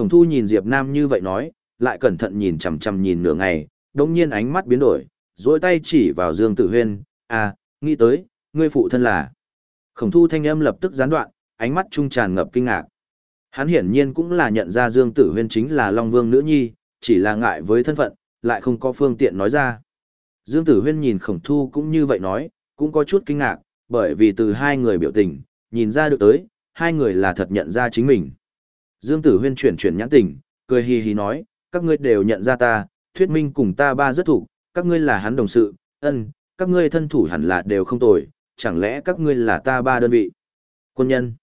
Khổng thu nhìn Diệp Nam như vậy nói, lại cẩn thận nhìn chằm chằm nhìn nửa ngày, đồng nhiên ánh mắt biến đổi, dối tay chỉ vào Dương Tử Huyên, à, nghĩ tới, ngươi phụ thân là. Khổng thu thanh âm lập tức gián đoạn, ánh mắt trung tràn ngập kinh ngạc. Hắn hiển nhiên cũng là nhận ra Dương Tử Huyên chính là Long Vương nữ nhi, chỉ là ngại với thân phận, lại không có phương tiện nói ra. Dương Tử Huyên nhìn Khổng Thu cũng như vậy nói, cũng có chút kinh ngạc, bởi vì từ hai người biểu tình, nhìn ra được tới, hai người là thật nhận ra chính mình. Dương Tử Huyên chuyển chuyển nhãn tình, cười hì hì nói, các ngươi đều nhận ra ta, thuyết minh cùng ta ba rất thủ, các ngươi là hắn đồng sự, ân, các ngươi thân thủ hẳn là đều không tồi, chẳng lẽ các ngươi là ta ba đơn vị. Quân nhân.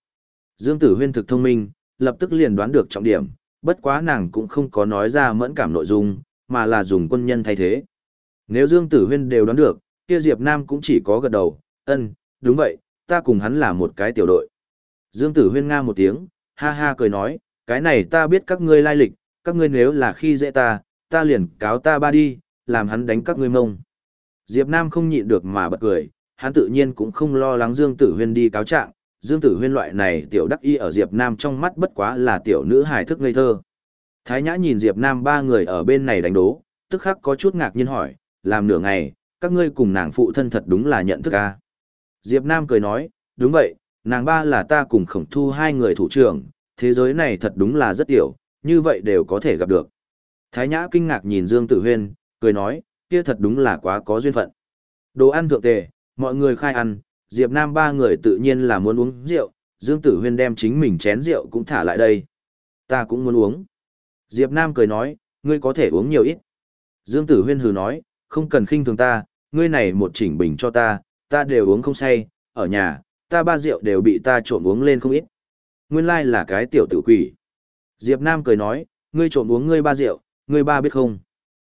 Dương Tử Huyên thực thông minh, lập tức liền đoán được trọng điểm, bất quá nàng cũng không có nói ra mẫn cảm nội dung, mà là dùng quân nhân thay thế. Nếu Dương Tử Huyên đều đoán được, kia Diệp Nam cũng chỉ có gật đầu, ân, đúng vậy, ta cùng hắn là một cái tiểu đội. Dương Tử Huyên nga một tiếng, ha ha cười nói, cái này ta biết các ngươi lai lịch, các ngươi nếu là khi dễ ta, ta liền cáo ta ba đi, làm hắn đánh các ngươi mông. Diệp Nam không nhịn được mà bật cười, hắn tự nhiên cũng không lo lắng Dương Tử Huyên đi cáo trạng, Dương Tử Huyên loại này tiểu đắc y ở Diệp Nam trong mắt bất quá là tiểu nữ hài thức ngây thơ. Thái Nhã nhìn Diệp Nam ba người ở bên này đánh đố, tức khắc có chút ngạc nhiên hỏi, làm nửa ngày, các ngươi cùng nàng phụ thân thật đúng là nhận thức à? Diệp Nam cười nói, đúng vậy, nàng ba là ta cùng khổng thu hai người thủ trưởng, thế giới này thật đúng là rất tiểu, như vậy đều có thể gặp được. Thái Nhã kinh ngạc nhìn Dương Tử Huyên, cười nói, kia thật đúng là quá có duyên phận. Đồ ăn thượng tề, mọi người khai ăn, Diệp Nam ba người tự nhiên là muốn uống rượu, Dương Tử Huyên đem chính mình chén rượu cũng thả lại đây. Ta cũng muốn uống. Diệp Nam cười nói, ngươi có thể uống nhiều ít. Dương Tử Huyên hừ nói, không cần khinh thường ta, ngươi này một chỉnh bình cho ta, ta đều uống không say, ở nhà, ta ba rượu đều bị ta trộn uống lên không ít. Nguyên lai là cái tiểu tử quỷ. Diệp Nam cười nói, ngươi trộm uống ngươi ba rượu, ngươi ba biết không?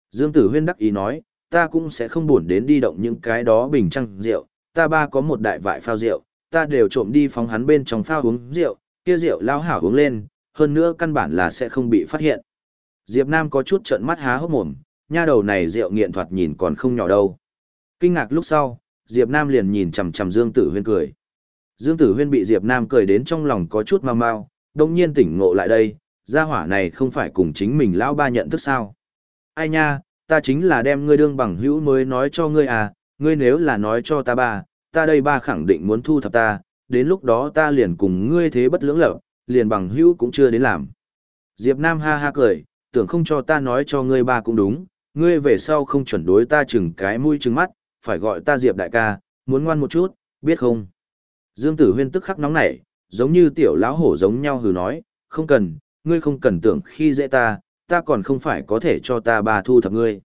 Dương Tử Huyên đắc ý nói, ta cũng sẽ không buồn đến đi động những cái đó bình trăng rượu, ta ba có một đại vại phao rượu, ta đều trộm đi phóng hắn bên trong phao uống rượu, kia rượu lao hảo uống lên, hơn nữa căn bản là sẽ không bị phát hiện. Diệp Nam có chút trợn mắt há hốc mồm, nha đầu này rượu nghiện thoạt nhìn còn không nhỏ đâu. Kinh ngạc lúc sau, Diệp Nam liền nhìn chằm chằm Dương Tử Huyên cười. Dương Tử Huyên bị Diệp Nam cười đến trong lòng có chút mau mau, đồng nhiên tỉnh ngộ lại đây, gia hỏa này không phải cùng chính mình lão ba nhận thức sao. Ai nha, ta chính là đem ngươi đương bằng hữu mới nói cho ngươi à, ngươi nếu là nói cho ta ba, ta đây ba khẳng định muốn thu thập ta, đến lúc đó ta liền cùng ngươi thế bất lưỡng lập, liền bằng hữu cũng chưa đến làm. Diệp Nam ha ha cười, tưởng không cho ta nói cho ngươi ba cũng đúng, ngươi về sau không chuẩn đối ta chừng cái mũi chừng mắt, phải gọi ta Diệp đại ca, muốn ngoan một chút, biết không? Dương Tử Huyên tức khắc nóng nảy, giống như tiểu lão hổ giống nhau hừ nói, không cần, ngươi không cần tưởng khi dễ ta, ta còn không phải có thể cho ta bà thu thập ngươi.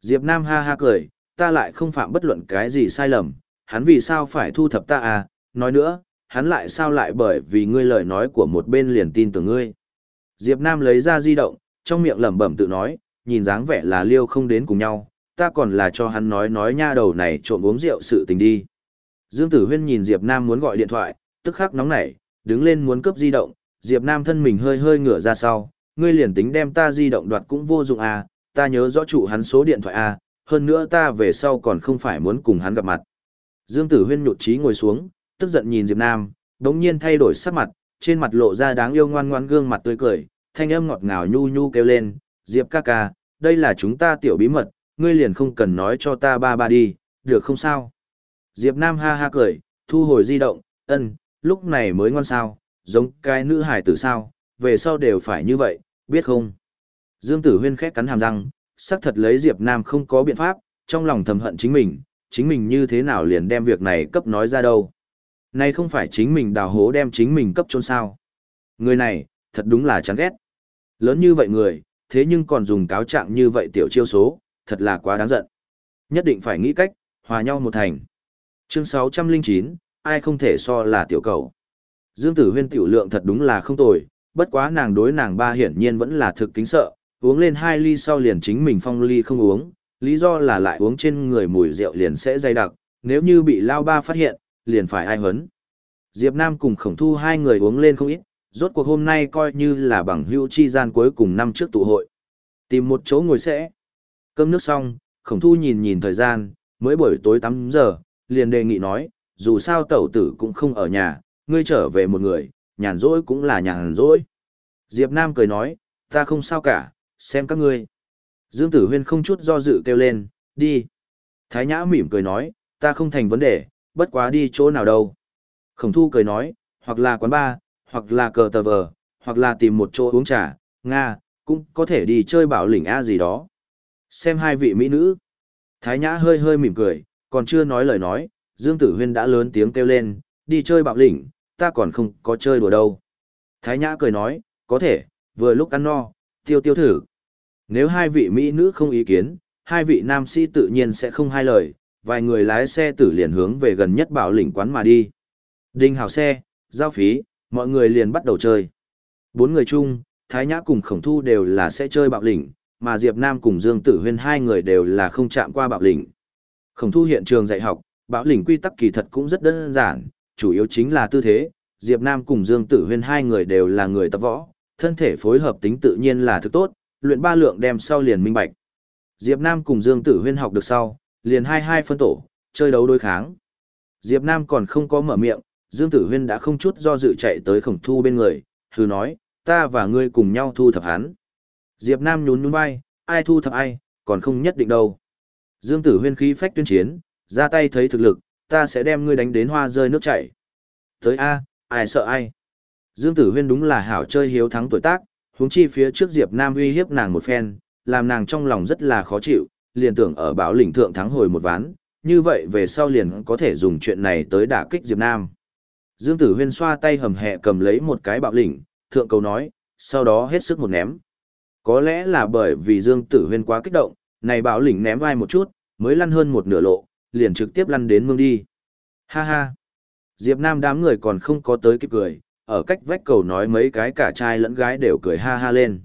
Diệp Nam ha ha cười, ta lại không phạm bất luận cái gì sai lầm, hắn vì sao phải thu thập ta à, nói nữa, hắn lại sao lại bởi vì ngươi lời nói của một bên liền tin tưởng ngươi. Diệp Nam lấy ra di động, trong miệng lẩm bẩm tự nói, nhìn dáng vẻ là liêu không đến cùng nhau, ta còn là cho hắn nói nói nha đầu này trộm uống rượu sự tình đi. Dương Tử Huyên nhìn Diệp Nam muốn gọi điện thoại, tức khắc nóng nảy, đứng lên muốn cướp di động, Diệp Nam thân mình hơi hơi ngửa ra sau, ngươi liền tính đem ta di động đoạt cũng vô dụng à, ta nhớ rõ chủ hắn số điện thoại à, hơn nữa ta về sau còn không phải muốn cùng hắn gặp mặt. Dương Tử Huyên nhụt chí ngồi xuống, tức giận nhìn Diệp Nam, đống nhiên thay đổi sắc mặt, trên mặt lộ ra đáng yêu ngoan ngoãn gương mặt tươi cười, thanh âm ngọt ngào nhu nhu kêu lên, Diệp ca ca, đây là chúng ta tiểu bí mật, ngươi liền không cần nói cho ta ba ba đi, được không sao? Diệp Nam ha ha cười, thu hồi di động, ân, lúc này mới ngon sao, giống cái nữ hải tử sao, về sau đều phải như vậy, biết không? Dương Tử Huyên khét cắn hàm răng, xác thật lấy Diệp Nam không có biện pháp, trong lòng thầm hận chính mình, chính mình như thế nào liền đem việc này cấp nói ra đâu. Này không phải chính mình đào hố đem chính mình cấp trôn sao. Người này, thật đúng là chán ghét. Lớn như vậy người, thế nhưng còn dùng cáo trạng như vậy tiểu chiêu số, thật là quá đáng giận. Nhất định phải nghĩ cách, hòa nhau một thành. Chương 609, ai không thể so là tiểu cầu. Dương Tử Huyên tiểu lượng thật đúng là không tồi, bất quá nàng đối nàng ba hiển nhiên vẫn là thực kính sợ, uống lên hai ly sau liền chính mình phong ly không uống, lý do là lại uống trên người mùi rượu liền sẽ dày đặc, nếu như bị lao ba phát hiện, liền phải ai hấn. Diệp Nam cùng khổng thu hai người uống lên không ít, rốt cuộc hôm nay coi như là bằng hữu chi gian cuối cùng năm trước tụ hội. Tìm một chỗ ngồi sẽ. Cơm nước xong, khổng thu nhìn nhìn thời gian, mới buổi tối 8 giờ, liền đề nghị nói, dù sao tẩu tử cũng không ở nhà, ngươi trở về một người, nhàn rỗi cũng là nhàn rỗi. Diệp Nam cười nói, Ta không sao cả, xem các ngươi. Dương Tử Huyên không chút do dự kêu lên, đi. Thái Nhã mỉm cười nói, ta không thành vấn đề, bất quá đi chỗ nào đâu. Khổng thu cười nói, hoặc là quán bar, hoặc là cờ tờ vờ, hoặc là tìm một chỗ uống trà, Nga, cũng có thể đi chơi bảo lĩnh A gì đó. Xem hai vị mỹ nữ. Thái Nhã hơi hơi mỉm cười, còn chưa nói lời nói, Dương Tử Huyên đã lớn tiếng kêu lên, đi chơi bạo lĩnh, ta còn không có chơi đùa đâu. Thái Nhã cười nói, có thể, vừa lúc ăn no, tiêu tiêu thử. Nếu hai vị mỹ nữ không ý kiến, hai vị nam sĩ tự nhiên sẽ không hai lời, vài người lái xe tử liền hướng về gần nhất bảo lĩnh quán mà đi. Đinh hào xe, giao phí, mọi người liền bắt đầu chơi. Bốn người chung, Thái Nhã cùng Khổng Thu đều là sẽ chơi bạo lĩnh, mà Diệp Nam cùng Dương Tử Huyên hai người đều là không chạm qua bạo lĩnh. Khổng Thu hiện trường dạy học, bão lĩnh quy tắc kỳ thật cũng rất đơn giản, chủ yếu chính là tư thế. Diệp Nam cùng Dương Tử Huyên hai người đều là người tập võ, thân thể phối hợp tính tự nhiên là thực tốt, luyện ba lượng đem sau liền minh bạch. Diệp Nam cùng Dương Tử Huyên học được sau, liền hai hai phân tổ, chơi đấu đối kháng. Diệp Nam còn không có mở miệng, Dương Tử Huyên đã không chút do dự chạy tới khổng thu bên người, hừ nói, ta và ngươi cùng nhau thu thập hắn. Diệp Nam nhún nhún vai, ai thu thập ai, còn không nhất định đâu. Dương Tử Huyên khí phách tuyên chiến, ra tay thấy thực lực, ta sẽ đem ngươi đánh đến hoa rơi nước chảy. Tới A, ai sợ ai. Dương Tử Huyên đúng là hảo chơi hiếu thắng tuổi tác, huống chi phía trước Diệp Nam uy hiếp nàng một phen, làm nàng trong lòng rất là khó chịu, liền tưởng ở báo lĩnh thượng thắng hồi một ván, như vậy về sau liền có thể dùng chuyện này tới đả kích Diệp Nam. Dương Tử Huyên xoa tay hầm hẹ cầm lấy một cái bạo lĩnh, thượng cầu nói, sau đó hết sức một ném. Có lẽ là bởi vì Dương Tử Huyên quá kích động, này bảo lĩnh ném vai một chút, mới lăn hơn một nửa lộ, liền trực tiếp lăn đến mương đi. Ha ha! Diệp Nam đám người còn không có tới kịp cười, ở cách vách cầu nói mấy cái cả trai lẫn gái đều cười ha ha lên.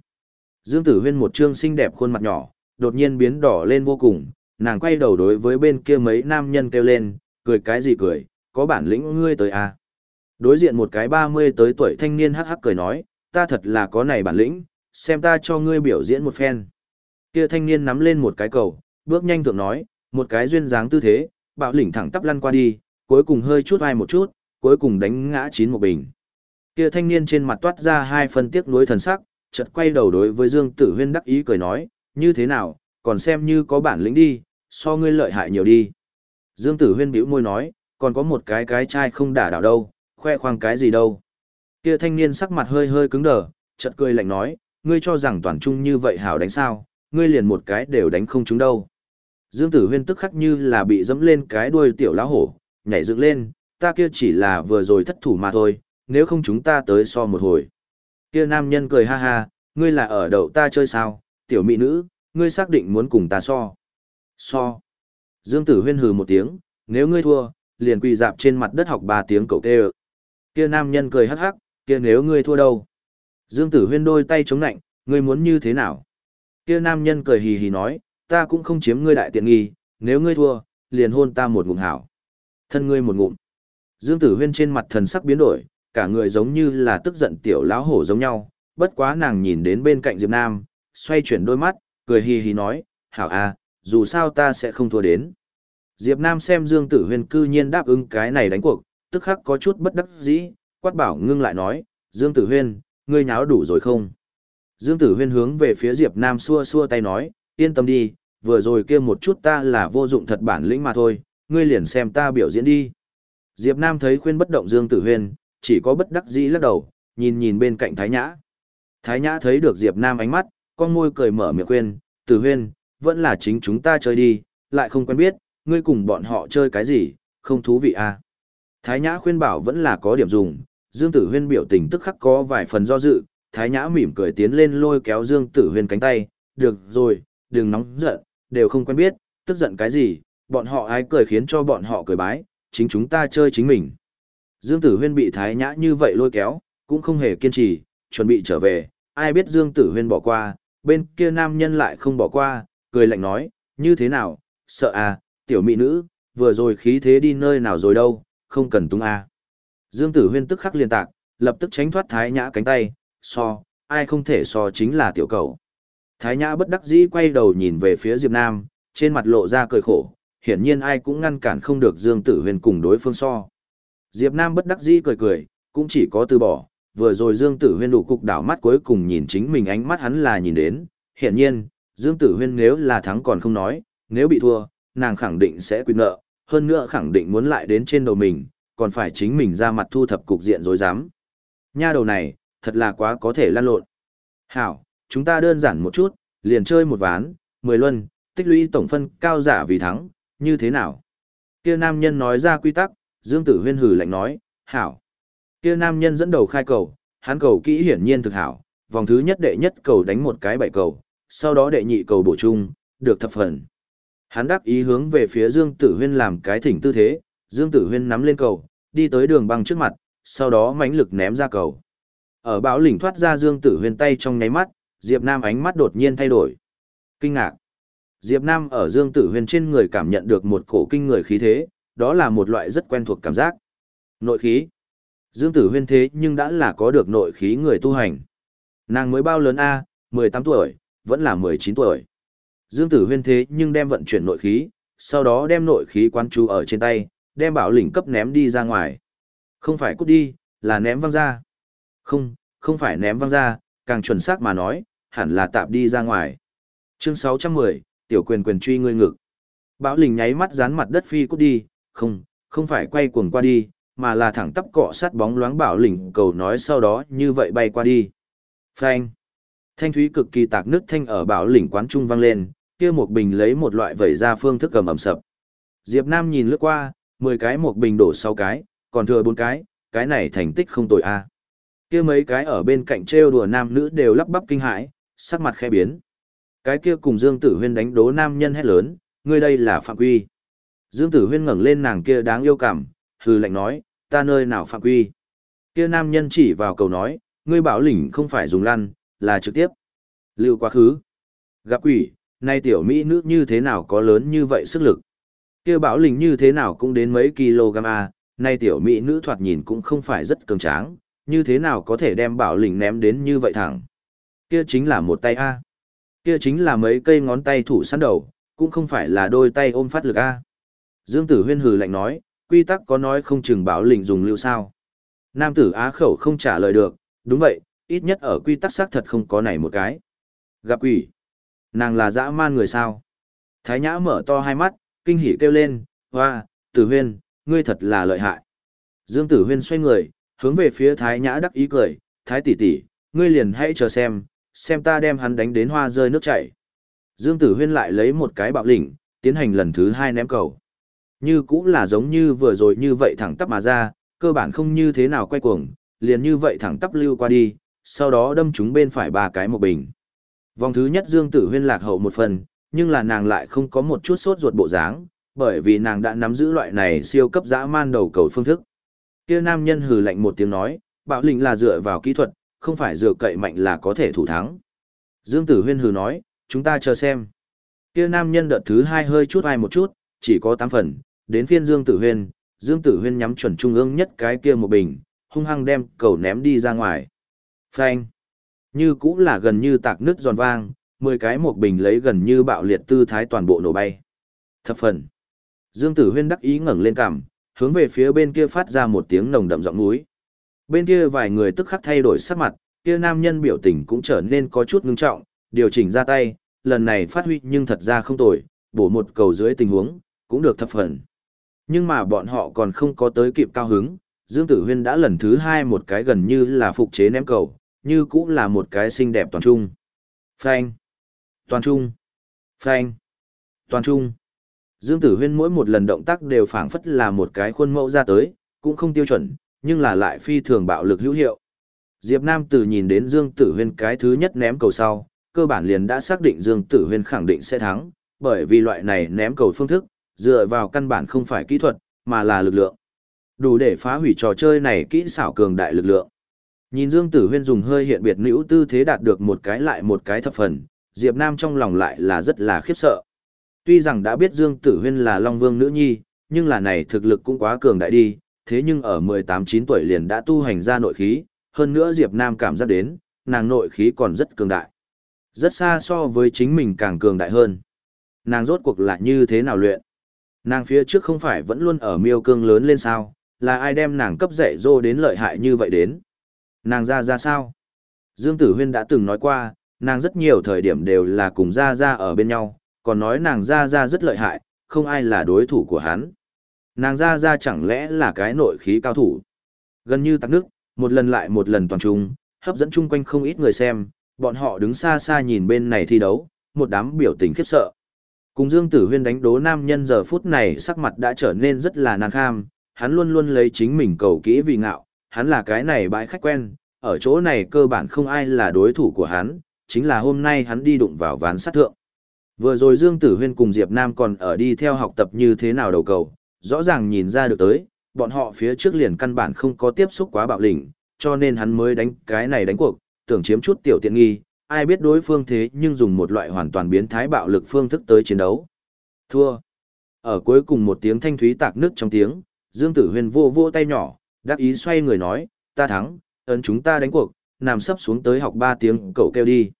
Dương Tử Huyên một trương xinh đẹp khuôn mặt nhỏ, đột nhiên biến đỏ lên vô cùng, nàng quay đầu đối với bên kia mấy nam nhân kêu lên, cười cái gì cười, có bản lĩnh ngươi tới à. Đối diện một cái 30 tới tuổi thanh niên hắc hắc cười nói, ta thật là có này bản lĩnh, xem ta cho ngươi biểu diễn một phen. Kia thanh niên nắm lên một cái cầu, bước nhanh thượng nói, một cái duyên dáng tư thế, bạo lỉnh thẳng tắp lăn qua đi, cuối cùng hơi chút ai một chút, cuối cùng đánh ngã chín một bình. Kia thanh niên trên mặt toát ra hai phân tiếc nuối thần sắc, chợt quay đầu đối với Dương Tử Huyên đắc ý cười nói, như thế nào, còn xem như có bản lĩnh đi, so ngươi lợi hại nhiều đi. Dương Tử Huyên bĩu môi nói, còn có một cái cái trai không đả đảo đâu, khoe khoang cái gì đâu. Kia thanh niên sắc mặt hơi hơi cứng đờ, chợt cười lạnh nói, ngươi cho rằng toàn trung như vậy hảo đánh sao, ngươi liền một cái đều đánh không chúng đâu. Dương Tử Huyên tức khắc như là bị dẫm lên cái đuôi tiểu lá hổ, nhảy dựng lên, ta kia chỉ là vừa rồi thất thủ mà thôi, nếu không chúng ta tới so một hồi. Kia nam nhân cười ha ha, ngươi là ở đậu ta chơi sao, tiểu mỹ nữ, ngươi xác định muốn cùng ta so. So. Dương Tử Huyên hừ một tiếng, nếu ngươi thua, liền quỳ dạp trên mặt đất học ba tiếng cầu tê. Kia nam nhân cười hắc hắc, kia nếu ngươi thua đâu? Dương Tử Huyên đôi tay chống nạnh, ngươi muốn như thế nào? Kia nam nhân cười hì hì nói, ta cũng không chiếm ngươi đại tiện nghi, nếu ngươi thua, liền hôn ta một ngụm hảo. Thân ngươi một ngụm. Dương Tử Huyên trên mặt thần sắc biến đổi, cả người giống như là tức giận tiểu lão hổ giống nhau, bất quá nàng nhìn đến bên cạnh Diệp Nam, xoay chuyển đôi mắt, cười hì hì nói, hảo à, dù sao ta sẽ không thua đến. Diệp Nam xem Dương Tử Huyên cư nhiên đáp ứng cái này đánh cuộc, tức khắc có chút bất đắc dĩ, quát bảo ngưng lại nói, Dương Tử Huyên, ngươi nháo đủ rồi không? Dương Tử Huyên hướng về phía Diệp Nam xua xua tay nói, yên tâm đi, vừa rồi kia một chút ta là vô dụng thật bản lĩnh mà thôi, ngươi liền xem ta biểu diễn đi. Diệp Nam thấy khuyên bất động Dương Tử Huyên, chỉ có bất đắc dĩ lắc đầu, nhìn nhìn bên cạnh Thái Nhã. Thái Nhã thấy được Diệp Nam ánh mắt, con môi cười mở miệng khuyên, Tử Huyên, vẫn là chính chúng ta chơi đi, lại không quen biết, ngươi cùng bọn họ chơi cái gì, không thú vị à. Thái Nhã khuyên bảo vẫn là có điểm dùng, Dương Tử Huyên biểu tình tức khắc có vài phần do dự, Thái Nhã mỉm cười tiến lên lôi kéo Dương Tử Huyên cánh tay, được rồi, đừng nóng giận, đều không quen biết, tức giận cái gì, bọn họ ái cười khiến cho bọn họ cười bái, chính chúng ta chơi chính mình. Dương Tử Huyên bị Thái Nhã như vậy lôi kéo, cũng không hề kiên trì, chuẩn bị trở về, ai biết Dương Tử Huyên bỏ qua, bên kia nam nhân lại không bỏ qua, cười lạnh nói, như thế nào, sợ à, tiểu mỹ nữ, vừa rồi khí thế đi nơi nào rồi đâu, không cần tung à. Dương Tử Huyên tức khắc liên tạc, lập tức tránh thoát Thái Nhã cánh tay, so, ai không thể so chính là tiểu cầu. Thái Nhã bất đắc dĩ quay đầu nhìn về phía Diệp Nam, trên mặt lộ ra cười khổ, hiển nhiên ai cũng ngăn cản không được Dương Tử huyền cùng đối phương so. Diệp Nam bất đắc dĩ cười cười, cũng chỉ có từ bỏ, vừa rồi Dương Tử Huyên đủ cục đảo mắt cuối cùng nhìn chính mình ánh mắt hắn là nhìn đến, hiện nhiên, Dương Tử Huyên nếu là thắng còn không nói, nếu bị thua, nàng khẳng định sẽ quy nợ, hơn nữa khẳng định muốn lại đến trên đầu mình, còn phải chính mình ra mặt thu thập cục diện dối dám. Nha đầu này, thật là quá có thể lan lộn. Hảo, chúng ta đơn giản một chút, liền chơi một ván, mười luân, tích lũy tổng phân cao giả vì thắng, như thế nào? Kia nam nhân nói ra quy tắc, Dương Tử Huyên hừ lạnh nói, hảo. Kia nam nhân dẫn đầu khai cầu, hắn cầu kỹ hiển nhiên thực hảo, vòng thứ nhất đệ nhất cầu đánh một cái bảy cầu, sau đó đệ nhị cầu bổ chung, được thập phần. Hắn đắc ý hướng về phía Dương Tử Huyên làm cái thỉnh tư thế, Dương Tử Huyên nắm lên cầu, đi tới đường băng trước mặt, sau đó mãnh lực ném ra cầu. Ở bão lỉnh thoát ra Dương Tử Huyên tay trong nháy mắt, Diệp Nam ánh mắt đột nhiên thay đổi. Kinh ngạc. Diệp Nam ở Dương Tử Huyên trên người cảm nhận được một cổ kinh người khí thế, đó là một loại rất quen thuộc cảm giác. Nội khí. Dương Tử Huyên thế nhưng đã là có được nội khí người tu hành. Nàng mới bao lớn A, 18 tuổi, vẫn là 19 tuổi. Dương Tử Huyên thế nhưng đem vận chuyển nội khí, sau đó đem nội khí quán chú ở trên tay, đem bảo lĩnh cấp ném đi ra ngoài. Không phải cút đi, là ném văng ra. Không, không phải ném văng ra, càng chuẩn xác mà nói, hẳn là tạp đi ra ngoài. Chương 610, tiểu quyền quyền truy ngươi ngực. Bảo lình nháy mắt dán mặt đất phi cút đi, không, không phải quay cuồng qua đi, mà là thẳng tắp cọ sát bóng loáng bảo lình cầu nói sau đó như vậy bay qua đi. Phanh. Thanh thúy cực kỳ tạc nước thanh ở bảo lình quán trung vang lên, kia một bình lấy một loại vẩy ra phương thức cầm ẩm sập. Diệp Nam nhìn lướt qua, 10 cái một bình đổ 6 cái, còn thừa 4 cái, cái này thành tích không tồi a. Kia mấy cái ở bên cạnh trêu đùa nam nữ đều lắp bắp kinh hãi, sắc mặt khẽ biến. Cái kia cùng Dương Tử Huyên đánh đố nam nhân hét lớn, ngươi đây là phạm quy. Dương Tử Huyên ngẩng lên nàng kia đáng yêu cảm, hừ lạnh nói, ta nơi nào phạm quy. Kia nam nhân chỉ vào cầu nói, ngươi bảo lĩnh không phải dùng lăn, là trực tiếp. Lưu quá khứ. Gặp quỷ, nay tiểu mỹ nữ như thế nào có lớn như vậy sức lực. Kia bảo lĩnh như thế nào cũng đến mấy kg a, nay tiểu mỹ nữ thoạt nhìn cũng không phải rất cường tráng, như thế nào có thể đem bảo lĩnh ném đến như vậy thẳng. Kia chính là một tay a. Kia chính là mấy cây ngón tay thủ sẵn đầu, cũng không phải là đôi tay ôm phát lực a. Dương Tử Huyên hừ lạnh nói, quy tắc có nói không chừng bảo lĩnh dùng lưu sao. Nam tử á khẩu không trả lời được, đúng vậy, ít nhất ở quy tắc xác thật không có này một cái. Gặp quỷ. Nàng là dã man người sao? Thái Nhã mở to hai mắt, kinh hỉ kêu lên, hoa, tử huyên, ngươi thật là lợi hại. Dương tử huyên xoay người, hướng về phía Thái Nhã đắc ý cười, Thái tỷ tỷ, ngươi liền hãy chờ xem, xem ta đem hắn đánh đến hoa rơi nước chảy. Dương tử huyên lại lấy một cái bạo lĩnh, tiến hành lần thứ hai ném cầu. Như cũng là giống như vừa rồi như vậy thẳng tắp mà ra, cơ bản không như thế nào quay cuồng, liền như vậy thẳng tắp lưu qua đi, sau đó đâm chúng bên phải ba cái một bình. Vòng thứ nhất Dương Tử Huyên lạc hậu một phần, nhưng là nàng lại không có một chút sốt ruột bộ dáng, bởi vì nàng đã nắm giữ loại này siêu cấp dã man đầu cầu phương thức. Kia nam nhân hừ lạnh một tiếng nói, bạo lĩnh là dựa vào kỹ thuật, không phải dựa cậy mạnh là có thể thủ thắng. Dương Tử Huyên hừ nói, chúng ta chờ xem. Kia nam nhân đợt thứ hai hơi chút ai một chút, chỉ có tám phần, đến phiên Dương Tử Huyên, Dương Tử Huyên nhắm chuẩn trung ương nhất cái kia một bình, hung hăng đem cầu ném đi ra ngoài. Phanh. Như cũng là gần như tạc nứt giòn vang, 10 cái một bình lấy gần như bạo liệt tư thái toàn bộ nổ bay. Thập phần. Dương Tử Huyên đắc ý ngẩng lên cằm, hướng về phía bên kia phát ra một tiếng nồng đậm giọng núi. Bên kia vài người tức khắc thay đổi sắc mặt, kia nam nhân biểu tình cũng trở nên có chút ngưng trọng, điều chỉnh ra tay, lần này phát huy nhưng thật ra không tồi, bổ một cầu dưới tình huống, cũng được thập phần. Nhưng mà bọn họ còn không có tới kịp cao hứng, Dương Tử Huyên đã lần thứ hai một cái gần như là phục chế ném cầu, như cũng là một cái xinh đẹp toàn trung. Phanh. Toàn trung. Phanh. Toàn trung. Dương Tử Huyên mỗi một lần động tác đều phảng phất là một cái khuôn mẫu ra tới, cũng không tiêu chuẩn, nhưng là lại phi thường bạo lực hữu hiệu. Diệp Nam Tử nhìn đến Dương Tử Huyên cái thứ nhất ném cầu sau, cơ bản liền đã xác định Dương Tử Huyên khẳng định sẽ thắng, bởi vì loại này ném cầu phương thức, dựa vào căn bản không phải kỹ thuật, mà là lực lượng. Đủ để phá hủy trò chơi này kỹ xảo cường đại lực lượng. Nhìn Dương Tử Huyên dùng hơi hiện biệt nữ tư thế đạt được một cái lại một cái thập phần, Diệp Nam trong lòng lại là rất là khiếp sợ. Tuy rằng đã biết Dương Tử Huyên là Long Vương nữ nhi, nhưng là này thực lực cũng quá cường đại đi, thế nhưng ở 18-9 tuổi liền đã tu hành ra nội khí, hơn nữa Diệp Nam cảm giác đến, nàng nội khí còn rất cường đại. Rất xa so với chính mình càng cường đại hơn. Nàng rốt cuộc là như thế nào luyện? Nàng phía trước không phải vẫn luôn ở miêu cương lớn lên sao, là ai đem nàng cấp dạy dô đến lợi hại như vậy đến? Nàng ra ra sao? Dương Tử Huyên đã từng nói qua, nàng rất nhiều thời điểm đều là cùng ra ra ở bên nhau, còn nói nàng ra ra rất lợi hại, không ai là đối thủ của hắn. Nàng ra ra chẳng lẽ là cái nội khí cao thủ. Gần như tắc nước, một lần lại một lần toàn trung, hấp dẫn chung quanh không ít người xem, bọn họ đứng xa xa nhìn bên này thi đấu, một đám biểu tình khiếp sợ. Cùng Dương Tử Huyên đánh đố nam nhân giờ phút này sắc mặt đã trở nên rất là nàng kham, hắn luôn luôn lấy chính mình cầu kỹ vì ngạo, hắn là cái này bãi khách quen, ở chỗ này cơ bản không ai là đối thủ của hắn, chính là hôm nay hắn đi đụng vào ván sát thượng. Vừa rồi Dương Tử Huyên cùng Diệp Nam còn ở đi theo học tập như thế nào đầu cầu, rõ ràng nhìn ra được tới, bọn họ phía trước liền căn bản không có tiếp xúc quá bạo lĩnh, cho nên hắn mới đánh cái này đánh cuộc, tưởng chiếm chút tiểu tiện nghi, ai biết đối phương thế nhưng dùng một loại hoàn toàn biến thái bạo lực phương thức tới chiến đấu. Thua. Ở cuối cùng một tiếng thanh thúy tạc nước trong tiếng, Dương Tử Huyên vô vô tay nhỏ, đắc ý xoay người nói, ta thắng, ấn chúng ta đánh cuộc, nằm sấp xuống tới học ba tiếng cậu kêu đi.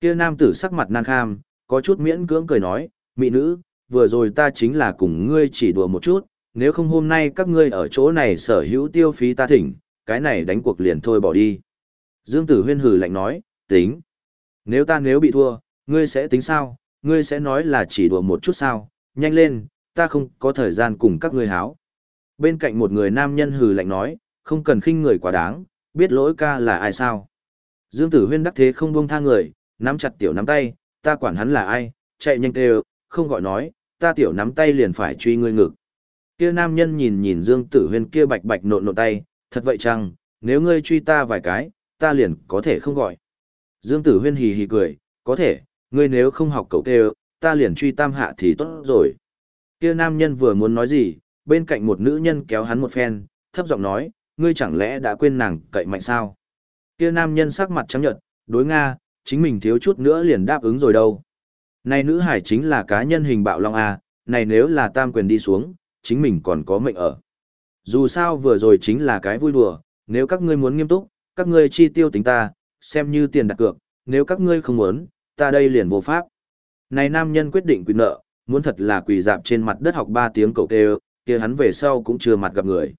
Kia nam tử sắc mặt nan kham, có chút miễn cưỡng cười nói, mị nữ, vừa rồi ta chính là cùng ngươi chỉ đùa một chút, nếu không hôm nay các ngươi ở chỗ này sở hữu tiêu phí ta thỉnh, cái này đánh cuộc liền thôi bỏ đi. Dương Tử Huyên hừ lạnh nói, tính. Nếu ta nếu bị thua, ngươi sẽ tính sao, ngươi sẽ nói là chỉ đùa một chút sao, nhanh lên, ta không có thời gian cùng các ngươi háo. Bên cạnh một người nam nhân hừ lạnh nói, không cần khinh người quá đáng, biết lỗi ca là ai sao. Dương Tử Huyên đắc thế không buông tha người, nắm chặt tiểu nắm tay, ta quản hắn là ai, chạy nhanh kêu, không gọi nói, ta tiểu nắm tay liền phải truy ngươi ngực. Kia nam nhân nhìn nhìn Dương Tử Huyên kia bạch bạch nộn nộn tay, thật vậy chăng, nếu ngươi truy ta vài cái, ta liền có thể không gọi. Dương Tử Huyên hì hì cười, có thể, ngươi nếu không học cậu kêu, ta liền truy tam hạ thì tốt rồi. Kia nam nhân vừa muốn nói gì, bên cạnh một nữ nhân kéo hắn một phen, thấp giọng nói, ngươi chẳng lẽ đã quên nàng cậy mạnh sao? Kia nam nhân sắc mặt trắng nhợt, đối Nga, chính mình thiếu chút nữa liền đáp ứng rồi đâu. Này nữ hải chính là cá nhân hình bạo long A, này nếu là tam quyền đi xuống, chính mình còn có mệnh ở. Dù sao vừa rồi chính là cái vui đùa, nếu các ngươi muốn nghiêm túc, các ngươi chi tiêu tính ta, xem như tiền đặt cược, nếu các ngươi không muốn, ta đây liền vô pháp. Này nam nhân quyết định quy nợ, muốn thật là quỳ dạp trên mặt đất học ba tiếng cầu kêu, kia hắn về sau cũng chưa mặt gặp người.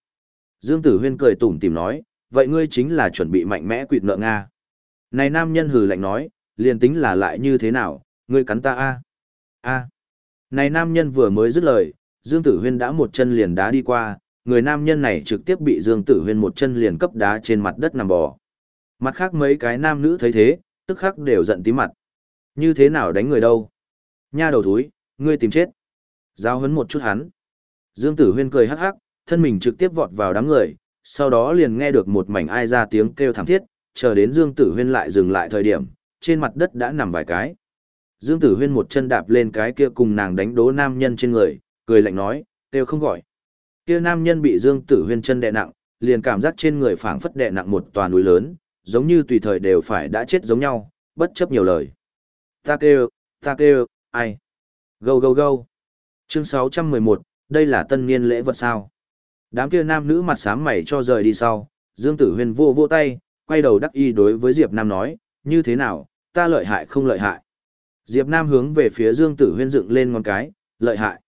Dương Tử Huyên cười tủm tỉm nói, vậy ngươi chính là chuẩn bị mạnh mẽ quỵt nợ Nga. Này nam nhân hừ lạnh nói, liền tính là lại như thế nào, ngươi cắn ta a a Này nam nhân vừa mới dứt lời, Dương Tử Huyên đã một chân liền đá đi qua, người nam nhân này trực tiếp bị Dương Tử Huyên một chân liền cấp đá trên mặt đất nằm bò. Mặt khác mấy cái nam nữ thấy thế, tức khắc đều giận tí mặt. Như thế nào đánh người đâu? Nha đầu thúi, ngươi tìm chết. Giao hấn một chút hắn. Dương Tử Huyên cười hắc hắc, thân mình trực tiếp vọt vào đám người, sau đó liền nghe được một mảnh ai ra tiếng kêu thảm thiết, chờ đến Dương Tử Huyên lại dừng lại thời điểm, trên mặt đất đã nằm vài cái. Dương Tử Huyên một chân đạp lên cái kia cùng nàng đánh đố nam nhân trên người, cười lạnh nói, kêu không gọi. Kia nam nhân bị Dương Tử Huyên chân đè nặng, liền cảm giác trên người phảng phất đè nặng một tòa núi lớn, giống như tùy thời đều phải đã chết giống nhau, bất chấp nhiều lời. Ta kêu, ta kêu, ai? Gâu gâu gâu. Chương 611, đây là tân niên lễ vật sao? Đám kia nam nữ mặt sám mày cho rời đi sau, Dương Tử Huyên vô vô tay, quay đầu đắc y đối với Diệp Nam nói, như thế nào, ta lợi hại không lợi hại. Diệp Nam hướng về phía Dương Tử Huyên dựng lên ngón cái, lợi hại.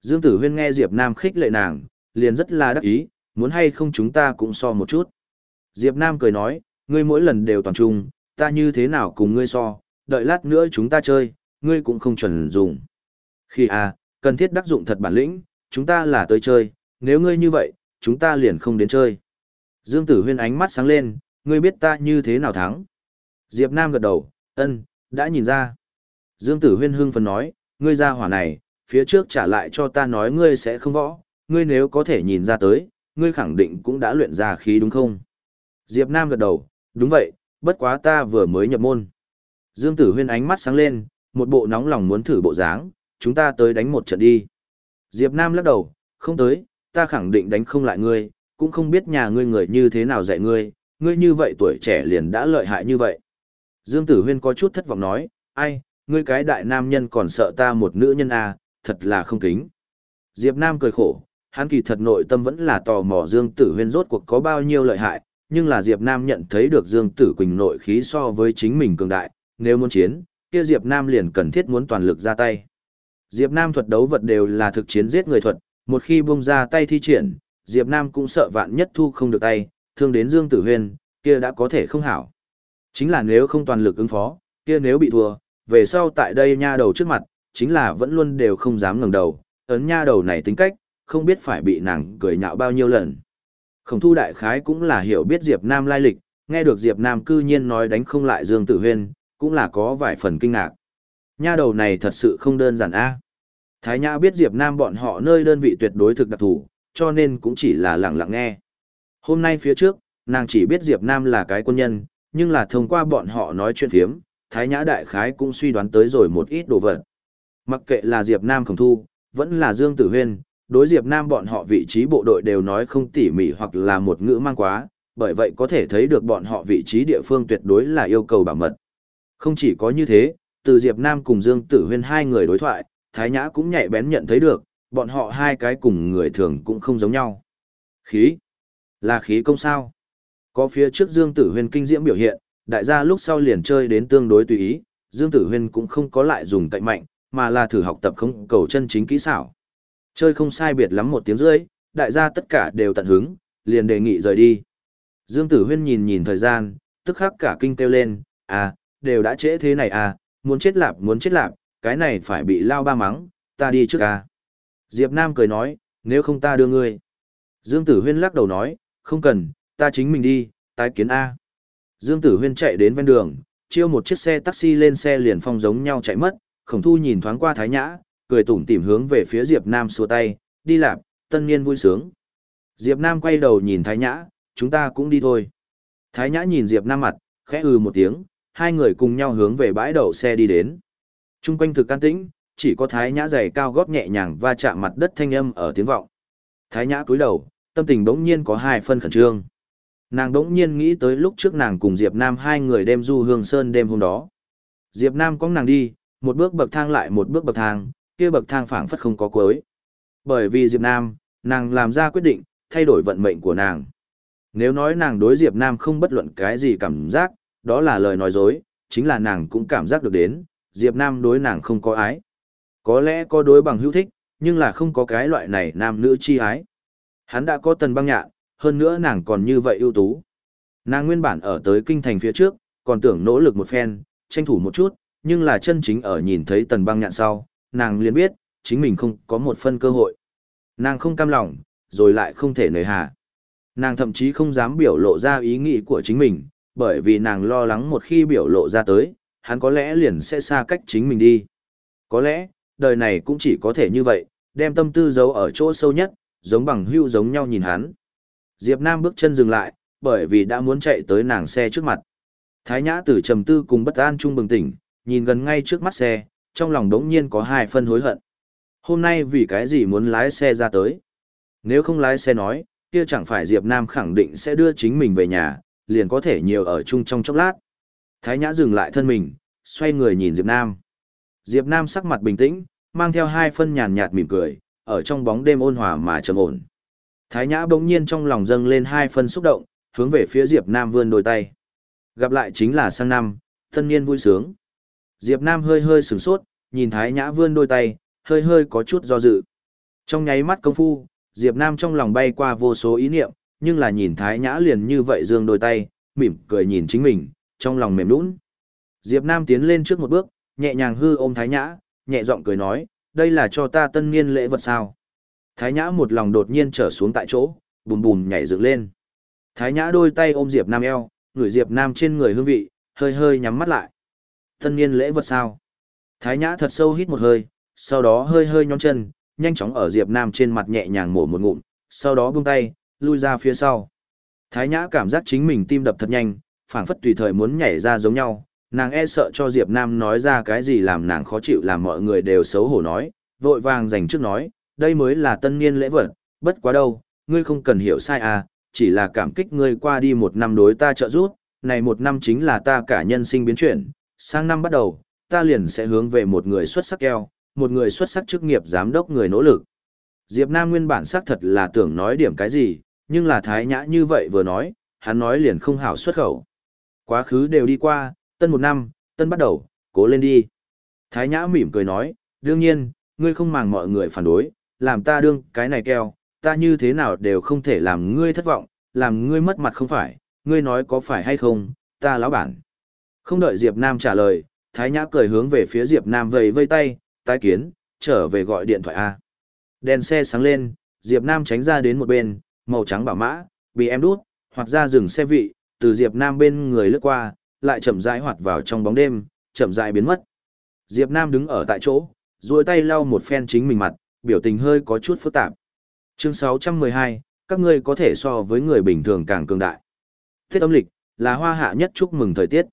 Dương Tử Huyên nghe Diệp Nam khích lệ nàng, liền rất là đắc ý, muốn hay không chúng ta cũng so một chút. Diệp Nam cười nói, ngươi mỗi lần đều toàn trung, ta như thế nào cùng ngươi so, đợi lát nữa chúng ta chơi, ngươi cũng không chuẩn dùng. Khi à, cần thiết đắc dụng thật bản lĩnh, chúng ta là tới chơi, nếu ngươi như vậy, chúng ta liền không đến chơi. Dương Tử Huyên ánh mắt sáng lên, ngươi biết ta như thế nào thắng. Diệp Nam gật đầu, ân, đã nhìn ra. Dương Tử Huyên hưng phấn nói, ngươi ra hỏa này, phía trước trả lại cho ta nói ngươi sẽ không võ, ngươi nếu có thể nhìn ra tới, ngươi khẳng định cũng đã luyện ra khí đúng không? Diệp Nam gật đầu, đúng vậy, bất quá ta vừa mới nhập môn. Dương Tử Huyên ánh mắt sáng lên, một bộ nóng lòng muốn thử bộ dáng, chúng ta tới đánh một trận đi. Diệp Nam lắc đầu, không tới, ta khẳng định đánh không lại ngươi, cũng không biết nhà ngươi người như thế nào dạy ngươi, ngươi như vậy tuổi trẻ liền đã lợi hại như vậy. Dương Tử Huyên có chút thất vọng nói, ai, ngươi cái đại nam nhân còn sợ ta một nữ nhân à, thật là không kính. Diệp Nam cười khổ, hắn kỳ thật nội tâm vẫn là tò mò Dương Tử Huyên rốt cuộc có bao nhiêu lợi hại, nhưng là Diệp Nam nhận thấy được Dương Tử Quỳnh nội khí so với chính mình cường đại, nếu muốn chiến, kia Diệp Nam liền cần thiết muốn toàn lực ra tay. Diệp Nam thuật đấu vật đều là thực chiến giết người thuật, một khi buông ra tay thi triển, Diệp Nam cũng sợ vạn nhất thu không được tay, thương đến Dương Tử Huyên, kia đã có thể không hảo. Chính là nếu không toàn lực ứng phó, kia nếu bị thua, về sau tại đây nha đầu trước mặt, chính là vẫn luôn đều không dám ngẩng đầu, ấn nha đầu này tính cách, không biết phải bị nàng cười nhạo bao nhiêu lần. Khổng thu đại khái cũng là hiểu biết Diệp Nam lai lịch, nghe được Diệp Nam cư nhiên nói đánh không lại Dương Tử Huyên, cũng là có vài phần kinh ngạc. Nha đầu này thật sự không đơn giản a. Thái Nhã biết Diệp Nam bọn họ nơi đơn vị tuyệt đối thực đặc thủ, cho nên cũng chỉ là lặng lặng nghe. Hôm nay phía trước, nàng chỉ biết Diệp Nam là cái quân nhân, nhưng là thông qua bọn họ nói chuyện phiếm, Thái Nhã đại khái cũng suy đoán tới rồi một ít đồ vật. Mặc kệ là Diệp Nam khổng thu, vẫn là Dương Tử Huyên, đối Diệp Nam bọn họ vị trí bộ đội đều nói không tỉ mỉ hoặc là một ngữ mang quá, bởi vậy có thể thấy được bọn họ vị trí địa phương tuyệt đối là yêu cầu bảo mật. Không chỉ có như thế, từ Diệp Nam cùng Dương Tử Huyên hai người đối thoại, Thái Nhã cũng nhạy bén nhận thấy được, bọn họ hai cái cùng người thường cũng không giống nhau. Khí? Là khí công sao? Có phía trước Dương Tử Huyên kinh diễm biểu hiện, đại gia lúc sau liền chơi đến tương đối tùy ý, Dương Tử Huyên cũng không có lại dùng cạnh mạnh, mà là thử học tập không cầu chân chính kỹ xảo. Chơi không sai biệt lắm một tiếng rưỡi, đại gia tất cả đều tận hứng, liền đề nghị rời đi. Dương Tử Huyên nhìn nhìn thời gian, tức khắc cả kinh kêu lên, à, đều đã trễ thế này à, muốn chết lạp muốn chết lạp, cái này phải bị lao ba mắng, ta đi trước à. Diệp Nam cười nói, nếu không ta đưa ngươi. Dương Tử Huyên lắc đầu nói, không cần, ta chính mình đi, tái kiến A. Dương Tử Huyên chạy đến ven đường, chiêu một chiếc xe taxi lên xe liền phong giống nhau chạy mất, khổng thu nhìn thoáng qua Thái Nhã, cười tủm tỉm hướng về phía Diệp Nam xua tay, đi lạp, tân niên vui sướng. Diệp Nam quay đầu nhìn Thái Nhã, chúng ta cũng đi thôi. Thái Nhã nhìn Diệp Nam mặt, khẽ ừ một tiếng, hai người cùng nhau hướng về bãi đậu xe đi đến. Trung quanh thực can tĩnh, chỉ có Thái Nhã giày cao gót nhẹ nhàng va chạm mặt đất thanh âm ở tiếng vọng. Thái Nhã cúi đầu, tâm tình bỗng nhiên có hai phân khẩn trương. Nàng bỗng nhiên nghĩ tới lúc trước nàng cùng Diệp Nam hai người đêm du hương sơn đêm hôm đó. Diệp Nam có nàng đi, một bước bậc thang lại một bước bậc thang, kia bậc thang phảng phất không có cuối. Bởi vì Diệp Nam, nàng làm ra quyết định, thay đổi vận mệnh của nàng. Nếu nói nàng đối Diệp Nam không bất luận cái gì cảm giác, đó là lời nói dối, chính là nàng cũng cảm giác được đến, Diệp Nam đối nàng không có ái. Có lẽ có đối bằng hữu thích, nhưng là không có cái loại này nam nữ chi ái. Hắn đã có tần băng nhạn, hơn nữa nàng còn như vậy ưu tú. Nàng nguyên bản ở tới kinh thành phía trước, còn tưởng nỗ lực một phen, tranh thủ một chút, nhưng là chân chính ở nhìn thấy tần băng nhạn sau, nàng liền biết, chính mình không có một phân cơ hội. Nàng không cam lòng, rồi lại không thể nời hà. Nàng thậm chí không dám biểu lộ ra ý nghĩ của chính mình, bởi vì nàng lo lắng một khi biểu lộ ra tới, hắn có lẽ liền sẽ xa cách chính mình đi. Có lẽ, đời này cũng chỉ có thể như vậy, đem tâm tư giấu ở chỗ sâu nhất, giống bằng hưu giống nhau nhìn hắn. Diệp Nam bước chân dừng lại, bởi vì đã muốn chạy tới nàng xe trước mặt. Thái Nhã Tử trầm tư cùng bất an Trung bừng tỉnh, nhìn gần ngay trước mắt xe, trong lòng đống nhiên có hai phân hối hận. Hôm nay vì cái gì muốn lái xe ra tới? Nếu không lái xe nói, kia chẳng phải Diệp Nam khẳng định sẽ đưa chính mình về nhà, liền có thể nhiều ở chung trong chốc lát. Thái Nhã dừng lại thân mình, xoay người nhìn Diệp Nam. Diệp Nam sắc mặt bình tĩnh, mang theo hai phân nhàn nhạt mỉm cười, ở trong bóng đêm ôn hòa mà trầm ổn. Thái Nhã bỗng nhiên trong lòng dâng lên hai phân xúc động, hướng về phía Diệp Nam vươn đôi tay. Gặp lại chính là sang năm, thân niên vui sướng. Diệp Nam hơi hơi sửng sốt, nhìn Thái Nhã vươn đôi tay, hơi hơi có chút do dự. Trong nháy mắt công phu, Diệp Nam trong lòng bay qua vô số ý niệm, nhưng là nhìn Thái Nhã liền như vậy dương đôi tay, mỉm cười nhìn chính mình, trong lòng mềm nũng. Diệp Nam tiến lên trước một bước, nhẹ nhàng hư ôm Thái Nhã, nhẹ giọng cười nói, đây là cho ta tân niên lễ vật sao. Thái Nhã một lòng đột nhiên trở xuống tại chỗ, bùm bùm nhảy dựng lên. Thái Nhã đôi tay ôm Diệp Nam eo, ngửi Diệp Nam trên người hương vị, hơi hơi nhắm mắt lại. Tân niên lễ vật sao? Thái Nhã thật sâu hít một hơi, sau đó hơi hơi nhón chân, nhanh chóng ở Diệp Nam trên mặt nhẹ nhàng mổ một ngụm, sau đó buông tay, lui ra phía sau. Thái Nhã cảm giác chính mình tim đập thật nhanh, phảng phất tùy thời muốn nhảy ra giống nhau, nàng e sợ cho Diệp Nam nói ra cái gì làm nàng khó chịu làm mọi người đều xấu hổ nói, vội vàng dành trước nói, đây mới là tân niên lễ vật, bất quá đâu, ngươi không cần hiểu sai à, chỉ là cảm kích ngươi qua đi một năm đối ta trợ giúp, này một năm chính là ta cả nhân sinh biến chuyển, sang năm bắt đầu, ta liền sẽ hướng về một người xuất sắc keo, một người xuất sắc chức nghiệp giám đốc người nỗ lực. Diệp Nam nguyên bản xác thật là tưởng nói điểm cái gì, nhưng là thái nhã như vậy vừa nói, hắn nói liền không hảo xuất khẩu. Quá khứ đều đi qua, tân một năm, tân bắt đầu, cố lên đi. Thái nhã mỉm cười nói, đương nhiên, ngươi không màng mọi người phản đối, làm ta đương cái này keo, ta như thế nào đều không thể làm ngươi thất vọng, làm ngươi mất mặt không phải, ngươi nói có phải hay không, ta lão bản. Không đợi Diệp Nam trả lời, Thái Nhã cười hướng về phía Diệp Nam vẫy vây tay, tái kiến, trở về gọi điện thoại A. Đèn xe sáng lên, Diệp Nam tránh ra đến một bên, màu trắng bảo mã, bị em đút, hoặc ra dừng xe vị, từ Diệp Nam bên người lướt qua, lại chậm rãi hoạt vào trong bóng đêm, chậm rãi biến mất. Diệp Nam đứng ở tại chỗ, duỗi tay lau một phen chính mình mặt, biểu tình hơi có chút phức tạp. Chương 612, các ngươi có thể so với người bình thường càng cường đại. Tết âm lịch, là hoa hạ nhất chúc mừng thời tiết.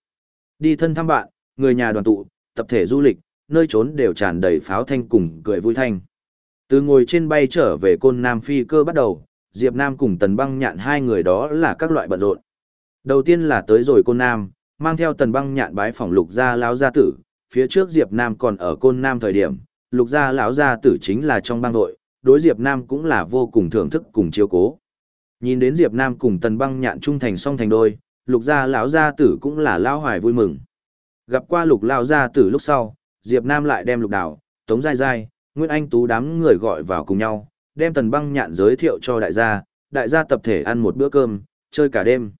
Đi thân thăm bạn, người nhà đoàn tụ, tập thể du lịch, nơi trốn đều tràn đầy pháo thanh cùng cười vui thanh. Từ ngồi trên bay trở về côn Nam Phi cơ bắt đầu, Diệp Nam cùng Tần Băng nhạn hai người đó là các loại bận rộn. Đầu tiên là tới rồi côn Nam, mang theo Tần Băng nhạn bái phỏng lục gia lão gia tử, phía trước Diệp Nam còn ở côn Nam thời điểm, lục gia lão gia tử chính là trong bang đội, đối Diệp Nam cũng là vô cùng thưởng thức cùng chiếu cố. Nhìn đến Diệp Nam cùng Tần Băng nhạn trung thành song thành đôi, lục gia lão gia tử cũng là lão hoài vui mừng. Gặp qua lục lão gia tử lúc sau, Diệp Nam lại đem lục đảo, tống dai dai, Nguyễn Anh Tú đám người gọi vào cùng nhau, đem Tần Băng nhạn giới thiệu cho đại gia, đại gia tập thể ăn một bữa cơm, chơi cả đêm.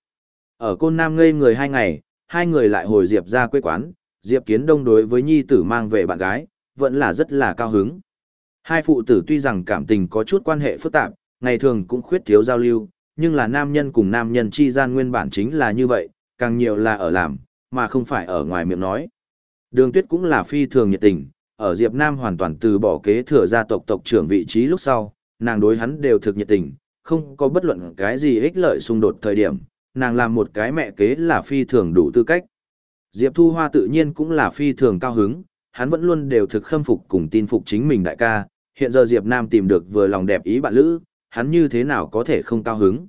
Ở Côn Nam ngây người hai ngày, hai người lại hồi Diệp ra quê quán, Diệp Kiến Đông đối với nhi tử mang về bạn gái, vẫn là rất là cao hứng. Hai phụ tử tuy rằng cảm tình có chút quan hệ phức tạp, ngày thường cũng khuyết thiếu giao lưu, nhưng là nam nhân cùng nam nhân chi gian nguyên bản chính là như vậy, càng nhiều là ở làm, mà không phải ở ngoài miệng nói. Đường Tuyết cũng là phi thường nhiệt tình, ở Diệp Nam hoàn toàn từ bỏ kế thừa gia tộc tộc trưởng vị trí lúc sau, nàng đối hắn đều thực nhiệt tình, không có bất luận cái gì ích lợi xung đột thời điểm, nàng làm một cái mẹ kế là phi thường đủ tư cách. Diệp Thu Hoa tự nhiên cũng là phi thường cao hứng, hắn vẫn luôn đều thực khâm phục cùng tin phục chính mình đại ca, hiện giờ Diệp Nam tìm được vừa lòng đẹp ý bạn lữ, hắn như thế nào có thể không cao hứng.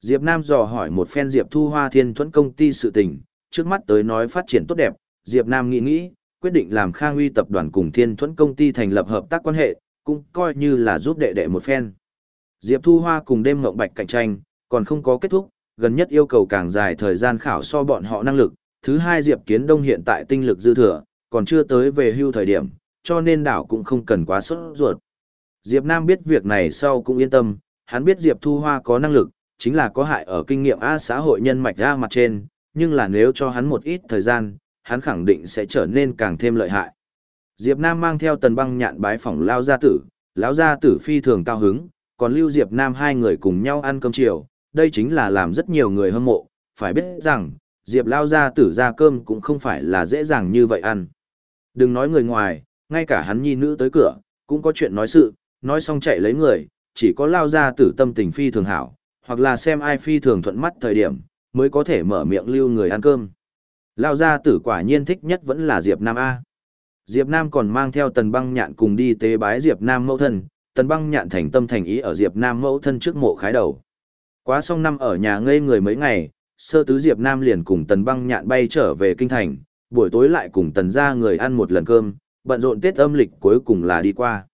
Diệp Nam dò hỏi một phen Diệp Thu Hoa Thiên Thuẫn công ty sự tình, trước mắt tới nói phát triển tốt đẹp, Diệp Nam nghĩ nghĩ, quyết định làm Khang Uy tập đoàn cùng Thiên Thuẫn công ty thành lập hợp tác quan hệ, cũng coi như là giúp đệ đệ một phen. Diệp Thu Hoa cùng đêm ngộng bạch cạnh tranh, còn không có kết thúc, gần nhất yêu cầu càng dài thời gian khảo so bọn họ năng lực. Thứ hai Diệp Kiến Đông hiện tại tinh lực dư thừa, còn chưa tới về hưu thời điểm, cho nên đảo cũng không cần quá sốt ruột. Diệp Nam biết việc này sau cũng yên tâm, hắn biết Diệp Thu Hoa có năng lực, chính là có hại ở kinh nghiệm A xã hội nhân mạch A mặt trên, nhưng là nếu cho hắn một ít thời gian, hắn khẳng định sẽ trở nên càng thêm lợi hại. Diệp Nam mang theo tần băng nhạn bái phỏng lao gia tử, lão gia tử phi thường cao hứng, còn lưu Diệp Nam hai người cùng nhau ăn cơm chiều, đây chính là làm rất nhiều người hâm mộ, phải biết rằng, Diệp lao gia tử ra cơm cũng không phải là dễ dàng như vậy ăn. Đừng nói người ngoài, ngay cả hắn nhi nữ tới cửa, cũng có chuyện nói sự, nói xong chạy lấy người, chỉ có lao gia tử tâm tình phi thường hảo, hoặc là xem ai phi thường thuận mắt thời điểm, mới có thể mở miệng lưu người ăn cơm. Lao gia tử quả nhiên thích nhất vẫn là Diệp Nam A. Diệp Nam còn mang theo tần băng nhạn cùng đi tế bái Diệp Nam mẫu thân, tần băng nhạn thành tâm thành ý ở Diệp Nam mẫu thân trước mộ khái đầu. Quá xong năm ở nhà ngây người mấy ngày, sơ tứ Diệp Nam liền cùng tần băng nhạn bay trở về kinh thành, buổi tối lại cùng tần gia người ăn một lần cơm, bận rộn Tết âm lịch cuối cùng là đi qua.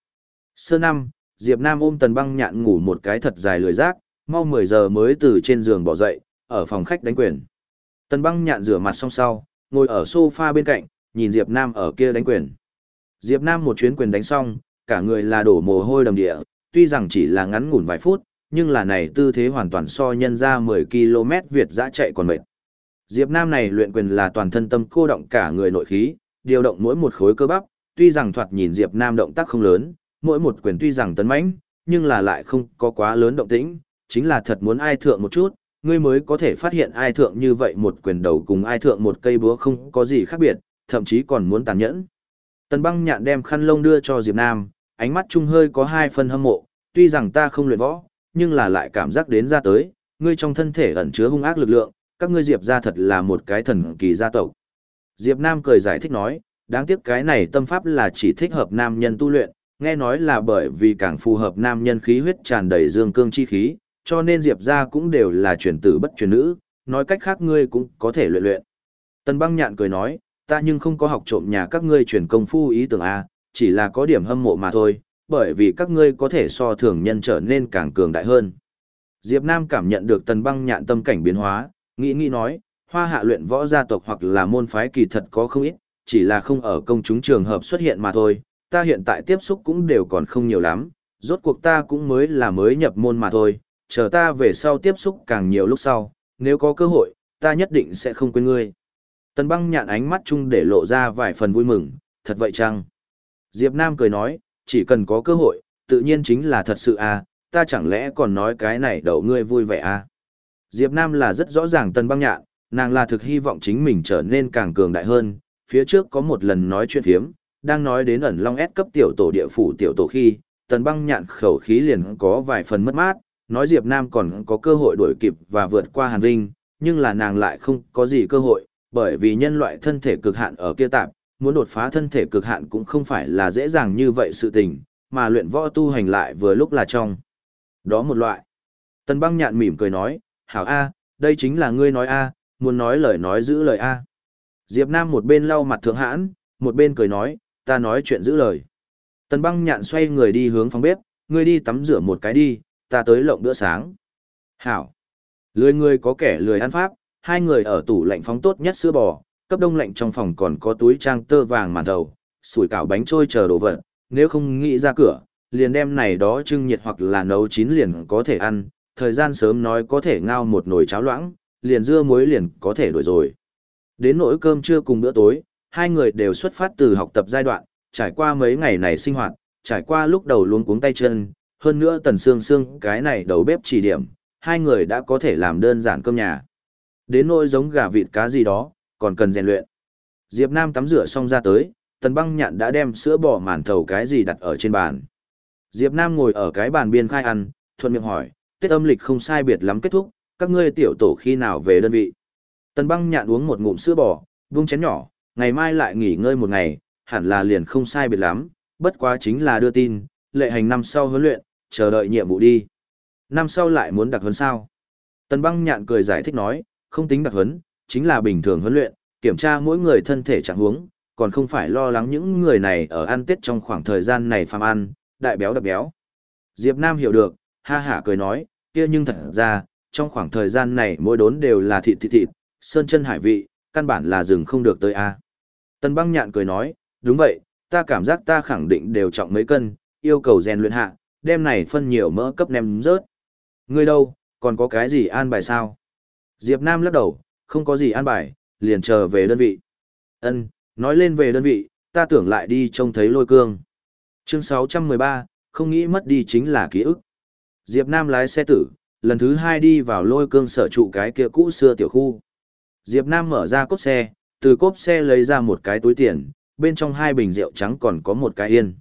Sơ năm, Diệp Nam ôm tần băng nhạn ngủ một cái thật dài lười rác, mau 10 giờ mới từ trên giường bỏ dậy, ở phòng khách đánh quyền. Tần băng nhạn rửa mặt xong sau, ngồi ở sofa bên cạnh, nhìn Diệp Nam ở kia đánh quyền. Diệp Nam một chuyến quyền đánh xong, cả người là đổ mồ hôi đầm địa, tuy rằng chỉ là ngắn ngủn vài phút, nhưng là này tư thế hoàn toàn so nhân ra 10 km Việt dã chạy còn mệt. Diệp Nam này luyện quyền là toàn thân tâm cô động cả người nội khí, điều động mỗi một khối cơ bắp, tuy rằng thoạt nhìn Diệp Nam động tác không lớn, mỗi một quyền tuy rằng tấn mãnh, nhưng là lại không có quá lớn động tĩnh, chính là thật muốn ai thượng một chút, ngươi mới có thể phát hiện ai thượng như vậy một quyền đầu cùng ai thượng một cây búa không có gì khác biệt, thậm chí còn muốn tàn nhẫn. Tần băng nhạn đem khăn lông đưa cho Diệp Nam, ánh mắt trung hơi có hai phần hâm mộ, tuy rằng ta không luyện võ, nhưng là lại cảm giác đến ra tới, ngươi trong thân thể ẩn chứa hung ác lực lượng, các ngươi Diệp gia thật là một cái thần kỳ gia tộc. Diệp Nam cười giải thích nói, đáng tiếc cái này tâm pháp là chỉ thích hợp nam nhân tu luyện, nghe nói là bởi vì càng phù hợp nam nhân khí huyết tràn đầy dương cương chi khí, cho nên Diệp gia cũng đều là truyền tử bất truyền nữ, nói cách khác ngươi cũng có thể luyện luyện. Tần băng nhạn cười nói, ta nhưng không có học trộm nhà các ngươi truyền công phu ý tưởng A, chỉ là có điểm hâm mộ mà thôi, bởi vì các ngươi có thể so thường nhân trở nên càng cường đại hơn. Diệp Nam cảm nhận được tần băng nhạn tâm cảnh biến hóa, nghĩ nghĩ nói, hoa hạ luyện võ gia tộc hoặc là môn phái kỳ thật có không ít, chỉ là không ở công chúng trường hợp xuất hiện mà thôi, ta hiện tại tiếp xúc cũng đều còn không nhiều lắm, rốt cuộc ta cũng mới là mới nhập môn mà thôi, chờ ta về sau tiếp xúc càng nhiều lúc sau, nếu có cơ hội, ta nhất định sẽ không quên ngươi. Tần băng nhạn ánh mắt chung để lộ ra vài phần vui mừng, thật vậy chăng? Diệp Nam cười nói, chỉ cần có cơ hội, tự nhiên chính là thật sự à, ta chẳng lẽ còn nói cái này đậu ngươi vui vẻ à? Diệp Nam là rất rõ ràng tần băng nhạn, nàng là thực hy vọng chính mình trở nên càng cường đại hơn, phía trước có một lần nói chuyện thiếm, đang nói đến ẩn long S cấp tiểu tổ địa phủ tiểu tổ khi, tần băng nhạn khẩu khí liền có vài phần mất mát, nói Diệp Nam còn có cơ hội đuổi kịp và vượt qua Hàn Vinh, nhưng là nàng lại không có gì cơ hội, bởi vì nhân loại thân thể cực hạn ở kia tạp, muốn đột phá thân thể cực hạn cũng không phải là dễ dàng như vậy sự tình, mà luyện võ tu hành lại vừa lúc là trong. Đó một loại. Tần băng nhạn mỉm cười nói, hảo A, đây chính là ngươi nói A, muốn nói lời nói giữ lời A. Diệp Nam một bên lau mặt thượng hãn, một bên cười nói, ta nói chuyện giữ lời. Tần băng nhạn xoay người đi hướng phòng bếp, ngươi đi tắm rửa một cái đi, ta tới lộng bữa sáng. Hảo. Lười người có kẻ lười ăn pháp, hai người ở tủ lạnh phóng tốt nhất sữa bò, cấp đông lạnh trong phòng còn có túi trang tơ vàng màn đầu, sủi cảo bánh trôi chờ đồ vật, nếu không nghĩ ra cửa, liền đem này đó trưng nhiệt hoặc là nấu chín liền có thể ăn, thời gian sớm nói có thể ngao một nồi cháo loãng, liền dưa muối liền có thể đổi rồi. Đến nỗi cơm trưa cùng bữa tối, hai người đều xuất phát từ học tập giai đoạn, trải qua mấy ngày này sinh hoạt, trải qua lúc đầu luôn cuống tay chân, hơn nữa tần xương xương cái này đầu bếp chỉ điểm, hai người đã có thể làm đơn giản cơm nhà. Đến nỗi giống gà vịt cá gì đó, còn cần rèn luyện. Diệp Nam tắm rửa xong ra tới, tần băng nhạn đã đem sữa bò màn thầu cái gì đặt ở trên bàn. Diệp Nam ngồi ở cái bàn biên khai ăn, thuận miệng hỏi, Tết âm lịch không sai biệt lắm kết thúc, các ngươi tiểu tổ khi nào về đơn vị. Tần băng nhạn uống một ngụm sữa bò, vung chén nhỏ, ngày mai lại nghỉ ngơi một ngày, hẳn là liền không sai biệt lắm, bất quá chính là đưa tin, lệ hành năm sau huấn luyện, chờ đợi nhiệm vụ đi. Năm sau lại muốn đặc huấn sao? Tần băng nhạn cười giải thích nói, không tính đặc huấn, chính là bình thường huấn luyện, kiểm tra mỗi người thân thể trạng huống, còn không phải lo lắng những người này ở ăn tết trong khoảng thời gian này phàm ăn, đại béo đặc béo. Diệp Nam hiểu được, ha hả cười nói, kia nhưng thật ra, trong khoảng thời gian này mỗi đốn đều là thịt thịt thịt, sơn chân hải vị, căn bản là dừng không được tới a. Tần băng nhạn cười nói, đúng vậy, ta cảm giác ta khẳng định đều trọng mấy cân, yêu cầu rèn luyện hạ, đem này phân nhiều mỡ cấp nem rớt. Ngươi đâu, còn có cái gì an bài sao? Diệp Nam lắc đầu, không có gì an bài, liền chờ về đơn vị. Ân, nói lên về đơn vị, ta tưởng lại đi trông thấy lôi cương. Chương 613, không nghĩ mất đi chính là ký ức. Diệp Nam lái xe tử, lần thứ hai đi vào lôi cương sở trụ cái kia cũ xưa tiểu khu. Diệp Nam mở ra cốp xe, từ cốp xe lấy ra một cái túi tiền, bên trong hai bình rượu trắng còn có một cái yên.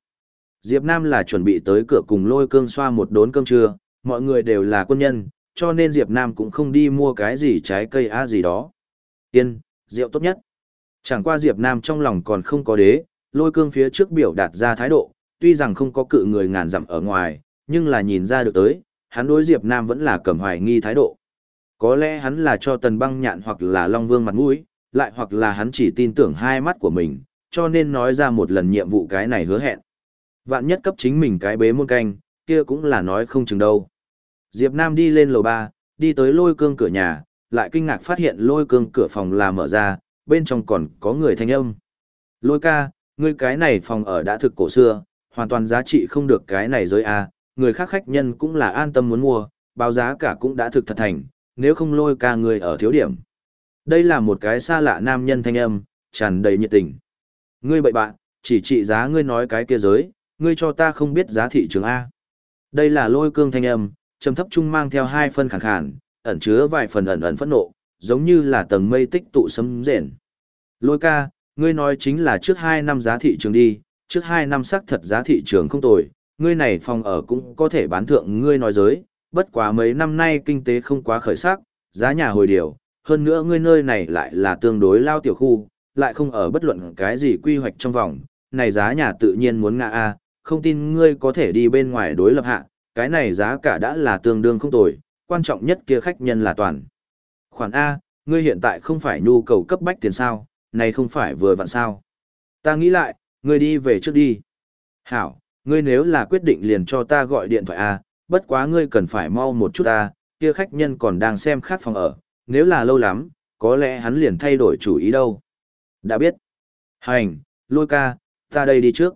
Diệp Nam là chuẩn bị tới cửa cùng lôi cương xoa một đốn cơm trưa, mọi người đều là quân nhân, cho nên Diệp Nam cũng không đi mua cái gì trái cây á gì đó. Yên, rượu tốt nhất. Chẳng qua Diệp Nam trong lòng còn không có đế, lôi cương phía trước biểu đạt ra thái độ, tuy rằng không có cự người ngàn dặm ở ngoài, nhưng là nhìn ra được tới, hắn đối Diệp Nam vẫn là cầm hoài nghi thái độ. Có lẽ hắn là cho tần băng nhạn hoặc là Long Vương mặt mũi, lại hoặc là hắn chỉ tin tưởng hai mắt của mình, cho nên nói ra một lần nhiệm vụ cái này hứa hẹn. Vạn nhất cấp chính mình cái bế môn canh, kia cũng là nói không chừng đâu. Diệp Nam đi lên lầu 3, đi tới lôi cương cửa nhà, lại kinh ngạc phát hiện lôi cương cửa phòng là mở ra, bên trong còn có người thanh âm. Lôi ca, ngươi cái này phòng ở đã thực cổ xưa, hoàn toàn giá trị không được cái này giới A, người khác khách nhân cũng là an tâm muốn mua, báo giá cả cũng đã thực thật thành, nếu không lôi ca người ở thiếu điểm. Đây là một cái xa lạ nam nhân thanh âm, tràn đầy nhiệt tình. Ngươi bậy bạn, chỉ trị giá ngươi nói cái kia giới, ngươi cho ta không biết giá thị trường A. Đây là lôi cương thanh âm, trầm thấp trung mang theo hai phân khẳng khàn, ẩn chứa vài phần ẩn ẩn phẫn nộ, giống như là tầng mây tích tụ sấm rền. Lôi ca, ngươi nói chính là trước hai năm giá thị trường đi, trước hai năm xác thật giá thị trường không tồi, ngươi này phòng ở cũng có thể bán thượng ngươi nói giới, bất quá mấy năm nay kinh tế không quá khởi sắc, giá nhà hồi điều, hơn nữa ngươi nơi này lại là tương đối lao tiểu khu, lại không ở bất luận cái gì quy hoạch trong vòng, này giá nhà tự nhiên muốn ngã a, không tin ngươi có thể đi bên ngoài đối lập hạ, cái này giá cả đã là tương đương không tồi, quan trọng nhất kia khách nhân là toàn. Khoản A, ngươi hiện tại không phải nhu cầu cấp bách tiền sao, này không phải vừa vặn sao. Ta nghĩ lại, ngươi đi về trước đi. Hảo, ngươi nếu là quyết định liền cho ta gọi điện thoại A, bất quá ngươi cần phải mau một chút a, kia khách nhân còn đang xem khác phòng ở, nếu là lâu lắm, có lẽ hắn liền thay đổi chủ ý đâu. Đã biết. Hành, lôi ca, ta đây đi trước.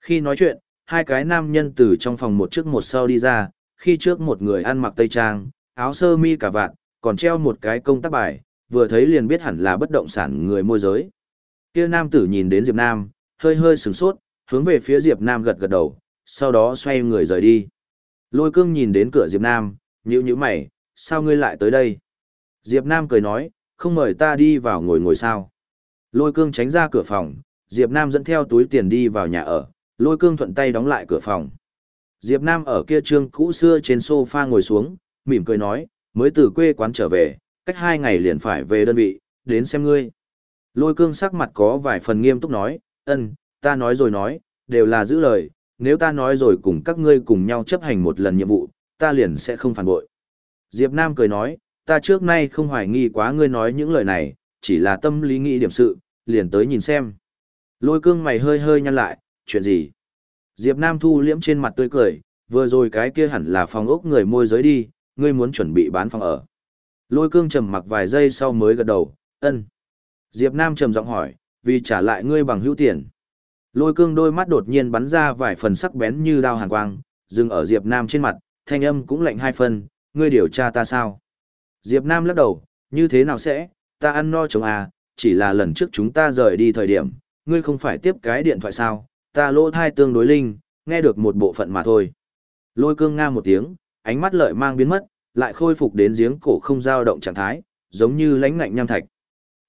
Khi nói chuyện, hai cái nam nhân từ trong phòng một trước một sau đi ra, khi trước một người ăn mặc tây trang, áo sơ mi cả vạn, còn treo một cái công tác bài, vừa thấy liền biết hẳn là bất động sản người môi giới. Kia nam tử nhìn đến Diệp Nam, hơi hơi sửng sốt, hướng về phía Diệp Nam gật gật đầu, sau đó xoay người rời đi. Lôi cương nhìn đến cửa Diệp Nam, nhíu nhíu mày, sao ngươi lại tới đây? Diệp Nam cười nói, không mời ta đi vào ngồi ngồi sao. Lôi cương tránh ra cửa phòng, Diệp Nam dẫn theo túi tiền đi vào nhà ở, lôi cương thuận tay đóng lại cửa phòng. Diệp Nam ở kia trương cũ xưa trên sofa ngồi xuống, mỉm cười nói, mới từ quê quán trở về, cách hai ngày liền phải về đơn vị, đến xem ngươi. Lôi cương sắc mặt có vài phần nghiêm túc nói, ân, ta nói rồi nói, đều là giữ lời, nếu ta nói rồi cùng các ngươi cùng nhau chấp hành một lần nhiệm vụ, ta liền sẽ không phản bội. Diệp Nam cười nói, ta trước nay không hoài nghi quá ngươi nói những lời này, chỉ là tâm lý nghĩ điểm sự, liền tới nhìn xem. Lôi cương mày hơi hơi nhăn lại, chuyện gì? Diệp Nam thu liễm trên mặt tươi cười, vừa rồi cái kia hẳn là phòng ốc người môi giới đi, ngươi muốn chuẩn bị bán phòng ở. Lôi cương trầm mặc vài giây sau mới gật đầu, ân. Diệp Nam trầm giọng hỏi, vì trả lại ngươi bằng hữu tiền. Lôi cương đôi mắt đột nhiên bắn ra vài phần sắc bén như đao hàn quang, dừng ở Diệp Nam trên mặt, thanh âm cũng lạnh hai phần, ngươi điều tra ta sao? Diệp Nam lắc đầu, như thế nào sẽ, ta ăn no chống à, chỉ là lần trước chúng ta rời đi thời điểm, ngươi không phải tiếp cái điện thoại sao, ta lỗ thai tương đối linh, nghe được một bộ phận mà thôi. Lôi cương nga một tiếng, ánh mắt lợi mang biến mất, lại khôi phục đến giếng cổ không dao động trạng thái, giống như lãnh ngạnh nham thạch.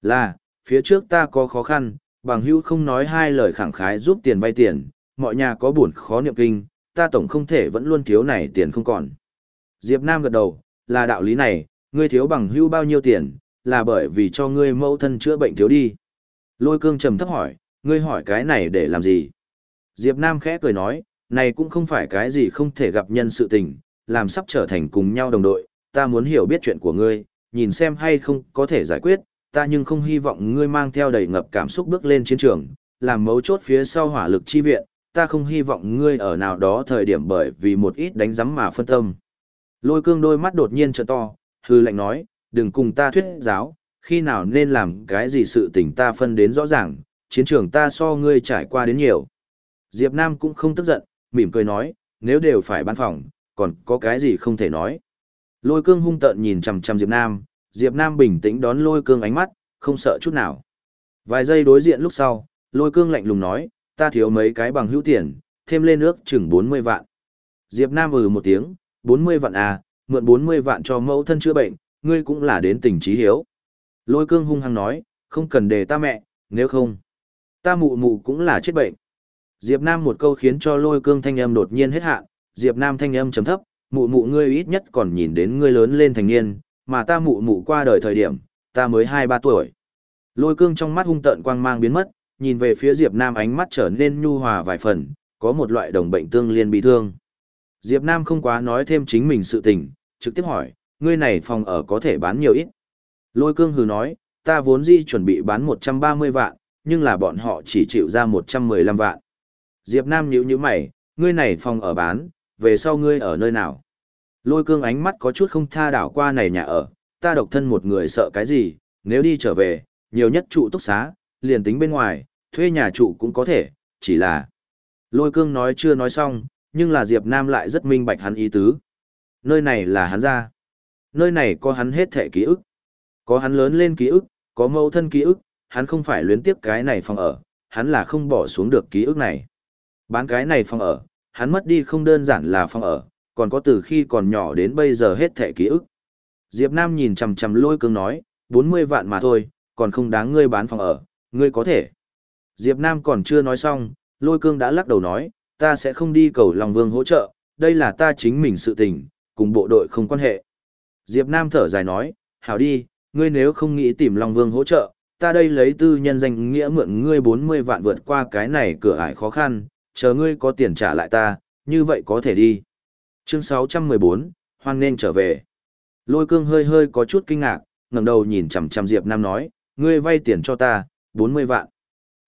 Là, phía trước ta có khó khăn, bằng hữu không nói hai lời khẳng khái giúp tiền vay tiền, mọi nhà có buồn khó niệm kinh, ta tổng không thể vẫn luôn thiếu này tiền không còn. Diệp Nam gật đầu, là đạo lý này, ngươi thiếu bằng hữu bao nhiêu tiền, là bởi vì cho ngươi mẫu thân chữa bệnh thiếu đi. Lôi cương trầm thấp hỏi, ngươi hỏi cái này để làm gì? Diệp Nam khẽ cười nói, này cũng không phải cái gì không thể gặp nhân sự tình, làm sắp trở thành cùng nhau đồng đội, ta muốn hiểu biết chuyện của ngươi, nhìn xem hay không có thể giải quyết, ta nhưng không hy vọng ngươi mang theo đầy ngập cảm xúc bước lên chiến trường, làm mấu chốt phía sau hỏa lực chi viện, ta không hy vọng ngươi ở nào đó thời điểm bởi vì một ít đánh giấm mà phân tâm. Lôi cương đôi mắt đột nhiên trợ to, hư lệnh nói, đừng cùng ta thuyết giáo, khi nào nên làm cái gì sự tình ta phân đến rõ ràng, chiến trường ta so ngươi trải qua đến nhiều. Diệp Nam cũng không tức giận, mỉm cười nói, nếu đều phải bán phòng, còn có cái gì không thể nói. Lôi cương hung tợn nhìn chằm chằm Diệp Nam, Diệp Nam bình tĩnh đón lôi cương ánh mắt, không sợ chút nào. Vài giây đối diện lúc sau, lôi cương lạnh lùng nói, ta thiếu mấy cái bằng hữu tiền, thêm lên nước chừng 40 vạn. Diệp Nam ừ một tiếng, 40 vạn à, mượn 40 vạn cho mẫu thân chữa bệnh, ngươi cũng là đến tình trí hiếu. Lôi cương hung hăng nói, không cần để ta mẹ, nếu không, ta mụ mụ cũng là chết bệnh. Diệp Nam một câu khiến cho lôi cương thanh âm đột nhiên hết hạn, Diệp Nam thanh âm trầm thấp, mụ mụ ngươi ít nhất còn nhìn đến ngươi lớn lên thành niên, mà ta mụ mụ qua đời thời điểm, ta mới 2-3 tuổi. Lôi cương trong mắt hung tợn quang mang biến mất, nhìn về phía Diệp Nam ánh mắt trở nên nhu hòa vài phần, có một loại đồng bệnh tương liên bị thương. Diệp Nam không quá nói thêm chính mình sự tình, trực tiếp hỏi, ngươi này phòng ở có thể bán nhiều ít. Lôi cương hừ nói, ta vốn dĩ chuẩn bị bán 130 vạn, nhưng là bọn họ chỉ chịu ra 115 vạn. Diệp Nam nhíu nhíu mày, ngươi này phòng ở bán, về sau ngươi ở nơi nào? Lôi cương ánh mắt có chút không tha đảo qua này nhà ở, ta độc thân một người sợ cái gì, nếu đi trở về, nhiều nhất trụ túc xá, liền tính bên ngoài, thuê nhà trụ cũng có thể, chỉ là... Lôi cương nói chưa nói xong, nhưng là Diệp Nam lại rất minh bạch hắn ý tứ. Nơi này là hắn ra. Nơi này có hắn hết thể ký ức. Có hắn lớn lên ký ức, có mẫu thân ký ức, hắn không phải luyến tiếc cái này phòng ở, hắn là không bỏ xuống được ký ức này. Bán cái này phòng ở, hắn mất đi không đơn giản là phòng ở, còn có từ khi còn nhỏ đến bây giờ hết thể ký ức. Diệp Nam nhìn chằm chằm lôi cương nói, 40 vạn mà thôi, còn không đáng ngươi bán phòng ở, ngươi có thể. Diệp Nam còn chưa nói xong, lôi cương đã lắc đầu nói, ta sẽ không đi cầu Long Vương hỗ trợ, đây là ta chính mình sự tình, cùng bộ đội không quan hệ. Diệp Nam thở dài nói, hảo đi, ngươi nếu không nghĩ tìm Long Vương hỗ trợ, ta đây lấy tư nhân danh nghĩa mượn ngươi 40 vạn vượt qua cái này cửa ải khó khăn, chờ ngươi có tiền trả lại ta, như vậy có thể đi. Chương 614, hoan nên trở về. Lôi cương hơi hơi có chút kinh ngạc, ngẩng đầu nhìn chằm chằm Diệp Nam nói, ngươi vay tiền cho ta, 40 vạn.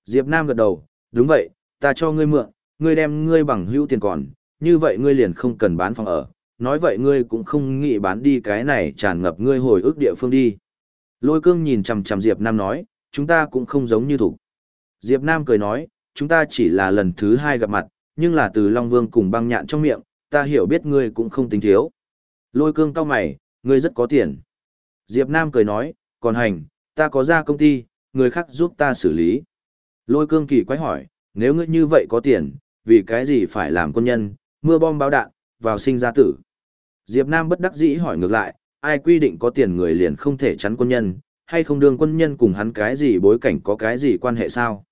Diệp Nam gật đầu, đúng vậy, ta cho ngươi mượn, ngươi đem ngươi bằng hữu tiền còn, như vậy ngươi liền không cần bán phòng ở, nói vậy ngươi cũng không nghĩ bán đi cái này tràn ngập ngươi hồi ức địa phương đi. Lôi cương nhìn chằm chằm Diệp Nam nói, chúng ta cũng không giống như thủ. Diệp Nam cười nói, chúng ta chỉ là lần thứ hai gặp mặt, nhưng là từ Long Vương cùng băng nhạn trong miệng, ta hiểu biết ngươi cũng không tính thiếu. Lôi cương cao mày, ngươi rất có tiền. Diệp Nam cười nói, còn hành, ta có ra công ty, người khác giúp ta xử lý. Lôi cương kỳ quái hỏi, nếu ngươi như vậy có tiền, vì cái gì phải làm quân nhân, mưa bom báo đạn, vào sinh ra tử. Diệp Nam bất đắc dĩ hỏi ngược lại, ai quy định có tiền người liền không thể chắn quân nhân, hay không đương quân nhân cùng hắn cái gì bối cảnh có cái gì quan hệ sao?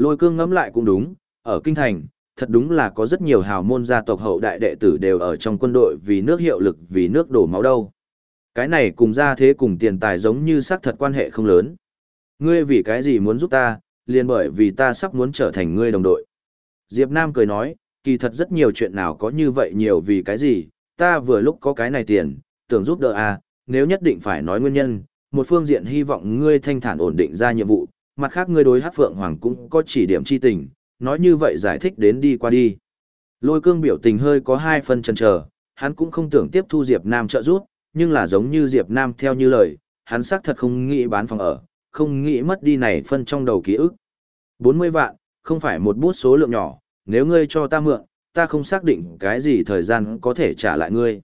Lôi cương ngẫm lại cũng đúng, ở Kinh Thành, thật đúng là có rất nhiều hào môn gia tộc hậu đại đệ tử đều ở trong quân đội vì nước hiệu lực vì nước đổ máu đâu. Cái này cùng ra thế cùng tiền tài giống như xác thật quan hệ không lớn. Ngươi vì cái gì muốn giúp ta, liền bởi vì ta sắp muốn trở thành ngươi đồng đội. Diệp Nam cười nói, kỳ thật rất nhiều chuyện nào có như vậy nhiều vì cái gì, ta vừa lúc có cái này tiền, tưởng giúp đỡ à, nếu nhất định phải nói nguyên nhân, một phương diện hy vọng ngươi thanh thản ổn định ra nhiệm vụ, mặt khác ngươi đối hát phượng hoàng cũng có chỉ điểm chi tình, nói như vậy giải thích đến đi qua đi. Lôi cương biểu tình hơi có hai phần chần chờ, hắn cũng không tưởng tiếp thu Diệp Nam trợ giúp, nhưng là giống như Diệp Nam theo như lời, hắn xác thật không nghĩ bán phòng ở, không nghĩ mất đi này phân trong đầu ký ức. 40 vạn, không phải một bút số lượng nhỏ, nếu ngươi cho ta mượn, ta không xác định cái gì thời gian có thể trả lại ngươi.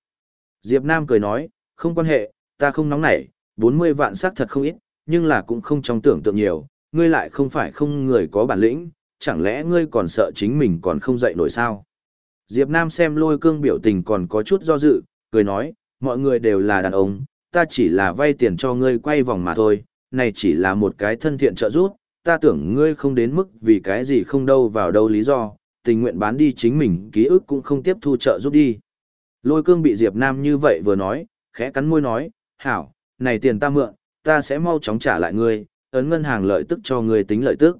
Diệp Nam cười nói, không quan hệ, ta không nóng nảy, 40 vạn xác thật không ít, nhưng là cũng không trong tưởng tượng nhiều, ngươi lại không phải không người có bản lĩnh, chẳng lẽ ngươi còn sợ chính mình còn không dậy nổi sao? Diệp Nam xem lôi cương biểu tình còn có chút do dự, cười nói, mọi người đều là đàn ông, ta chỉ là vay tiền cho ngươi quay vòng mà thôi, này chỉ là một cái thân thiện trợ giúp, ta tưởng ngươi không đến mức vì cái gì không đâu vào đâu lý do, tình nguyện bán đi chính mình ký ức cũng không tiếp thu trợ giúp đi. Lôi cương bị Diệp Nam như vậy vừa nói, khẽ cắn môi nói, hảo, này tiền ta mượn, ta sẽ mau chóng trả lại ngươi, ấn ngân hàng lợi tức cho ngươi tính lợi tức.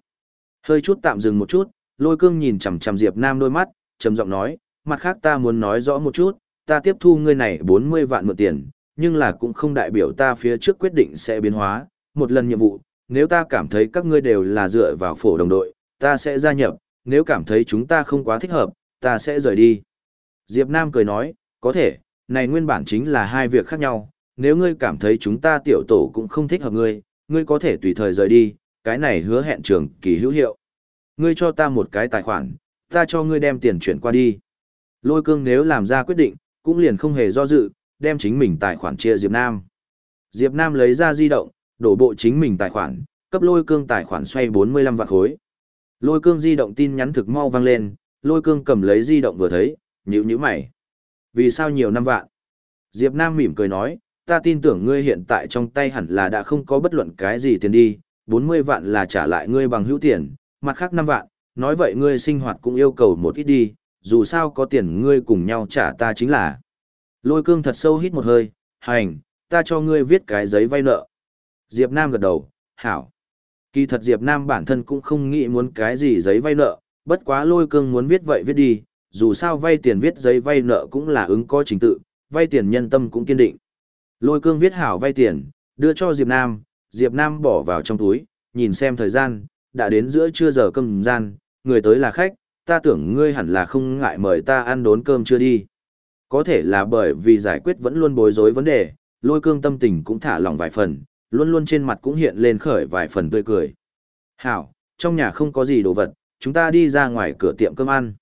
Hơi chút tạm dừng một chút, lôi cương nhìn chằm chằm Diệp Nam đôi mắt, trầm giọng nói, mặt khác ta muốn nói rõ một chút, ta tiếp thu ngươi này 40 vạn mượn tiền, nhưng là cũng không đại biểu ta phía trước quyết định sẽ biến hóa, một lần nhiệm vụ, nếu ta cảm thấy các ngươi đều là dựa vào phổ đồng đội, ta sẽ gia nhập, nếu cảm thấy chúng ta không quá thích hợp, ta sẽ rời đi. Diệp Nam cười nói, có thể, này nguyên bản chính là hai việc khác nhau, nếu ngươi cảm thấy chúng ta tiểu tổ cũng không thích hợp ngươi, ngươi có thể tùy thời rời đi, cái này hứa hẹn trường kỳ hữu hiệu. Ngươi cho ta một cái tài khoản, ta cho ngươi đem tiền chuyển qua đi. Lôi cương nếu làm ra quyết định, cũng liền không hề do dự, đem chính mình tài khoản chia Diệp Nam. Diệp Nam lấy ra di động, đổ bộ chính mình tài khoản, cấp lôi cương tài khoản xoay 45 vạn khối. Lôi cương di động tin nhắn thực mau vang lên, lôi cương cầm lấy di động vừa thấy, nhữ nhữ mày. Vì sao nhiều năm vạn? Diệp Nam mỉm cười nói, ta tin tưởng ngươi hiện tại trong tay hẳn là đã không có bất luận cái gì tiền đi, 40 vạn là trả lại ngươi bằng hữu tiền, mặt khác 5 vạn, nói vậy ngươi sinh hoạt cũng yêu cầu một ít đi, dù sao có tiền ngươi cùng nhau trả ta chính là. Lôi cương thật sâu hít một hơi, hành, ta cho ngươi viết cái giấy vay nợ. Diệp Nam gật đầu, hảo. Kỳ thật Diệp Nam bản thân cũng không nghĩ muốn cái gì giấy vay nợ, bất quá lôi cương muốn viết vậy viết đi, dù sao vay tiền viết giấy vay nợ cũng là ứng có trình tự, vay tiền nhân tâm cũng kiên định. Lôi cương viết hảo vay tiền, đưa cho Diệp Nam, Diệp Nam bỏ vào trong túi, nhìn xem thời gian, đã đến giữa trưa giờ cơm gian, người tới là khách, ta tưởng ngươi hẳn là không ngại mời ta ăn đốn cơm chưa đi. Có thể là bởi vì giải quyết vẫn luôn bối rối vấn đề, lôi cương tâm tình cũng thả lỏng vài phần, luôn luôn trên mặt cũng hiện lên khởi vài phần tươi cười. Hảo, trong nhà không có gì đồ vật, chúng ta đi ra ngoài cửa tiệm cơm ăn.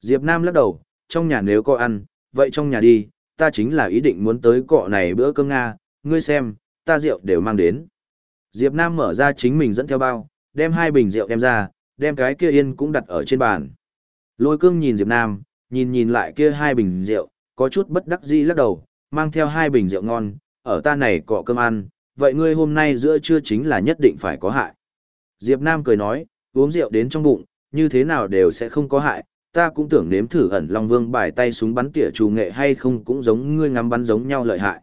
Diệp Nam lắc đầu, trong nhà nếu có ăn, vậy trong nhà đi, ta chính là ý định muốn tới cọ này bữa cơm Nga, ngươi xem, ta rượu đều mang đến. Diệp Nam mở ra chính mình dẫn theo bao, đem hai bình rượu đem ra, đem cái kia yên cũng đặt ở trên bàn. Lôi cương nhìn Diệp Nam, nhìn nhìn lại kia hai bình rượu, có chút bất đắc dĩ lắc đầu, mang theo hai bình rượu ngon, ở ta này cọ cơm ăn, vậy ngươi hôm nay giữa trưa chính là nhất định phải có hại. Diệp Nam cười nói, uống rượu đến trong bụng, như thế nào đều sẽ không có hại, ta cũng tưởng nếm thử ẩn Long Vương bài tay súng bắn tỉa trù nghệ hay không cũng giống ngươi ngắm bắn giống nhau lợi hại.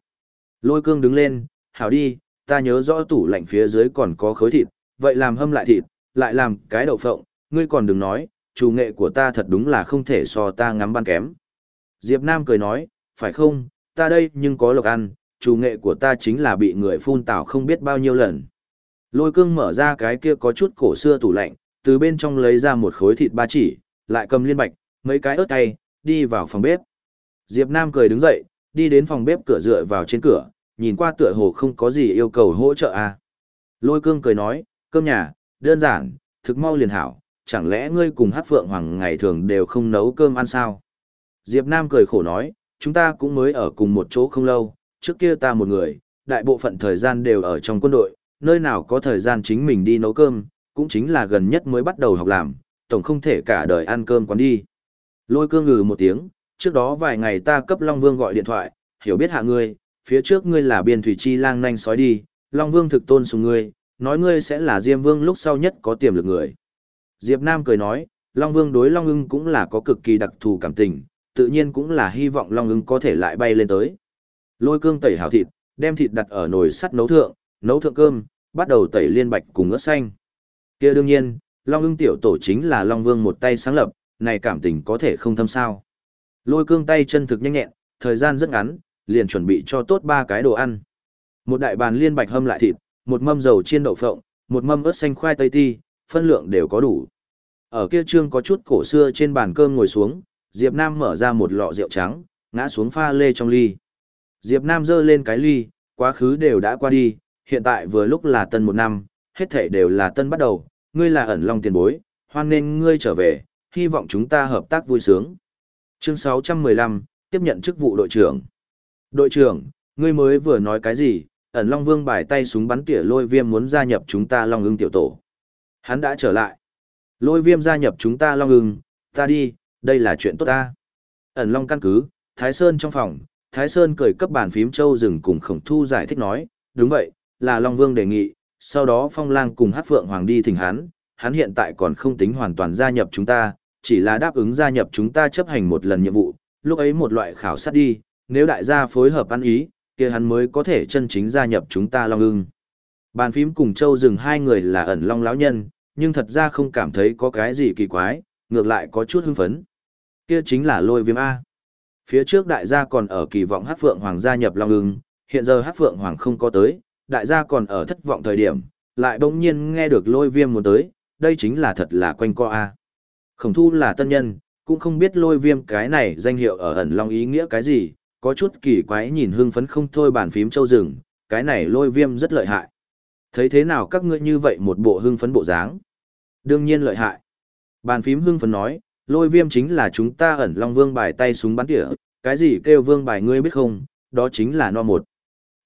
Lôi cương đứng lên, hảo đi, ta nhớ rõ tủ lạnh phía dưới còn có khối thịt, vậy làm hâm lại thịt, lại làm cái đậu phộng, ngươi còn đừng nói, trù nghệ của ta thật đúng là không thể so ta ngắm bắn kém. Diệp Nam cười nói, phải không, ta đây nhưng có lộc ăn, trù nghệ của ta chính là bị người phun tảo không biết bao nhiêu lần. Lôi cương mở ra cái kia có chút cổ xưa tủ lạnh, từ bên trong lấy ra một khối thịt ba chỉ, lại cầm liên bạch, mấy cái ớt cay, đi vào phòng bếp. Diệp Nam cười đứng dậy, đi đến phòng bếp cửa dựa vào trên cửa, nhìn qua tựa hồ không có gì yêu cầu hỗ trợ à. Lôi cương cười nói, cơm nhà, đơn giản, thực mau liền hảo, chẳng lẽ ngươi cùng hát phượng hoàng ngày thường đều không nấu cơm ăn sao? Diệp Nam cười khổ nói, chúng ta cũng mới ở cùng một chỗ không lâu, trước kia ta một người, đại bộ phận thời gian đều ở trong quân đội, nơi nào có thời gian chính mình đi nấu cơm, cũng chính là gần nhất mới bắt đầu học làm, tổng không thể cả đời ăn cơm quán đi. Lôi cương ngừ một tiếng, trước đó vài ngày ta cấp Long Vương gọi điện thoại, hiểu biết hạ ngươi, phía trước ngươi là biên thủy chi lang nhanh sói đi, Long Vương thực tôn sùng ngươi, nói ngươi sẽ là Diêm Vương lúc sau nhất có tiềm lực người. Diệp Nam cười nói, Long Vương đối Long ưng cũng là có cực kỳ đặc thù cảm tình, tự nhiên cũng là hy vọng Long ưng có thể lại bay lên tới. Lôi cương tẩy hảo thịt, đem thịt đặt ở nồi sắt nấu thượng, nấu thượng cơm, bắt đầu tẩy liên bạch cùng ớt xanh. kia đương nhiên, Long ưng tiểu tổ chính là Long Vương một tay sáng lập, này cảm tình có thể không thâm sao. Lôi cương tay chân thực nhanh nhẹn, thời gian rất ngắn, liền chuẩn bị cho tốt ba cái đồ ăn. Một đại bàn liên bạch hâm lại thịt, một mâm dầu chiên đậu phộng, một mâm ớt xanh khoai tây ti, phân lượng đều có đủ. Ở kia trương có chút cổ xưa trên bàn cơm ngồi xuống, Diệp Nam mở ra một lọ rượu trắng, ngã xuống pha lê trong ly. Diệp Nam giơ lên cái ly, quá khứ đều đã qua đi, hiện tại vừa lúc là tân một năm, hết thảy đều là tân bắt đầu, ngươi là ẩn long tiền bối, hoan nên ngươi trở về, hy vọng chúng ta hợp tác vui sướng. Chương 615, tiếp nhận chức vụ đội trưởng. Đội trưởng, ngươi mới vừa nói cái gì, ẩn long vương bài tay súng bắn tỉa lôi viêm muốn gia nhập chúng ta long ưng tiểu tổ. Hắn đã trở lại. Lôi viêm gia nhập chúng ta long ưng, ta đi, đây là chuyện tốt ta. Ẩn long căn cứ, Thái Sơn trong phòng, Thái Sơn cười cấp bàn phím châu rừng cùng khổng thu giải thích nói, đúng vậy, là Long Vương đề nghị, sau đó Phong Lang cùng Hát Phượng Hoàng đi thỉnh hắn, hắn hiện tại còn không tính hoàn toàn gia nhập chúng ta, chỉ là đáp ứng gia nhập chúng ta chấp hành một lần nhiệm vụ, lúc ấy một loại khảo sát đi, nếu đại gia phối hợp ăn ý, kia hắn mới có thể chân chính gia nhập chúng ta Long ưng. Bàn phím cùng Châu dừng hai người là ẩn Long lão nhân, nhưng thật ra không cảm thấy có cái gì kỳ quái, ngược lại có chút hưng phấn. Kia chính là lôi viêm A. Phía trước đại gia còn ở kỳ vọng hát phượng hoàng gia nhập Long ưng, hiện giờ hát phượng hoàng không có tới, đại gia còn ở thất vọng thời điểm, lại bỗng nhiên nghe được lôi viêm muốn tới, đây chính là thật là quanh co A. Khổng thu là tân nhân, cũng không biết lôi viêm cái này danh hiệu ở ẩn long ý nghĩa cái gì, có chút kỳ quái nhìn hưng phấn không thôi bàn phím châu rừng, cái này lôi viêm rất lợi hại. Thấy thế nào các ngươi như vậy một bộ hưng phấn bộ dáng? Đương nhiên lợi hại. Bàn phím hưng phấn nói, lôi viêm chính là chúng ta ẩn long vương bài tay súng bắn tỉa, cái gì kêu vương bài ngươi biết không, đó chính là no một.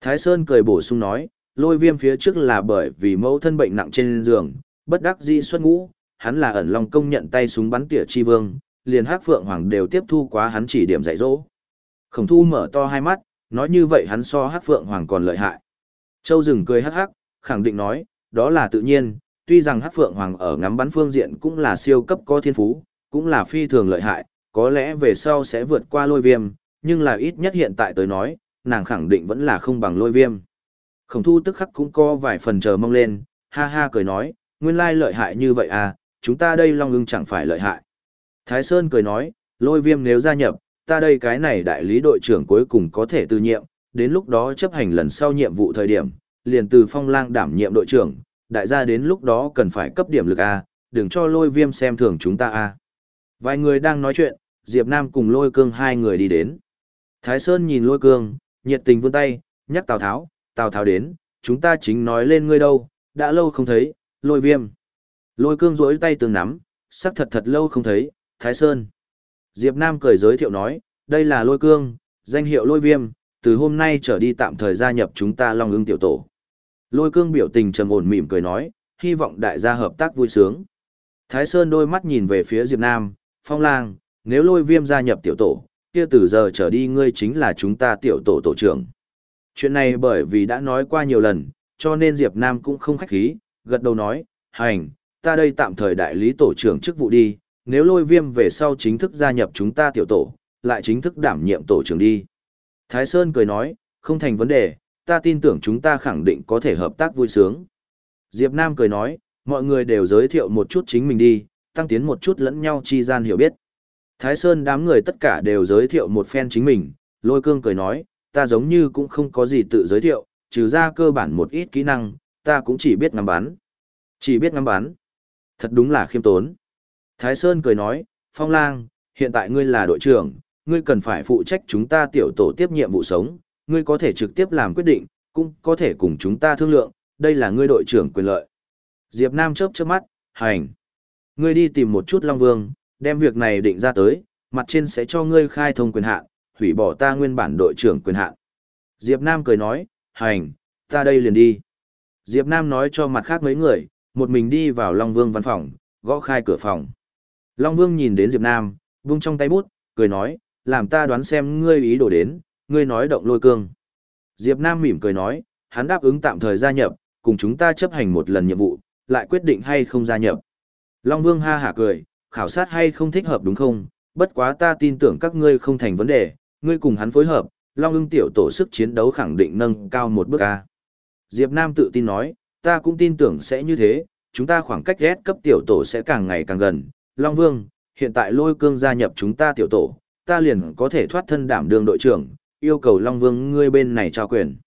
Thái Sơn cười bổ sung nói, lôi viêm phía trước là bởi vì mẫu thân bệnh nặng trên giường, bất đắc dĩ xuất ngũ, hắn là ẩn long công nhận tay súng bắn tỉa chi vương, liền hắc phượng hoàng đều tiếp thu quá hắn chỉ điểm dạy dỗ. Khổng thu mở to hai mắt, nói như vậy hắn so hắc phượng hoàng còn lợi hại. Châu rừng cười hắc hắc, khẳng định nói, đó là tự nhiên, tuy rằng hắc phượng hoàng ở ngắm bắn phương diện cũng là siêu cấp có thiên phú, cũng là phi thường lợi hại, có lẽ về sau sẽ vượt qua lôi viêm, nhưng là ít nhất hiện tại tới nói, nàng khẳng định vẫn là không bằng lôi viêm. Khổng thu tức khắc cũng có vài phần chờ mong lên, ha ha cười nói, nguyên lai lợi hại như vậy à, chúng ta đây long ưng chẳng phải lợi hại. Thái Sơn cười nói, lôi viêm nếu gia nhập, ta đây cái này đại lý đội trưởng cuối cùng có thể từ nhiệm, đến lúc đó chấp hành lần sau nhiệm vụ thời điểm, liền từ phong lang đảm nhiệm đội trưởng, đại gia đến lúc đó cần phải cấp điểm lực A, đừng cho lôi viêm xem thường chúng ta A. Vài người đang nói chuyện, Diệp Nam cùng lôi cương hai người đi đến. Thái Sơn nhìn lôi cương, nhiệt tình vươn tay, nhắc Tào Tháo, Tào Tháo đến, chúng ta chính nói lên ngươi đâu, đã lâu không thấy, lôi viêm. Lôi cương rỗi tay từng nắm, sắc thật thật lâu không thấy, Thái Sơn. Diệp Nam cười giới thiệu nói, đây là lôi cương, danh hiệu lôi viêm, từ hôm nay trở đi tạm thời gia nhập chúng ta Long ưng tiểu tổ. Lôi cương biểu tình trầm ổn mỉm cười nói, hy vọng đại gia hợp tác vui sướng. Thái Sơn đôi mắt nhìn về phía Diệp Nam, phong lang, nếu lôi viêm gia nhập tiểu tổ, kia từ giờ trở đi ngươi chính là chúng ta tiểu tổ tổ trưởng. Chuyện này bởi vì đã nói qua nhiều lần, cho nên Diệp Nam cũng không khách khí, gật đầu nói, hành, ta đây tạm thời đại lý tổ trưởng chức vụ đi, nếu lôi viêm về sau chính thức gia nhập chúng ta tiểu tổ, lại chính thức đảm nhiệm tổ trưởng đi. Thái Sơn cười nói, không thành vấn đề, ta tin tưởng chúng ta khẳng định có thể hợp tác vui sướng. Diệp Nam cười nói, mọi người đều giới thiệu một chút chính mình đi, tăng tiến một chút lẫn nhau chi gian hiểu biết. Thái Sơn đám người tất cả đều giới thiệu một phen chính mình, lôi cương cười nói, ta giống như cũng không có gì tự giới thiệu, trừ ra cơ bản một ít kỹ năng, ta cũng chỉ biết ngắm bắn. Chỉ biết ngắm bắn. Thật đúng là khiêm tốn. Thái Sơn cười nói, Phong Lang, hiện tại ngươi là đội trưởng, ngươi cần phải phụ trách chúng ta tiểu tổ tiếp nhiệm vụ sống, ngươi có thể trực tiếp làm quyết định, cũng có thể cùng chúng ta thương lượng, đây là ngươi đội trưởng quyền lợi. Diệp Nam chớp chớp mắt, hành. Ngươi đi tìm một chút Long Vương, đem việc này định ra tới, mặt trên sẽ cho ngươi khai thông quyền hạn, hủy bỏ ta nguyên bản đội trưởng quyền hạn. Diệp Nam cười nói, hành, ta đây liền đi. Diệp Nam nói cho mặt khác mấy người, một mình đi vào Long Vương văn phòng, gõ khai cửa phòng. Long Vương nhìn đến Diệp Nam, vung trong tay bút, cười nói, làm ta đoán xem ngươi ý đồ đến, ngươi nói động lôi cương. Diệp Nam mỉm cười nói, hắn đáp ứng tạm thời gia nhập, cùng chúng ta chấp hành một lần nhiệm vụ, lại quyết định hay không gia nhập. Long Vương ha hả cười, khảo sát hay không thích hợp đúng không, bất quá ta tin tưởng các ngươi không thành vấn đề, ngươi cùng hắn phối hợp, Long ưng tiểu tổ sức chiến đấu khẳng định nâng cao một bước ca. Diệp Nam tự tin nói, ta cũng tin tưởng sẽ như thế, chúng ta khoảng cách ghét cấp tiểu tổ sẽ càng ngày càng gần. Long Vương, hiện tại lôi cương gia nhập chúng ta tiểu tổ, ta liền có thể thoát thân đảm đường đội trưởng, yêu cầu Long Vương ngươi bên này trao quyền.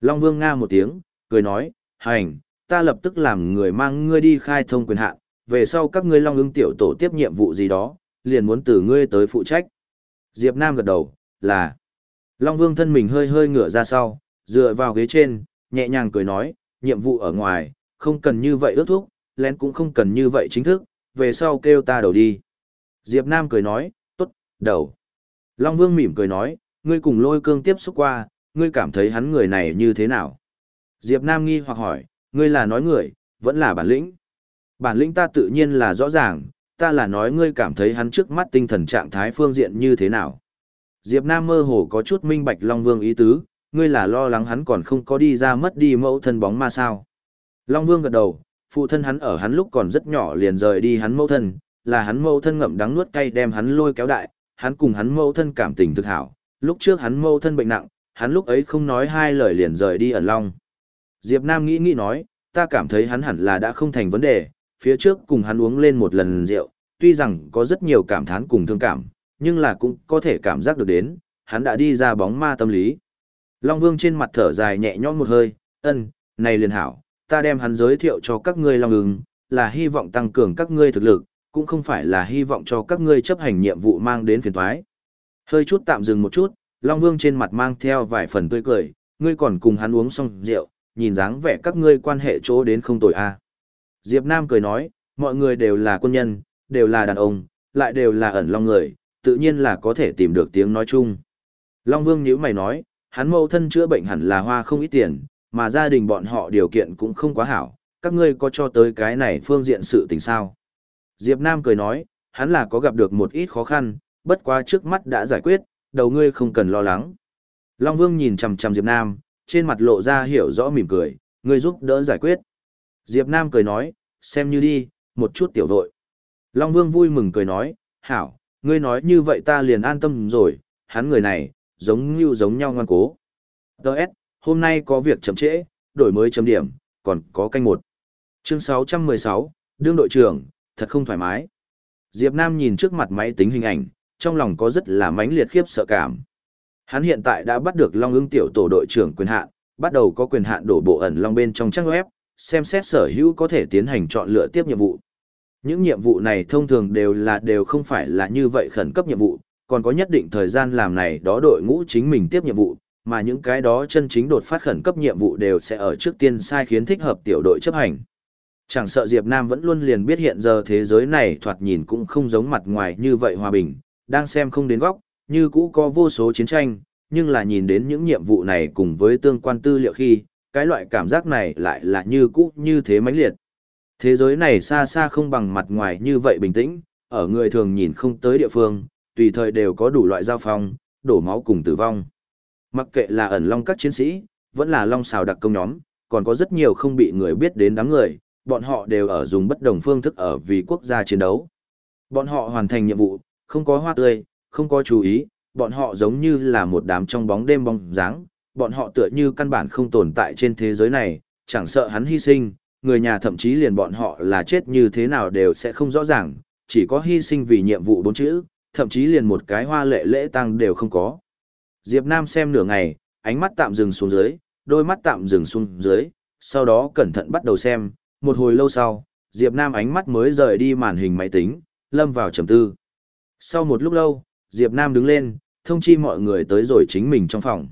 Long Vương nga một tiếng, cười nói, hành, ta lập tức làm người mang ngươi đi khai thông quyền hạn, về sau các ngươi Long ưng tiểu tổ tiếp nhiệm vụ gì đó, liền muốn từ ngươi tới phụ trách. Diệp Nam gật đầu, là. Long Vương thân mình hơi hơi ngửa ra sau, dựa vào ghế trên, nhẹ nhàng cười nói, nhiệm vụ ở ngoài, không cần như vậy ước thúc, lén cũng không cần như vậy chính thức, về sau kêu ta đầu đi. Diệp Nam cười nói, tốt, đầu. Long Vương mỉm cười nói, ngươi cùng lôi cương tiếp xúc qua, ngươi cảm thấy hắn người này như thế nào? Diệp Nam nghi hoặc hỏi, ngươi là nói người, vẫn là bản lĩnh. Bản lĩnh ta tự nhiên là rõ ràng, ta là nói ngươi cảm thấy hắn trước mắt tinh thần trạng thái phương diện như thế nào. Diệp Nam mơ hồ có chút minh bạch Long Vương ý tứ, ngươi là lo lắng hắn còn không có đi ra mất đi mẫu thân bóng ma sao. Long Vương gật đầu, phụ thân hắn ở hắn lúc còn rất nhỏ liền rời đi hắn mẫu thân, là hắn mẫu thân ngậm đắng nuốt cay đem hắn lôi kéo đại, hắn cùng hắn mẫu thân cảm tình thực hảo, lúc trước hắn mẫu thân bệnh nặng, hắn lúc ấy không nói hai lời liền rời đi ẩn long. Diệp Nam nghĩ nghĩ nói, ta cảm thấy hắn hẳn là đã không thành vấn đề, phía trước cùng hắn uống lên một lần rượu, tuy rằng có rất nhiều cảm thán cùng thương cảm, nhưng là cũng có thể cảm giác được đến, hắn đã đi ra bóng ma tâm lý. Long Vương trên mặt thở dài nhẹ nhõm một hơi, ân, này liền hảo, ta đem hắn giới thiệu cho các ngươi Long ứng, là hy vọng tăng cường các ngươi thực lực, cũng không phải là hy vọng cho các ngươi chấp hành nhiệm vụ mang đến phiền toái. Hơi chút tạm dừng một chút, Long Vương trên mặt mang theo vài phần tươi cười, ngươi còn cùng hắn uống xong rượu, nhìn dáng vẻ các ngươi quan hệ chỗ đến không tồi a. À. Diệp Nam cười nói, mọi người đều là quân nhân, đều là đàn ông, lại đều là ẩn long người, tự nhiên là có thể tìm được tiếng nói chung. Long Vương nhíu mày nói, hắn mâu thân chữa bệnh hẳn là hoa không ít tiền, mà gia đình bọn họ điều kiện cũng không quá hảo, các ngươi có cho tới cái này phương diện sự tình sao? Diệp Nam cười nói, hắn là có gặp được một ít khó khăn, bất quá trước mắt đã giải quyết, đầu ngươi không cần lo lắng. Long Vương nhìn chằm chằm Diệp Nam, trên mặt lộ ra hiểu rõ mỉm cười, ngươi giúp đỡ giải quyết. Diệp Nam cười nói, xem như đi, một chút tiểu vội. Long Vương vui mừng cười nói, hảo, ngươi nói như vậy ta liền an tâm rồi, hắn người này, giống như giống nhau ngoan cố. Đợt, hôm nay có việc chậm trễ, đổi mới chấm điểm, còn có canh một. Chương 616, đương đội trưởng, thật không thoải mái. Diệp Nam nhìn trước mặt máy tính hình ảnh, trong lòng có rất là mãnh liệt khiếp sợ cảm. Hắn hiện tại đã bắt được Long ưng tiểu tổ đội trưởng quyền hạn, bắt đầu có quyền hạn đổ bộ ẩn Long bên trong trang web, xem xét sở hữu có thể tiến hành chọn lựa tiếp nhiệm vụ. Những nhiệm vụ này thông thường đều là đều không phải là như vậy khẩn cấp nhiệm vụ, còn có nhất định thời gian làm này đó đội ngũ chính mình tiếp nhiệm vụ, mà những cái đó chân chính đột phát khẩn cấp nhiệm vụ đều sẽ ở trước tiên sai khiến thích hợp tiểu đội chấp hành. Chẳng sợ Diệp Nam vẫn luôn liền biết hiện giờ thế giới này thoạt nhìn cũng không giống mặt ngoài như vậy hòa bình, đang xem không đến góc, như cũ có vô số chiến tranh, nhưng là nhìn đến những nhiệm vụ này cùng với tương quan tư liệu khi, cái loại cảm giác này lại là như cũ như thế mãnh liệt. Thế giới này xa xa không bằng mặt ngoài như vậy bình tĩnh, ở người thường nhìn không tới địa phương, tùy thời đều có đủ loại giao phong, đổ máu cùng tử vong. Mặc kệ là ẩn long các chiến sĩ, vẫn là long xào đặc công nhóm, còn có rất nhiều không bị người biết đến đám người, bọn họ đều ở dùng bất đồng phương thức ở vì quốc gia chiến đấu. Bọn họ hoàn thành nhiệm vụ, không có hoa tươi, không có chú ý, bọn họ giống như là một đám trong bóng đêm bóng dáng, bọn họ tựa như căn bản không tồn tại trên thế giới này, chẳng sợ hắn hy sinh, người nhà thậm chí liền bọn họ là chết như thế nào đều sẽ không rõ ràng, chỉ có hy sinh vì nhiệm vụ bốn chữ, thậm chí liền một cái hoa lệ lễ tăng đều không có. Diệp Nam xem nửa ngày, ánh mắt tạm dừng xuống dưới, đôi mắt tạm dừng xuống dưới, sau đó cẩn thận bắt đầu xem, một hồi lâu sau, Diệp Nam ánh mắt mới rời đi màn hình máy tính, lâm vào trầm tư. Sau một lúc lâu, Diệp Nam đứng lên, thông chi mọi người tới rồi chính mình trong phòng.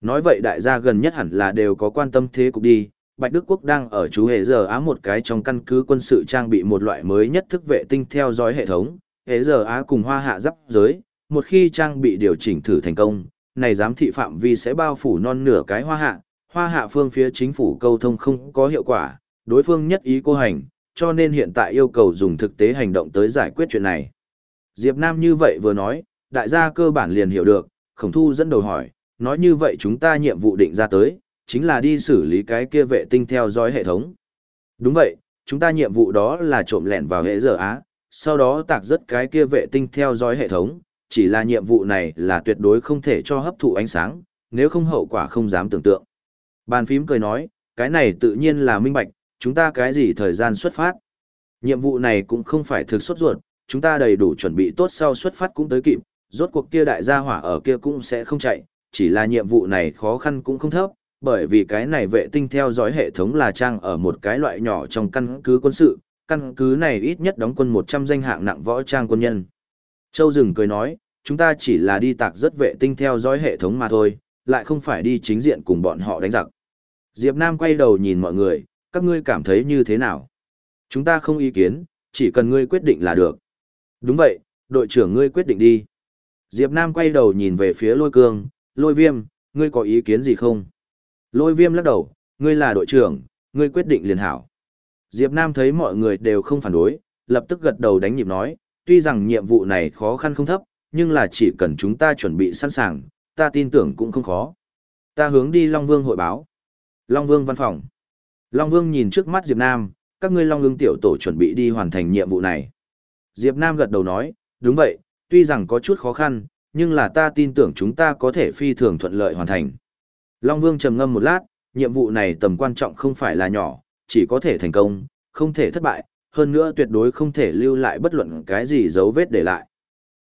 Nói vậy đại gia gần nhất hẳn là đều có quan tâm thế cục đi, Bạch Đức Quốc đang ở chú hệ giờ Á một cái trong căn cứ quân sự trang bị một loại mới nhất thức vệ tinh theo dõi hệ thống, hệ giờ Á cùng hoa hạ giáp giới, một khi trang bị điều chỉnh thử thành công, này giám thị phạm vi sẽ bao phủ non nửa cái hoa hạ, hoa hạ phương phía chính phủ câu thông không có hiệu quả, đối phương nhất ý cô hành, cho nên hiện tại yêu cầu dùng thực tế hành động tới giải quyết chuyện này. Diệp Nam như vậy vừa nói, đại gia cơ bản liền hiểu được, khổng thu dẫn đầu hỏi, nói như vậy chúng ta nhiệm vụ định ra tới, chính là đi xử lý cái kia vệ tinh theo dõi hệ thống. Đúng vậy, chúng ta nhiệm vụ đó là trộm lẻn vào hệ giờ Á, sau đó tạc rất cái kia vệ tinh theo dõi hệ thống, chỉ là nhiệm vụ này là tuyệt đối không thể cho hấp thụ ánh sáng, nếu không hậu quả không dám tưởng tượng. Bàn phím cười nói, cái này tự nhiên là minh bạch, chúng ta cái gì thời gian xuất phát. Nhiệm vụ này cũng không phải thực xuất ruột, chúng ta đầy đủ chuẩn bị tốt sau xuất phát cũng tới kịp, rốt cuộc kia đại gia hỏa ở kia cũng sẽ không chạy, chỉ là nhiệm vụ này khó khăn cũng không thấp, bởi vì cái này vệ tinh theo dõi hệ thống là trang ở một cái loại nhỏ trong căn cứ quân sự, căn cứ này ít nhất đóng quân 100 danh hạng nặng võ trang quân nhân. Châu Dừng cười nói, chúng ta chỉ là đi tạc rất vệ tinh theo dõi hệ thống mà thôi, lại không phải đi chính diện cùng bọn họ đánh giặc. Diệp Nam quay đầu nhìn mọi người, các ngươi cảm thấy như thế nào? Chúng ta không ý kiến, chỉ cần ngươi quyết định là được. Đúng vậy, đội trưởng ngươi quyết định đi. Diệp Nam quay đầu nhìn về phía lôi cương, lôi viêm, ngươi có ý kiến gì không? Lôi viêm lắc đầu, ngươi là đội trưởng, ngươi quyết định liền hảo. Diệp Nam thấy mọi người đều không phản đối, lập tức gật đầu đánh nhịp nói, tuy rằng nhiệm vụ này khó khăn không thấp, nhưng là chỉ cần chúng ta chuẩn bị sẵn sàng, ta tin tưởng cũng không khó. Ta hướng đi Long Vương hội báo. Long Vương văn phòng. Long Vương nhìn trước mắt Diệp Nam, các ngươi Long Vương tiểu tổ chuẩn bị đi hoàn thành nhiệm vụ này. Diệp Nam gật đầu nói, đúng vậy, tuy rằng có chút khó khăn, nhưng là ta tin tưởng chúng ta có thể phi thường thuận lợi hoàn thành. Long Vương trầm ngâm một lát, nhiệm vụ này tầm quan trọng không phải là nhỏ, chỉ có thể thành công, không thể thất bại, hơn nữa tuyệt đối không thể lưu lại bất luận cái gì dấu vết để lại.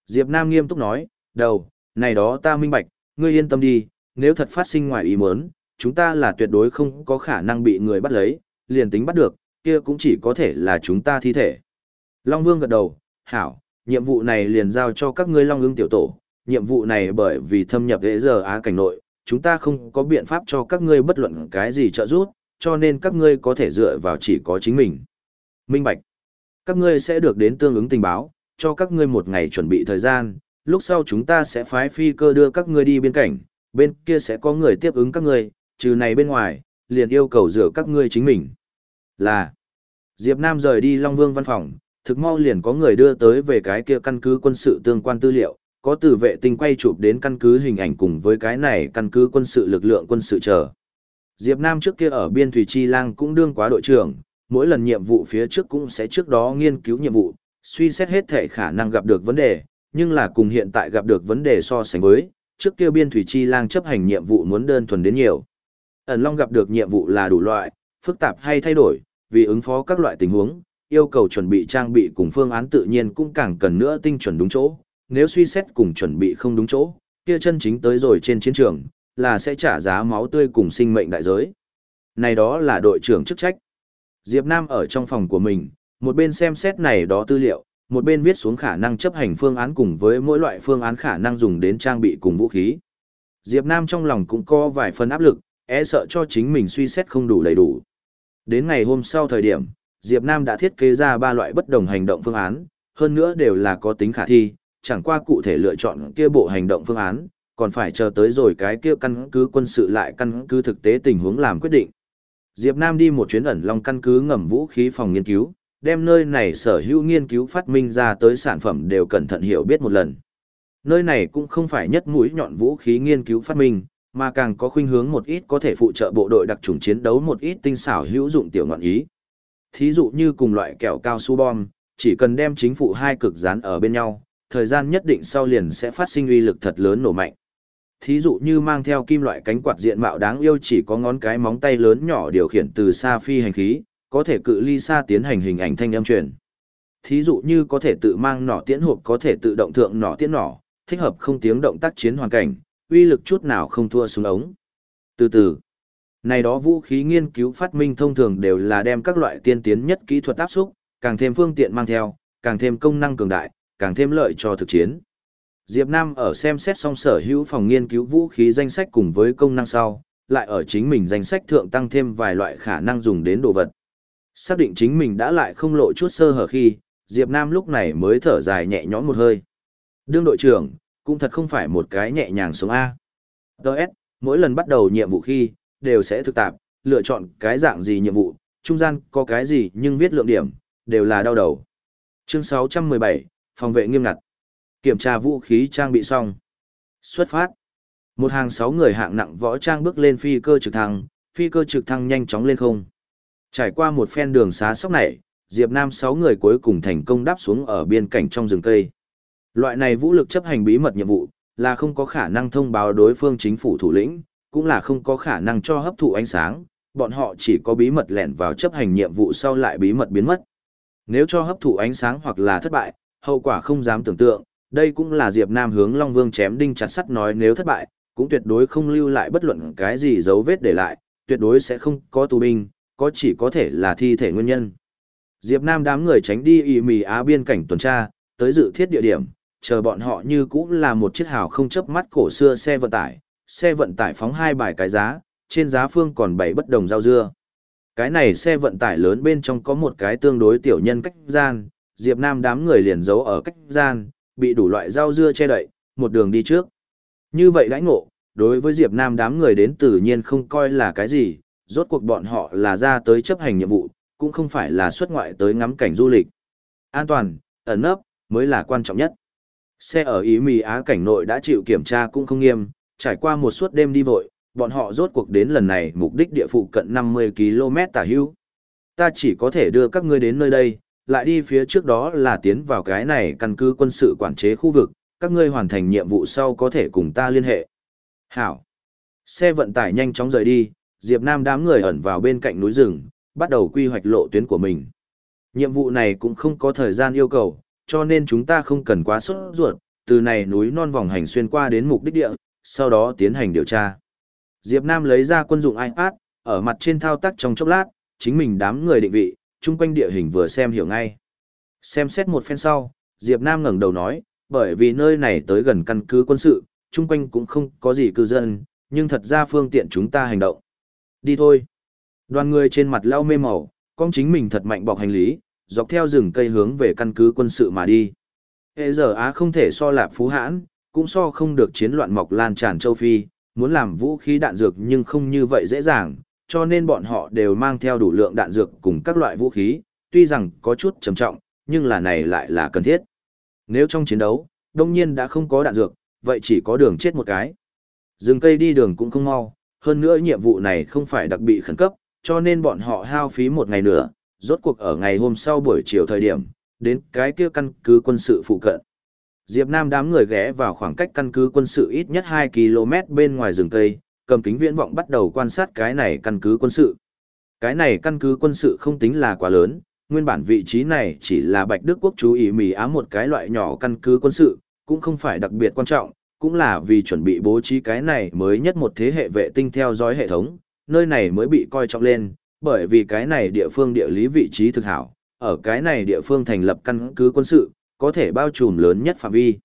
Diệp Nam nghiêm túc nói, đầu, này đó ta minh bạch, ngươi yên tâm đi, nếu thật phát sinh ngoài ý muốn, chúng ta là tuyệt đối không có khả năng bị người bắt lấy, liền tính bắt được, kia cũng chỉ có thể là chúng ta thi thể. Long Vương gật đầu, hảo, nhiệm vụ này liền giao cho các ngươi Long ưng tiểu tổ, nhiệm vụ này bởi vì thâm nhập hệ giờ Á cảnh nội, chúng ta không có biện pháp cho các ngươi bất luận cái gì trợ giúp, cho nên các ngươi có thể dựa vào chỉ có chính mình. Minh Bạch. Các ngươi sẽ được đến tương ứng tình báo, cho các ngươi một ngày chuẩn bị thời gian, lúc sau chúng ta sẽ phái phi cơ đưa các ngươi đi bên cảnh, bên kia sẽ có người tiếp ứng các ngươi, trừ này bên ngoài, liền yêu cầu dựa các ngươi chính mình. Là, Diệp Nam rời đi Long Vương văn phòng, thực mau liền có người đưa tới về cái kia căn cứ quân sự tương quan tư liệu, có từ vệ tinh quay chụp đến căn cứ hình ảnh cùng với cái này căn cứ quân sự lực lượng quân sự chờ. Diệp Nam trước kia ở biên thủy chi lang cũng đương quá đội trưởng, mỗi lần nhiệm vụ phía trước cũng sẽ trước đó nghiên cứu nhiệm vụ, suy xét hết thể khả năng gặp được vấn đề, nhưng là cùng hiện tại gặp được vấn đề so sánh với, trước kia biên thủy chi lang chấp hành nhiệm vụ muốn đơn thuần đến nhiều. Ẩn Long gặp được nhiệm vụ là đủ loại, phức tạp hay thay đổi, vì ứng phó các loại tình huống, yêu cầu chuẩn bị trang bị cùng phương án tự nhiên cũng càng cần nữa tinh chuẩn đúng chỗ, nếu suy xét cùng chuẩn bị không đúng chỗ, kia chân chính tới rồi trên chiến trường, là sẽ trả giá máu tươi cùng sinh mệnh đại giới. Này đó là đội trưởng chức trách. Diệp Nam ở trong phòng của mình, một bên xem xét này đó tư liệu, một bên viết xuống khả năng chấp hành phương án cùng với mỗi loại phương án khả năng dùng đến trang bị cùng vũ khí. Diệp Nam trong lòng cũng có vài phần áp lực, e sợ cho chính mình suy xét không đủ đầy đủ. Đến ngày hôm sau thời điểm, Diệp Nam đã thiết kế ra ba loại bất đồng hành động phương án, hơn nữa đều là có tính khả thi, chẳng qua cụ thể lựa chọn kia bộ hành động phương án, còn phải chờ tới rồi cái kia căn cứ quân sự lại căn cứ thực tế tình huống làm quyết định. Diệp Nam đi một chuyến ẩn long căn cứ ngầm vũ khí phòng nghiên cứu, đem nơi này sở hữu nghiên cứu phát minh ra tới sản phẩm đều cẩn thận hiểu biết một lần. Nơi này cũng không phải nhất mũi nhọn vũ khí nghiên cứu phát minh, mà càng có khuynh hướng một ít có thể phụ trợ bộ đội đặc trùng chiến đấu một ít tinh xảo hữu dụng tiểu ngọn ý. Thí dụ như cùng loại kẹo cao su bom, chỉ cần đem chính phụ hai cực dán ở bên nhau, thời gian nhất định sau liền sẽ phát sinh uy lực thật lớn nổ mạnh. Thí dụ như mang theo kim loại cánh quạt diện mạo đáng yêu chỉ có ngón cái móng tay lớn nhỏ điều khiển từ xa phi hành khí, có thể cự ly xa tiến hành hình ảnh thanh âm truyền. Thí dụ như có thể tự mang nỏ tiễn hộp có thể tự động thượng nỏ tiễn nỏ, thích hợp không tiếng động tác chiến hoàn cảnh, uy lực chút nào không thua súng ống. Từ từ, này đó vũ khí nghiên cứu phát minh thông thường đều là đem các loại tiên tiến nhất kỹ thuật áp xúc, càng thêm phương tiện mang theo, càng thêm công năng cường đại, càng thêm lợi cho thực chiến. Diệp Nam ở xem xét xong sở hữu phòng nghiên cứu vũ khí danh sách cùng với công năng sau, lại ở chính mình danh sách thượng tăng thêm vài loại khả năng dùng đến đồ vật. Xác định chính mình đã lại không lộ chút sơ hở khi, Diệp Nam lúc này mới thở dài nhẹ nhõm một hơi. Đương đội trưởng, cũng thật không phải một cái nhẹ nhàng xuống A. Đợt, mỗi lần bắt đầu nhiệm vụ khi, đều sẽ thực tạp, lựa chọn cái dạng gì nhiệm vụ, trung gian có cái gì nhưng viết lượng điểm, đều là đau đầu. Chương 617, phòng vệ nghiêm ngặt. Kiểm tra vũ khí trang bị xong. Xuất phát. Một hàng sáu người hạng nặng võ trang bước lên phi cơ trực thăng, phi cơ trực thăng nhanh chóng lên không. Trải qua một phen đường xá sóc này, Diệp Nam sáu người cuối cùng thành công đáp xuống ở biên cảnh trong rừng cây. Loại này vũ lực chấp hành bí mật nhiệm vụ, là không có khả năng thông báo đối phương chính phủ thủ lĩnh, cũng là không có khả năng cho hấp thụ ánh sáng, bọn họ chỉ có bí mật lẻn vào chấp hành nhiệm vụ sau lại bí mật biến mất. Nếu cho hấp thụ ánh sáng hoặc là thất bại, hậu quả không dám tưởng tượng, đây cũng là Diệp Nam hướng Long Vương chém đinh chặt sắt nói nếu thất bại, cũng tuyệt đối không lưu lại bất luận cái gì dấu vết để lại, tuyệt đối sẽ không có tù binh, có chỉ có thể là thi thể nguyên nhân. Diệp Nam đám người tránh đi ỉ mì á biên cảnh tuần tra, tới dự thiết địa điểm, chờ bọn họ như cũng là một chiếc hào không chớp mắt cổ xưa xe vận tải, xe vận tải phóng hai bài cái giá, trên giá phương còn bảy bất đồng rau dưa. Cái này xe vận tải lớn bên trong có một cái tương đối tiểu nhân cách gian, Diệp Nam đám người liền giấu ở cách gian, bị đủ loại rau dưa che đậy, một đường đi trước. Như vậy đãi ngộ, đối với Diệp Nam đám người đến tự nhiên không coi là cái gì, rốt cuộc bọn họ là ra tới chấp hành nhiệm vụ, cũng không phải là xuất ngoại tới ngắm cảnh du lịch. An toàn, ẩn nấp, mới là quan trọng nhất. Xe ở Ý Mì Á cảnh nội đã chịu kiểm tra cũng không nghiêm, trải qua một suốt đêm đi vội, bọn họ rốt cuộc đến lần này mục đích địa phụ cận 50 km tả hữu. Ta chỉ có thể đưa các ngươi đến nơi đây, lại đi phía trước đó là tiến vào cái này căn cứ quân sự quản chế khu vực, các ngươi hoàn thành nhiệm vụ sau có thể cùng ta liên hệ. Hảo. Xe vận tải nhanh chóng rời đi, Diệp Nam đám người ẩn vào bên cạnh núi rừng, bắt đầu quy hoạch lộ tuyến của mình. Nhiệm vụ này cũng không có thời gian yêu cầu, cho nên chúng ta không cần quá sốt ruột, từ này núi non vòng hành xuyên qua đến mục đích địa, sau đó tiến hành điều tra. Diệp Nam lấy ra quân dụng iPad, ở mặt trên thao tác trong chốc lát, chính mình đám người định vị, chung quanh địa hình vừa xem hiểu ngay. Xem xét một phen sau, Diệp Nam ngẩng đầu nói, bởi vì nơi này tới gần căn cứ quân sự, chung quanh cũng không có gì cư dân, nhưng thật ra phương tiện chúng ta hành động. Đi thôi. Đoàn người trên mặt lau mê màu, con chính mình thật mạnh bọc hành lý, dọc theo rừng cây hướng về căn cứ quân sự mà đi. Hệ giờ Á không thể so lạp phú hãn, cũng so không được chiến loạn mọc lan tràn châu Phi, muốn làm vũ khí đạn dược nhưng không như vậy dễ dàng, cho nên bọn họ đều mang theo đủ lượng đạn dược cùng các loại vũ khí, tuy rằng có chút trầm trọng, nhưng là này lại là cần thiết. Nếu trong chiến đấu, đông nhiên đã không có đạn dược, vậy chỉ có đường chết một cái. Dừng cây đi đường cũng không mau, hơn nữa nhiệm vụ này không phải đặc biệt khẩn cấp, cho nên bọn họ hao phí một ngày nữa, rốt cuộc ở ngày hôm sau buổi chiều thời điểm, đến cái kia căn cứ quân sự phụ cận. Diệp Nam đám người ghé vào khoảng cách căn cứ quân sự ít nhất 2 km bên ngoài rừng cây, cầm kính viễn vọng bắt đầu quan sát cái này căn cứ quân sự. Cái này căn cứ quân sự không tính là quá lớn, nguyên bản vị trí này chỉ là Bạch Đức quốc chú ý mì ám một cái loại nhỏ căn cứ quân sự, cũng không phải đặc biệt quan trọng, cũng là vì chuẩn bị bố trí cái này mới nhất một thế hệ vệ tinh theo dõi hệ thống, nơi này mới bị coi trọng lên, bởi vì cái này địa phương địa lý vị trí thực hảo, ở cái này địa phương thành lập căn cứ quân sự, có thể bao trùm lớn nhất phạm vi.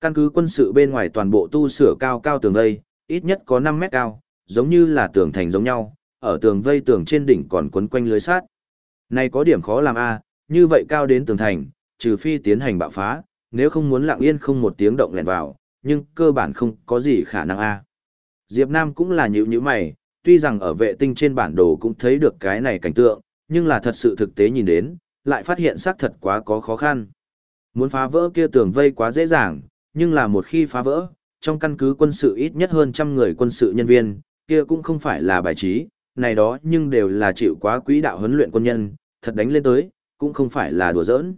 Căn cứ quân sự bên ngoài toàn bộ tu sửa cao cao tường vây, ít nhất có 5 mét cao, giống như là tường thành giống nhau, ở tường vây tường trên đỉnh còn quấn quanh lưới sát. Này có điểm khó làm a, như vậy cao đến tường thành, trừ phi tiến hành bạo phá, nếu không muốn lặng yên không một tiếng động lẻn vào, nhưng cơ bản không có gì khả năng a. Diệp Nam cũng là nhíu nhíu mày, tuy rằng ở vệ tinh trên bản đồ cũng thấy được cái này cảnh tượng, nhưng là thật sự thực tế nhìn đến, lại phát hiện xác thật quá có khó khăn. Muốn phá vỡ kia tường vây quá dễ dàng, nhưng là một khi phá vỡ, trong căn cứ quân sự ít nhất hơn trăm người quân sự nhân viên, kia cũng không phải là bài trí, này đó nhưng đều là chịu quá quỹ đạo huấn luyện quân nhân, thật đánh lên tới, cũng không phải là đùa giỡn.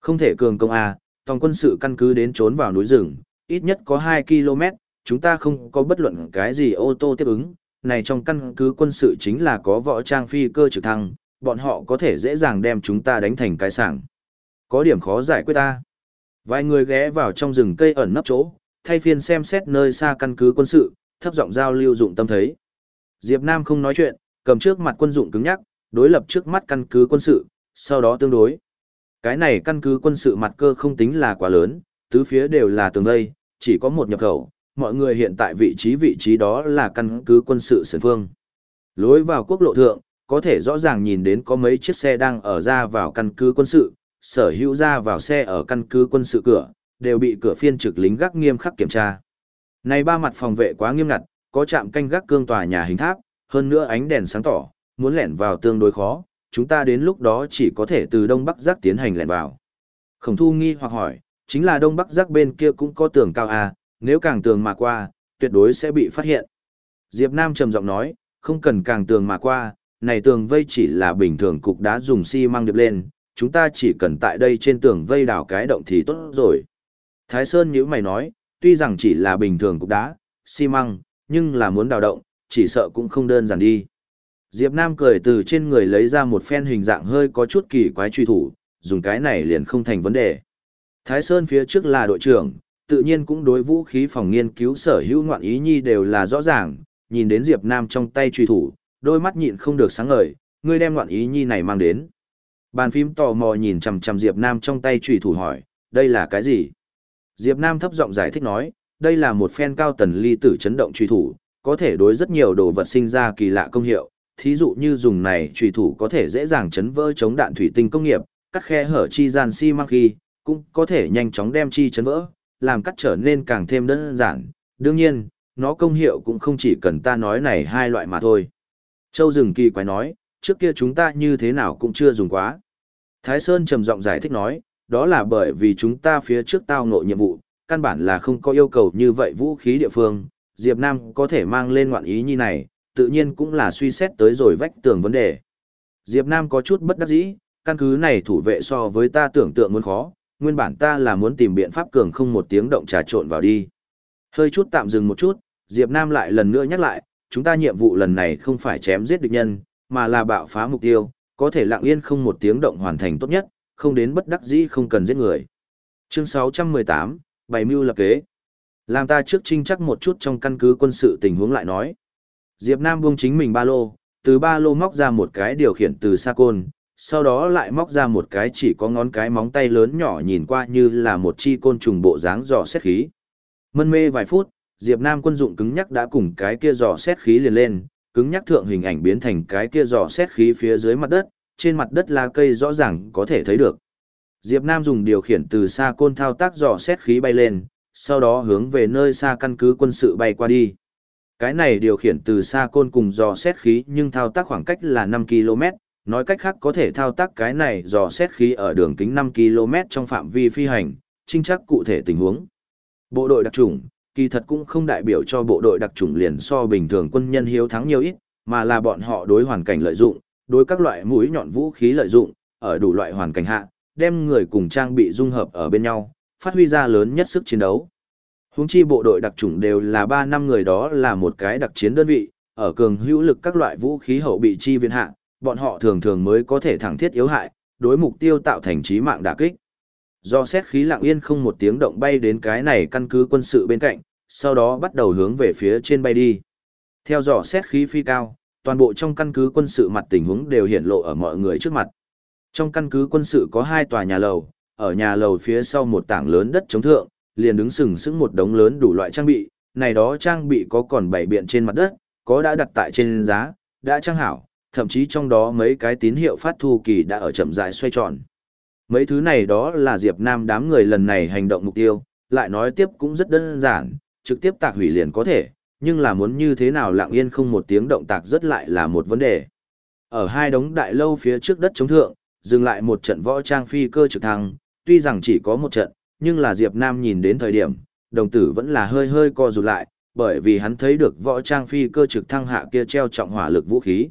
Không thể cường công à, A, toàn quân sự căn cứ đến trốn vào núi rừng, ít nhất có 2 km, chúng ta không có bất luận cái gì ô tô tiếp ứng, này trong căn cứ quân sự chính là có võ trang phi cơ trực thăng, bọn họ có thể dễ dàng đem chúng ta đánh thành cái sảng. Có điểm khó giải quyết ta. Vài người ghé vào trong rừng cây ẩn nấp chỗ, thay phiên xem xét nơi xa căn cứ quân sự, thấp giọng giao lưu dụng tâm thấy. Diệp Nam không nói chuyện, cầm trước mặt quân dụng cứng nhắc, đối lập trước mắt căn cứ quân sự, sau đó tương đối. Cái này căn cứ quân sự mặt cơ không tính là quá lớn, tứ phía đều là tường vây, chỉ có một nhập khẩu, mọi người hiện tại vị trí vị trí đó là căn cứ quân sự sườn phương. Lối vào quốc lộ thượng, có thể rõ ràng nhìn đến có mấy chiếc xe đang ở ra vào căn cứ quân sự, sở hữu ra vào xe ở căn cứ quân sự cửa, đều bị cửa phiên trực lính gác nghiêm khắc kiểm tra. Này ba mặt phòng vệ quá nghiêm ngặt, có trạm canh gác cương tòa nhà hình tháp, hơn nữa ánh đèn sáng tỏ, muốn lẻn vào tương đối khó, chúng ta đến lúc đó chỉ có thể từ đông bắc giác tiến hành lẻn vào. Khổng thu nghi hoặc hỏi, chính là đông bắc giác bên kia cũng có tường cao à, nếu càng tường mà qua, tuyệt đối sẽ bị phát hiện. Diệp Nam trầm giọng nói, không cần càng tường mà qua, này tường vây chỉ là bình thường cục đá dùng xi măng điệp lên, chúng ta chỉ cần tại đây trên tường vây đào cái động thì tốt rồi. Thái Sơn như mày nói, tuy rằng chỉ là bình thường cục đá, xi măng, nhưng là muốn đào động, chỉ sợ cũng không đơn giản đi. Diệp Nam cười từ trên người lấy ra một phen hình dạng hơi có chút kỳ quái truy thủ, dùng cái này liền không thành vấn đề. Thái Sơn phía trước là đội trưởng, tự nhiên cũng đối vũ khí phòng nghiên cứu sở hữu ngoạn ý nhi đều là rõ ràng, nhìn đến Diệp Nam trong tay truy thủ, đôi mắt nhịn không được sáng ngời, ngươi đem ngoạn ý nhi này mang đến. Bàn phím tò mò nhìn chằm chằm Diệp Nam trong tay truy thủ hỏi, đây là cái gì? Diệp Nam thấp giọng giải thích nói, đây là một phen cao tần ly tử chấn động truy thủ, có thể đối rất nhiều đồ vật sinh ra kỳ lạ công hiệu, thí dụ như dùng này truy thủ có thể dễ dàng chấn vỡ chống đạn thủy tinh công nghiệp, cắt khe hở chi gian xi si măng khi, cũng có thể nhanh chóng đem chi chấn vỡ, làm cắt trở nên càng thêm đơn giản. Đương nhiên, nó công hiệu cũng không chỉ cần ta nói này hai loại mà thôi. Châu Dừng kỳ quái nói, trước kia chúng ta như thế nào cũng chưa dùng quá. Thái Sơn trầm giọng giải thích nói, đó là bởi vì chúng ta phía trước tao ngộ nhiệm vụ, căn bản là không có yêu cầu như vậy vũ khí địa phương, Diệp Nam có thể mang lên ngoạn ý như này, tự nhiên cũng là suy xét tới rồi vách tường vấn đề. Diệp Nam có chút bất đắc dĩ, căn cứ này thủ vệ so với ta tưởng tượng muốn khó, nguyên bản ta là muốn tìm biện pháp cường không một tiếng động trà trộn vào đi. Hơi chút tạm dừng một chút, Diệp Nam lại lần nữa nhắc lại, chúng ta nhiệm vụ lần này không phải chém giết địch nhân, mà là bạo phá mục tiêu, có thể lặng yên không một tiếng động hoàn thành tốt nhất, không đến bất đắc dĩ không cần giết người. Chương 618, Bày mưu lập kế. Làm ta trước trinh chắc một chút trong căn cứ quân sự tình huống lại nói. Diệp Nam buông chính mình ba lô, từ ba lô móc ra một cái điều khiển từ xa côn, sau đó lại móc ra một cái chỉ có ngón cái móng tay lớn nhỏ nhìn qua như là một chi côn trùng bộ dáng dò xét khí. Mân mê vài phút, Diệp Nam quân dụng cứng nhắc đã cùng cái kia dò xét khí liền lên, cứng nhắc thượng hình ảnh biến thành cái kia dò xét khí phía dưới mặt đất, trên mặt đất là cây rõ ràng có thể thấy được. Diệp Nam dùng điều khiển từ xa côn thao tác dò xét khí bay lên, sau đó hướng về nơi xa căn cứ quân sự bay qua đi. Cái này điều khiển từ xa côn cùng dò xét khí nhưng thao tác khoảng cách là 5 km, nói cách khác có thể thao tác cái này dò xét khí ở đường kính 5 km trong phạm vi phi hành, trinh chắc cụ thể tình huống. Bộ đội đặc trùng, kỳ thật cũng không đại biểu cho bộ đội đặc trùng liền so bình thường quân nhân hiếu thắng nhiều ít, mà là bọn họ đối hoàn cảnh lợi dụng, đối các loại mũi nhọn vũ khí lợi dụng, ở đủ loại hoàn cảnh hạ, đem người cùng trang bị dung hợp ở bên nhau, phát huy ra lớn nhất sức chiến đấu. Húng chi bộ đội đặc chủng đều là 3 năm người đó là một cái đặc chiến đơn vị, ở cường hữu lực các loại vũ khí hậu bị chi viện hạ, bọn họ thường thường mới có thể thẳng thiết yếu hại, đối mục tiêu tạo thành trí mạng đả kích. Do xét khí lặng yên không một tiếng động bay đến cái này căn cứ quân sự bên cạnh, sau đó bắt đầu hướng về phía trên bay đi. Theo dõi xét khí phi cao, toàn bộ trong căn cứ quân sự mặt tình huống đều hiện lộ ở mọi người trước mặt. Trong căn cứ quân sự có hai tòa nhà lầu, ở nhà lầu phía sau một tảng lớn đất chống thượng, liền đứng sừng sững một đống lớn đủ loại trang bị, này đó trang bị có còn bảy biện trên mặt đất, có đã đặt tại trên giá, đã trang hảo, thậm chí trong đó mấy cái tín hiệu phát thu kỳ đã ở chậm rãi xoay tròn. Mấy thứ này đó là Diệp Nam đám người lần này hành động mục tiêu, lại nói tiếp cũng rất đơn giản, trực tiếp tạc hủy liền có thể, nhưng là muốn như thế nào lặng yên không một tiếng động tạc rất lại là một vấn đề. Ở hai đống đại lâu phía trước đất chống thượng, dừng lại một trận võ trang phi cơ trực thăng, tuy rằng chỉ có một trận, nhưng là Diệp Nam nhìn đến thời điểm, đồng tử vẫn là hơi hơi co rụt lại, bởi vì hắn thấy được võ trang phi cơ trực thăng hạ kia treo trọng hỏa lực vũ khí.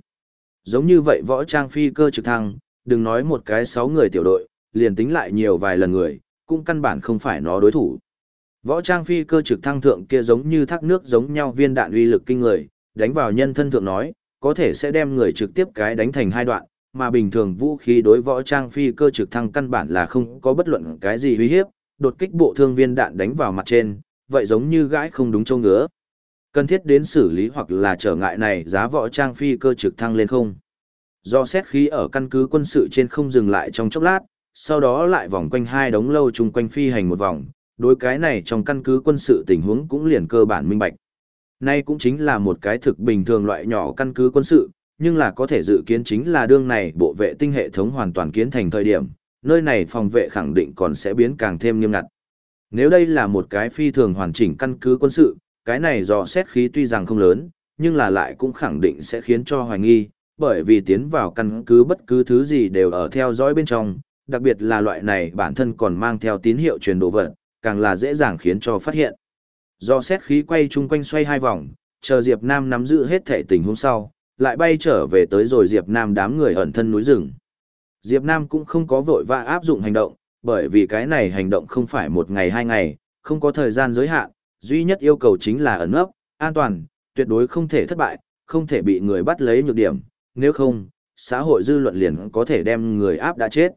Giống như vậy võ trang phi cơ trực thăng, đừng nói một cái sáu người tiểu đội, liền tính lại nhiều vài lần người, cũng căn bản không phải nó đối thủ. Võ trang phi cơ trực thăng thượng kia giống như thác nước giống nhau viên đạn uy lực kinh người, đánh vào nhân thân thượng nói, có thể sẽ đem người trực tiếp cái đánh thành hai đoạn, mà bình thường vũ khí đối võ trang phi cơ trực thăng căn bản là không có bất luận cái gì uy hiếp, đột kích bộ thương viên đạn đánh vào mặt trên, vậy giống như gãi không đúng châu ngứa. Cần thiết đến xử lý hoặc là trở ngại này giá võ trang phi cơ trực thăng lên không. Do xét khí ở căn cứ quân sự trên không dừng lại trong chốc lát, sau đó lại vòng quanh hai đống lâu chung quanh phi hành một vòng, đối cái này trong căn cứ quân sự tình huống cũng liền cơ bản minh bạch. Nay cũng chính là một cái thực bình thường loại nhỏ căn cứ quân sự, nhưng là có thể dự kiến chính là đương này bộ vệ tinh hệ thống hoàn toàn kiến thành thời điểm, nơi này phòng vệ khẳng định còn sẽ biến càng thêm nghiêm ngặt. Nếu đây là một cái phi thường hoàn chỉnh căn cứ quân sự, cái này dò xét khí tuy rằng không lớn, nhưng là lại cũng khẳng định sẽ khiến cho hoài nghi, bởi vì tiến vào căn cứ bất cứ thứ gì đều ở theo dõi bên trong, đặc biệt là loại này bản thân còn mang theo tín hiệu truyền đồ vật, càng là dễ dàng khiến cho phát hiện. Do xét khí quay chung quanh xoay hai vòng, chờ Diệp Nam nắm giữ hết thể tình huống sau, lại bay trở về tới rồi Diệp Nam đám người ẩn thân núi rừng. Diệp Nam cũng không có vội vã áp dụng hành động, bởi vì cái này hành động không phải một ngày hai ngày, không có thời gian giới hạn, duy nhất yêu cầu chính là ẩn nấp, an toàn, tuyệt đối không thể thất bại, không thể bị người bắt lấy nhược điểm, nếu không, xã hội dư luận liền có thể đem người áp đã chết.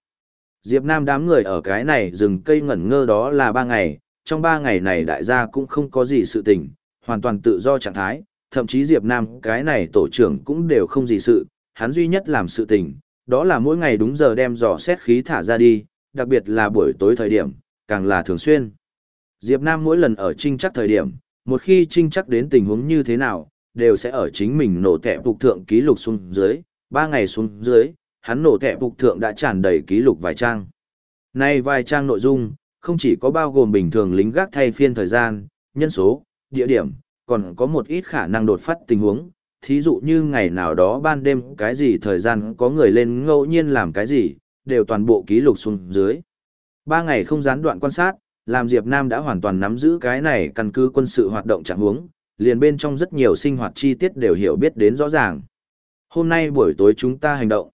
Diệp Nam đám người ở cái này rừng cây ngẩn ngơ đó là ba ngày, trong ba ngày này đại gia cũng không có gì sự tình, hoàn toàn tự do trạng thái, thậm chí Diệp Nam cái này tổ trưởng cũng đều không gì sự, hắn duy nhất làm sự tình, đó là mỗi ngày đúng giờ đem dò xét khí thả ra đi, đặc biệt là buổi tối thời điểm, càng là thường xuyên. Diệp Nam mỗi lần ở trinh chắc thời điểm, một khi trinh chắc đến tình huống như thế nào, đều sẽ ở chính mình nổ tệ phục thượng ký lục xuống dưới, ba ngày xuống dưới, hắn nổ thẻ phục thượng đã tràn đầy ký lục vài trang. Nay vài trang nội dung, không chỉ có bao gồm bình thường lính gác thay phiên thời gian, nhân số, địa điểm, còn có một ít khả năng đột phát tình huống, thí dụ như ngày nào đó ban đêm cái gì thời gian có người lên ngẫu nhiên làm cái gì, đều toàn bộ ký lục xuống dưới. Ba ngày không gián đoạn quan sát, làm Diệp Nam đã hoàn toàn nắm giữ cái này căn cứ quân sự hoạt động trạng huống, liền bên trong rất nhiều sinh hoạt chi tiết đều hiểu biết đến rõ ràng. Hôm nay buổi tối chúng ta hành động.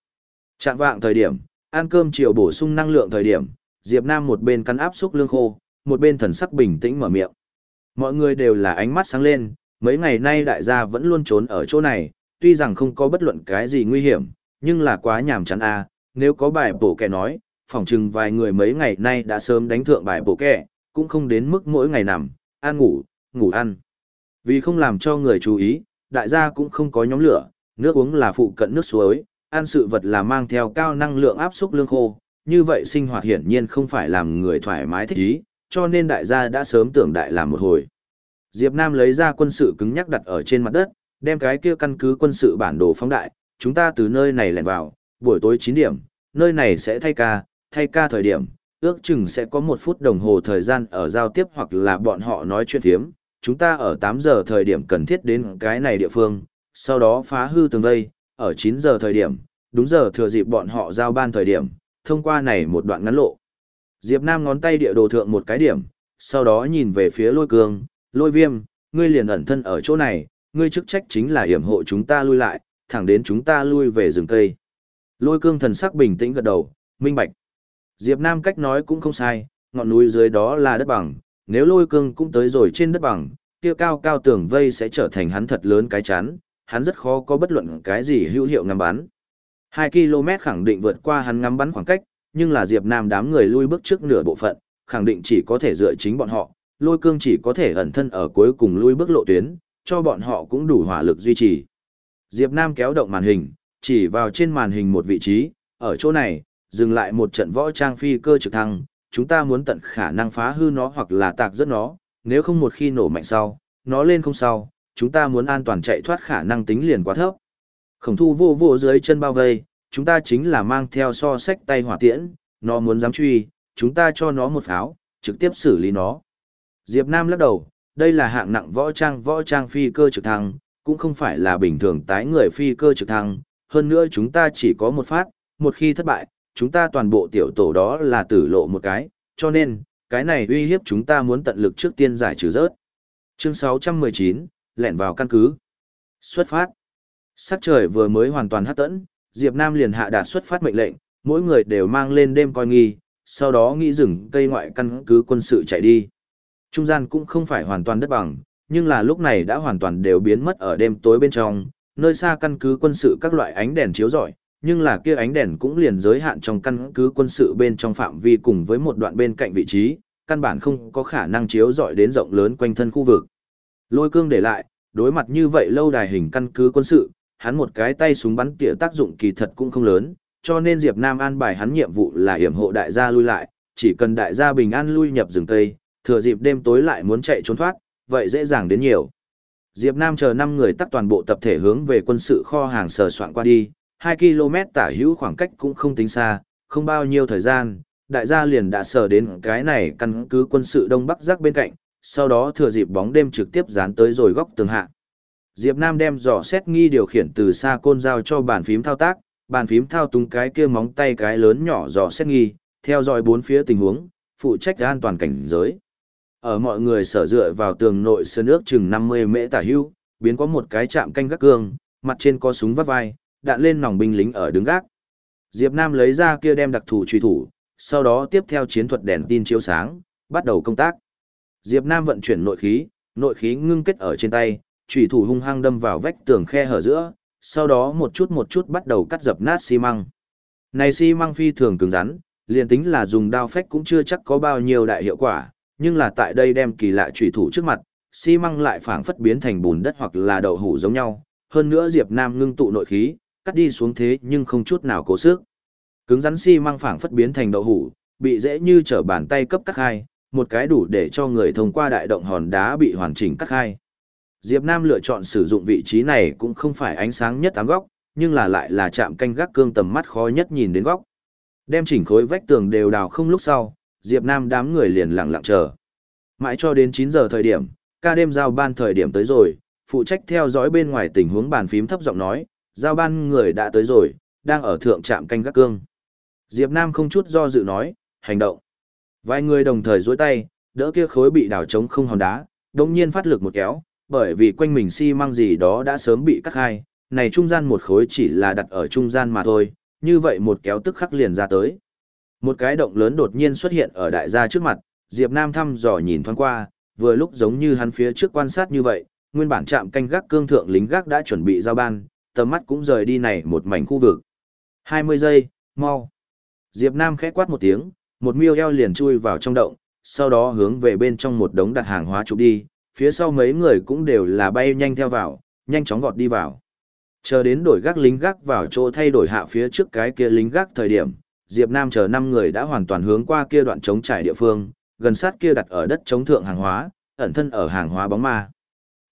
Trạng vạng thời điểm, ăn cơm chiều bổ sung năng lượng thời điểm, Diệp Nam một bên cắn áp xúc lương khô, một bên thần sắc bình tĩnh mở miệng. Mọi người đều là ánh mắt sáng lên, mấy ngày nay đại gia vẫn luôn trốn ở chỗ này, tuy rằng không có bất luận cái gì nguy hiểm, nhưng là quá nhàm chán a. À, nếu có bài bổ kẻ nói, phỏng chừng vài người mấy ngày nay đã sớm đánh thượng bài bổ kẻ, cũng không đến mức mỗi ngày nằm, ăn ngủ, ngủ ăn. Vì không làm cho người chú ý, đại gia cũng không có nhóm lửa, nước uống là phụ cận nước suối, ăn sự vật là mang theo cao năng lượng áp suất lương khô, như vậy sinh hoạt hiển nhiên không phải làm người thoải mái thích ý, cho nên đại gia đã sớm tưởng đại làm một hồi. Diệp Nam lấy ra quân sự cứng nhắc đặt ở trên mặt đất, đem cái kia căn cứ quân sự bản đồ phóng đại, chúng ta từ nơi này lẻn vào, buổi tối 9 điểm, nơi này sẽ thay ca, thay ca thời điểm, ước chừng sẽ có một phút đồng hồ thời gian ở giao tiếp hoặc là bọn họ nói chuyện thiếm, chúng ta ở 8 giờ thời điểm cần thiết đến cái này địa phương, sau đó phá hư tường vây, ở 9 giờ thời điểm, đúng giờ thừa dịp bọn họ giao ban thời điểm, thông qua này một đoạn ngắn lộ. Diệp Nam ngón tay địa đồ thượng một cái điểm, sau đó nhìn về phía lôi cương, lôi viêm, ngươi liền ẩn thân ở chỗ này, ngươi chức trách chính là hiểm hộ chúng ta lui lại, thẳng đến chúng ta lui về rừng cây. Lôi cương thần sắc bình tĩnh gật đầu, minh bạch. Diệp Nam cách nói cũng không sai, ngọn núi dưới đó là đất bằng, nếu lôi cương cũng tới rồi trên đất bằng, kia cao cao tường vây sẽ trở thành hắn thật lớn cái chán, hắn rất khó có bất luận cái gì hữu hiệu ngắm bắn. 2 km khẳng định vượt qua hắn ngắm bắn khoảng cách, nhưng là Diệp Nam đám người lui bước trước nửa bộ phận, khẳng định chỉ có thể dựa chính bọn họ, lôi cương chỉ có thể ẩn thân ở cuối cùng lui bước lộ tuyến, cho bọn họ cũng đủ hỏa lực duy trì. Diệp Nam kéo động màn hình, chỉ vào trên màn hình một vị trí, ở chỗ này, dừng lại một trận võ trang phi cơ trực thăng, chúng ta muốn tận khả năng phá hư nó hoặc là tạc rớt nó, nếu không một khi nổ mạnh sau, nó lên không sau, chúng ta muốn an toàn chạy thoát khả năng tính liền quá thấp. Khổng thu vô vô dưới chân bao vây, chúng ta chính là mang theo so sách tay hỏa tiễn, nó muốn dám truy, chúng ta cho nó một pháo, trực tiếp xử lý nó. Diệp Nam lắc đầu, đây là hạng nặng võ trang võ trang phi cơ trực thăng, cũng không phải là bình thường tái người phi cơ trực thăng, hơn nữa chúng ta chỉ có một phát, một khi thất bại, chúng ta toàn bộ tiểu tổ đó là tử lộ một cái, cho nên, cái này uy hiếp chúng ta muốn tận lực trước tiên giải trừ rớt. Chương 619, lẻn vào căn cứ. Xuất phát. Sắc trời vừa mới hoàn toàn hắt tẫn, Diệp Nam liền hạ đạt xuất phát mệnh lệnh, mỗi người đều mang lên đêm coi nghi, sau đó nghĩ dừng cây ngoại căn cứ quân sự chạy đi. Trung gian cũng không phải hoàn toàn đất bằng, nhưng là lúc này đã hoàn toàn đều biến mất ở đêm tối bên trong, nơi xa căn cứ quân sự các loại ánh đèn chiếu rọi, nhưng là kia ánh đèn cũng liền giới hạn trong căn cứ quân sự bên trong phạm vi cùng với một đoạn bên cạnh vị trí, căn bản không có khả năng chiếu rọi đến rộng lớn quanh thân khu vực. Lôi cương để lại, đối mặt như vậy lâu đài hình căn cứ quân sự, hắn một cái tay súng bắn tỉa tác dụng kỳ thật cũng không lớn, cho nên Diệp Nam an bài hắn nhiệm vụ là hiểm hộ đại gia lui lại, chỉ cần đại gia bình an lui nhập rừng tây, thừa dịp đêm tối lại muốn chạy trốn thoát, vậy dễ dàng đến nhiều. Diệp Nam chờ 5 người tắt toàn bộ tập thể hướng về quân sự kho hàng sờ soạn qua đi, 2 km tả hữu khoảng cách cũng không tính xa, không bao nhiêu thời gian, đại gia liền đã sờ đến cái này căn cứ quân sự đông bắc giác bên cạnh, sau đó thừa dịp bóng đêm trực tiếp dán tới rồi góc tường hạ. Diệp Nam đem dò xét nghi điều khiển từ xa côn giao cho bàn phím thao tác, bàn phím thao túng cái kia móng tay cái lớn nhỏ dò xét nghi, theo dõi bốn phía tình huống, phụ trách an toàn cảnh giới. Ở mọi người sở dựa vào tường nội sơn nước chừng 50 mễ tả hưu, biến có một cái chạm canh gác cương, mặt trên có súng vắt vai, đạn lên nòng binh lính ở đứng gác. Diệp Nam lấy ra kia đem đặc thù truy thủ, sau đó tiếp theo chiến thuật đèn tin chiếu sáng, bắt đầu công tác. Diệp Nam vận chuyển nội khí, nội khí ngưng kết ở trên tay, chủy thủ hung hăng đâm vào vách tường khe hở giữa, sau đó một chút một chút bắt đầu cắt dập nát xi măng. Này xi măng phi thường cứng rắn, liền tính là dùng đao phách cũng chưa chắc có bao nhiêu đại hiệu quả, nhưng là tại đây đem kỳ lạ chủy thủ trước mặt, xi măng lại phảng phất biến thành bùn đất hoặc là đậu hủ giống nhau. Hơn nữa Diệp Nam ngưng tụ nội khí, cắt đi xuống thế nhưng không chút nào cố sức. Cứng rắn xi măng phảng phất biến thành đậu hủ, bị dễ như trở bàn tay cấp cắt hai, một cái đủ để cho người thông qua đại động hòn đá bị hoàn chỉnh cắt hai. Diệp Nam lựa chọn sử dụng vị trí này cũng không phải ánh sáng nhất tám góc, nhưng là lại là chạm canh gác cương tầm mắt khó nhất nhìn đến góc. Đem chỉnh khối vách tường đều đào không lúc sau, Diệp Nam đám người liền lặng lặng chờ. Mãi cho đến 9 giờ thời điểm, ca đêm giao ban thời điểm tới rồi, phụ trách theo dõi bên ngoài tình huống bàn phím thấp giọng nói, giao ban người đã tới rồi, đang ở thượng trạm canh gác cương. Diệp Nam không chút do dự nói, hành động. Vài người đồng thời duỗi tay, đỡ kia khối bị đảo trống không hòn đá, đồng nhiên phát lực một kéo, bởi vì quanh mình xi si măng gì đó đã sớm bị cắt hai, này trung gian một khối chỉ là đặt ở trung gian mà thôi, như vậy một kéo tức khắc liền ra tới. Một cái động lớn đột nhiên xuất hiện ở đại gia trước mặt, Diệp Nam thăm dò nhìn thoáng qua, vừa lúc giống như hắn phía trước quan sát như vậy, nguyên bản chạm canh gác cương thượng lính gác đã chuẩn bị giao ban, tầm mắt cũng rời đi này một mảnh khu vực. 20 giây, mau. Diệp Nam khẽ quát một tiếng, một miêu eo liền chui vào trong động, sau đó hướng về bên trong một đống đặt hàng hóa chụp đi, phía sau mấy người cũng đều là bay nhanh theo vào, nhanh chóng vọt đi vào. Chờ đến đổi gác lính gác vào chỗ thay đổi hạ phía trước cái kia lính gác thời điểm, Diệp Nam chờ năm người đã hoàn toàn hướng qua kia đoạn trống trải địa phương, gần sát kia đặt ở đất chống thượng hàng hóa, ẩn thân ở hàng hóa bóng ma.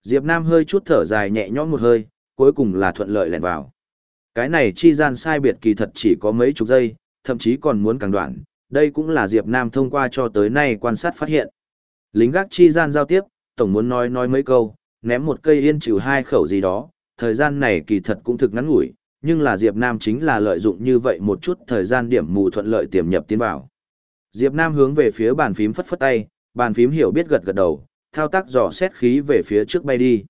Diệp Nam hơi chút thở dài nhẹ nhõm một hơi, cuối cùng là thuận lợi lẻn vào. Cái này chi gian sai biệt kỳ thật chỉ có mấy chục giây, thậm chí còn muốn càng đoạn, đây cũng là Diệp Nam thông qua cho tới nay quan sát phát hiện. Lính gác chi gian giao tiếp, tổng muốn nói nói mấy câu, ném một cây yên trừ hai khẩu gì đó, thời gian này kỳ thật cũng thực ngắn ngủi, nhưng là Diệp Nam chính là lợi dụng như vậy một chút thời gian điểm mù thuận lợi tiềm nhập tiến vào. Diệp Nam hướng về phía bàn phím phất phất tay, bàn phím hiểu biết gật gật đầu, thao tác dò xét khí về phía trước bay đi.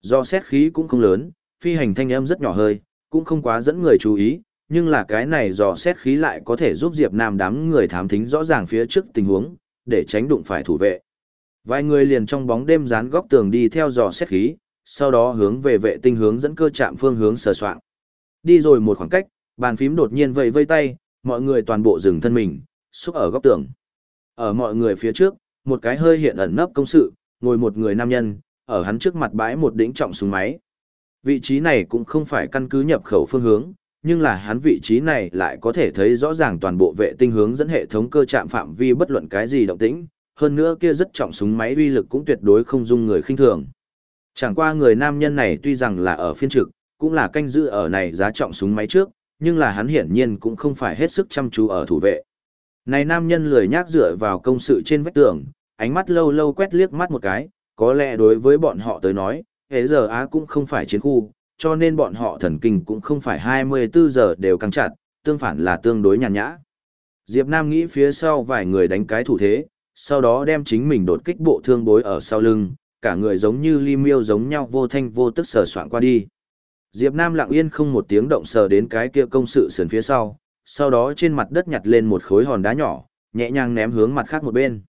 Dò xét khí cũng không lớn, phi hành thanh âm rất nhỏ hơi, cũng không quá dẫn người chú ý, nhưng là cái này dò xét khí lại có thể giúp Diệp Nam đám người thám thính rõ ràng phía trước tình huống, để tránh đụng phải thủ vệ. Vài người liền trong bóng đêm dán góc tường đi theo dò xét khí, sau đó hướng về vệ tinh hướng dẫn cơ chạm phương hướng sờ soạn. Đi rồi một khoảng cách, bàn phím đột nhiên vẫy vây tay, mọi người toàn bộ dừng thân mình, xúc ở góc tường. Ở mọi người phía trước, một cái hơi hiện ẩn nấp công sự, ngồi một người nam nhân, ở hắn trước mặt bãi một đỉnh trọng súng máy. Vị trí này cũng không phải căn cứ nhập khẩu phương hướng, nhưng là hắn vị trí này lại có thể thấy rõ ràng toàn bộ vệ tinh hướng dẫn hệ thống cơ trạm phạm vi bất luận cái gì động tĩnh, hơn nữa kia rất trọng súng máy uy lực cũng tuyệt đối không dung người khinh thường. Chẳng qua người nam nhân này tuy rằng là ở phiên trực, cũng là canh giữ ở này giá trọng súng máy trước, nhưng là hắn hiển nhiên cũng không phải hết sức chăm chú ở thủ vệ. Này nam nhân lười nhác dựa vào công sự trên vách tường, ánh mắt lâu lâu quét liếc mắt một cái, có lẽ đối với bọn họ tới nói, thế giờ Á cũng không phải chiến khu, cho nên bọn họ thần kinh cũng không phải 24 giờ đều căng chặt, tương phản là tương đối nhàn nhã. Diệp Nam nghĩ phía sau vài người đánh cái thủ thế, sau đó đem chính mình đột kích bộ thương bối ở sau lưng, cả người giống như li miêu giống nhau vô thanh vô tức sờ soạn qua đi. Diệp Nam lặng yên không một tiếng động sờ đến cái kia công sự sườn phía sau, sau đó trên mặt đất nhặt lên một khối hòn đá nhỏ, nhẹ nhàng ném hướng mặt khác một bên.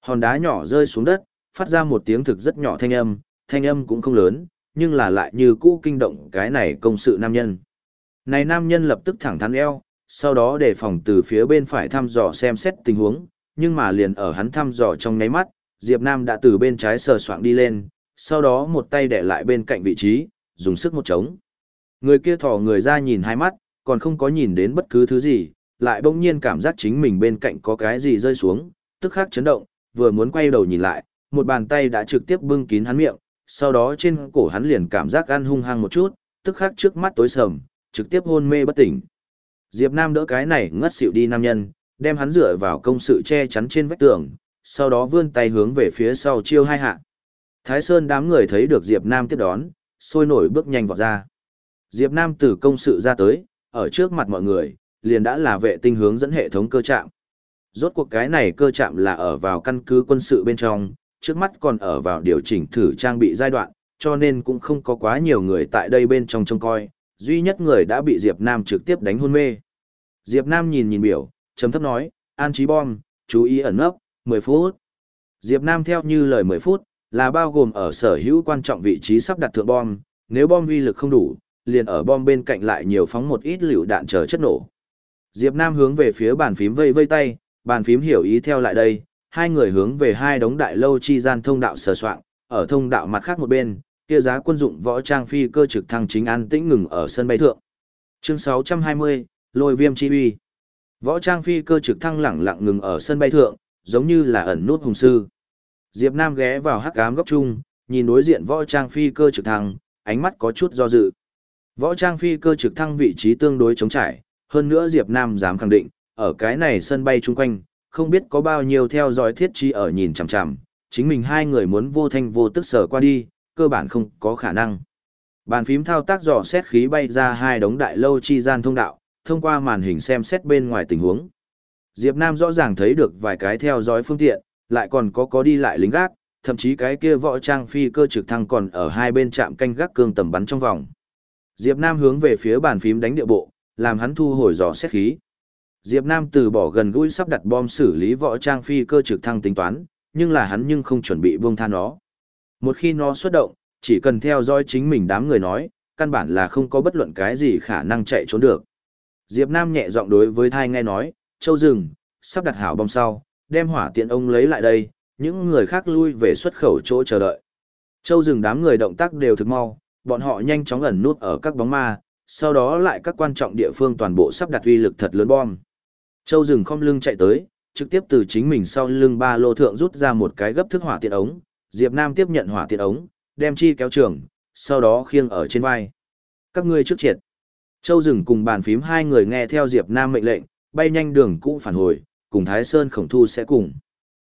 Hòn đá nhỏ rơi xuống đất, phát ra một tiếng thực rất nhỏ thanh âm, thanh âm cũng không lớn, nhưng là lại như cũ kinh động cái này công sự nam nhân. Này nam nhân lập tức thẳng thắn eo, sau đó để phòng từ phía bên phải thăm dò xem xét tình huống, nhưng mà liền ở hắn thăm dò trong nháy mắt, Diệp Nam đã từ bên trái sờ soạng đi lên, sau đó một tay đè lại bên cạnh vị trí, dùng sức một trống. Người kia thò người ra nhìn hai mắt, còn không có nhìn đến bất cứ thứ gì, lại bỗng nhiên cảm giác chính mình bên cạnh có cái gì rơi xuống, tức khắc chấn động, vừa muốn quay đầu nhìn lại, một bàn tay đã trực tiếp bưng kín hắn miệng, sau đó trên cổ hắn liền cảm giác ăn hung hăng một chút, tức khắc trước mắt tối sầm, trực tiếp hôn mê bất tỉnh. Diệp Nam đỡ cái này ngất xỉu đi nam nhân, đem hắn dựa vào công sự che chắn trên vách tường, sau đó vươn tay hướng về phía sau chiêu hai hạ. Thái Sơn đám người thấy được Diệp Nam tiếp đón, sôi nổi bước nhanh vọt ra. Diệp Nam từ công sự ra tới, ở trước mặt mọi người, liền đã là vệ tinh hướng dẫn hệ thống cơ trạm. Rốt cuộc cái này cơ trạm là ở vào căn cứ quân sự bên trong, trước mắt còn ở vào điều chỉnh thử trang bị giai đoạn, cho nên cũng không có quá nhiều người tại đây bên trong trông coi, duy nhất người đã bị Diệp Nam trực tiếp đánh hôn mê. Diệp Nam nhìn nhìn biểu, chấm thấp nói, an trí bom, chú ý ẩn nấp, 10 phút. Diệp Nam theo như lời 10 phút, là bao gồm ở sở hữu quan trọng vị trí sắp đặt thượng bom, nếu bom uy lực không đủ, liền ở bom bên cạnh lại nhiều phóng một ít lựu đạn chờ chất nổ. Diệp Nam hướng về phía bàn phím vây vây tay, bàn phím hiểu ý theo lại đây, hai người hướng về hai đống đại lâu chi gian thông đạo sờ soạn, ở thông đạo mặt khác một bên, kia giá quân dụng võ trang phi cơ trực thăng chính an tĩnh ngừng ở sân bay thượng. Chương 620, Lôi Viêm chi uy. Võ trang phi cơ trực thăng lẳng lặng ngừng ở sân bay thượng, giống như là ẩn nút hùng sư. Diệp Nam ghé vào hắc ám góc chung, nhìn đối diện võ trang phi cơ trực thăng, ánh mắt có chút do dự. Võ trang phi cơ trực thăng vị trí tương đối chống trải, hơn nữa Diệp Nam dám khẳng định, ở cái này sân bay chung quanh, không biết có bao nhiêu theo dõi thiết trí ở nhìn chằm chằm, chính mình hai người muốn vô thanh vô tức sở qua đi, cơ bản không có khả năng. Bàn phím thao tác dò xét khí bay ra hai đống đại lâu chi gian thông đạo, thông qua màn hình xem xét bên ngoài tình huống. Diệp Nam rõ ràng thấy được vài cái theo dõi phương tiện, lại còn có có đi lại lính gác, thậm chí cái kia võ trang phi cơ trực thăng còn ở hai bên trạm canh gác cương tầm bắn trong vòng. Diệp Nam hướng về phía bàn phím đánh địa bộ, làm hắn thu hồi dò xét khí. Diệp Nam từ bỏ gần gũi sắp đặt bom xử lý võ trang phi cơ trực thăng tính toán, nhưng là hắn nhưng không chuẩn bị buông tha nó. Một khi nó xuất động, chỉ cần theo dõi chính mình đám người nói, căn bản là không có bất luận cái gì khả năng chạy trốn được. Diệp Nam nhẹ giọng đối với thai nghe nói, Châu Rừng, sắp đặt hảo bom sau, đem hỏa tiện ông lấy lại đây, những người khác lui về xuất khẩu chỗ chờ đợi. Châu Rừng đám người động tác đều thực mau, bọn họ nhanh chóng ẩn nút ở các bóng ma, sau đó lại các quan trọng địa phương toàn bộ sắp đặt uy lực thật lớn bom. Châu Rừng không lưng chạy tới, trực tiếp từ chính mình sau lưng ba lô thượng rút ra một cái gấp thức hỏa tiện ống, Diệp Nam tiếp nhận hỏa tiện ống, đem chi kéo trường, sau đó khiêng ở trên vai. Các ngươi trước triệt. Châu Rừng cùng bàn phím hai người nghe theo Diệp Nam mệnh lệnh, bay nhanh đường cũ phản hồi, cùng Thái Sơn khổng thu sẽ cùng.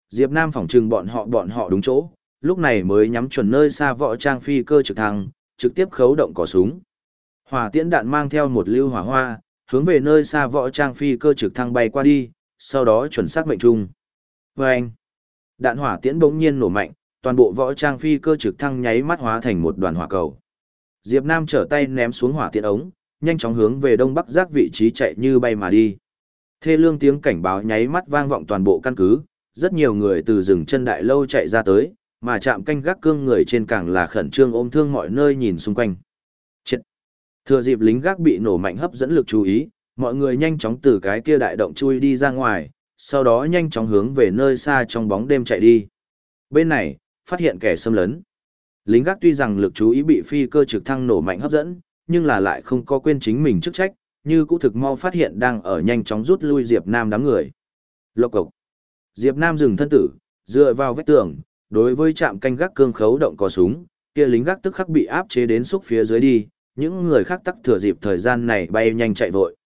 Diệp Nam phỏng trừng bọn họ bọn họ đúng chỗ, lúc này mới nhắm chuẩn nơi xa võ trang phi cơ trực thăng, trực tiếp khấu động cò súng. Hỏa tiễn đạn mang theo một lưu hỏa hoa, hướng về nơi xa võ trang phi cơ trực thăng bay qua đi, sau đó chuẩn xác mệnh trung. Vâng! Đạn hỏa tiễn bỗng nhiên nổ mạnh, toàn bộ võ trang phi cơ trực thăng nháy mắt hóa thành một đoàn hỏa cầu. Diệp Nam trở tay ném xuống hỏa tiễn ống, nhanh chóng hướng về đông bắc giác vị trí chạy như bay mà đi. Thê lương tiếng cảnh báo nháy mắt vang vọng toàn bộ căn cứ, rất nhiều người từ rừng chân đại lâu chạy ra tới, mà chạm canh gác cương người trên càng là khẩn trương ôm thương mọi nơi nhìn xung quanh. Thừa dịp lính gác bị nổ mạnh hấp dẫn lực chú ý, mọi người nhanh chóng từ cái kia đại động chui đi ra ngoài, sau đó nhanh chóng hướng về nơi xa trong bóng đêm chạy đi. Bên này, phát hiện kẻ xâm lấn. Lính gác tuy rằng lực chú ý bị phi cơ trực thăng nổ mạnh hấp dẫn, nhưng là lại không có quên chính mình chức trách, như cũ thực mau phát hiện đang ở nhanh chóng rút lui Diệp Nam đám người. Lộc cộc. Diệp Nam dừng thân tử, dựa vào vách tường, đối với trạm canh gác cương khấu động có súng, kia lính gác tức khắc bị áp chế đến xúc phía dưới đi, những người khác tắc thừa dịp thời gian này bay nhanh chạy vội.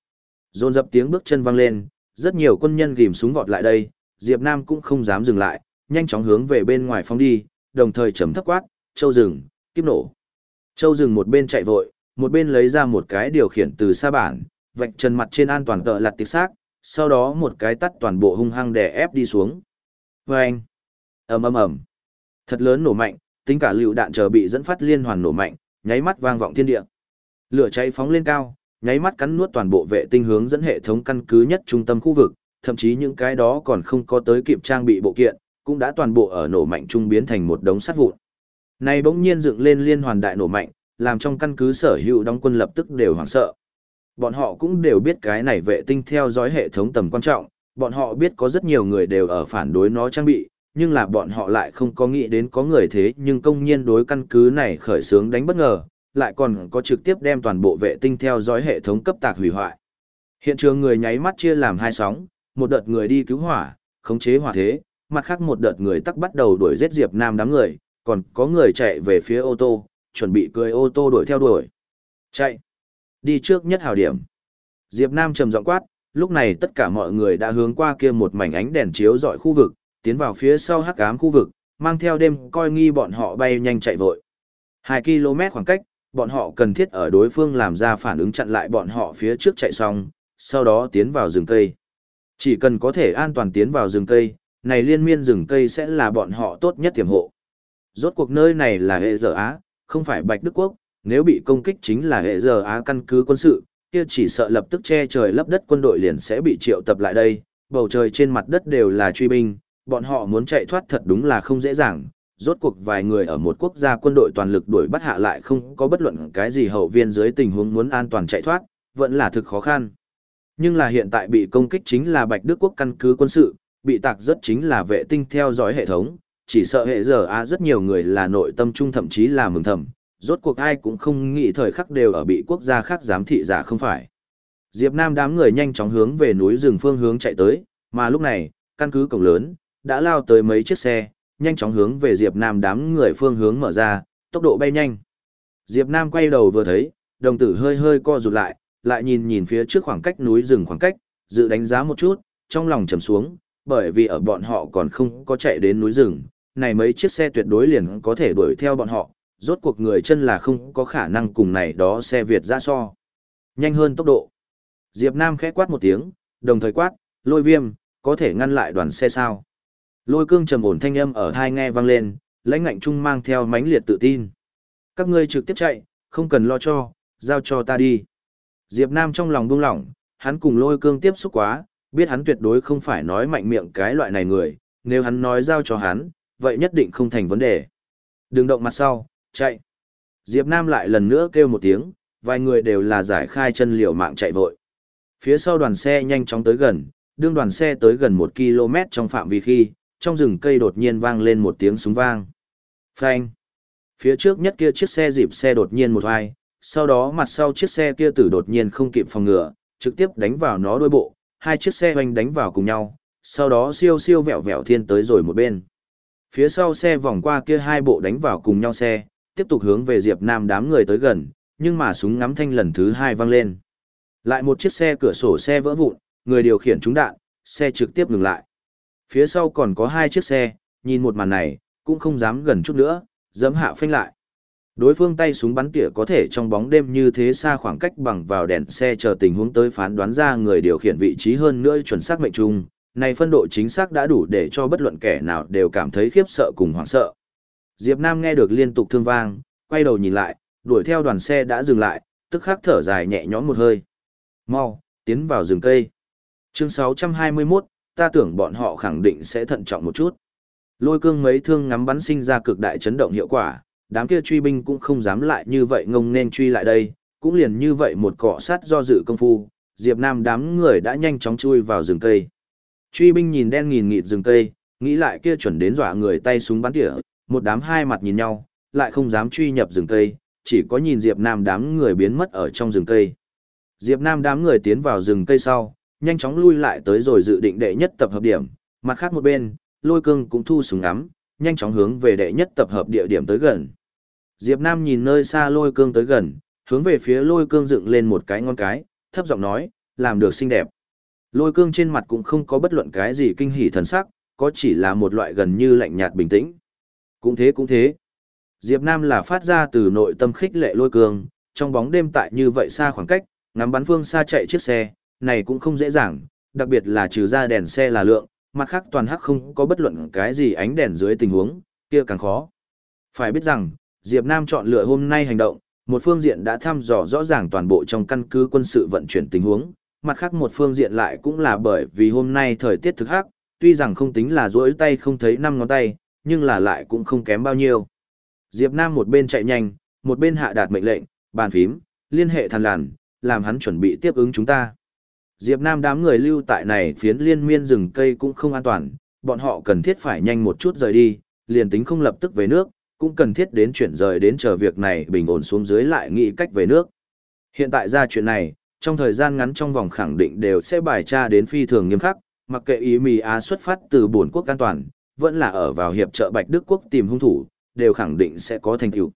Dồn dập tiếng bước chân vang lên, rất nhiều quân nhân ghim súng vọt lại đây, Diệp Nam cũng không dám dừng lại, nhanh chóng hướng về bên ngoài phóng đi, đồng thời chấm thấp quát, châu rừng, kiếp nổ. Châu rừng một bên chạy vội, một bên lấy ra một cái điều khiển từ xa bản, vạch chân mặt trên an toàn tợ lặt tiết xác, sau đó một cái tắt toàn bộ hung hăng đè ép đi xuống. Vâng! ầm ầm ầm Thật lớn nổ mạnh, tính cả lựu đạn chờ bị dẫn phát liên hoàn nổ mạnh, nháy mắt vang vọng thiên địa. Lửa cháy phóng lên cao, nháy mắt cắn nuốt toàn bộ vệ tinh hướng dẫn hệ thống căn cứ nhất trung tâm khu vực, thậm chí những cái đó còn không có tới kịp trang bị bộ kiện, cũng đã toàn bộ ở nổ mạnh trung biến thành một đống sắt vụn. Này bỗng nhiên dựng lên liên hoàn đại nổ mạnh, làm trong căn cứ sở hữu đóng quân lập tức đều hoảng sợ. Bọn họ cũng đều biết cái này vệ tinh theo dõi hệ thống tầm quan trọng, bọn họ biết có rất nhiều người đều ở phản đối nó trang bị, nhưng là bọn họ lại không có nghĩ đến có người thế nhưng công nhiên đối căn cứ này khởi sướng đánh bất ngờ, lại còn có trực tiếp đem toàn bộ vệ tinh theo dõi hệ thống cấp tạc hủy hoại. Hiện trường người nháy mắt chia làm hai sóng, một đợt người đi cứu hỏa, khống chế hỏa thế, mặt khác một đợt người tắc bắt đầu đuổi giết Diệp Nam đám người, còn có người chạy về phía ô tô, chuẩn bị cưỡi ô tô đuổi theo đuổi. Chạy! Đi trước nhất hào điểm. Diệp Nam trầm giọng quát, lúc này tất cả mọi người đã hướng qua kia một mảnh ánh đèn chiếu dọi khu vực, tiến vào phía sau hắc ám khu vực, mang theo đêm coi nghi bọn họ bay nhanh chạy vội. 2 km khoảng cách, Bọn họ cần thiết ở đối phương làm ra phản ứng chặn lại bọn họ phía trước chạy xong, sau đó tiến vào rừng cây. Chỉ cần có thể an toàn tiến vào rừng cây, này liên miên rừng cây sẽ là bọn họ tốt nhất tiềm hộ. Rốt cuộc nơi này là hệ giờ Á, không phải Bạch Đức Quốc, nếu bị công kích chính là hệ giờ Á căn cứ quân sự, kia chỉ sợ lập tức che trời lấp đất quân đội liền sẽ bị triệu tập lại đây, bầu trời trên mặt đất đều là truy binh, bọn họ muốn chạy thoát thật đúng là không dễ dàng. Rốt cuộc vài người ở một quốc gia quân đội toàn lực đuổi bắt hạ lại không có bất luận cái gì hậu viên dưới tình huống muốn an toàn chạy thoát, vẫn là thực khó khăn. Nhưng là hiện tại bị công kích chính là Bạch Đức Quốc căn cứ quân sự, bị tạc rất chính là vệ tinh theo dõi hệ thống, chỉ sợ hệ giờ a rất nhiều người là nội tâm trung thậm chí là mừng thầm, rốt cuộc ai cũng không nghĩ thời khắc đều ở bị quốc gia khác giám thị giả không phải. Diệp Nam đám người nhanh chóng hướng về núi rừng phương hướng chạy tới, mà lúc này, căn cứ cổng lớn, đã lao tới mấy chiếc xe, nhanh chóng hướng về Diệp Nam đám người phương hướng mở ra, tốc độ bay nhanh. Diệp Nam quay đầu vừa thấy, đồng tử hơi hơi co rụt lại, lại nhìn nhìn phía trước khoảng cách núi rừng khoảng cách, dự đánh giá một chút, trong lòng trầm xuống, bởi vì ở bọn họ còn không có chạy đến núi rừng, này mấy chiếc xe tuyệt đối liền có thể đuổi theo bọn họ, rốt cuộc người chân là không có khả năng cùng này đó xe Việt ra so. Nhanh hơn tốc độ. Diệp Nam khẽ quát một tiếng, đồng thời quát, lôi viêm, có thể ngăn lại đoàn xe sao. Lôi cương trầm ổn thanh âm ở thai nghe vang lên, lãnh ngạnh trung mang theo mãnh liệt tự tin. Các ngươi trực tiếp chạy, không cần lo cho, giao cho ta đi. Diệp Nam trong lòng buông lỏng, hắn cùng lôi cương tiếp xúc quá, biết hắn tuyệt đối không phải nói mạnh miệng cái loại này người, nếu hắn nói giao cho hắn, vậy nhất định không thành vấn đề. Đừng động mặt sau, chạy. Diệp Nam lại lần nữa kêu một tiếng, vài người đều là giải khai chân liều mạng chạy vội. Phía sau đoàn xe nhanh chóng tới gần, đương đoàn xe tới gần một km trong phạm vi khi, trong rừng cây đột nhiên vang lên một tiếng súng vang. Phanh. Phía trước nhất kia chiếc xe dịp xe đột nhiên một hoài, sau đó mặt sau chiếc xe kia tử đột nhiên không kịp phòng ngừa, trực tiếp đánh vào nó đôi bộ, hai chiếc xe hoành đánh vào cùng nhau, sau đó siêu siêu vẹo vẹo thiên tới rồi một bên. Phía sau xe vòng qua kia hai bộ đánh vào cùng nhau xe, tiếp tục hướng về Diệp Nam đám người tới gần, nhưng mà súng ngắm thanh lần thứ hai vang lên. Lại một chiếc xe cửa sổ xe vỡ vụn, người điều khiển trúng đạn, xe trực tiếp ngừng lại. Phía sau còn có hai chiếc xe, nhìn một màn này, cũng không dám gần chút nữa, dẫm hạ phanh lại. Đối phương tay súng bắn tỉa có thể trong bóng đêm như thế xa khoảng cách bằng vào đèn xe chờ tình huống tới phán đoán ra người điều khiển vị trí hơn nữa chuẩn xác mệnh trung, này phân độ chính xác đã đủ để cho bất luận kẻ nào đều cảm thấy khiếp sợ cùng hoảng sợ. Diệp Nam nghe được liên tục thương vang, quay đầu nhìn lại, đuổi theo đoàn xe đã dừng lại, tức khắc thở dài nhẹ nhõm một hơi. Mau, tiến vào rừng cây. Chương 621, ta tưởng bọn họ khẳng định sẽ thận trọng một chút. Lôi cương mấy thương ngắm bắn sinh ra cực đại chấn động hiệu quả, đám kia truy binh cũng không dám lại như vậy ngông nên truy lại đây, cũng liền như vậy một cọ sát do dự công phu, Diệp Nam đám người đã nhanh chóng chui vào rừng cây. Truy binh nhìn đen nghìn nghịt rừng cây, nghĩ lại kia chuẩn đến dọa người tay súng bắn tỉa, một đám hai mặt nhìn nhau, lại không dám truy nhập rừng cây, chỉ có nhìn Diệp Nam đám người biến mất ở trong rừng cây. Diệp Nam đám người tiến vào rừng cây sau, nhanh chóng lui lại tới rồi dự định đệ nhất tập hợp điểm, mặt khác một bên, lôi cương cũng thu súng ngắm, nhanh chóng hướng về đệ nhất tập hợp địa điểm tới gần. Diệp Nam nhìn nơi xa lôi cương tới gần, hướng về phía lôi cương dựng lên một cái ngón cái, thấp giọng nói, làm được xinh đẹp. Lôi cương trên mặt cũng không có bất luận cái gì kinh hỉ thần sắc, có chỉ là một loại gần như lạnh nhạt bình tĩnh. Cũng thế cũng thế. Diệp Nam là phát ra từ nội tâm khích lệ lôi cương, trong bóng đêm tại như vậy xa khoảng cách, ngắm bắn phương xa chạy chiếc xe, này cũng không dễ dàng, đặc biệt là trừ ra đèn xe là lượng, mặt khác toàn hắc không có bất luận cái gì ánh đèn dưới tình huống, kia càng khó. Phải biết rằng, Diệp Nam chọn lựa hôm nay hành động, một phương diện đã thăm dò rõ ràng toàn bộ trong căn cứ quân sự vận chuyển tình huống, mặt khác một phương diện lại cũng là bởi vì hôm nay thời tiết thực hắc, tuy rằng không tính là duỗi tay không thấy năm ngón tay, nhưng là lại cũng không kém bao nhiêu. Diệp Nam một bên chạy nhanh, một bên hạ đạt mệnh lệnh, bàn phím, liên hệ thần làn, làm hắn chuẩn bị tiếp ứng chúng ta. Diệp Nam đám người lưu tại này phiến liên miên rừng cây cũng không an toàn, bọn họ cần thiết phải nhanh một chút rời đi, liền tính không lập tức về nước, cũng cần thiết đến chuyển rời đến chờ việc này bình ổn xuống dưới lại nghĩ cách về nước. Hiện tại ra chuyện này, trong thời gian ngắn trong vòng khẳng định đều sẽ bài tra đến phi thường nghiêm khắc, mặc kệ ý mì Á xuất phát từ buồn quốc an toàn, vẫn là ở vào hiệp trợ Bạch Đức quốc tìm hung thủ, đều khẳng định sẽ có thành tựu.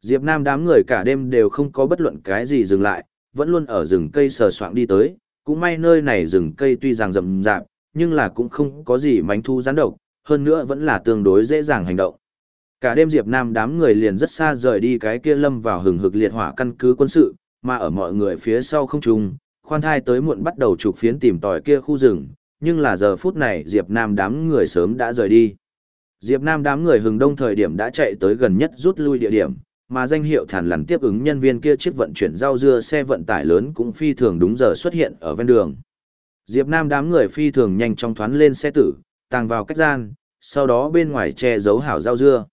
Diệp Nam đám người cả đêm đều không có bất luận cái gì dừng lại, vẫn luôn ở rừng cây sờ soạng đi tới, cũng may nơi này rừng cây tuy rằng rậm rạp, nhưng là cũng không có gì mánh thu gián độc, hơn nữa vẫn là tương đối dễ dàng hành động. Cả đêm Diệp Nam đám người liền rất xa rời đi cái kia lâm vào hừng hực liệt hỏa căn cứ quân sự, mà ở mọi người phía sau không trùng, khoan thai tới muộn bắt đầu trục phiến tìm tòi kia khu rừng, nhưng là giờ phút này Diệp Nam đám người sớm đã rời đi. Diệp Nam đám người hừng đông thời điểm đã chạy tới gần nhất rút lui địa điểm, mà danh hiệu thản lằn tiếp ứng nhân viên kia chiếc vận chuyển rau dưa xe vận tải lớn cũng phi thường đúng giờ xuất hiện ở ven đường. Diệp Nam đám người phi thường nhanh chóng thoán lên xe tử, tàng vào cách gian, sau đó bên ngoài che giấu hảo rau dưa.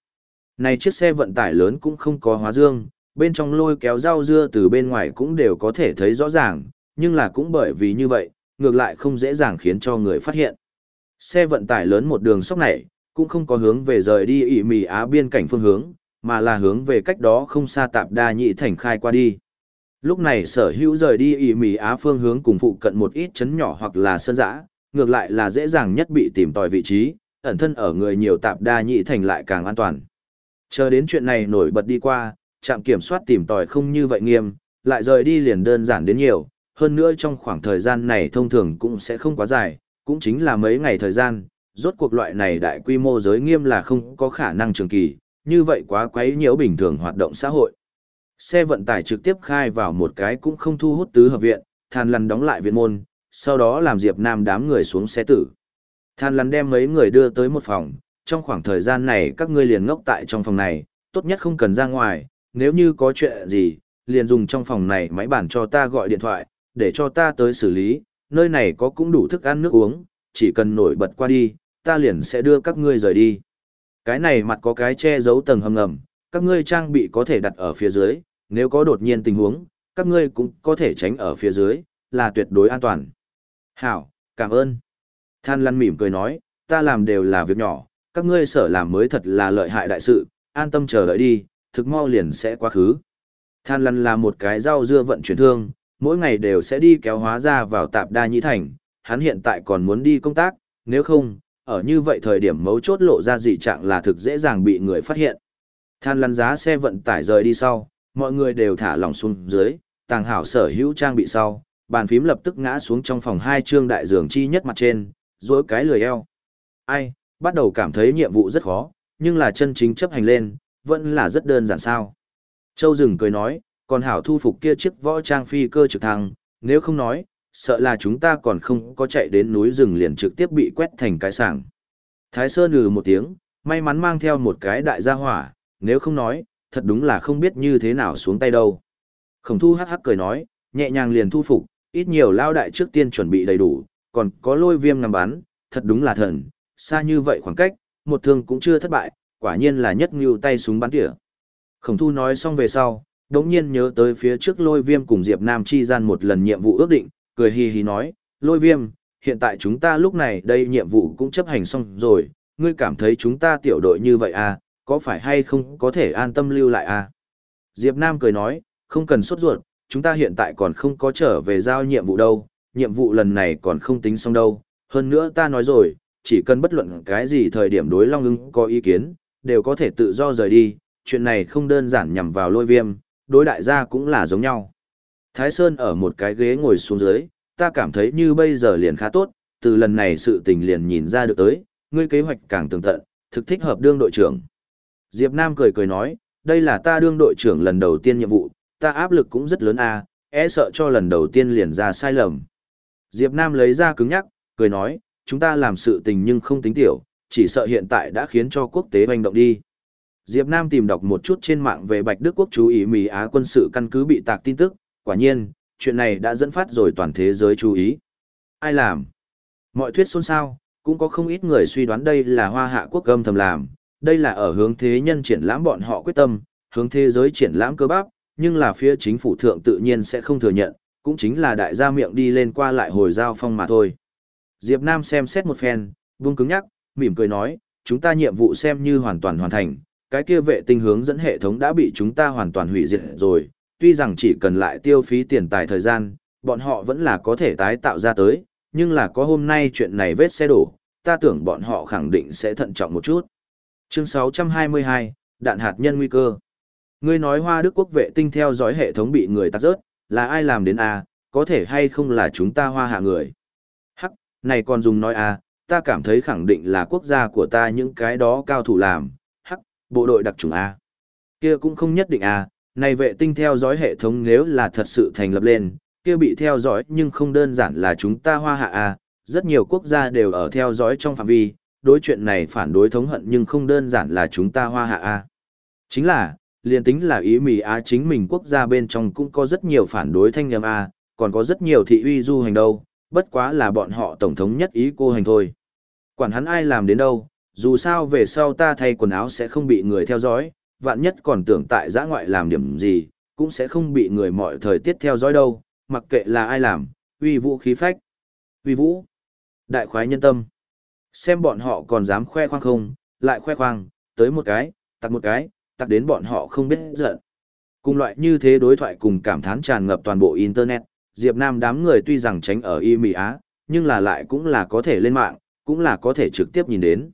Này chiếc xe vận tải lớn cũng không có hóa dương, bên trong lôi kéo rau dưa từ bên ngoài cũng đều có thể thấy rõ ràng, nhưng là cũng bởi vì như vậy, ngược lại không dễ dàng khiến cho người phát hiện. Xe vận tải lớn một đường sóc này, cũng không có hướng về rời đi ỉ mì Á biên cảnh phương hướng, mà là hướng về cách đó không xa tạp đa nhị thành khai qua đi. Lúc này sở hữu rời đi ỉ mì Á phương hướng cùng phụ cận một ít chấn nhỏ hoặc là sơn dã, ngược lại là dễ dàng nhất bị tìm tòi vị trí, ẩn thân ở người nhiều tạp đa nhị thành lại càng an toàn. Chờ đến chuyện này nổi bật đi qua, trạm kiểm soát tìm tòi không như vậy nghiêm, lại rời đi liền đơn giản đến nhiều, hơn nữa trong khoảng thời gian này thông thường cũng sẽ không quá dài, cũng chính là mấy ngày thời gian, rốt cuộc loại này đại quy mô giới nghiêm là không có khả năng trường kỳ, như vậy quá quấy nhiễu bình thường hoạt động xã hội. Xe vận tải trực tiếp khai vào một cái cũng không thu hút tứ hợp viện, than lằn đóng lại viện môn, sau đó làm Diệp Nam đám người xuống xe tử. Than lằn đem mấy người đưa tới một phòng, trong khoảng thời gian này các ngươi liền ngốc tại trong phòng này, tốt nhất không cần ra ngoài, nếu như có chuyện gì, liền dùng trong phòng này máy bàn cho ta gọi điện thoại, để cho ta tới xử lý, nơi này có cũng đủ thức ăn nước uống, chỉ cần nổi bật qua đi, ta liền sẽ đưa các ngươi rời đi. Cái này mặt có cái che giấu tầng hầm ngầm, các ngươi trang bị có thể đặt ở phía dưới, nếu có đột nhiên tình huống, các ngươi cũng có thể tránh ở phía dưới, là tuyệt đối an toàn. Hảo, cảm ơn. Than lăn mỉm cười nói, ta làm đều là việc nhỏ, các ngươi sở làm mới thật là lợi hại đại sự, an tâm chờ đợi đi, thực mau liền sẽ quá khứ. Than lăn là một cái rau dưa vận chuyển thương, mỗi ngày đều sẽ đi kéo hóa ra vào tạp đa nhĩ thành, hắn hiện tại còn muốn đi công tác, nếu không, ở như vậy thời điểm mấu chốt lộ ra dị trạng là thực dễ dàng bị người phát hiện. Than lăn giá xe vận tải rời đi sau, mọi người đều thả lỏng xuống dưới, tàng hảo sở hữu trang bị sau, bàn phím lập tức ngã xuống trong phòng hai trương đại giường chi nhất mặt trên, dối cái lười eo. Ai, bắt đầu cảm thấy nhiệm vụ rất khó, nhưng là chân chính chấp hành lên, vẫn là rất đơn giản sao. Châu Dừng cười nói, còn hảo thu phục kia chiếc võ trang phi cơ trực thăng, nếu không nói, sợ là chúng ta còn không có chạy đến núi rừng liền trực tiếp bị quét thành cái sảng. Thái Sơn lừ một tiếng, may mắn mang theo một cái đại gia hỏa, nếu không nói, thật đúng là không biết như thế nào xuống tay đâu. Khổng thu hắc hắc cười nói, nhẹ nhàng liền thu phục, ít nhiều lao đại trước tiên chuẩn bị đầy đủ, còn có lôi viêm ngắm bắn, thật đúng là thần, xa như vậy khoảng cách, một thương cũng chưa thất bại, quả nhiên là nhất ngưu tay súng bắn tỉa. Khổng thu nói xong về sau, đống nhiên nhớ tới phía trước lôi viêm cùng Diệp Nam chi gian một lần nhiệm vụ ước định, cười hì hì nói, lôi viêm, hiện tại chúng ta lúc này đây nhiệm vụ cũng chấp hành xong rồi, ngươi cảm thấy chúng ta tiểu đội như vậy à, có phải hay không có thể an tâm lưu lại à? Diệp Nam cười nói, không cần sốt ruột, chúng ta hiện tại còn không có trở về giao nhiệm vụ đâu, nhiệm vụ lần này còn không tính xong đâu, hơn nữa ta nói rồi, chỉ cần bất luận cái gì thời điểm đối Long ưng có ý kiến, đều có thể tự do rời đi, chuyện này không đơn giản nhằm vào lôi viêm, đối đại gia cũng là giống nhau. Thái Sơn ở một cái ghế ngồi xuống dưới, ta cảm thấy như bây giờ liền khá tốt, từ lần này sự tình liền nhìn ra được tới, ngươi kế hoạch càng tường tận, thực thích hợp đương đội trưởng. Diệp Nam cười cười nói, đây là ta đương đội trưởng lần đầu tiên nhiệm vụ, ta áp lực cũng rất lớn à, e sợ cho lần đầu tiên liền ra sai lầm. Diệp Nam lấy ra cứng nhắc, cười nói, chúng ta làm sự tình nhưng không tính tiểu, chỉ sợ hiện tại đã khiến cho quốc tế hành động đi. Diệp Nam tìm đọc một chút trên mạng về Bạch Đức Quốc chú ý Mỹ Á quân sự căn cứ bị tạc tin tức, quả nhiên, chuyện này đã dẫn phát rồi toàn thế giới chú ý. Ai làm? Mọi thuyết xôn xao, cũng có không ít người suy đoán đây là hoa hạ quốc gâm thầm làm, đây là ở hướng thế nhân triển lãm bọn họ quyết tâm, hướng thế giới triển lãm cơ bắp, nhưng là phía chính phủ thượng tự nhiên sẽ không thừa nhận, cũng chính là đại gia miệng đi lên qua lại hồi giao phong mà thôi. Diệp Nam xem xét một phen, vung cứng nhắc, mỉm cười nói, chúng ta nhiệm vụ xem như hoàn toàn hoàn thành, cái kia vệ tinh hướng dẫn hệ thống đã bị chúng ta hoàn toàn hủy diệt rồi, tuy rằng chỉ cần lại tiêu phí tiền tài thời gian, bọn họ vẫn là có thể tái tạo ra tới, nhưng là có hôm nay chuyện này vết xe đổ, ta tưởng bọn họ khẳng định sẽ thận trọng một chút. Chương 622, đạn hạt nhân nguy cơ. Ngươi nói Hoa Đức quốc vệ tinh theo dõi hệ thống bị người tắt rớt, là ai làm đến a? có thể hay không là chúng ta Hoa hạ người? Hắc, này còn dùng nói a, ta cảm thấy khẳng định là quốc gia của ta những cái đó cao thủ làm. Hắc, bộ đội đặc chủng A. Kia cũng không nhất định A, này vệ tinh theo dõi hệ thống nếu là thật sự thành lập lên, kia bị theo dõi nhưng không đơn giản là chúng ta hoa hạ à rất nhiều quốc gia đều ở theo dõi trong phạm vi, đối chuyện này phản đối thống hận nhưng không đơn giản là chúng ta hoa hạ A. Chính là, liền tính là ý mì Á chính mình quốc gia bên trong cũng có rất nhiều phản đối thanh nhầm A, à, còn có rất nhiều thị uy du hành đâu, bất quá là bọn họ tổng thống nhất ý cô hành thôi. Quản hắn ai làm đến đâu, dù sao về sau ta thay quần áo sẽ không bị người theo dõi, vạn nhất còn tưởng tại giã ngoại làm điểm gì, cũng sẽ không bị người mọi thời tiết theo dõi đâu, mặc kệ là ai làm, uy vũ khí phách. Uy vũ, đại khoái nhân tâm. Xem bọn họ còn dám khoe khoang không, lại khoe khoang, tới một cái, tặc một cái, tặc đến bọn họ không biết giận. Cùng loại như thế đối thoại cùng cảm thán tràn ngập toàn bộ Internet, Diệp Nam đám người tuy rằng tránh ở y Mỹ Á, nhưng là lại cũng là có thể lên mạng, cũng là có thể trực tiếp nhìn đến.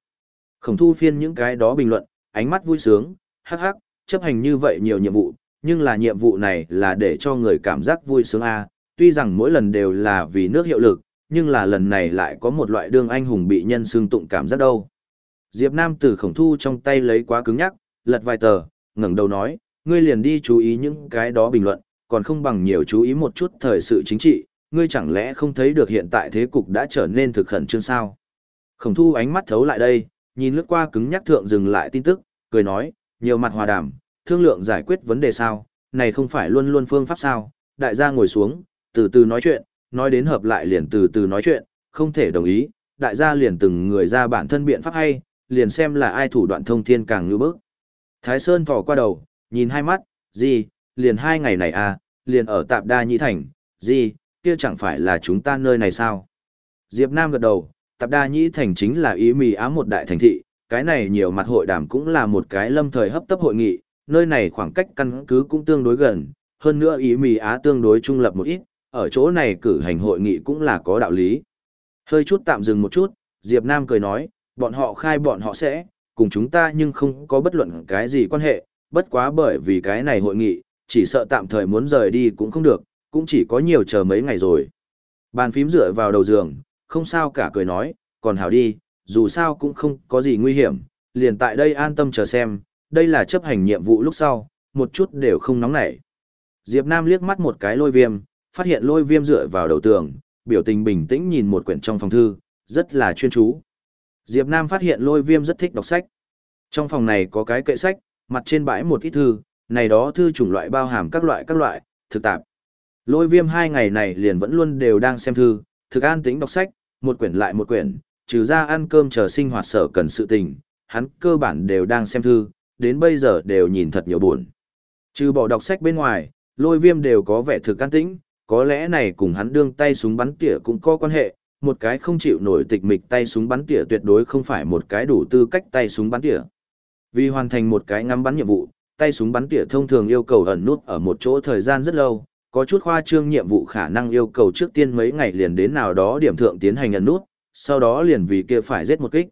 Khổng thu phiên những cái đó bình luận, ánh mắt vui sướng, hắc hắc, chấp hành như vậy nhiều nhiệm vụ, nhưng là nhiệm vụ này là để cho người cảm giác vui sướng a. tuy rằng mỗi lần đều là vì nước hiệu lực, nhưng là lần này lại có một loại đương anh hùng bị nhân xương tụng cảm giác đâu. Diệp Nam từ khổng thu trong tay lấy quá cứng nhắc, lật vài tờ, ngẩng đầu nói, ngươi liền đi chú ý những cái đó bình luận, còn không bằng nhiều chú ý một chút thời sự chính trị, ngươi chẳng lẽ không thấy được hiện tại thế cục đã trở nên thực khẩn trương sao? Khổng thu ánh mắt thấu lại đây, nhìn lướt qua cứng nhắc thượng dừng lại tin tức, cười nói, nhiều mặt hòa đàm, thương lượng giải quyết vấn đề sao, này không phải luôn luôn phương pháp sao, đại gia ngồi xuống, từ từ nói chuyện, nói đến hợp lại liền từ từ nói chuyện, không thể đồng ý, đại gia liền từng người ra bản thân biện pháp hay, liền xem là ai thủ đoạn thông thiên càng ngư bức. Thái Sơn thỏ qua đầu, nhìn hai mắt, gì, liền hai ngày này à, liền ở tạp đa nhĩ thành, gì, kia chẳng phải là chúng ta nơi này sao? Diệp Nam gật đầu, tạp đa nhĩ thành chính là ý mì á một đại thành thị, cái này nhiều mặt hội đàm cũng là một cái lâm thời hấp tấp hội nghị, nơi này khoảng cách căn cứ cũng tương đối gần, hơn nữa ý mì á tương đối trung lập một ít, ở chỗ này cử hành hội nghị cũng là có đạo lý. Hơi chút tạm dừng một chút, Diệp Nam cười nói, bọn họ khai bọn họ sẽ, cùng chúng ta nhưng không có bất luận cái gì quan hệ, bất quá bởi vì cái này hội nghị, chỉ sợ tạm thời muốn rời đi cũng không được, cũng chỉ có nhiều chờ mấy ngày rồi. Bàn phím dựa vào đầu giường, không sao cả cười nói, còn hảo đi, dù sao cũng không có gì nguy hiểm, liền tại đây an tâm chờ xem, đây là chấp hành nhiệm vụ lúc sau, một chút đều không nóng nảy. Diệp Nam liếc mắt một cái lôi viêm, phát hiện lôi viêm dựa vào đầu tường, biểu tình bình tĩnh nhìn một quyển trong phòng thư, rất là chuyên chú. Diệp Nam phát hiện lôi viêm rất thích đọc sách. Trong phòng này có cái kệ sách, mặt trên bãi một ít thư, này đó thư chủng loại bao hàm các loại các loại, thực tạp. Lôi viêm hai ngày này liền vẫn luôn đều đang xem thư, thực an tĩnh đọc sách, một quyển lại một quyển, trừ ra ăn cơm chờ sinh hoạt sở cần sự tình, hắn cơ bản đều đang xem thư, đến bây giờ đều nhìn thật nhiều buồn. Trừ bỏ đọc sách bên ngoài, lôi viêm đều có vẻ thực an tĩnh, có lẽ này cùng hắn đương tay súng bắn tỉa cũng có quan hệ, một cái không chịu nổi tịch mịch tay súng bắn tỉa tuyệt đối không phải một cái đủ tư cách tay súng bắn tỉa. Vì hoàn thành một cái ngắm bắn nhiệm vụ, tay súng bắn tỉa thông thường yêu cầu ẩn nút ở một chỗ thời gian rất lâu, có chút khoa trương nhiệm vụ khả năng yêu cầu trước tiên mấy ngày liền đến nào đó điểm thượng tiến hành ẩn nút, sau đó liền vì kia phải giết một kích.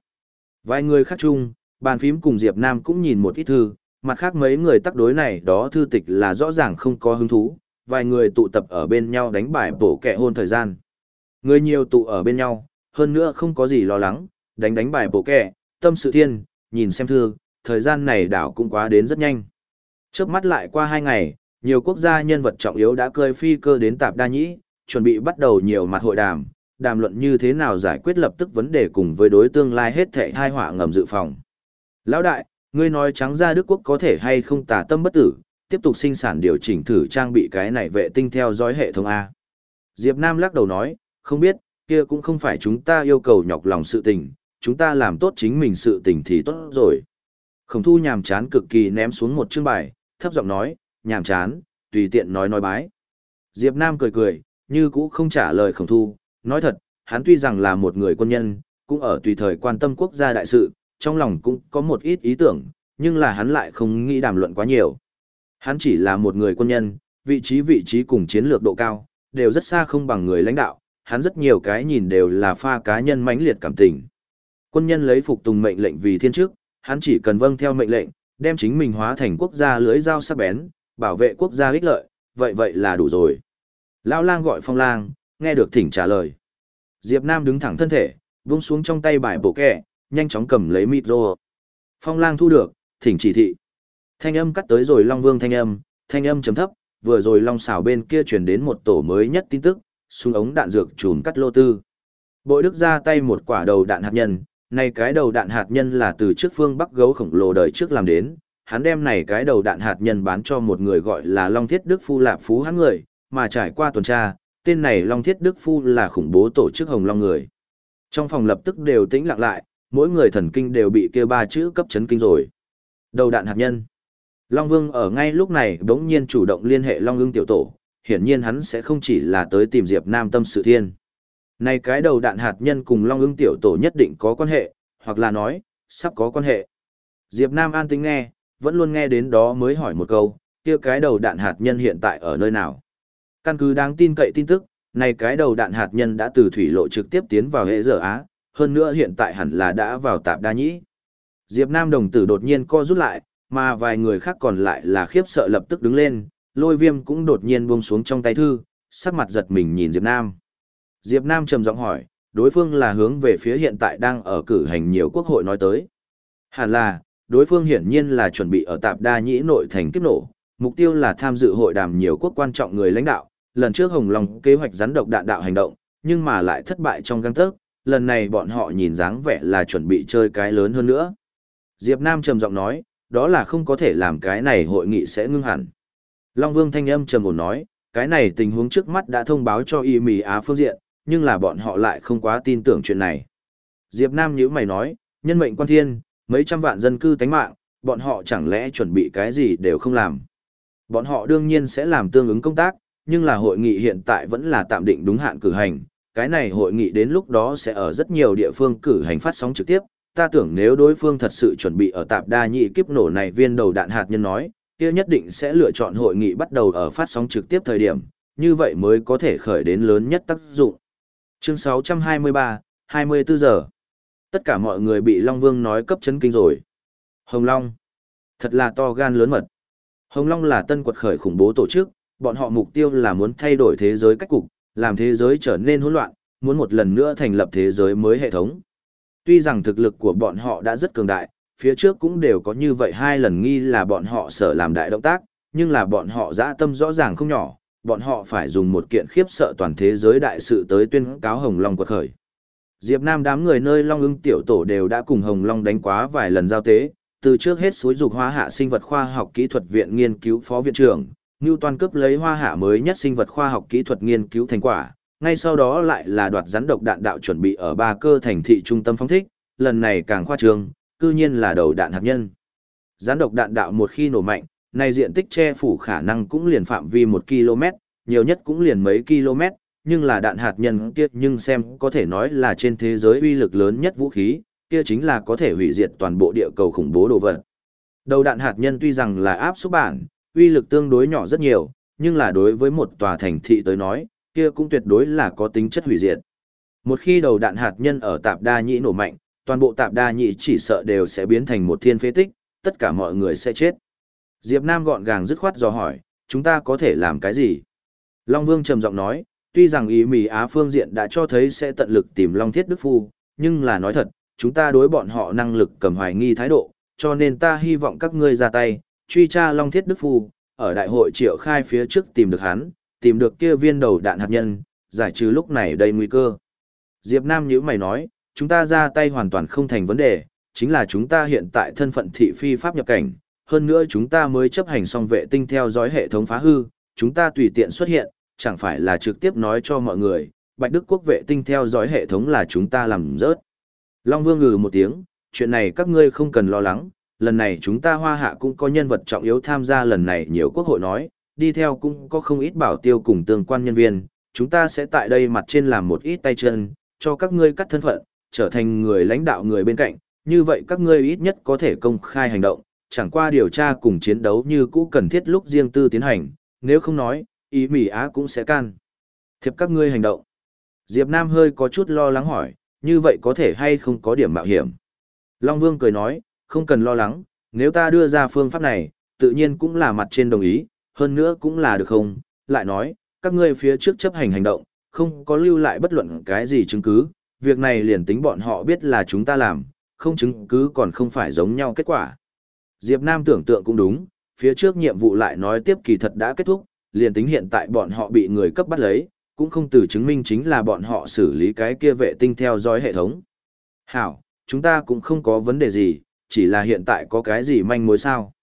Vài người khác chung, bàn phím cùng Diệp Nam cũng nhìn một ít thư, mặt khác mấy người tác đối này đó thư tịch là rõ ràng không có hứng thú, vài người tụ tập ở bên nhau đánh bài bổ kẹ hôn thời gian. Người nhiều tụ ở bên nhau, hơn nữa không có gì lo lắng, đánh đánh bài bổ kẹ, tâm sự thiên, nhìn xem thư, thời gian này đảo cũng quá đến rất nhanh. chớp mắt lại qua hai ngày, nhiều quốc gia nhân vật trọng yếu đã cơi phi cơ đến Tạp Đa Nhĩ, chuẩn bị bắt đầu nhiều mặt hội đàm, đàm luận như thế nào giải quyết lập tức vấn đề cùng với đối tương lai hết thệ thai họa ngầm dự phòng. Lão đại, ngươi nói trắng ra Đức Quốc có thể hay không tà tâm bất tử, tiếp tục sinh sản điều chỉnh thử trang bị cái này vệ tinh theo dõi hệ thống A. Diệp Nam lắc đầu nói, không biết, kia cũng không phải chúng ta yêu cầu nhọc lòng sự tình, chúng ta làm tốt chính mình sự tình thì tốt rồi. Khổng thu nhàm chán cực kỳ ném xuống một chương bài, thấp giọng nói, nhàm chán, tùy tiện nói nói bái. Diệp Nam cười cười, như cũ không trả lời khổng thu, nói thật, hắn tuy rằng là một người quân nhân, cũng ở tùy thời quan tâm quốc gia đại sự, trong lòng cũng có một ít ý tưởng, nhưng là hắn lại không nghĩ đàm luận quá nhiều. Hắn chỉ là một người quân nhân, vị trí vị trí cùng chiến lược độ cao, đều rất xa không bằng người lãnh đạo, hắn rất nhiều cái nhìn đều là pha cá nhân mãnh liệt cảm tình. Quân nhân lấy phục tùng mệnh lệnh vì thiên chức, hắn chỉ cần vâng theo mệnh lệnh, đem chính mình hóa thành quốc gia lưới dao sắc bén, bảo vệ quốc gia ích lợi, vậy vậy là đủ rồi. Lão lang gọi phong lang, nghe được thỉnh trả lời. Diệp Nam đứng thẳng thân thể, buông xuống trong tay bài bộ kẹ, nhanh chóng cầm lấy micro. Phong lang thu được, thỉnh chỉ thị. Thanh âm cắt tới rồi Long Vương thanh âm, thanh âm chấm thấp, vừa rồi Long xảo bên kia truyền đến một tổ mới nhất tin tức, súng ống đạn dược chùm cắt lô tư. Bội Đức ra tay một quả đầu đạn hạt nhân, này cái đầu đạn hạt nhân là từ trước phương Bắc gấu khổng lồ đời trước làm đến, hắn đem này cái đầu đạn hạt nhân bán cho một người gọi là Long Thiết Đức Phu Lạp Phú hắn người, mà trải qua tuần tra, tên này Long Thiết Đức Phu là khủng bố tổ chức Hồng Long người. Trong phòng lập tức đều tĩnh lặng lại, mỗi người thần kinh đều bị kia ba chữ cấp chấn kinh rồi. Đầu đạn hạt nhân. Long Vương ở ngay lúc này bỗng nhiên chủ động liên hệ Long Ưng tiểu tổ, hiển nhiên hắn sẽ không chỉ là tới tìm Diệp Nam tâm sự thiên. Này cái đầu đạn hạt nhân cùng Long Ưng tiểu tổ nhất định có quan hệ, hoặc là nói, sắp có quan hệ. Diệp Nam an tính nghe, vẫn luôn nghe đến đó mới hỏi một câu, kia cái đầu đạn hạt nhân hiện tại ở nơi nào? Căn cứ đáng tin cậy tin tức, này cái đầu đạn hạt nhân đã từ thủy lộ trực tiếp tiến vào hệ giờ Á, hơn nữa hiện tại hẳn là đã vào tạp đa nhĩ. Diệp Nam đồng tử đột nhiên co rút lại, mà vài người khác còn lại là khiếp sợ lập tức đứng lên, lôi viêm cũng đột nhiên buông xuống trong tay thư, sắc mặt giật mình nhìn Diệp Nam. Diệp Nam trầm giọng hỏi, đối phương là hướng về phía hiện tại đang ở cử hành nhiều quốc hội nói tới. Hẳn là, đối phương hiển nhiên là chuẩn bị ở tạp đa nhĩ nội thành kiếp nổ, mục tiêu là tham dự hội đàm nhiều quốc quan trọng người lãnh đạo, lần trước Hồng Long kế hoạch rắn độc đạn đạo hành động, nhưng mà lại thất bại trong găng tấc, lần này bọn họ nhìn dáng vẻ là chuẩn bị chơi cái lớn hơn nữa. Diệp Nam trầm giọng nói, đó là không có thể làm cái này hội nghị sẽ ngưng hẳn. Long Vương thanh âm trầm ổn nói, cái này tình huống trước mắt đã thông báo cho y mì Á phương diện, nhưng là bọn họ lại không quá tin tưởng chuyện này. Diệp Nam nhíu mày nói, nhân mệnh quan thiên, mấy trăm vạn dân cư tánh mạng, bọn họ chẳng lẽ chuẩn bị cái gì đều không làm. Bọn họ đương nhiên sẽ làm tương ứng công tác, nhưng là hội nghị hiện tại vẫn là tạm định đúng hạn cử hành. Cái này hội nghị đến lúc đó sẽ ở rất nhiều địa phương cử hành phát sóng trực tiếp. Ta tưởng nếu đối phương thật sự chuẩn bị ở tạp đa nhị kiếp nổ này viên đầu đạn hạt nhân nói, kia nhất định sẽ lựa chọn hội nghị bắt đầu ở phát sóng trực tiếp thời điểm, như vậy mới có thể khởi đến lớn nhất tác dụng. Chương 623, 24 giờ. Tất cả mọi người bị Long Vương nói cấp chấn kinh rồi. Hồng Long. Thật là to gan lớn mật. Hồng Long là tân quật khởi khủng bố tổ chức, bọn họ mục tiêu là muốn thay đổi thế giới cách cục, làm thế giới trở nên hỗn loạn, muốn một lần nữa thành lập thế giới mới hệ thống. Tuy rằng thực lực của bọn họ đã rất cường đại, phía trước cũng đều có như vậy hai lần nghi là bọn họ sợ làm đại động tác, nhưng là bọn họ dã tâm rõ ràng không nhỏ, bọn họ phải dùng một kiện khiếp sợ toàn thế giới đại sự tới tuyên cáo Hồng Long quật khởi. Diệp Nam đám người nơi Long ưng tiểu tổ đều đã cùng Hồng Long đánh quá vài lần giao tế, từ trước hết suối dục hóa hạ sinh vật khoa học kỹ thuật viện nghiên cứu phó viện trưởng, Newton cướp lấy hoa hạ mới nhất sinh vật khoa học kỹ thuật nghiên cứu thành quả, ngay sau đó lại là đoạt rắn độc đạn đạo chuẩn bị ở ba cơ thành thị trung tâm phóng thích, lần này càng khoa trương, cư nhiên là đầu đạn hạt nhân. Rắn độc đạn đạo một khi nổ mạnh, này diện tích che phủ khả năng cũng liền phạm vi 1 km, nhiều nhất cũng liền mấy km, nhưng là đạn hạt nhân kia nhưng xem có thể nói là trên thế giới uy lực lớn nhất vũ khí, kia chính là có thể hủy diệt toàn bộ địa cầu khủng bố đồ vật. Đầu đạn hạt nhân tuy rằng là áp số bản, uy lực tương đối nhỏ rất nhiều, nhưng là đối với một tòa thành thị tới nói, kia cũng tuyệt đối là có tính chất hủy diệt. Một khi đầu đạn hạt nhân ở tạp đa nhĩ nổ mạnh, toàn bộ tạp đa nhĩ chỉ sợ đều sẽ biến thành một thiên phế tích, tất cả mọi người sẽ chết. Diệp Nam gọn gàng dứt khoát dò hỏi, chúng ta có thể làm cái gì? Long Vương trầm giọng nói, tuy rằng ý mì Á phương diện đã cho thấy sẽ tận lực tìm Long Thiết Đức Phu, nhưng là nói thật, chúng ta đối bọn họ năng lực cầm hoài nghi thái độ, cho nên ta hy vọng các ngươi ra tay, truy tra Long Thiết Đức Phu, ở đại hội triệu khai phía trước tìm được hắn, tìm được kia viên đầu đạn hạt nhân, giải trừ lúc này đầy nguy cơ. Diệp Nam nhíu mày nói, chúng ta ra tay hoàn toàn không thành vấn đề, chính là chúng ta hiện tại thân phận thị phi pháp nhập cảnh, hơn nữa chúng ta mới chấp hành xong vệ tinh theo dõi hệ thống phá hư, chúng ta tùy tiện xuất hiện, chẳng phải là trực tiếp nói cho mọi người, Bạch Đức Quốc vệ tinh theo dõi hệ thống là chúng ta làm rớt. Long Vương ngừ một tiếng, chuyện này các ngươi không cần lo lắng, lần này chúng ta hoa hạ cũng có nhân vật trọng yếu tham gia lần này nhiều quốc hội nói, đi theo cũng có không ít bảo tiêu cùng tương quan nhân viên, chúng ta sẽ tại đây mặt trên làm một ít tay chân, cho các ngươi cắt thân phận, trở thành người lãnh đạo người bên cạnh, như vậy các ngươi ít nhất có thể công khai hành động, chẳng qua điều tra cùng chiến đấu như cũ cần thiết lúc riêng tư tiến hành, nếu không nói, ý Mỹ Á cũng sẽ can. Thiệp các ngươi hành động. Diệp Nam hơi có chút lo lắng hỏi, như vậy có thể hay không có điểm mạo hiểm. Long Vương cười nói, không cần lo lắng, nếu ta đưa ra phương pháp này, tự nhiên cũng là mặt trên đồng ý, hơn nữa cũng là được không, lại nói, các ngươi phía trước chấp hành hành động, không có lưu lại bất luận cái gì chứng cứ, việc này liền tính bọn họ biết là chúng ta làm, không chứng cứ còn không phải giống nhau kết quả. Diệp Nam tưởng tượng cũng đúng, phía trước nhiệm vụ lại nói tiếp kỳ thật đã kết thúc, liền tính hiện tại bọn họ bị người cấp bắt lấy, cũng không từ chứng minh chính là bọn họ xử lý cái kia vệ tinh theo dõi hệ thống. Hảo, chúng ta cũng không có vấn đề gì, chỉ là hiện tại có cái gì manh mối sao.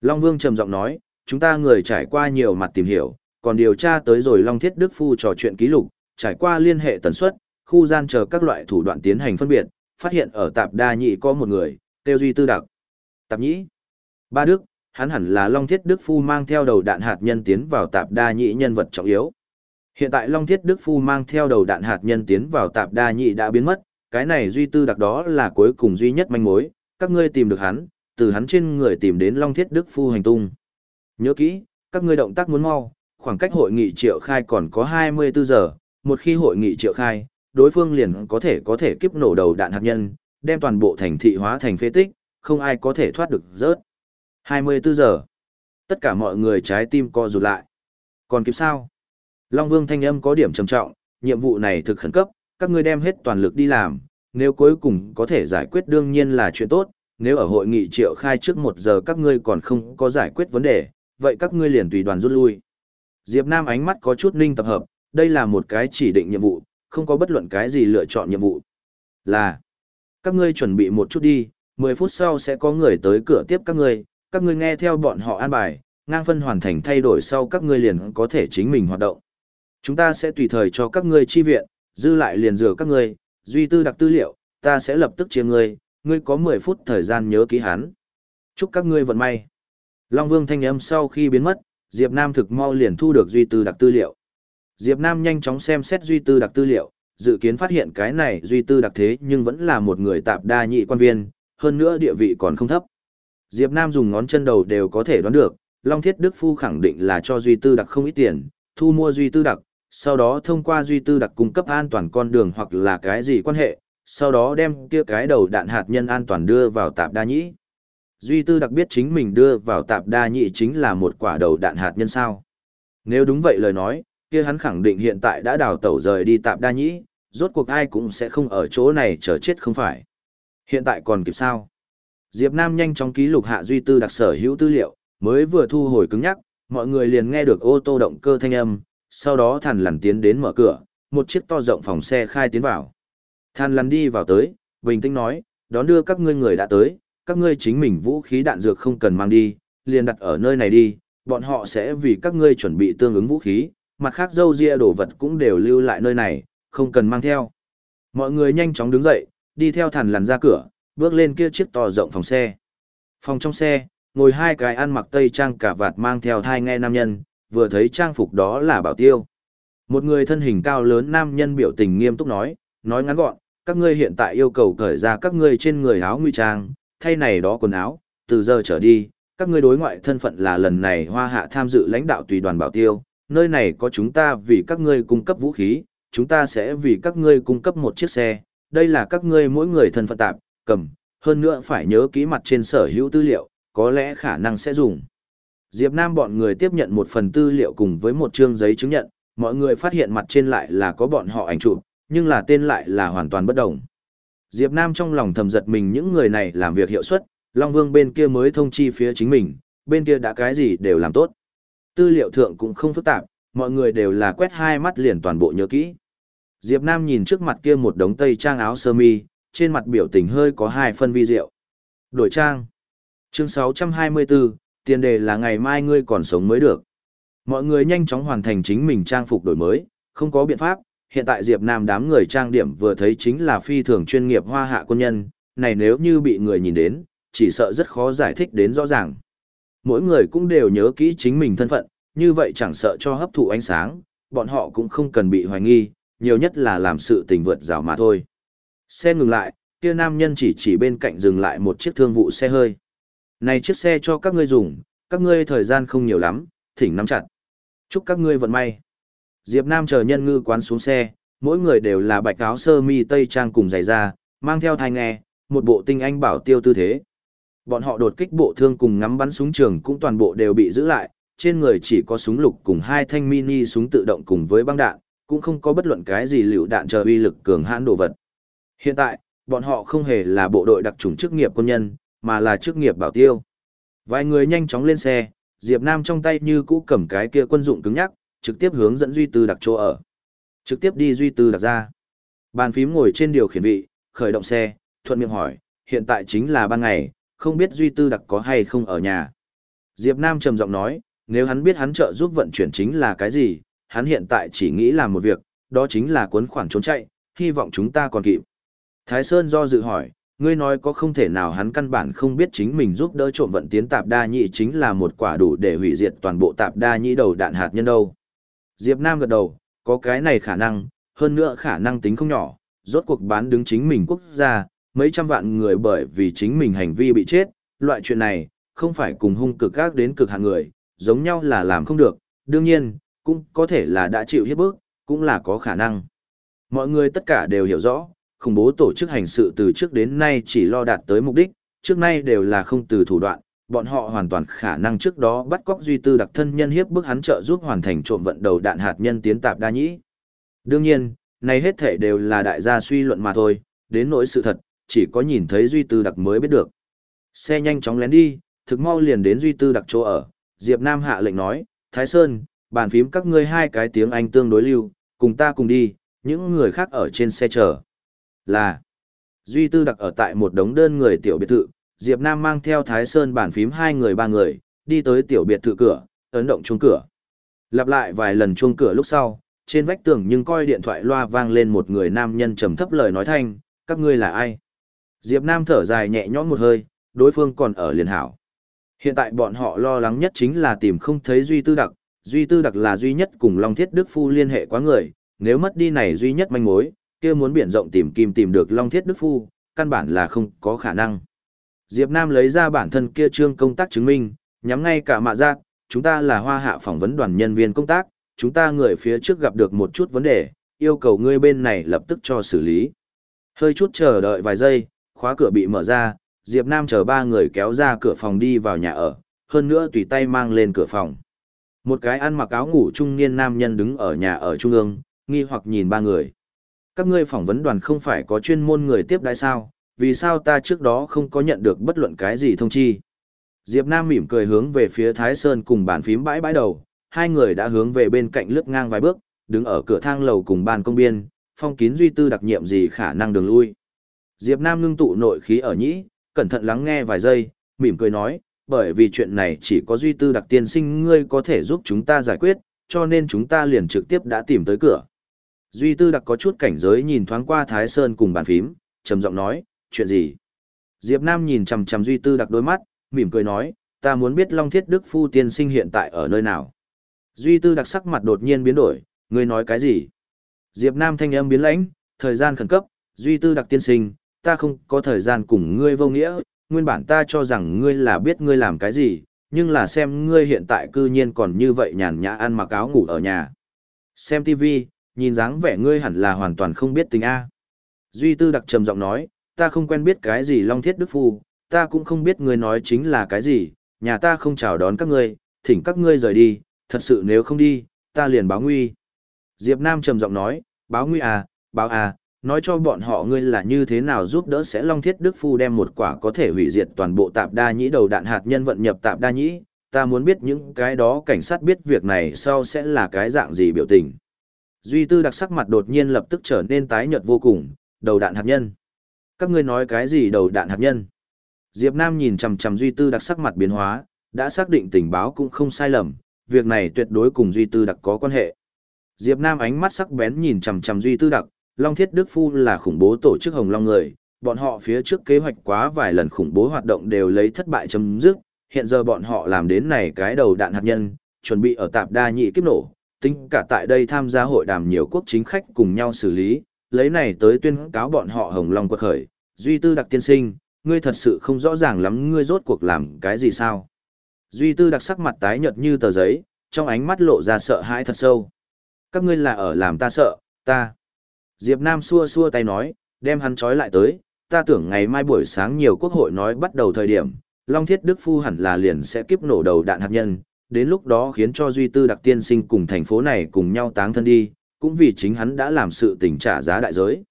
Long Vương trầm giọng nói, chúng ta người trải qua nhiều mặt tìm hiểu, còn điều tra tới rồi Long Thiết Đức Phu trò chuyện ký lục, trải qua liên hệ tần suất, khu gian chờ các loại thủ đoạn tiến hành phân biệt, phát hiện ở tạp đa nhị có một người, tiêu duy tư đặc. Tạp nhĩ. Ba Đức, hắn hẳn là Long Thiết Đức Phu mang theo đầu đạn hạt nhân tiến vào tạp đa nhị nhân vật trọng yếu. Hiện tại Long Thiết Đức Phu mang theo đầu đạn hạt nhân tiến vào tạp đa nhị đã biến mất, cái này duy tư đặc đó là cuối cùng duy nhất manh mối, các ngươi tìm được hắn, từ hắn trên người tìm đến Long Thiết Đức Phu hành tung. Nhớ kỹ, các ngươi động tác muốn mau, khoảng cách hội nghị triệu khai còn có 24 giờ, một khi hội nghị triệu khai, đối phương liền có thể có thể kiếp nổ đầu đạn hạt nhân, đem toàn bộ thành thị hóa thành phế tích, không ai có thể thoát được rớt. 24 giờ. Tất cả mọi người trái tim co rụt lại. Còn kịp sao? Long Vương thanh âm có điểm trầm trọng, nhiệm vụ này thực khẩn cấp, các ngươi đem hết toàn lực đi làm, nếu cuối cùng có thể giải quyết đương nhiên là chuyện tốt, nếu ở hội nghị triệu khai trước một giờ các ngươi còn không có giải quyết vấn đề, vậy các ngươi liền tùy đoàn rút lui. Diệp Nam ánh mắt có chút ninh tập hợp, đây là một cái chỉ định nhiệm vụ, không có bất luận cái gì lựa chọn nhiệm vụ. Là, các ngươi chuẩn bị một chút đi, 10 phút sau sẽ có người tới cửa tiếp các ngươi, các ngươi nghe theo bọn họ an bài, ngang phân hoàn thành thay đổi sau các ngươi liền có thể chính mình hoạt động. Chúng ta sẽ tùy thời cho các ngươi chi viện, dư lại liền rửa các ngươi, duy tư đặc tư liệu, ta sẽ lập tức chia ngươi, ngươi có 10 phút thời gian nhớ ký hắn. Chúc các ngươi vận may. Long Vương thanh âm sau khi biến mất, Diệp Nam thực mau liền thu được duy tư đặc tư liệu. Diệp Nam nhanh chóng xem xét duy tư đặc tư liệu, dự kiến phát hiện cái này duy tư đặc thế nhưng vẫn là một người tạp đa nhị quan viên, hơn nữa địa vị còn không thấp. Diệp Nam dùng ngón chân đầu đều có thể đoán được, Long Thiết Đức Phu khẳng định là cho duy tư đặc không ít tiền, thu mua duy tư đặc, sau đó thông qua duy tư đặc cung cấp an toàn con đường hoặc là cái gì quan hệ, sau đó đem kia cái đầu đạn hạt nhân an toàn đưa vào tạp đa nhĩ. Duy tư đặc biết chính mình đưa vào tạp đa nhĩ chính là một quả đầu đạn hạt nhân sao. Nếu đúng vậy lời nói, kia hắn khẳng định hiện tại đã đào tẩu rời đi tạp đa nhĩ, rốt cuộc ai cũng sẽ không ở chỗ này chờ chết không phải. Hiện tại còn kịp sao? Diệp Nam nhanh chóng ký lục hạ duy tư đặc sở hữu tư liệu, mới vừa thu hồi cứng nhắc, mọi người liền nghe được ô tô động cơ thanh âm, sau đó thằn lằn tiến đến mở cửa, một chiếc to rộng phòng xe khai tiến vào. Thằn lằn đi vào tới, bình tĩnh nói, đón đưa các ngươi người đã tới, các ngươi chính mình vũ khí đạn dược không cần mang đi, liền đặt ở nơi này đi, bọn họ sẽ vì các ngươi chuẩn bị tương ứng vũ khí, mặt khác dâu ria đồ vật cũng đều lưu lại nơi này, không cần mang theo. Mọi người nhanh chóng đứng dậy, đi theo thằn lằn ra cửa, bước lên kia chiếc to rộng phòng xe. Phòng trong xe, ngồi hai cái ăn mặc tây trang cả vạt mang theo thai nghe nam nhân, vừa thấy trang phục đó là bảo tiêu. Một người thân hình cao lớn nam nhân biểu tình nghiêm túc nói, nói ngắn gọn, các ngươi hiện tại yêu cầu cởi ra các ngươi trên người áo nguy trang, thay này đó quần áo, từ giờ trở đi, các ngươi đối ngoại thân phận là lần này hoa hạ tham dự lãnh đạo tùy đoàn bảo tiêu, nơi này có chúng ta vì các ngươi cung cấp vũ khí, chúng ta sẽ vì các ngươi cung cấp một chiếc xe, đây là các ngươi mỗi người thân phận tạp, cầm, hơn nữa phải nhớ kỹ mặt trên sở hữu tư liệu, có lẽ khả năng sẽ dùng. Diệp Nam bọn người tiếp nhận một phần tư liệu cùng với một trương giấy chứng nhận, mọi người phát hiện mặt trên lại là có bọn họ ảnh chụp, nhưng là tên lại là hoàn toàn bất đồng. Diệp Nam trong lòng thầm giật mình những người này làm việc hiệu suất, Long Vương bên kia mới thông chi phía chính mình, bên kia đã cái gì đều làm tốt. Tư liệu thượng cũng không phức tạp, mọi người đều là quét hai mắt liền toàn bộ nhớ kỹ. Diệp Nam nhìn trước mặt kia một đống tây trang áo sơ mi, trên mặt biểu tình hơi có hai phân vi diệu. Đổi trang. Chương 624, tiền đề là ngày mai ngươi còn sống mới được. Mọi người nhanh chóng hoàn thành chính mình trang phục đổi mới, không có biện pháp, hiện tại Diệp Nam đám người trang điểm vừa thấy chính là phi thường chuyên nghiệp hoa hạ quân nhân, này nếu như bị người nhìn đến, chỉ sợ rất khó giải thích đến rõ ràng. Mỗi người cũng đều nhớ kỹ chính mình thân phận, như vậy chẳng sợ cho hấp thụ ánh sáng, bọn họ cũng không cần bị hoài nghi, nhiều nhất là làm sự tình vượt rào mà thôi. Xe ngừng lại, kia nam nhân chỉ chỉ bên cạnh dừng lại một chiếc thương vụ xe hơi. Này chiếc xe cho các ngươi dùng, các ngươi thời gian không nhiều lắm, thỉnh nắm chặt. Chúc các ngươi vận may. Diệp Nam chờ nhân ngư quán xuống xe, mỗi người đều là bạch áo sơ mi tây trang cùng giày da, mang theo thai nghe, một bộ tinh anh bảo tiêu tư thế. Bọn họ đột kích bộ thương cùng ngắm bắn súng trường cũng toàn bộ đều bị giữ lại, trên người chỉ có súng lục cùng hai thanh mini súng tự động cùng với băng đạn, cũng không có bất luận cái gì liều đạn chờ uy lực cường hãn đồ vật. Hiện tại, bọn họ không hề là bộ đội đặc trùng chức nghiệp quân nhân, mà là chức nghiệp bảo tiêu. Vài người nhanh chóng lên xe, Diệp Nam trong tay như cũ cầm cái kia quân dụng cứng nhắc, trực tiếp hướng dẫn Duy Tư đặc chỗ ở. Trực tiếp đi Duy Tư đặc ra. Bàn phím ngồi trên điều khiển vị, khởi động xe, thuận miệng hỏi, hiện tại chính là ban ngày, không biết Duy Tư đặc có hay không ở nhà. Diệp Nam trầm giọng nói, nếu hắn biết hắn trợ giúp vận chuyển chính là cái gì, hắn hiện tại chỉ nghĩ làm một việc, đó chính là cuốn khoản trốn chạy, hy vọng chúng ta còn kịp. Thái Sơn do dự hỏi, ngươi nói có không thể nào hắn căn bản không biết chính mình giúp đỡ trộm vận tiến tạp đa nhị chính là một quả đủ để hủy diệt toàn bộ tạp đa nhị đầu đạn hạt nhân đâu. Diệp Nam gật đầu, có cái này khả năng, hơn nữa khả năng tính không nhỏ, rốt cuộc bán đứng chính mình quốc gia, mấy trăm vạn người bởi vì chính mình hành vi bị chết, loại chuyện này, không phải cùng hung cực gác đến cực hạng người, giống nhau là làm không được, đương nhiên, cũng có thể là đã chịu hiếp bức, cũng là có khả năng. Mọi người tất cả đều hiểu rõ, khủng bố tổ chức hành sự từ trước đến nay chỉ lo đạt tới mục đích, trước nay đều là không từ thủ đoạn, bọn họ hoàn toàn khả năng trước đó bắt cóc duy tư đặc thân nhân hiếp bức hắn trợ giúp hoàn thành trộm vận đầu đạn hạt nhân tiến tạp đa nhĩ. Đương nhiên, này hết thể đều là đại gia suy luận mà thôi, đến nỗi sự thật, chỉ có nhìn thấy duy tư đặc mới biết được. Xe nhanh chóng lén đi, thực mau liền đến duy tư đặc chỗ ở, Diệp Nam hạ lệnh nói, Thái Sơn, bàn phím các ngươi hai cái tiếng Anh tương đối lưu, cùng ta cùng đi, những người khác ở trên xe chờ. Là, Duy Tư đặc ở tại một đống đơn người tiểu biệt thự, Diệp Nam mang theo Thái Sơn bàn phím hai người ba người, đi tới tiểu biệt thự cửa, ấn động chuông cửa. Lặp lại vài lần chuông cửa lúc sau, trên vách tường nhưng coi điện thoại loa vang lên một người nam nhân trầm thấp lời nói thanh, các ngươi là ai? Diệp Nam thở dài nhẹ nhõm một hơi, đối phương còn ở liền hảo. Hiện tại bọn họ lo lắng nhất chính là tìm không thấy Duy Tư Đặc, Duy Tư Đặc là duy nhất cùng Long Thiết Đức Phu liên hệ quá người, nếu mất đi này duy nhất manh mối, kia muốn biển rộng tìm kim tìm được Long Thiết Đức Phu, căn bản là không có khả năng. Diệp Nam lấy ra bản thân kia trương công tác chứng minh, nhắm ngay cả mạ giác, chúng ta là hoa hạ phỏng vấn đoàn nhân viên công tác, chúng ta người phía trước gặp được một chút vấn đề, yêu cầu ngươi bên này lập tức cho xử lý. Hơi chút chờ đợi vài giây, khóa cửa bị mở ra, Diệp Nam chờ ba người kéo ra cửa phòng đi vào nhà ở, hơn nữa tùy tay mang lên cửa phòng. Một cái ăn mặc áo ngủ trung niên nam nhân đứng ở nhà ở trung ương, nghi hoặc nhìn ba người. Các ngươi phỏng vấn đoàn không phải có chuyên môn người tiếp đãi sao, vì sao ta trước đó không có nhận được bất luận cái gì thông chi. Diệp Nam mỉm cười hướng về phía Thái Sơn cùng bàn phím bãi bãi đầu, hai người đã hướng về bên cạnh lướt ngang vài bước, đứng ở cửa thang lầu cùng bàn công biên, phong kín duy tư đặc nhiệm gì khả năng đường lui. Diệp Nam ngưng tụ nội khí ở nhĩ, cẩn thận lắng nghe vài giây, mỉm cười nói, bởi vì chuyện này chỉ có duy tư đặc tiên sinh ngươi có thể giúp chúng ta giải quyết, cho nên chúng ta liền trực tiếp đã tìm tới cửa. Duy tư đặc có chút cảnh giới nhìn thoáng qua Thái Sơn cùng bàn phím, trầm giọng nói, chuyện gì? Diệp Nam nhìn chằm chằm Duy tư đặc đôi mắt, mỉm cười nói, ta muốn biết Long Thiết Đức Phu tiên sinh hiện tại ở nơi nào. Duy tư đặc sắc mặt đột nhiên biến đổi, ngươi nói cái gì? Diệp Nam thanh âm biến lãnh, thời gian khẩn cấp, Duy tư đặc tiên sinh, ta không có thời gian cùng ngươi vô nghĩa, nguyên bản ta cho rằng ngươi là biết ngươi làm cái gì, nhưng là xem ngươi hiện tại cư nhiên còn như vậy nhàn nhã ăn mặc áo ngủ ở nhà. Xem TV, nhìn dáng vẻ ngươi hẳn là hoàn toàn không biết tình A. Duy Tư đặc trầm giọng nói, ta không quen biết cái gì Long Thiết Đức Phu, ta cũng không biết ngươi nói chính là cái gì, nhà ta không chào đón các ngươi, thỉnh các ngươi rời đi, thật sự nếu không đi, ta liền báo nguy. Diệp Nam trầm giọng nói, báo nguy à, báo à, nói cho bọn họ ngươi là như thế nào giúp đỡ sẽ Long Thiết Đức Phu đem một quả có thể hủy diệt toàn bộ tạp đa nhĩ đầu đạn hạt nhân vận nhập tạp đa nhĩ, ta muốn biết những cái đó cảnh sát biết việc này sau sẽ là cái dạng gì biểu tình. Duy Tư đặc sắc mặt đột nhiên lập tức trở nên tái nhợt vô cùng, đầu đạn hạt nhân. Các ngươi nói cái gì đầu đạn hạt nhân? Diệp Nam nhìn chằm chằm Duy Tư đặc sắc mặt biến hóa, đã xác định tình báo cũng không sai lầm, việc này tuyệt đối cùng Duy Tư đặc có quan hệ. Diệp Nam ánh mắt sắc bén nhìn chằm chằm Duy Tư đặc, Long Thiết Đức Phu là khủng bố tổ chức Hồng Long người, bọn họ phía trước kế hoạch quá vài lần khủng bố hoạt động đều lấy thất bại chấm dứt, hiện giờ bọn họ làm đến này cái đầu đạn hạt nhân, chuẩn bị ở tạp đa nhị kiếp nổ, tính cả tại đây tham gia hội đàm nhiều quốc chính khách cùng nhau xử lý, lấy này tới tuyên cáo bọn họ Hồng Long quật khởi, Duy Tư Đặc tiên sinh, ngươi thật sự không rõ ràng lắm ngươi rốt cuộc làm cái gì sao. Duy Tư Đặc sắc mặt tái nhợt như tờ giấy, trong ánh mắt lộ ra sợ hãi thật sâu. Các ngươi là ở làm ta sợ, ta. Diệp Nam xua xua tay nói, đem hắn trói lại tới, ta tưởng ngày mai buổi sáng nhiều quốc hội nói bắt đầu thời điểm, Long Thiết Đức Phu hẳn là liền sẽ kiếp nổ đầu đạn hạt nhân, đến lúc đó khiến cho Duy Tư đặc tiên sinh cùng thành phố này cùng nhau táng thân đi, cũng vì chính hắn đã làm sự tình trả giá đại giới.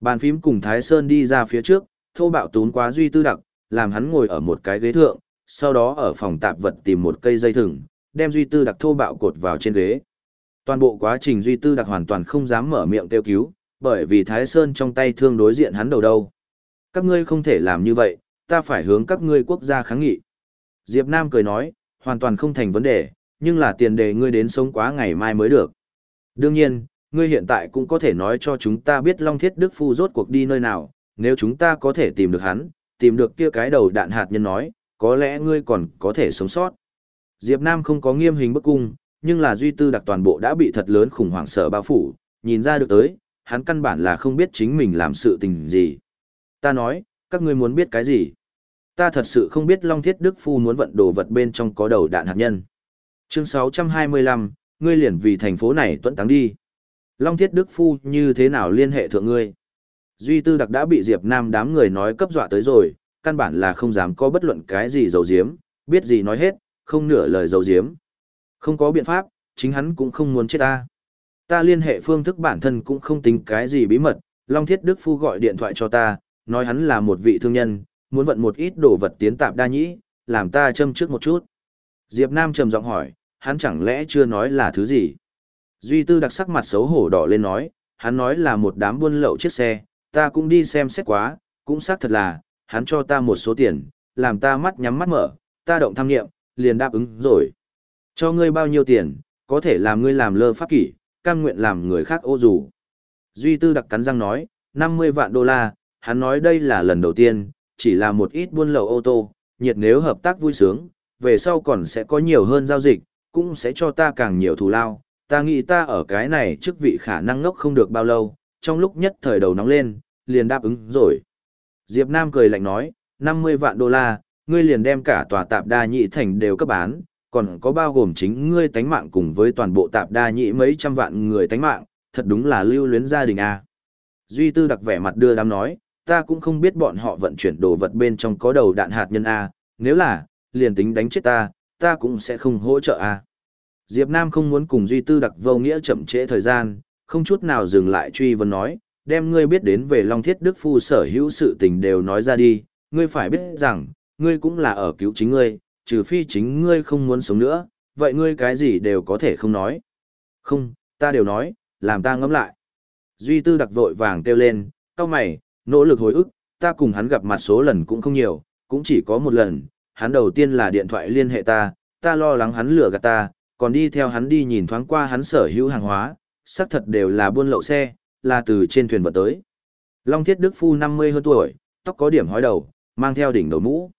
Bàn phím cùng Thái Sơn đi ra phía trước, thô bạo tún quá Duy Tư đặc, làm hắn ngồi ở một cái ghế thượng, sau đó ở phòng tạp vật tìm một cây dây thừng, đem Duy Tư đặc thô bạo cột vào trên ghế. Toàn bộ quá trình Duy Tư đặc hoàn toàn không dám mở miệng kêu cứu, bởi vì Thái Sơn trong tay thương đối diện hắn đầu đâu. Các ngươi không thể làm như vậy, ta phải hướng các ngươi quốc gia kháng nghị. Diệp Nam cười nói, hoàn toàn không thành vấn đề, nhưng là tiền đề ngươi đến sống quá ngày mai mới được. Đương nhiên, ngươi hiện tại cũng có thể nói cho chúng ta biết Long Thiết Đức Phu rốt cuộc đi nơi nào, nếu chúng ta có thể tìm được hắn, tìm được kia cái đầu đạn hạt nhân nói, có lẽ ngươi còn có thể sống sót. Diệp Nam không có nghiêm hình bức cung, nhưng là duy tư đặc toàn bộ đã bị thật lớn khủng hoảng sợ bao phủ, nhìn ra được tới, hắn căn bản là không biết chính mình làm sự tình gì. Ta nói, các ngươi muốn biết cái gì? Ta thật sự không biết Long Thiết Đức Phu muốn vận đồ vật bên trong có đầu đạn hạt nhân. Chương 625, ngươi liền vì thành phố này tuẫn táng đi. Long Thiết Đức Phu như thế nào liên hệ thượng ngươi? Duy Tư Đặc đã bị Diệp Nam đám người nói cấp dọa tới rồi, căn bản là không dám có bất luận cái gì dầu diếm, biết gì nói hết, không nửa lời dầu diếm. Không có biện pháp, chính hắn cũng không muốn chết ta. Ta liên hệ phương thức bản thân cũng không tính cái gì bí mật, Long Thiết Đức Phu gọi điện thoại cho ta, nói hắn là một vị thương nhân, muốn vận một ít đồ vật tiến tạp đa nhĩ, làm ta châm trước một chút. Diệp Nam trầm giọng hỏi, hắn chẳng lẽ chưa nói là thứ gì? Duy Tư đặc sắc mặt xấu hổ đỏ lên nói, hắn nói là một đám buôn lậu chiếc xe, ta cũng đi xem xét quá, cũng xác thật là, hắn cho ta một số tiền, làm ta mắt nhắm mắt mở, ta động tham nghiệm, liền đáp ứng rồi. Cho ngươi bao nhiêu tiền, có thể làm ngươi làm lơ pháp kỷ, cam nguyện làm người khác ô dù. Duy Tư đặc cắn răng nói, 50 vạn đô la, hắn nói đây là lần đầu tiên, chỉ là một ít buôn lậu ô tô, nhiệt nếu hợp tác vui sướng, về sau còn sẽ có nhiều hơn giao dịch, cũng sẽ cho ta càng nhiều thù lao. Ta nghĩ ta ở cái này chức vị khả năng ngốc không được bao lâu, trong lúc nhất thời đầu nóng lên, liền đáp ứng rồi. Diệp Nam cười lạnh nói, 50 vạn đô la, ngươi liền đem cả tòa tạp đa nhị thành đều cấp bán, còn có bao gồm chính ngươi tánh mạng cùng với toàn bộ tạp đa nhị mấy trăm vạn người tánh mạng, thật đúng là lưu luyến gia đình a. Duy Tư đặc vẻ mặt đưa đám nói, ta cũng không biết bọn họ vận chuyển đồ vật bên trong có đầu đạn hạt nhân a, nếu là, liền tính đánh chết ta, ta cũng sẽ không hỗ trợ a. Diệp Nam không muốn cùng Duy Tư đặc vô nghĩa chậm trễ thời gian, không chút nào dừng lại truy vấn nói, đem ngươi biết đến về Long Thiết Đức Phu sở hữu sự tình đều nói ra đi, ngươi phải biết rằng, ngươi cũng là ở cứu chính ngươi, trừ phi chính ngươi không muốn sống nữa, vậy ngươi cái gì đều có thể không nói. Không, ta đều nói, làm ta ngẫm lại. Duy Tư đặc vội vàng kêu lên, cao mày, nỗ lực hồi ức, ta cùng hắn gặp mặt số lần cũng không nhiều, cũng chỉ có một lần, hắn đầu tiên là điện thoại liên hệ ta, ta lo lắng hắn lừa gạt ta, còn đi theo hắn đi nhìn thoáng qua hắn sở hữu hàng hóa, xác thật đều là buôn lậu xe, là từ trên thuyền vận tới. Long Thiết Đức Phu 50 hơn tuổi, tóc có điểm hói đầu, mang theo đỉnh đầu mũ.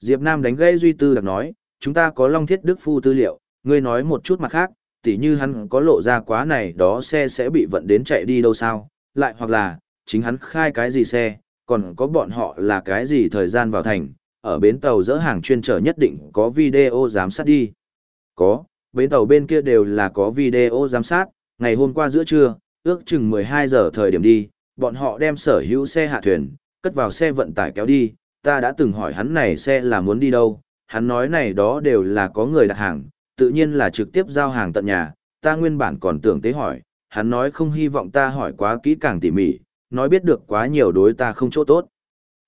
Diệp Nam đánh gây Duy Tư đặc nói, chúng ta có Long Thiết Đức Phu tư liệu, ngươi nói một chút mặt khác, tỉ như hắn có lộ ra quá này đó xe sẽ bị vận đến chạy đi đâu sao, lại hoặc là, chính hắn khai cái gì xe, còn có bọn họ là cái gì thời gian vào thành, ở bến tàu dỡ hàng chuyên trở nhất định có video giám sát đi. Có, bến tàu bên kia đều là có video giám sát, ngày hôm qua giữa trưa, ước chừng 12 giờ thời điểm đi, bọn họ đem sở hữu xe hạ thuyền, cất vào xe vận tải kéo đi, ta đã từng hỏi hắn này xe là muốn đi đâu, hắn nói này đó đều là có người đặt hàng, tự nhiên là trực tiếp giao hàng tận nhà, ta nguyên bản còn tưởng tế hỏi, hắn nói không hy vọng ta hỏi quá kỹ càng tỉ mỉ, nói biết được quá nhiều đối ta không chỗ tốt.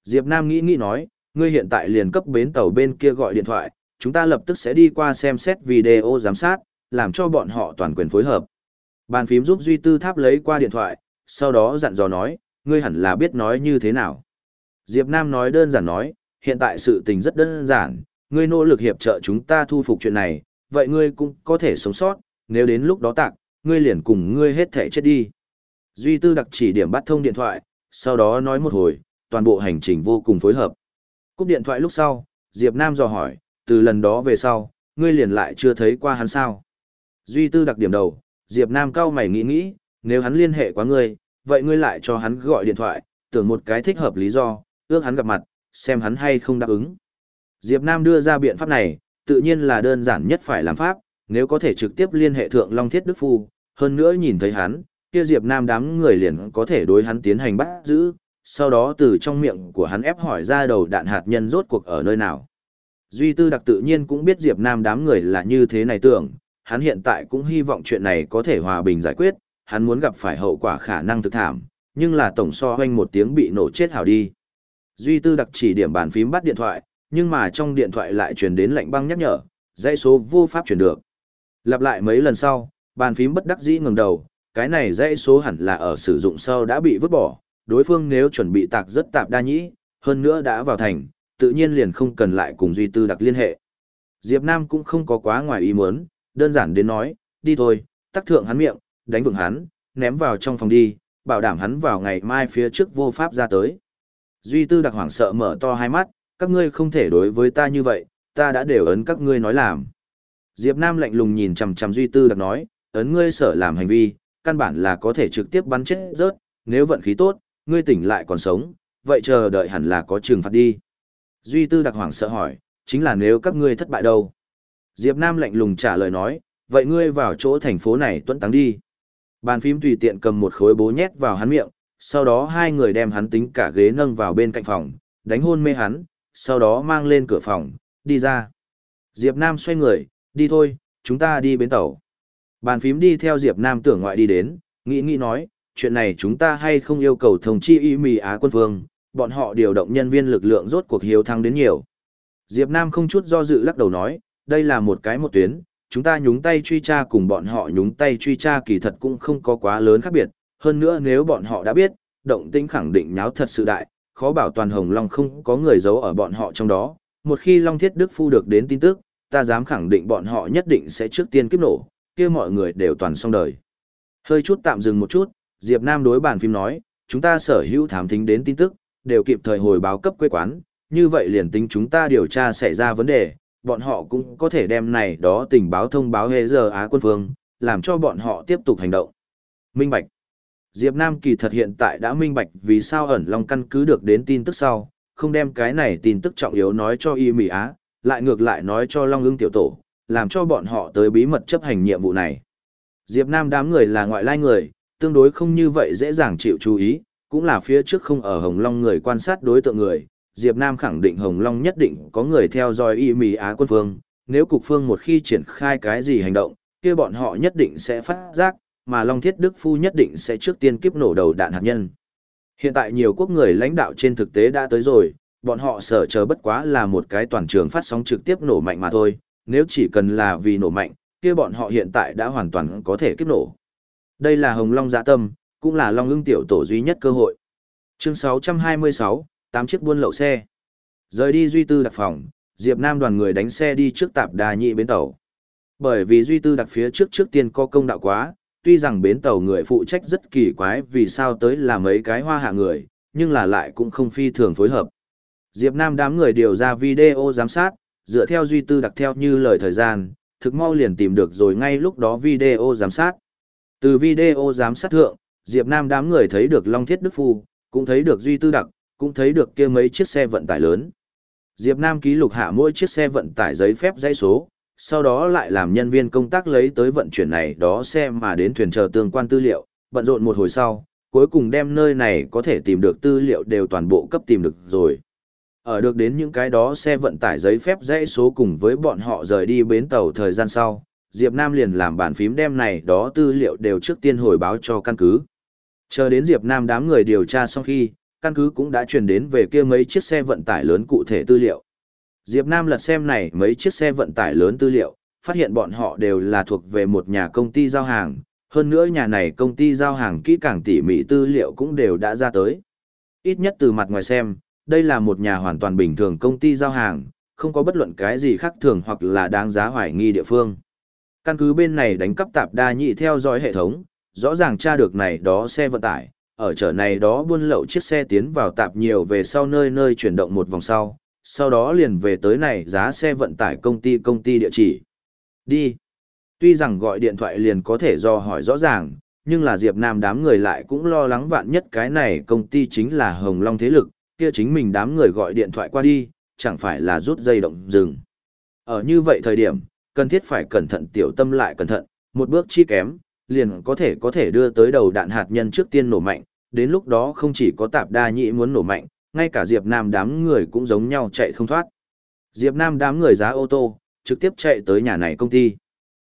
Diệp Nam nghĩ nghĩ nói, ngươi hiện tại liền cấp bến tàu bên kia gọi điện thoại, chúng ta lập tức sẽ đi qua xem xét video giám sát, làm cho bọn họ toàn quyền phối hợp. Bàn phím giúp Duy Tư Tháp lấy qua điện thoại, sau đó dặn dò nói, ngươi hẳn là biết nói như thế nào. Diệp Nam nói đơn giản nói, hiện tại sự tình rất đơn giản, ngươi nỗ lực hiệp trợ chúng ta thu phục chuyện này, vậy ngươi cũng có thể sống sót, nếu đến lúc đó tạc, ngươi liền cùng ngươi hết thể chết đi. Duy Tư đặc chỉ điểm bắt thông điện thoại, sau đó nói một hồi, toàn bộ hành trình vô cùng phối hợp. Cúp điện thoại lúc sau, Diệp Nam dò hỏi, từ lần đó về sau, ngươi liền lại chưa thấy qua hắn sao. Duy Tư đặc điểm đầu, Diệp Nam cao mày nghĩ nghĩ, nếu hắn liên hệ quá ngươi, vậy ngươi lại cho hắn gọi điện thoại, tưởng một cái thích hợp lý do, ước hắn gặp mặt, xem hắn hay không đáp ứng. Diệp Nam đưa ra biện pháp này, tự nhiên là đơn giản nhất phải làm pháp, nếu có thể trực tiếp liên hệ thượng Long Thiết Đức Phu, hơn nữa nhìn thấy hắn, kia Diệp Nam đám người liền có thể đối hắn tiến hành bắt giữ, sau đó từ trong miệng của hắn ép hỏi ra đầu đạn hạt nhân rốt cuộc ở nơi nào. Duy Tư đặc tự nhiên cũng biết Diệp Nam đám người là như thế này tưởng, hắn hiện tại cũng hy vọng chuyện này có thể hòa bình giải quyết, hắn muốn gặp phải hậu quả khả năng thực thảm, nhưng là tổng so hoanh một tiếng bị nổ chết hảo đi. Duy Tư đặc chỉ điểm bàn phím bắt điện thoại, nhưng mà trong điện thoại lại truyền đến lệnh băng nhắc nhở, dãy số vô pháp chuyển được. Lặp lại mấy lần sau, bàn phím bất đắc dĩ ngẩng đầu, cái này dãy số hẳn là ở sử dụng sau đã bị vứt bỏ, đối phương nếu chuẩn bị tạc rất tạp đa nhĩ, hơn nữa đã vào thành, tự nhiên liền không cần lại cùng Duy Tư đặc liên hệ. Diệp Nam cũng không có quá ngoài ý muốn, đơn giản đến nói, đi thôi, tắc thượng hắn miệng, đánh vượng hắn, ném vào trong phòng đi, bảo đảm hắn vào ngày mai phía trước vô pháp ra tới. Duy Tư đặc hoảng sợ mở to hai mắt, các ngươi không thể đối với ta như vậy, ta đã đều ấn các ngươi nói làm. Diệp Nam lạnh lùng nhìn chằm chằm Duy Tư đặc nói, ấn ngươi sợ làm hành vi, căn bản là có thể trực tiếp bắn chết rớt, nếu vận khí tốt, ngươi tỉnh lại còn sống, vậy chờ đợi hẳn là có trừng phạt đi. Duy Tư đặc hoảng sợ hỏi, chính là nếu các ngươi thất bại đâu? Diệp Nam lạnh lùng trả lời nói, vậy ngươi vào chỗ thành phố này tuấn tăng đi. Bàn phím tùy tiện cầm một khối bố nhét vào hắn miệng, sau đó hai người đem hắn tính cả ghế nâng vào bên cạnh phòng, đánh hôn mê hắn, sau đó mang lên cửa phòng, đi ra. Diệp Nam xoay người, đi thôi, chúng ta đi bến tàu. Bàn phím đi theo Diệp Nam tưởng ngoại đi đến, nghĩ nghĩ nói, chuyện này chúng ta hay không yêu cầu thông chi y mì Á quân phương, bọn họ điều động nhân viên lực lượng rốt cuộc hiếu thăng đến nhiều. Diệp Nam không chút do dự lắc đầu nói, đây là một cái một tuyến, chúng ta nhúng tay truy tra cùng bọn họ nhúng tay truy tra kỳ thật cũng không có quá lớn khác biệt, hơn nữa nếu bọn họ đã biết, động tĩnh khẳng định nháo thật sự đại, khó bảo toàn Hồng Long không có người giấu ở bọn họ trong đó, một khi Long Thiết Đức Phu được đến tin tức, ta dám khẳng định bọn họ nhất định sẽ trước tiên kiếp nổ, kia mọi người đều toàn xong đời. Hơi chút tạm dừng một chút, Diệp Nam đối bản phim nói, chúng ta sở hữu thám thính đến tin tức, đều kịp thời hồi báo cấp quê quán, như vậy liền tính chúng ta điều tra xảy ra vấn đề, bọn họ cũng có thể đem này đó tình báo thông báo hệ giờ Á quân phương, làm cho bọn họ tiếp tục hành động. Minh Bạch Diệp Nam kỳ thật hiện tại đã minh bạch vì sao ẩn long căn cứ được đến tin tức sau, không đem cái này tin tức trọng yếu nói cho y Mỹ Á, lại ngược lại nói cho Long ưng tiểu tổ, làm cho bọn họ tới bí mật chấp hành nhiệm vụ này. Diệp Nam đám người là ngoại lai người, tương đối không như vậy dễ dàng chịu chú ý, cũng là phía trước không ở Hồng Long người quan sát đối tượng người. Diệp Nam khẳng định Hồng Long nhất định có người theo dõi y mì Á quân phương, nếu cục phương một khi triển khai cái gì hành động, kia bọn họ nhất định sẽ phát giác, mà Long Thiết Đức Phu nhất định sẽ trước tiên kiếp nổ đầu đạn hạt nhân. Hiện tại nhiều quốc người lãnh đạo trên thực tế đã tới rồi, bọn họ sợ chờ bất quá là một cái toàn trường phát sóng trực tiếp nổ mạnh mà thôi, nếu chỉ cần là vì nổ mạnh, kia bọn họ hiện tại đã hoàn toàn có thể kiếp nổ. Đây là Hồng Long dạ tâm, cũng là Long ưng tiểu tổ duy nhất cơ hội. Chương 626, 8 chiếc buôn lậu xe. Rời đi Duy Tư đặc phòng, Diệp Nam đoàn người đánh xe đi trước tạp đà nhị bến tàu. Bởi vì Duy Tư đặc phía trước trước tiên có công đạo quá, tuy rằng bến tàu người phụ trách rất kỳ quái vì sao tới là mấy cái hoa hạ người, nhưng là lại cũng không phi thường phối hợp. Diệp Nam đám người điều ra video giám sát, dựa theo duy tư đặc theo như lời thời gian, thực mau liền tìm được rồi ngay lúc đó video giám sát. Từ video giám sát thượng, Diệp Nam đám người thấy được Long Thiết Đức Phu, cũng thấy được duy tư đặc, cũng thấy được kia mấy chiếc xe vận tải lớn. Diệp Nam ký lục hạ mỗi chiếc xe vận tải giấy phép dãy số, sau đó lại làm nhân viên công tác lấy tới vận chuyển này đó xe mà đến thuyền chờ tương quan tư liệu, bận rộn một hồi sau, cuối cùng đem nơi này có thể tìm được tư liệu đều toàn bộ cấp tìm được rồi. Ở được đến những cái đó xe vận tải giấy phép dãy số cùng với bọn họ rời đi bến tàu thời gian sau, Diệp Nam liền làm bàn phím đem này đó tư liệu đều trước tiên hồi báo cho căn cứ. Chờ đến Diệp Nam đám người điều tra xong khi, căn cứ cũng đã truyền đến về kia mấy chiếc xe vận tải lớn cụ thể tư liệu. Diệp Nam lật xem này mấy chiếc xe vận tải lớn tư liệu, phát hiện bọn họ đều là thuộc về một nhà công ty giao hàng, hơn nữa nhà này công ty giao hàng kỹ càng tỉ mỉ tư liệu cũng đều đã ra tới. Ít nhất từ mặt ngoài xem, đây là một nhà hoàn toàn bình thường công ty giao hàng, không có bất luận cái gì khác thường hoặc là đáng giá hoài nghi địa phương. Căn cứ bên này đánh cắp tạp đa nhị theo dõi hệ thống, rõ ràng tra được này đó xe vận tải, ở chợ này đó buôn lậu chiếc xe tiến vào tạp nhiều về sau nơi nơi chuyển động một vòng sau, sau đó liền về tới này giá xe vận tải công ty công ty địa chỉ. Đi. Tuy rằng gọi điện thoại liền có thể do hỏi rõ ràng, nhưng là Diệp Nam đám người lại cũng lo lắng vạn nhất cái này công ty chính là Hồng Long Thế Lực, kia chính mình đám người gọi điện thoại qua đi, chẳng phải là rút dây động dừng. Ở như vậy thời điểm, cần thiết phải cẩn thận tiểu tâm lại cẩn thận, một bước chi kém, liền có thể có thể đưa tới đầu đạn hạt nhân trước tiên nổ mạnh, đến lúc đó không chỉ có tạp đa nhị muốn nổ mạnh, ngay cả Diệp Nam đám người cũng giống nhau chạy không thoát. Diệp Nam đám người giá ô tô, trực tiếp chạy tới nhà này công ty.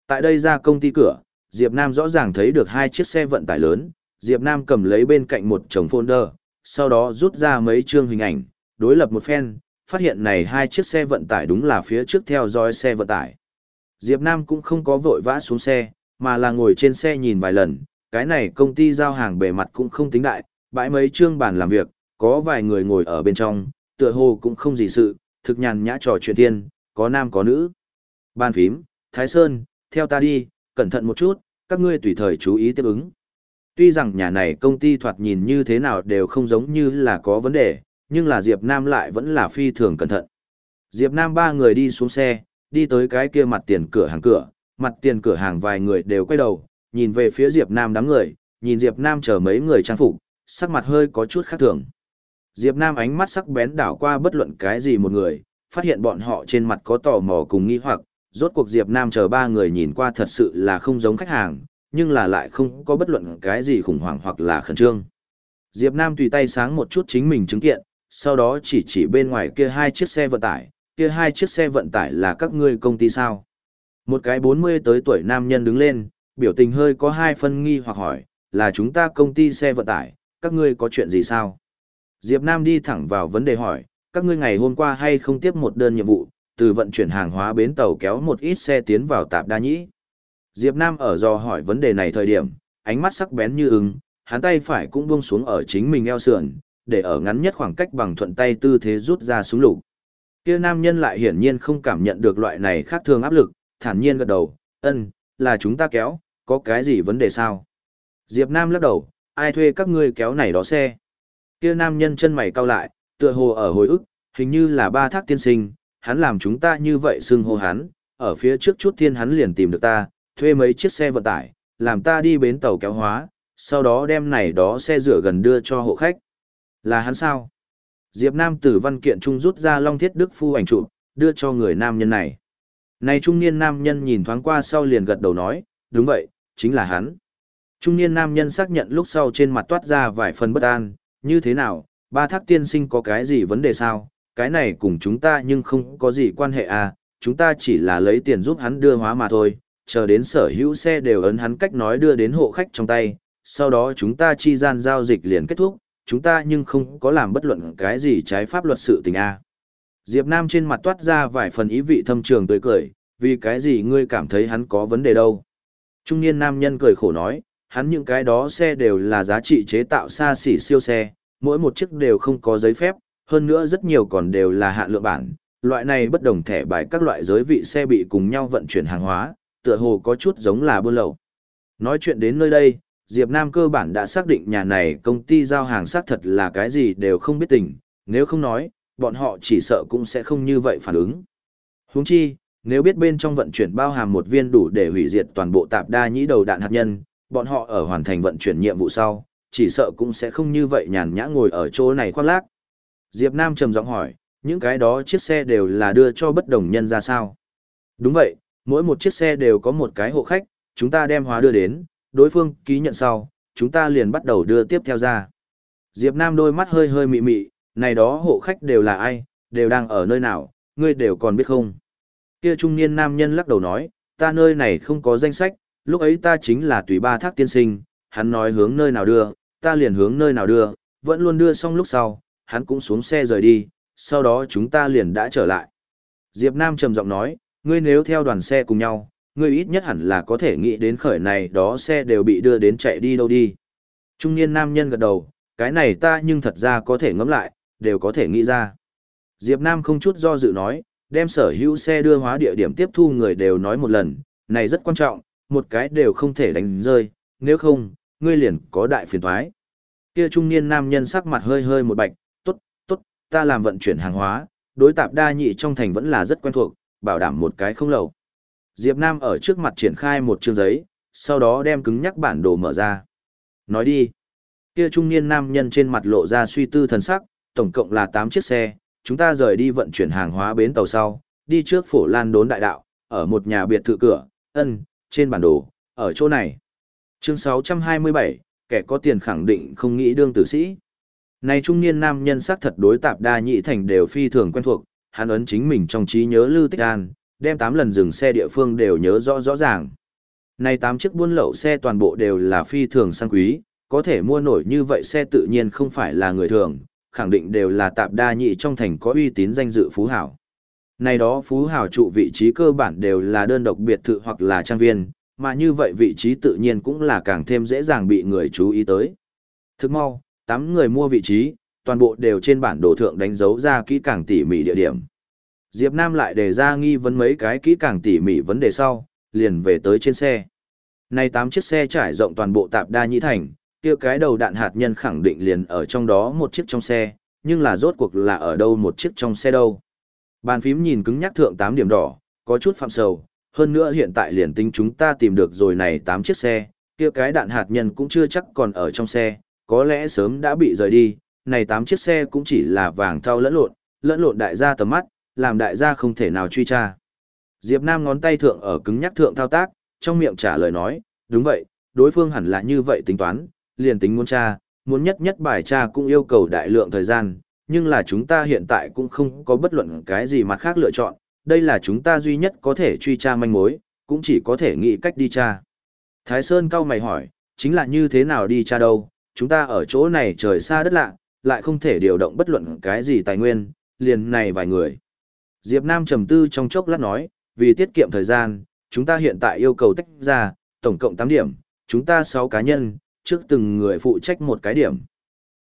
Tại đây ra công ty cửa, Diệp Nam rõ ràng thấy được hai chiếc xe vận tải lớn, Diệp Nam cầm lấy bên cạnh một chồng folder, sau đó rút ra mấy chương hình ảnh, đối lập một phen, phát hiện này hai chiếc xe vận tải đúng là phía trước theo dõi xe vận tải. Diệp Nam cũng không có vội vã xuống xe, mà là ngồi trên xe nhìn vài lần, cái này công ty giao hàng bề mặt cũng không tính đại, bãi mấy chương bàn làm việc, có vài người ngồi ở bên trong, tựa hồ cũng không gì sự, thực nhàn nhã trò chuyện thiên, có nam có nữ. Bàn phím, Thái Sơn, theo ta đi, cẩn thận một chút, các ngươi tùy thời chú ý tiếp ứng. Tuy rằng nhà này công ty thoạt nhìn như thế nào đều không giống như là có vấn đề, nhưng là Diệp Nam lại vẫn là phi thường cẩn thận. Diệp Nam ba người đi xuống xe, đi tới cái kia mặt tiền cửa hàng cửa, mặt tiền cửa hàng vài người đều quay đầu, nhìn về phía Diệp Nam đám người, nhìn Diệp Nam chờ mấy người trang phục, sắc mặt hơi có chút khác thường. Diệp Nam ánh mắt sắc bén đảo qua bất luận cái gì một người, phát hiện bọn họ trên mặt có tò mò cùng nghi hoặc, rốt cuộc Diệp Nam chờ ba người nhìn qua thật sự là không giống khách hàng, nhưng là lại không có bất luận cái gì khủng hoảng hoặc là khẩn trương. Diệp Nam tùy tay sáng một chút chính mình chứng kiện, sau đó chỉ chỉ bên ngoài kia hai chiếc xe vận tải, kia hai chiếc xe vận tải là các ngươi công ty sao? Một cái 40 tới tuổi nam nhân đứng lên, biểu tình hơi có hai phân nghi hoặc hỏi, là chúng ta công ty xe vận tải, các ngươi có chuyện gì sao? Diệp Nam đi thẳng vào vấn đề hỏi, các ngươi ngày hôm qua hay không tiếp một đơn nhiệm vụ, từ vận chuyển hàng hóa bến tàu kéo một ít xe tiến vào tạp đa nhĩ. Diệp Nam ở do hỏi vấn đề này thời điểm, ánh mắt sắc bén như ưng, hắn tay phải cũng buông xuống ở chính mình eo sườn, để ở ngắn nhất khoảng cách bằng thuận tay tư thế rút ra súng lục. Kia nam nhân lại hiển nhiên không cảm nhận được loại này khác thường áp lực, thản nhiên gật đầu, ân, là chúng ta kéo, có cái gì vấn đề sao? Diệp Nam lắc đầu, ai thuê các ngươi kéo này đó xe? Kia nam nhân chân mày cau lại, tựa hồ ở hồi ức, hình như là ba thác tiên sinh, hắn làm chúng ta như vậy xưng hô hắn, ở phía trước chút thiên hắn liền tìm được ta, thuê mấy chiếc xe vận tải, làm ta đi bến tàu kéo hóa, sau đó đem này đó xe rửa gần đưa cho hộ khách. Là hắn sao? Diệp Nam từ văn kiện trung rút ra Long Thiết Đức phu ảnh chụp, đưa cho người nam nhân này. Này trung niên nam nhân nhìn thoáng qua sau liền gật đầu nói, đúng vậy, chính là hắn. Trung niên nam nhân xác nhận lúc sau trên mặt toát ra vài phần bất an, như thế nào, ba thác tiên sinh có cái gì vấn đề sao, cái này cùng chúng ta nhưng không có gì quan hệ à, chúng ta chỉ là lấy tiền giúp hắn đưa hóa mà thôi, chờ đến sở hữu xe đều ấn hắn cách nói đưa đến hộ khách trong tay, sau đó chúng ta chi gian giao dịch liền kết thúc, chúng ta nhưng không có làm bất luận cái gì trái pháp luật sự tình a. Diệp Nam trên mặt toát ra vài phần ý vị thâm trường tươi cười, vì cái gì ngươi cảm thấy hắn có vấn đề đâu. Trung niên nam nhân cười khổ nói, hắn những cái đó xe đều là giá trị chế tạo xa xỉ siêu xe, mỗi một chiếc đều không có giấy phép, hơn nữa rất nhiều còn đều là hạn lượng bản, loại này bất đồng thẻ bài các loại giới vị xe bị cùng nhau vận chuyển hàng hóa, tựa hồ có chút giống là buôn lậu. Nói chuyện đến nơi đây, Diệp Nam cơ bản đã xác định nhà này công ty giao hàng xác thật là cái gì đều không biết tình, nếu không nói, bọn họ chỉ sợ cũng sẽ không như vậy phản ứng. Huống chi, nếu biết bên trong vận chuyển bao hàm một viên đủ để hủy diệt toàn bộ tạp đa nhĩ đầu đạn hạt nhân, bọn họ ở hoàn thành vận chuyển nhiệm vụ sau, chỉ sợ cũng sẽ không như vậy nhàn nhã ngồi ở chỗ này khoác lác. Diệp Nam trầm giọng hỏi, những cái đó chiếc xe đều là đưa cho bất đồng nhân ra sao? Đúng vậy, mỗi một chiếc xe đều có một cái hộ khách, chúng ta đem hóa đưa đến, đối phương ký nhận sau, chúng ta liền bắt đầu đưa tiếp theo ra. Diệp Nam đôi mắt hơi hơi mị mị, này đó hộ khách đều là ai, đều đang ở nơi nào, ngươi đều còn biết không? Kia trung niên nam nhân lắc đầu nói, ta nơi này không có danh sách, lúc ấy ta chính là tùy ba thác tiên sinh, hắn nói hướng nơi nào đưa, ta liền hướng nơi nào đưa, vẫn luôn đưa xong lúc sau, hắn cũng xuống xe rời đi, sau đó chúng ta liền đã trở lại. Diệp Nam trầm giọng nói, ngươi nếu theo đoàn xe cùng nhau, ngươi ít nhất hẳn là có thể nghĩ đến khởi này đó xe đều bị đưa đến chạy đi đâu đi. Trung niên nam nhân gật đầu, cái này ta nhưng thật ra có thể ngẫm lại, đều có thể nghĩ ra. Diệp Nam không chút do dự nói, đem sở hữu xe đưa hóa địa điểm tiếp thu người đều nói một lần, này rất quan trọng, một cái đều không thể đánh rơi, nếu không, ngươi liền có đại phiền toái. Kia trung niên nam nhân sắc mặt hơi hơi một bạch, tốt, tốt, ta làm vận chuyển hàng hóa, đối tạp đa nhị trong thành vẫn là rất quen thuộc, bảo đảm một cái không lầu. Diệp Nam ở trước mặt triển khai một chương giấy, sau đó đem cứng nhắc bản đồ mở ra. Nói đi. Kia trung niên nam nhân trên mặt lộ ra suy tư thần sắc, tổng cộng là 8 chiếc xe, chúng ta rời đi vận chuyển hàng hóa bến tàu sau, đi trước phổ lan đốn đại đạo, ở một nhà biệt thự cửa, ân, trên bản đồ, ở chỗ này. Chương 627, kẻ có tiền khẳng định không nghĩ đương tử sĩ. Này trung niên nam nhân sắc thật đối tạp đa nhị thành đều phi thường quen thuộc, hắn ấn chính mình trong trí nhớ lưu Tích An, đem 8 lần dừng xe địa phương đều nhớ rõ rõ ràng. Này 8 chiếc buôn lậu xe toàn bộ đều là phi thường sang quý, có thể mua nổi như vậy xe tự nhiên không phải là người thường, khẳng định đều là tạp đa nhị trong thành có uy tín danh dự phú hảo. Này đó phú hảo trụ vị trí cơ bản đều là đơn độc biệt thự hoặc là trang viên, mà như vậy vị trí tự nhiên cũng là càng thêm dễ dàng bị người chú ý tới. Thức mau, 8 người mua vị trí, toàn bộ đều trên bản đồ thượng đánh dấu ra kỹ càng tỉ mỉ địa điểm. Diệp Nam lại đề ra nghi vấn mấy cái kỹ càng tỉ mỉ vấn đề sau, liền về tới trên xe. Nay 8 chiếc xe trải rộng toàn bộ tạp đa nhĩ thành, kia cái đầu đạn hạt nhân khẳng định liền ở trong đó một chiếc trong xe, nhưng là rốt cuộc là ở đâu một chiếc trong xe đâu. Bàn phím nhìn cứng nhắc thượng 8 điểm đỏ, có chút phạm sầu, hơn nữa hiện tại liền tính chúng ta tìm được rồi này 8 chiếc xe, kia cái đạn hạt nhân cũng chưa chắc còn ở trong xe, có lẽ sớm đã bị rời đi, này 8 chiếc xe cũng chỉ là vàng thau lẫn lộn, lẫn lộn đại gia tầm mắt, làm đại gia không thể nào truy tra. Diệp Nam ngón tay thượng ở cứng nhắc thượng thao tác, trong miệng trả lời nói, đúng vậy, đối phương hẳn là như vậy tính toán, liền tính muốn tra, muốn nhất nhất bài tra cũng yêu cầu đại lượng thời gian, nhưng là chúng ta hiện tại cũng không có bất luận cái gì mặt khác lựa chọn, đây là chúng ta duy nhất có thể truy tra manh mối, cũng chỉ có thể nghĩ cách đi tra. Thái Sơn cao mày hỏi, chính là như thế nào đi tra đâu, chúng ta ở chỗ này trời xa đất lạ, lại không thể điều động bất luận cái gì tài nguyên, liền này vài người. Diệp Nam trầm tư trong chốc lát nói, vì tiết kiệm thời gian, chúng ta hiện tại yêu cầu tách ra, tổng cộng 8 điểm, chúng ta 6 cá nhân, trước từng người phụ trách một cái điểm.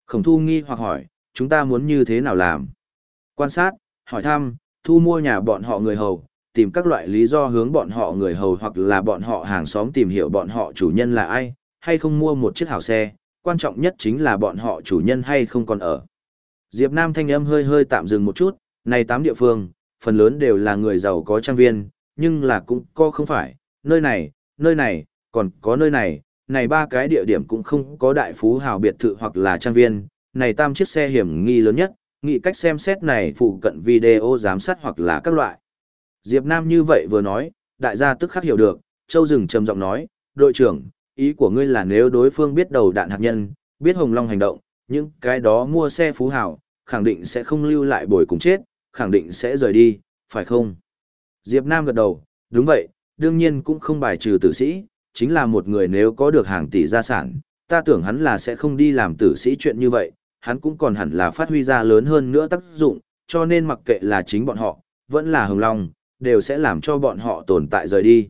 Khổng thu nghi hoặc hỏi, chúng ta muốn như thế nào làm? Quan sát, hỏi thăm, thu mua nhà bọn họ người hầu, tìm các loại lý do hướng bọn họ người hầu hoặc là bọn họ hàng xóm tìm hiểu bọn họ chủ nhân là ai, hay không mua một chiếc hảo xe, quan trọng nhất chính là bọn họ chủ nhân hay không còn ở. Diệp Nam thanh âm hơi hơi tạm dừng một chút, này tám địa phương, phần lớn đều là người giàu có trang viên, nhưng là cũng có không phải, nơi này, nơi này, còn có nơi này, này ba cái địa điểm cũng không có đại phú hào biệt thự hoặc là trang viên, này tam chiếc xe hiểm nghi lớn nhất, nghĩ cách xem xét này phụ cận video giám sát hoặc là các loại. Diệp Nam như vậy vừa nói, đại gia tức khắc hiểu được, Châu Dừng trầm giọng nói, đội trưởng, ý của ngươi là nếu đối phương biết đầu đạn hạt nhân, biết Hồng Long hành động, những cái đó mua xe phú hào, khẳng định sẽ không lưu lại bồi cùng chết, khẳng định sẽ rời đi, phải không? Diệp Nam gật đầu, đúng vậy, đương nhiên cũng không bài trừ tử sĩ, chính là một người nếu có được hàng tỷ gia sản, ta tưởng hắn là sẽ không đi làm tử sĩ chuyện như vậy, hắn cũng còn hẳn là phát huy ra lớn hơn nữa tác dụng, cho nên mặc kệ là chính bọn họ, vẫn là Hồng Long, đều sẽ làm cho bọn họ tồn tại rời đi.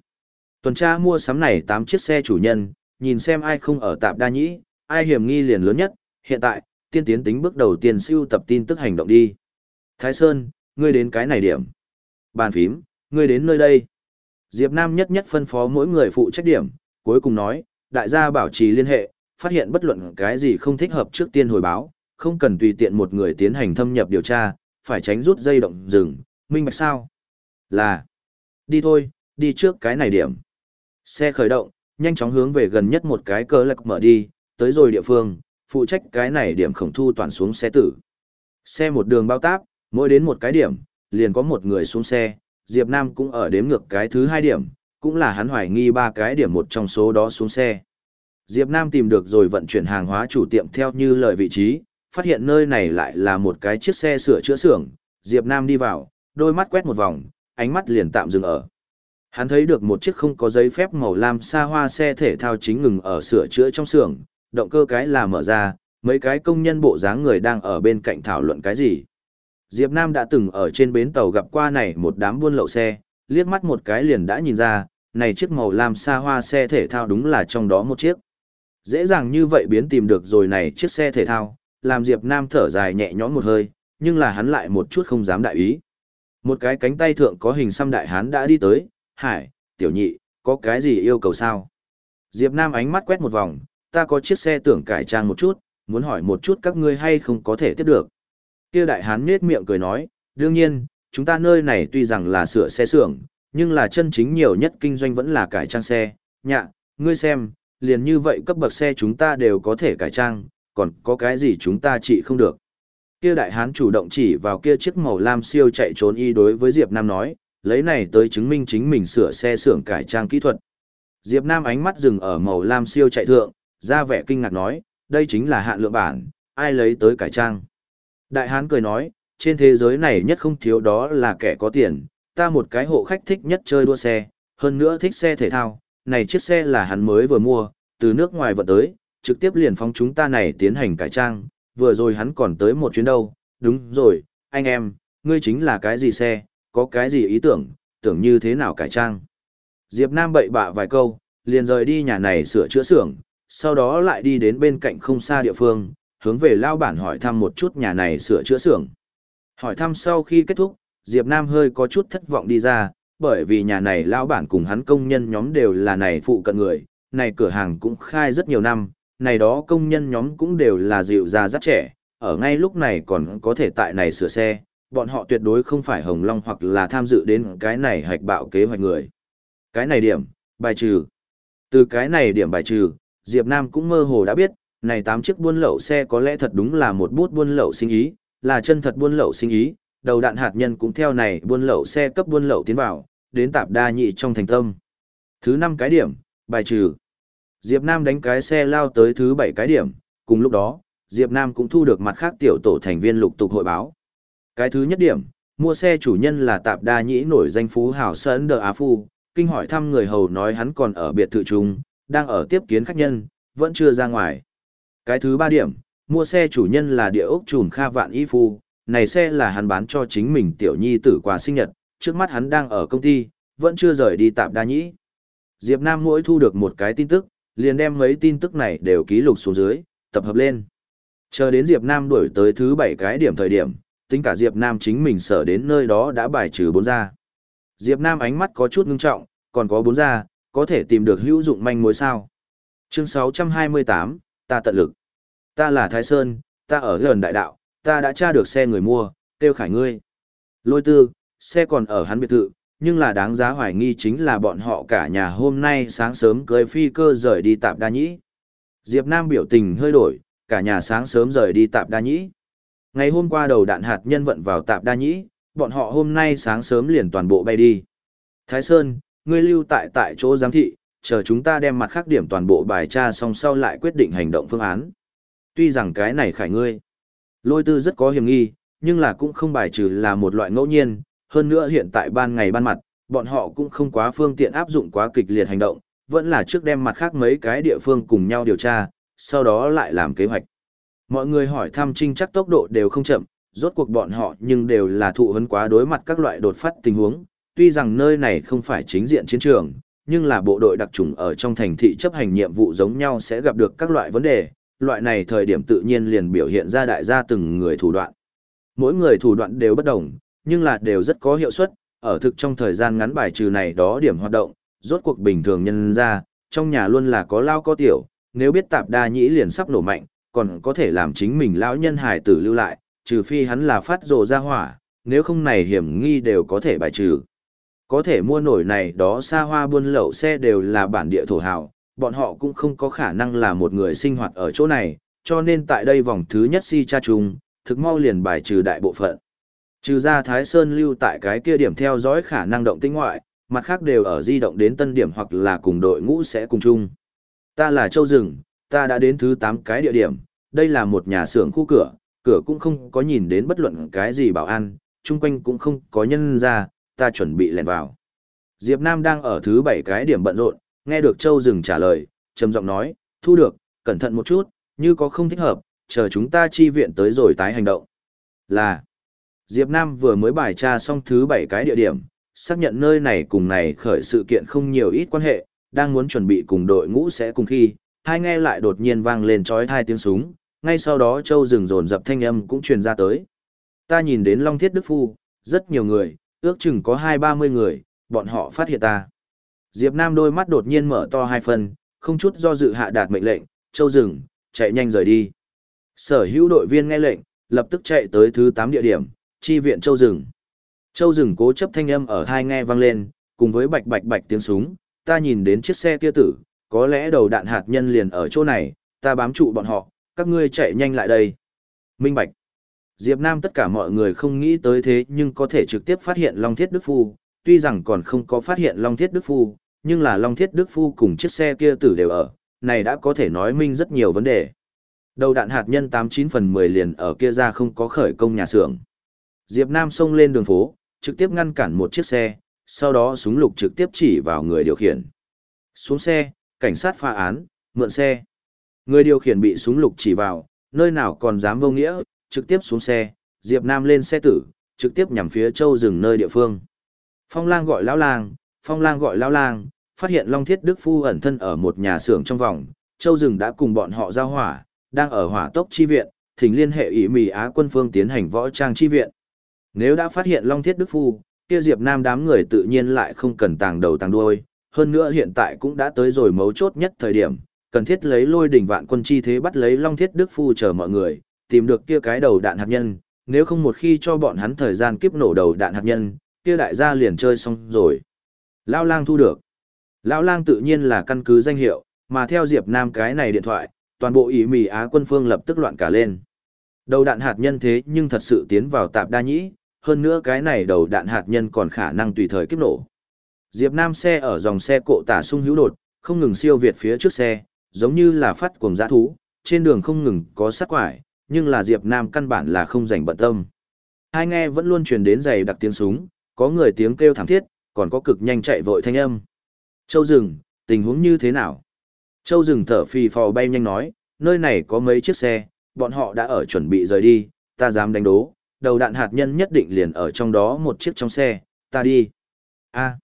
Tuần tra mua sắm này 8 chiếc xe chủ nhân, nhìn xem ai không ở tạp đa nhĩ, ai hiểm nghi liền lớn nhất, hiện tại, tiên tiến tính bước đầu tiên siêu tập tin tức hành động đi. Thái Sơn, ngươi đến cái này điểm. Bàn phím, ngươi đến nơi đây. Diệp Nam nhất nhất phân phó mỗi người phụ trách điểm, cuối cùng nói, đại gia bảo trì liên hệ, phát hiện bất luận cái gì không thích hợp trước tiên hồi báo, không cần tùy tiện một người tiến hành thâm nhập điều tra, phải tránh rút dây động rừng, minh bạch sao? Là, đi thôi, đi trước cái này điểm. Xe khởi động, nhanh chóng hướng về gần nhất một cái cơ lạc mở đi, tới rồi địa phương, phụ trách cái này điểm khổng thu toàn xuống xe tử. Xe một đường bao táp, mỗi đến một cái điểm, liền có một người xuống xe, Diệp Nam cũng ở đếm ngược cái thứ hai điểm, cũng là hắn hoài nghi ba cái điểm một trong số đó xuống xe. Diệp Nam tìm được rồi vận chuyển hàng hóa chủ tiệm theo như lời vị trí, phát hiện nơi này lại là một cái chiếc xe sửa chữa xưởng. Diệp Nam đi vào, đôi mắt quét một vòng, ánh mắt liền tạm dừng ở. Hắn thấy được một chiếc không có giấy phép màu lam xa hoa xe thể thao chính ngừng ở sửa chữa trong xưởng, động cơ cái là mở ra, mấy cái công nhân bộ dáng người đang ở bên cạnh thảo luận cái gì. Diệp Nam đã từng ở trên bến tàu gặp qua này một đám buôn lậu xe, liếc mắt một cái liền đã nhìn ra, này chiếc màu lam xa hoa xe thể thao đúng là trong đó một chiếc. Dễ dàng như vậy biến tìm được rồi này chiếc xe thể thao, làm Diệp Nam thở dài nhẹ nhõm một hơi, nhưng là hắn lại một chút không dám đại ý. Một cái cánh tay thượng có hình xăm đại hán đã đi tới, hải, tiểu nhị, có cái gì yêu cầu sao? Diệp Nam ánh mắt quét một vòng, ta có chiếc xe tưởng cải trang một chút, muốn hỏi một chút các ngươi hay không có thể tiếp được. Kia đại hán nết miệng cười nói, đương nhiên, chúng ta nơi này tuy rằng là sửa xe xưởng, nhưng là chân chính nhiều nhất kinh doanh vẫn là cải trang xe. Nhạ, ngươi xem, liền như vậy cấp bậc xe chúng ta đều có thể cải trang, còn có cái gì chúng ta trị không được. Kia đại hán chủ động chỉ vào kia chiếc màu lam siêu chạy trốn y đối với Diệp Nam nói, lấy này tới chứng minh chính mình sửa xe xưởng cải trang kỹ thuật. Diệp Nam ánh mắt dừng ở màu lam siêu chạy thượng, ra vẻ kinh ngạc nói, đây chính là hạn lượng bản, ai lấy tới cải trang. Đại hán cười nói, trên thế giới này nhất không thiếu đó là kẻ có tiền, ta một cái hộ khách thích nhất chơi đua xe, hơn nữa thích xe thể thao, này chiếc xe là hắn mới vừa mua, từ nước ngoài vận tới, trực tiếp liền phóng chúng ta này tiến hành cải trang, vừa rồi hắn còn tới một chuyến đâu, đúng rồi, anh em, ngươi chính là cái gì xe, có cái gì ý tưởng, tưởng như thế nào cải trang. Diệp Nam bậy bạ vài câu, liền rời đi nhà này sửa chữa xưởng, sau đó lại đi đến bên cạnh không xa địa phương, hướng về lao bản hỏi thăm một chút nhà này sửa chữa xưởng. Hỏi thăm sau khi kết thúc, Diệp Nam hơi có chút thất vọng đi ra, bởi vì nhà này lao bản cùng hắn công nhân nhóm đều là này phụ cận người, này cửa hàng cũng khai rất nhiều năm, này đó công nhân nhóm cũng đều là dịu già rất trẻ, ở ngay lúc này còn có thể tại này sửa xe, bọn họ tuyệt đối không phải Hồng Long hoặc là tham dự đến cái này hạch bạo kế hoạch người. Cái này điểm, bài trừ. Từ cái này điểm bài trừ, Diệp Nam cũng mơ hồ đã biết, này tám chiếc buôn lậu xe có lẽ thật đúng là một bút buôn lậu sinh ý, là chân thật buôn lậu sinh ý, đầu đạn hạt nhân cũng theo này buôn lậu xe cấp buôn lậu tiến vào, đến tạp đa nhị trong thành tâm. Thứ năm cái điểm, bài trừ. Diệp Nam đánh cái xe lao tới thứ bảy cái điểm, cùng lúc đó, Diệp Nam cũng thu được mặt khác tiểu tổ thành viên lục tục hội báo. Cái thứ nhất điểm, mua xe chủ nhân là tạp đa nhĩ nổi danh phú hào sơn đờ Á Phu, kinh hỏi thăm người hầu nói hắn còn ở biệt thự trung, đang ở tiếp kiến khách nhân, vẫn chưa ra ngoài. Cái thứ ba điểm, mua xe chủ nhân là địa ốc trùm Kha Vạn Y Phu, này xe là hắn bán cho chính mình tiểu nhi tử quà sinh nhật, trước mắt hắn đang ở công ty, vẫn chưa rời đi tạm đa nhĩ. Diệp Nam mỗi thu được một cái tin tức, liền đem mấy tin tức này đều ký lục xuống dưới, tập hợp lên. Chờ đến Diệp Nam đuổi tới thứ bảy cái điểm thời điểm, tính cả Diệp Nam chính mình sở đến nơi đó đã bài trừ bốn ra. Diệp Nam ánh mắt có chút ngưng trọng, còn có bốn ra, có thể tìm được hữu dụng manh mối sao. Chương 628, ta tận lực. Ta là Thái Sơn, ta ở gần đại đạo, ta đã tra được xe người mua, tiêu khải ngươi. Lôi tư, xe còn ở hắn biệt thự, nhưng là đáng giá hoài nghi chính là bọn họ cả nhà hôm nay sáng sớm cưới phi cơ rời đi tạp đa nhĩ. Diệp Nam biểu tình hơi đổi, cả nhà sáng sớm rời đi tạp đa nhĩ. Ngày hôm qua đầu đạn hạt nhân vận vào tạp đa nhĩ, bọn họ hôm nay sáng sớm liền toàn bộ bay đi. Thái Sơn, ngươi lưu tại tại chỗ giám thị, chờ chúng ta đem mặt khác điểm toàn bộ bài tra xong sau lại quyết định hành động phương án. Tuy rằng cái này khải ngươi, lôi tư rất có hiểm nghi, nhưng là cũng không bài trừ là một loại ngẫu nhiên, hơn nữa hiện tại ban ngày ban mặt, bọn họ cũng không quá phương tiện áp dụng quá kịch liệt hành động, vẫn là trước đem mặt khác mấy cái địa phương cùng nhau điều tra, sau đó lại làm kế hoạch. Mọi người hỏi thăm trinh chắc tốc độ đều không chậm, rốt cuộc bọn họ nhưng đều là thụ hấn quá đối mặt các loại đột phát tình huống, tuy rằng nơi này không phải chính diện chiến trường, nhưng là bộ đội đặc trùng ở trong thành thị chấp hành nhiệm vụ giống nhau sẽ gặp được các loại vấn đề, loại này thời điểm tự nhiên liền biểu hiện ra đại gia từng người thủ đoạn. Mỗi người thủ đoạn đều bất đồng, nhưng là đều rất có hiệu suất, ở thực trong thời gian ngắn bài trừ này đó điểm hoạt động, rốt cuộc bình thường nhân ra, trong nhà luôn là có lao có tiểu, nếu biết tạp đa nhĩ liền sắp nổ mạnh, còn có thể làm chính mình lão nhân hài tử lưu lại, trừ phi hắn là phát rồ ra hỏa, nếu không này hiểm nghi đều có thể bài trừ. Có thể mua nổi này đó xa hoa buôn lậu xe đều là bản địa thổ hào, bọn họ cũng không có khả năng là một người sinh hoạt ở chỗ này, cho nên tại đây vòng thứ nhất si cha chung, thực mau liền bài trừ đại bộ phận. Trừ ra Thái Sơn lưu tại cái kia điểm theo dõi khả năng động tinh ngoại, mặt khác đều ở di động đến tân điểm hoặc là cùng đội ngũ sẽ cùng chung. Ta là Châu Rừng, ta đã đến thứ 8 cái địa điểm, đây là một nhà xưởng khu cửa, cửa cũng không có nhìn đến bất luận cái gì bảo an, chung quanh cũng không có nhân ra, ta chuẩn bị lèn vào. Diệp Nam đang ở thứ 7 cái điểm bận rộn, nghe được Châu dừng trả lời, trầm giọng nói, thu được, cẩn thận một chút, như có không thích hợp, chờ chúng ta chi viện tới rồi tái hành động. Là, Diệp Nam vừa mới bài tra xong thứ 7 cái địa điểm, xác nhận nơi này cùng này khởi sự kiện không nhiều ít quan hệ, đang muốn chuẩn bị cùng đội ngũ sẽ cùng khi, hai nghe lại đột nhiên vang lên chói hai tiếng súng, ngay sau đó châu rừng rồn dập thanh âm cũng truyền ra tới. Ta nhìn đến Long Thiết Đức Phu, rất nhiều người, ước chừng có hai ba mươi người, bọn họ phát hiện ta. Diệp Nam đôi mắt đột nhiên mở to hai phần, không chút do dự hạ đạt mệnh lệnh, châu rừng, chạy nhanh rời đi. Sở hữu đội viên nghe lệnh, lập tức chạy tới thứ 8 địa điểm, chi viện châu rừng. Châu rừng cố chấp thanh âm ở thai nghe vang lên, cùng với bạch bạch bạch tiếng súng, ta nhìn đến chiếc xe kia tử, có lẽ đầu đạn hạt nhân liền ở chỗ này, ta bám trụ bọn họ, các ngươi chạy nhanh lại đây. Minh Bạch. Diệp Nam tất cả mọi người không nghĩ tới thế nhưng có thể trực tiếp phát hiện Long Thiết Đức Phu, tuy rằng còn không có phát hiện Long Thiết Đức Phu, nhưng là Long Thiết Đức Phu cùng chiếc xe kia tử đều ở, này đã có thể nói minh rất nhiều vấn đề. Đầu đạn hạt nhân 89 phần 10 liền ở kia ra không có khởi công nhà xưởng. Diệp Nam xông lên đường phố, trực tiếp ngăn cản một chiếc xe, sau đó súng lục trực tiếp chỉ vào người điều khiển. Xuống xe, cảnh sát pha án, mượn xe. Người điều khiển bị súng lục chỉ vào, nơi nào còn dám vô nghĩa, trực tiếp xuống xe, Diệp Nam lên xe tử, trực tiếp nhằm phía châu rừng nơi địa phương. Phong lang gọi lão lang, phong lang gọi lão lang, phát hiện Long Thiết Đức Phu ẩn thân ở một nhà xưởng trong vòng, châu rừng đã cùng bọn họ giao hỏa, đang ở hỏa tốc chi viện, thỉnh liên hệ ý mì Á quân phương tiến hành võ trang chi viện. Nếu đã phát hiện Long Thiết Đức Phu, kia Diệp Nam đám người tự nhiên lại không cần tàng đầu tàng đuôi, hơn nữa hiện tại cũng đã tới rồi mấu chốt nhất thời điểm, cần thiết lấy lôi đỉnh vạn quân chi thế bắt lấy Long Thiết Đức Phu chờ mọi người, tìm được kia cái đầu đạn hạt nhân, nếu không một khi cho bọn hắn thời gian kiếp nổ đầu đạn hạt nhân, kia đại gia liền chơi xong rồi. Lão lang thu được. Lão lang tự nhiên là căn cứ danh hiệu, mà theo Diệp Nam cái này điện thoại, toàn bộ ý mì Á quân phương lập tức loạn cả lên. Đầu đạn hạt nhân thế nhưng thật sự tiến vào tạp đa nhĩ, hơn nữa cái này đầu đạn hạt nhân còn khả năng tùy thời kiếp nổ. Diệp Nam xe ở dòng xe cộ tả sung hữu đột, không ngừng siêu việt phía trước xe, giống như là phát cuồng giã thú, trên đường không ngừng có sát quải, nhưng là Diệp Nam căn bản là không dành bận tâm. Hai nghe vẫn luôn truyền đến giày đặc tiếng súng, có người tiếng kêu thảm thiết, còn có cực nhanh chạy vội thanh âm. Châu rừng, tình huống như thế nào? Châu rừng thở phì phò bay nhanh nói, nơi này có mấy chiếc xe, bọn họ đã ở chuẩn bị rời đi, ta dám đánh đố, đầu đạn hạt nhân nhất định liền ở trong đó một chiếc trong xe, ta đi. A.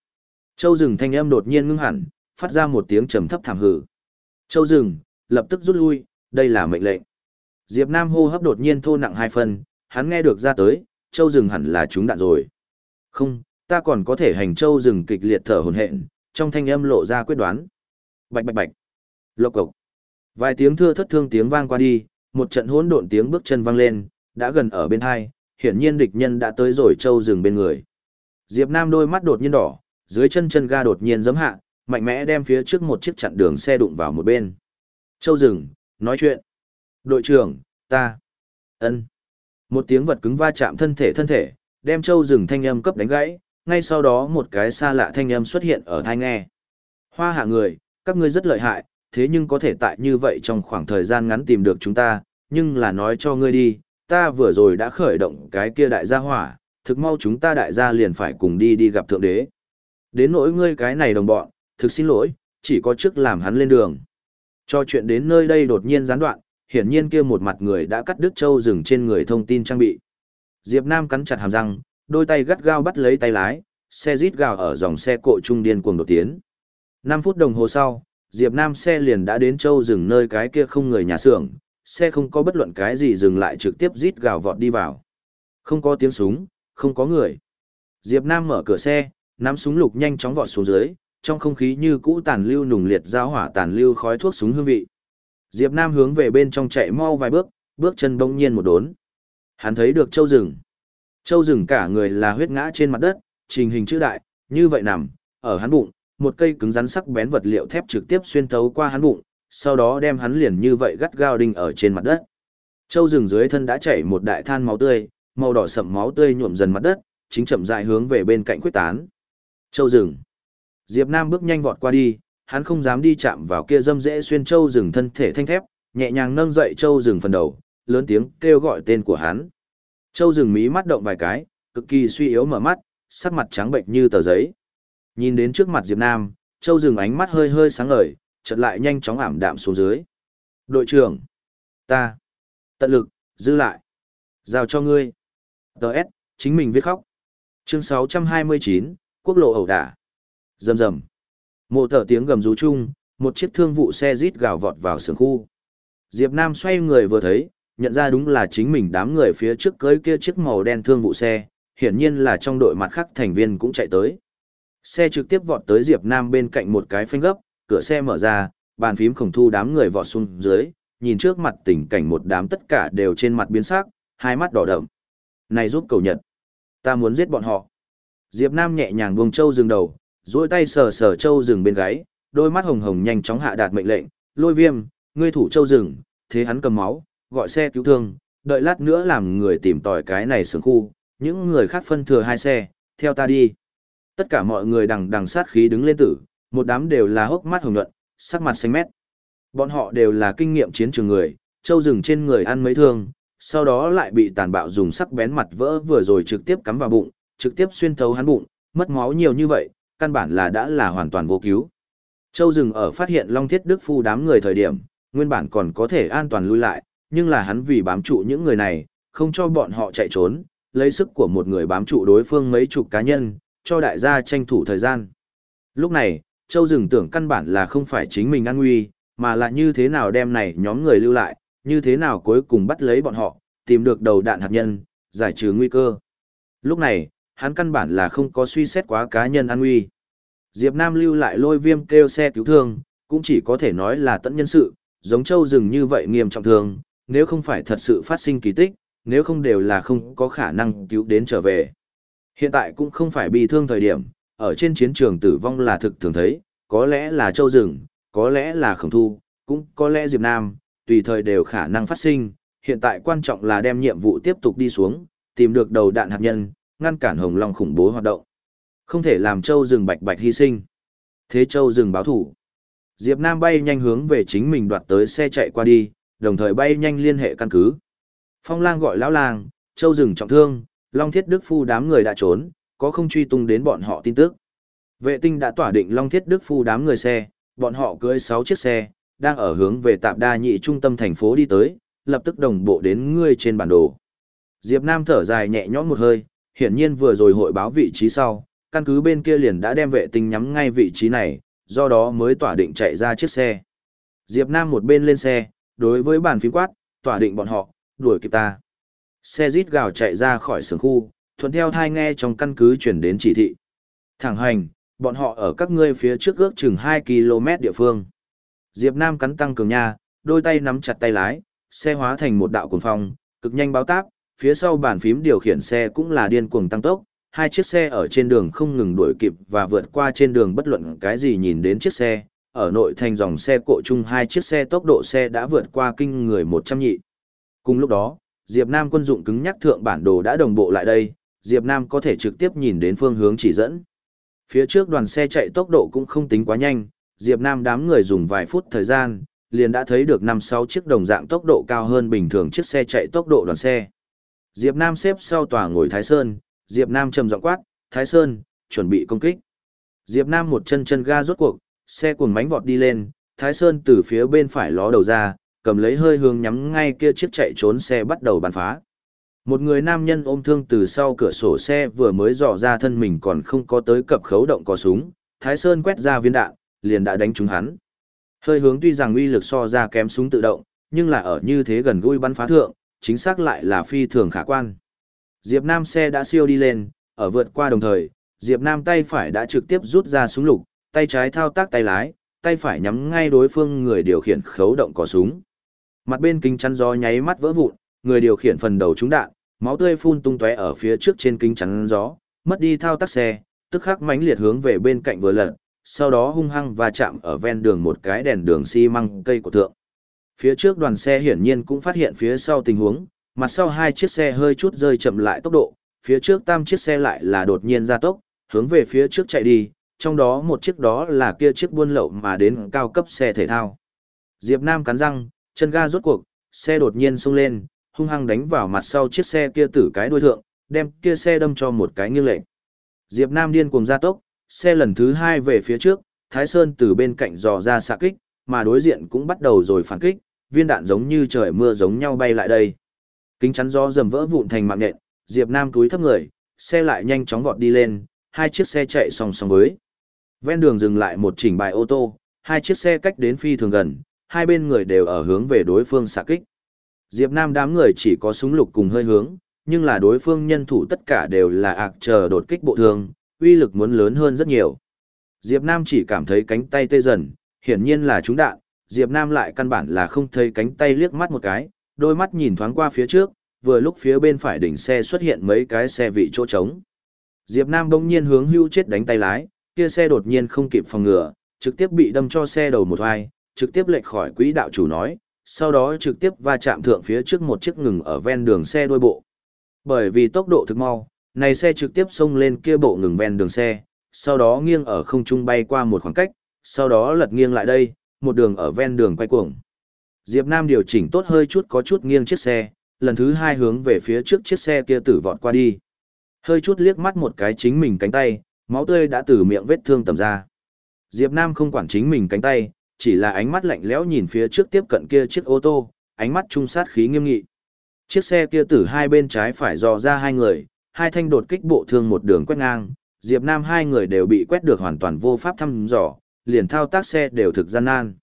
Châu rừng thanh âm đột nhiên ngưng hẳn, phát ra một tiếng trầm thấp thảm hử. Châu rừng, lập tức rút lui, đây là mệnh lệnh. Diệp Nam hô hấp đột nhiên thô nặng hai phân, hắn nghe được ra tới, châu rừng hẳn là trúng đạn rồi. Không, ta còn có thể hành châu rừng kịch liệt thở hổn hển, trong thanh âm lộ ra quyết đoán. Bạch bạch bạch. Lộc cộc. Vài tiếng thưa thất thương tiếng vang qua đi, một trận hỗn độn tiếng bước chân vang lên, đã gần ở bên hai, hiển nhiên địch nhân đã tới rồi châu rừng bên người. Diệp Nam đôi mắt đột nhiên đỏ, dưới chân chân ga đột nhiên giấm hạ, mạnh mẽ đem phía trước một chiếc chặn đường xe đụng vào một bên. Châu dừng nói chuyện. Đội trưởng, ta. ân. Một tiếng vật cứng va chạm thân thể thân thể, đem châu dừng thanh âm cấp đánh gãy, ngay sau đó một cái xa lạ thanh âm xuất hiện ở thai nghe. Hoa hạ người, các ngươi rất lợi hại, thế nhưng có thể tại như vậy trong khoảng thời gian ngắn tìm được chúng ta, nhưng là nói cho ngươi đi, ta vừa rồi đã khởi động cái kia đại gia hỏa, thực mau chúng ta đại gia liền phải cùng đi đi gặp thượng đế. Đến nỗi ngươi cái này đồng bọn, thực xin lỗi, chỉ có trước làm hắn lên đường. Cho chuyện đến nơi đây đột nhiên gián đoạn, hiển nhiên kia một mặt người đã cắt đứt châu rừng trên người thông tin trang bị. Diệp Nam cắn chặt hàm răng, đôi tay gắt gao bắt lấy tay lái, xe rít gào ở dòng xe cộ trung điên cuồng đột tiến. 5 phút đồng hồ sau, Diệp Nam xe liền đã đến châu rừng nơi cái kia không người nhà xưởng, xe không có bất luận cái gì dừng lại trực tiếp rít gào vọt đi vào. Không có tiếng súng, không có người. Diệp Nam mở cửa xe, nắm súng lục nhanh chóng vọt xuống dưới, trong không khí như cũ tàn lưu nùng liệt giao hỏa tàn lưu khói thuốc súng hương vị. Diệp Nam hướng về bên trong chạy mau vài bước, bước chân bỗng nhiên một đốn. Hắn thấy được châu rừng. Châu rừng cả người là huyết ngã trên mặt đất, trình hình chữ đại, như vậy nằm, ở hắn bụng, một cây cứng rắn sắc bén vật liệu thép trực tiếp xuyên thấu qua hắn bụng, sau đó đem hắn liền như vậy gắt gao đinh ở trên mặt đất. Châu rừng dưới thân đã chảy một đại than máu tươi, màu đỏ sậm máu tươi nhuộm dần mặt đất, chính chậm rãi hướng về bên cạnh quyết tán. Châu rừng. Diệp Nam bước nhanh vọt qua đi, hắn không dám đi chạm vào kia dâm dễ xuyên châu rừng thân thể thanh thép, nhẹ nhàng nâng dậy châu rừng phần đầu, lớn tiếng kêu gọi tên của hắn. Châu rừng mí mắt động vài cái, cực kỳ suy yếu mở mắt, sắc mặt trắng bệnh như tờ giấy. Nhìn đến trước mặt Diệp Nam, châu rừng ánh mắt hơi hơi sáng ngời, chợt lại nhanh chóng ảm đạm xuống dưới. Đội trưởng, ta, tận lực, dư lại, giao cho ngươi. Đợt, chính mình viết khóc. Chương 629, quốc lộ ẩu đả. Rầm rầm. Mộ thở tiếng gầm rú chung, một chiếc thương vụ xe rít gào vọt vào sườn khu. Diệp Nam xoay người vừa thấy, nhận ra đúng là chính mình đám người phía trước cưới kia chiếc màu đen thương vụ xe, hiển nhiên là trong đội mặt khác thành viên cũng chạy tới. Xe trực tiếp vọt tới Diệp Nam bên cạnh một cái phanh gấp, cửa xe mở ra, bàn phím khổng thu đám người vọt xuống dưới, nhìn trước mặt tình cảnh một đám tất cả đều trên mặt biến sắc, hai mắt đỏ đậm. Này giúp cầu nhật. Ta muốn giết bọn họ. Diệp Nam nhẹ nhàng buông châu dừng đầu, duỗi tay sờ sờ châu Dừng bên gáy, đôi mắt hồng hồng nhanh chóng hạ đạt mệnh lệnh, lôi viêm, ngươi thủ châu Dừng, thế hắn cầm máu, gọi xe cứu thương, đợi lát nữa làm người tìm tòi cái này sướng khu, những người khác phân thừa hai xe, theo ta đi. Tất cả mọi người đằng đằng sát khí đứng lên tử, một đám đều là hốc mắt hồng nhuận, sắc mặt xanh mét. Bọn họ đều là kinh nghiệm chiến trường người, châu rừng trên người ăn mấy thương, sau đó lại bị tàn bạo dùng sắc bén mặt vỡ vừa rồi trực tiếp cắm vào bụng, trực tiếp xuyên thấu hắn bụng, mất máu nhiều như vậy, căn bản là đã là hoàn toàn vô cứu. Châu rừng ở phát hiện Long Thiết Đức Phu đám người thời điểm, nguyên bản còn có thể an toàn lui lại, nhưng là hắn vì bám trụ những người này, không cho bọn họ chạy trốn, lấy sức của một người bám trụ đối phương mấy chục cá nhân, cho đại gia tranh thủ thời gian. Lúc này, Châu Dừng tưởng căn bản là không phải chính mình an nguy, mà là như thế nào đem này nhóm người lưu lại, như thế nào cuối cùng bắt lấy bọn họ, tìm được đầu đạn hạt nhân, giải trừ nguy cơ. Lúc này, hắn căn bản là không có suy xét quá cá nhân an nguy. Diệp Nam lưu lại lôi viêm kêu xe cứu thương, cũng chỉ có thể nói là tận nhân sự, giống châu rừng như vậy nghiêm trọng thương, nếu không phải thật sự phát sinh kỳ tích, nếu không đều là không có khả năng cứu đến trở về. Hiện tại cũng không phải bị thương thời điểm, ở trên chiến trường tử vong là thực thường thấy, có lẽ là châu rừng, có lẽ là khổng thu, cũng có lẽ Diệp Nam, tùy thời đều khả năng phát sinh, hiện tại quan trọng là đem nhiệm vụ tiếp tục đi xuống, tìm được đầu đạn hạt nhân, ngăn cản Hồng Long khủng bố hoạt động. Không thể làm Châu rừng bạch bạch hy sinh. Thế Châu rừng báo thủ. Diệp Nam bay nhanh hướng về chính mình đoạt tới xe chạy qua đi, đồng thời bay nhanh liên hệ căn cứ. Phong lang gọi lão lang, Châu rừng trọng thương, Long Thiết Đức Phu đám người đã trốn, có không truy tung đến bọn họ tin tức. Vệ tinh đã tỏa định Long Thiết Đức Phu đám người xe, bọn họ cưỡi 6 chiếc xe, đang ở hướng về tạp đa nhị trung tâm thành phố đi tới, lập tức đồng bộ đến ngươi trên bản đồ. Diệp Nam thở dài nhẹ nhõm một hơi, hiển nhiên vừa rồi hội báo vị trí sau, căn cứ bên kia liền đã đem vệ tinh nhắm ngay vị trí này, do đó mới tỏa định chạy ra chiếc xe. Diệp Nam một bên lên xe, đối với bàn phím quát, tỏa định bọn họ, đuổi kịp ta. Xe rít gào chạy ra khỏi sưởng khu, thuận theo thai nghe trong căn cứ chuyển đến chỉ thị. Thẳng hành, bọn họ ở các ngươi phía trước ước chừng 2 km địa phương. Diệp Nam cắn tăng cường nha, đôi tay nắm chặt tay lái, xe hóa thành một đạo cuồng phong, cực nhanh báo táp, phía sau bàn phím điều khiển xe cũng là điên cuồng tăng tốc, hai chiếc xe ở trên đường không ngừng đuổi kịp và vượt qua trên đường bất luận cái gì nhìn đến chiếc xe, ở nội thành dòng xe cộ chung hai chiếc xe tốc độ xe đã vượt qua kinh người 100 nhị. Cùng lúc đó, Diệp Nam quân dụng cứng nhắc thượng bản đồ đã đồng bộ lại đây, Diệp Nam có thể trực tiếp nhìn đến phương hướng chỉ dẫn. Phía trước đoàn xe chạy tốc độ cũng không tính quá nhanh, Diệp Nam đám người dùng vài phút thời gian, liền đã thấy được 5-6 chiếc đồng dạng tốc độ cao hơn bình thường chiếc xe chạy tốc độ đoàn xe. Diệp Nam xếp sau tòa ngồi Thái Sơn, Diệp Nam trầm giọng quát, Thái Sơn, chuẩn bị công kích. Diệp Nam một chân chân ga rốt cuộc, xe cuồng mánh vọt đi lên, Thái Sơn từ phía bên phải ló đầu ra, cầm lấy hơi hướng nhắm ngay kia chiếc chạy trốn xe bắt đầu bắn phá. Một người nam nhân ôm thương từ sau cửa sổ xe vừa mới dò ra thân mình còn không có tới cập khấu động có súng, Thái Sơn quét ra viên đạn, liền đã đánh trúng hắn. Hơi hướng tuy rằng uy lực so ra kém súng tự động, nhưng là ở như thế gần gũi bắn phá thượng, chính xác lại là phi thường khả quan. Diệp Nam xe đã siêu đi lên, ở vượt qua đồng thời, Diệp Nam tay phải đã trực tiếp rút ra súng lục, tay trái thao tác tay lái, tay phải nhắm ngay đối phương người điều khiển khấu động có súng. Mặt bên kính chắn gió nháy mắt vỡ vụn, người điều khiển phần đầu trúng đạn, máu tươi phun tung tóe ở phía trước trên kính chắn gió, mất đi thao tác xe, tức khắc mãnh liệt hướng về bên cạnh vừa lật, sau đó hung hăng va chạm ở ven đường một cái đèn đường xi măng cây của thượng. Phía trước đoàn xe hiển nhiên cũng phát hiện phía sau tình huống, mặt sau hai chiếc xe hơi chút rơi chậm lại tốc độ, phía trước tam chiếc xe lại là đột nhiên ra tốc, hướng về phía trước chạy đi, trong đó một chiếc đó là kia chiếc buôn lậu mà đến cao cấp xe thể thao. Diệp Nam cắn răng, chân ga rốt cuộc, xe đột nhiên xông lên, hung hăng đánh vào mặt sau chiếc xe kia tử cái đuôi thượng, đem kia xe đâm cho một cái nghiêng lệch. Diệp Nam điên cuồng ra tốc, xe lần thứ hai về phía trước, Thái Sơn từ bên cạnh dò ra xạ kích, mà đối diện cũng bắt đầu rồi phản kích, viên đạn giống như trời mưa giống nhau bay lại đây. Kính chắn gió dầm vỡ vụn thành mạng nện. Diệp Nam túi thấp người, xe lại nhanh chóng vọt đi lên, hai chiếc xe chạy song song với. Ven đường dừng lại một chỉnh bài ô tô, hai chiếc xe cách đến phi thường gần, hai bên người đều ở hướng về đối phương xạ kích. Diệp Nam đám người chỉ có súng lục cùng hơi hướng, nhưng là đối phương nhân thủ tất cả đều là ạc chờ đột kích bộ thường, uy lực muốn lớn hơn rất nhiều. Diệp Nam chỉ cảm thấy cánh tay tê dần, hiển nhiên là trúng đạn, Diệp Nam lại căn bản là không thấy cánh tay liếc mắt một cái, đôi mắt nhìn thoáng qua phía trước, vừa lúc phía bên phải đỉnh xe xuất hiện mấy cái xe vị chỗ trống. Diệp Nam bỗng nhiên hướng hưu chết đánh tay lái, kia xe đột nhiên không kịp phòng ngừa, trực tiếp bị đâm cho xe đầu một hoài, trực tiếp lệch khỏi quỹ đạo chủ nói, sau đó trực tiếp va chạm thượng phía trước một chiếc ngừng ở ven đường xe đuôi bộ. Bởi vì tốc độ thực mau, này xe trực tiếp xông lên kia bộ ngừng ven đường xe, sau đó nghiêng ở không trung bay qua một khoảng cách, sau đó lật nghiêng lại đây, một đường ở ven đường quay cuồng. Diệp Nam điều chỉnh tốt hơi chút có chút nghiêng chiếc xe, lần thứ hai hướng về phía trước chiếc xe kia tử vọt qua đi. Hơi chút liếc mắt một cái chính mình cánh tay, máu tươi đã từ miệng vết thương tầm ra. Diệp Nam không quản chính mình cánh tay, chỉ là ánh mắt lạnh lẽo nhìn phía trước tiếp cận kia chiếc ô tô, ánh mắt trung sát khí nghiêm nghị. Chiếc xe kia từ hai bên trái phải dò ra hai người, hai thanh đột kích bộ thương một đường quét ngang, Diệp Nam hai người đều bị quét được hoàn toàn vô pháp thăm dò, liền thao tác xe đều thực gian nan.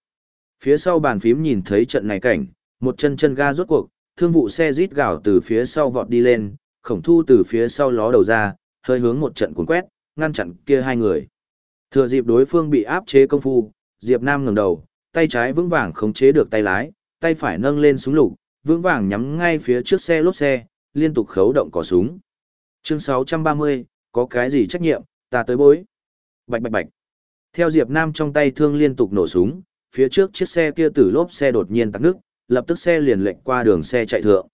Phía sau bàn phím nhìn thấy trận này cảnh, một chân chân ga rốt cuộc, thương vụ xe rít gào từ phía sau vọt đi lên, khổng thu từ phía sau ló đầu ra, hơi hướng một trận cuốn quét, ngăn chặn kia hai người. Thừa dịp đối phương bị áp chế công phu, Diệp Nam ngẩng đầu, tay trái vững vàng khống chế được tay lái, tay phải nâng lên súng lục, vững vàng nhắm ngay phía trước xe lốp xe, liên tục khấu động cò súng. Chương 630, có cái gì trách nhiệm, ta tới bối. Bạch bạch bạch. Theo Diệp Nam trong tay thương liên tục nổ súng, phía trước chiếc xe kia từ lốp xe đột nhiên tắc nước, lập tức xe liền lệnh qua đường xe chạy thượng.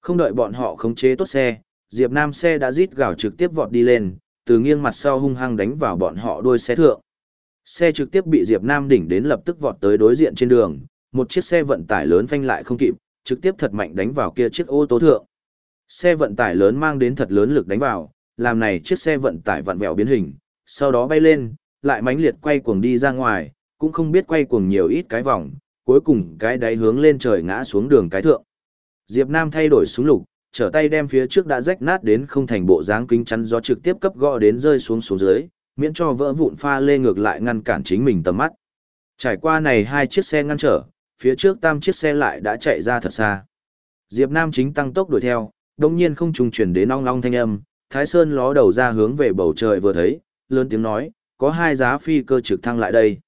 Không đợi bọn họ khống chế tốt xe, Diệp Nam xe đã rít gào trực tiếp vọt đi lên, từ nghiêng mặt sau hung hăng đánh vào bọn họ đuôi xe thượng. Xe trực tiếp bị Diệp Nam đỉnh đến lập tức vọt tới đối diện trên đường, một chiếc xe vận tải lớn phanh lại không kịp, trực tiếp thật mạnh đánh vào kia chiếc ô tô thượng. Xe vận tải lớn mang đến thật lớn lực đánh vào, làm này chiếc xe vận tải vặn vẹo biến hình, sau đó bay lên, lại mãnh liệt quay cuồng đi ra ngoài, cũng không biết quay cuồng nhiều ít cái vòng, cuối cùng cái đáy hướng lên trời ngã xuống đường cái thượng. Diệp Nam thay đổi súng lục, trở tay đem phía trước đã rách nát đến không thành bộ dáng kính chắn gió trực tiếp cấp gõ đến rơi xuống xuống dưới, miễn cho vỡ vụn pha lê ngược lại ngăn cản chính mình tầm mắt. Trải qua này hai chiếc xe ngăn trở, phía trước tam chiếc xe lại đã chạy ra thật xa. Diệp Nam chính tăng tốc đuổi theo, đồng nhiên không trùng chuyển đến ong long thanh âm, Thái Sơn ló đầu ra hướng về bầu trời vừa thấy, lớn tiếng nói, có hai giá phi cơ trực thăng lại đây.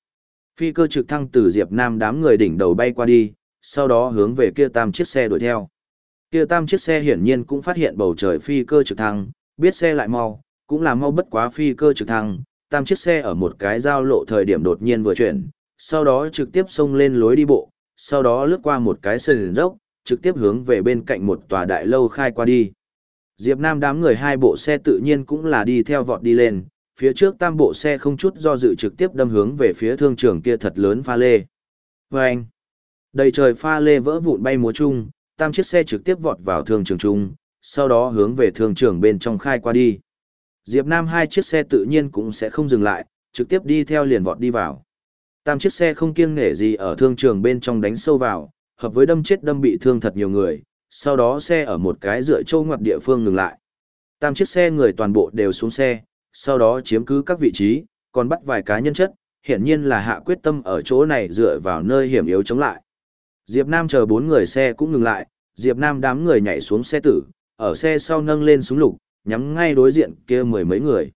Phi cơ trực thăng từ Diệp Nam đám người đỉnh đầu bay qua đi, sau đó hướng về kia tam chiếc xe đuổi theo. Kia tam chiếc xe hiển nhiên cũng phát hiện bầu trời phi cơ trực thăng, biết xe lại mau, cũng là mau bất quá phi cơ trực thăng, tam chiếc xe ở một cái giao lộ thời điểm đột nhiên vừa chuyển, sau đó trực tiếp xông lên lối đi bộ, sau đó lướt qua một cái sườn dốc, trực tiếp hướng về bên cạnh một tòa đại lâu khai qua đi. Diệp Nam đám người hai bộ xe tự nhiên cũng là đi theo vọt đi lên, phía trước tam bộ xe không chút do dự trực tiếp đâm hướng về phía thương trường kia thật lớn pha lê. Vâng! Đầy trời pha lê vỡ vụn bay múa chung, tam chiếc xe trực tiếp vọt vào thương trường chung, sau đó hướng về thương trường bên trong khai qua đi. Diệp Nam hai chiếc xe tự nhiên cũng sẽ không dừng lại, trực tiếp đi theo liền vọt đi vào. Tam chiếc xe không kiêng nể gì ở thương trường bên trong đánh sâu vào, hợp với đâm chết đâm bị thương thật nhiều người, sau đó xe ở một cái dựa châu ngoặt địa phương ngừng lại. Tam chiếc xe người toàn bộ đều xuống xe, sau đó chiếm cứ các vị trí, còn bắt vài cá nhân chất, hiển nhiên là hạ quyết tâm ở chỗ này dựa vào nơi hiểm yếu chống lại. Diệp Nam chờ bốn người xe cũng ngừng lại, Diệp Nam đám người nhảy xuống xe tử, ở xe sau nâng lên súng lục, nhắm ngay đối diện kia mười mấy người.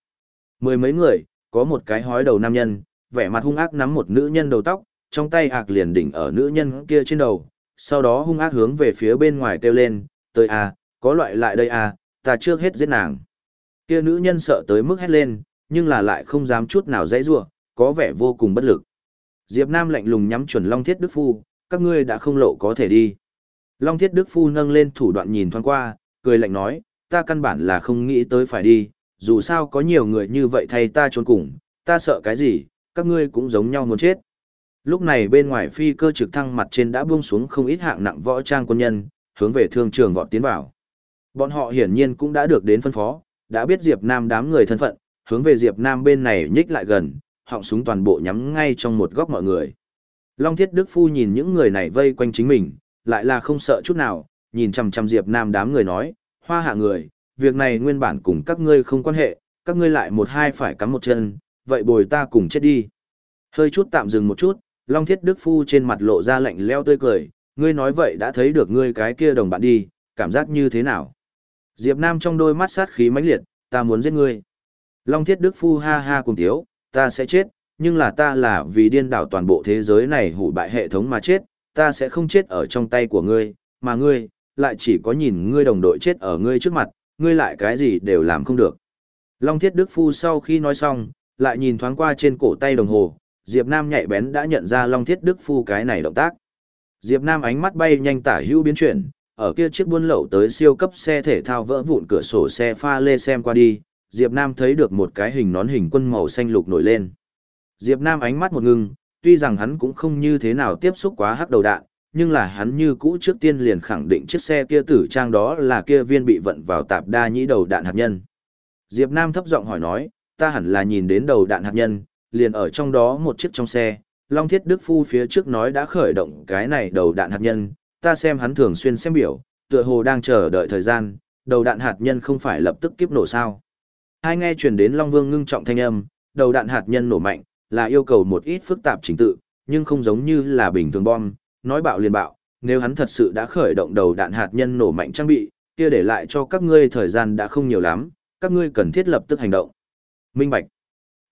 Mười mấy người, có một cái hói đầu nam nhân, vẻ mặt hung ác nắm một nữ nhân đầu tóc, trong tay ạc liền đỉnh ở nữ nhân kia trên đầu, sau đó hung ác hướng về phía bên ngoài kêu lên, tới à, có loại lại đây à, ta trước hết giết nàng. Kia nữ nhân sợ tới mức hét lên, nhưng là lại không dám chút nào dãy rủa, có vẻ vô cùng bất lực. Diệp Nam lạnh lùng nhắm chuẩn Long Thiết Đức Phu, các ngươi đã không lộ có thể đi. Long Thiết Đức Phu nâng lên thủ đoạn nhìn thoáng qua, cười lạnh nói, ta căn bản là không nghĩ tới phải đi, dù sao có nhiều người như vậy thay ta trốn cùng, ta sợ cái gì, các ngươi cũng giống nhau muốn chết. Lúc này bên ngoài phi cơ trực thăng mặt trên đã buông xuống không ít hạng nặng võ trang quân nhân, hướng về thương trường vọt tiến vào. Bọn họ hiển nhiên cũng đã được đến phân phó, đã biết Diệp Nam đám người thân phận, hướng về Diệp Nam bên này nhích lại gần, họng súng toàn bộ nhắm ngay trong một góc mọi người. Long Thiết Đức Phu nhìn những người này vây quanh chính mình, lại là không sợ chút nào, nhìn chằm chằm Diệp Nam đám người nói, hoa hạ người, việc này nguyên bản cùng các ngươi không quan hệ, các ngươi lại một hai phải cắm một chân, vậy bồi ta cùng chết đi. Hơi chút tạm dừng một chút, Long Thiết Đức Phu trên mặt lộ ra lạnh leo tươi cười, ngươi nói vậy đã thấy được ngươi cái kia đồng bạn đi, cảm giác như thế nào? Diệp Nam trong đôi mắt sát khí mãnh liệt, ta muốn giết ngươi. Long Thiết Đức Phu ha ha cùng thiếu, ta sẽ chết, nhưng là ta là vì điên đảo toàn bộ thế giới này hủy bại hệ thống mà chết, ta sẽ không chết ở trong tay của ngươi, mà ngươi, lại chỉ có nhìn ngươi đồng đội chết ở ngươi trước mặt, ngươi lại cái gì đều làm không được. Long Thiết Đức Phu sau khi nói xong, lại nhìn thoáng qua trên cổ tay đồng hồ, Diệp Nam nhạy bén đã nhận ra Long Thiết Đức Phu cái này động tác. Diệp Nam ánh mắt bay nhanh tả hữu biến chuyển, ở kia chiếc buôn lậu tới siêu cấp xe thể thao vỡ vụn cửa sổ xe pha lê xem qua đi, Diệp Nam thấy được một cái hình nón hình quân màu xanh lục nổi lên. Diệp Nam ánh mắt một ngưng, tuy rằng hắn cũng không như thế nào tiếp xúc quá hắc đầu đạn, nhưng là hắn như cũ trước tiên liền khẳng định chiếc xe kia tử trang đó là kia viên bị vận vào tạp đa nhĩ đầu đạn hạt nhân. Diệp Nam thấp giọng hỏi nói, ta hẳn là nhìn đến đầu đạn hạt nhân, liền ở trong đó một chiếc trong xe, Long Thiết Đức Phu phía trước nói đã khởi động cái này đầu đạn hạt nhân, ta xem hắn thường xuyên xem biểu, tựa hồ đang chờ đợi thời gian, đầu đạn hạt nhân không phải lập tức kiếp nổ sao. Hai nghe truyền đến Long Vương ngưng trọng thanh âm, đầu đạn hạt nhân nổ mạnh, là yêu cầu một ít phức tạp chính tự, nhưng không giống như là bình thường bom, nói bạo liền bạo, nếu hắn thật sự đã khởi động đầu đạn hạt nhân nổ mạnh trang bị, kia để lại cho các ngươi thời gian đã không nhiều lắm, các ngươi cần thiết lập tức hành động. Minh Bạch.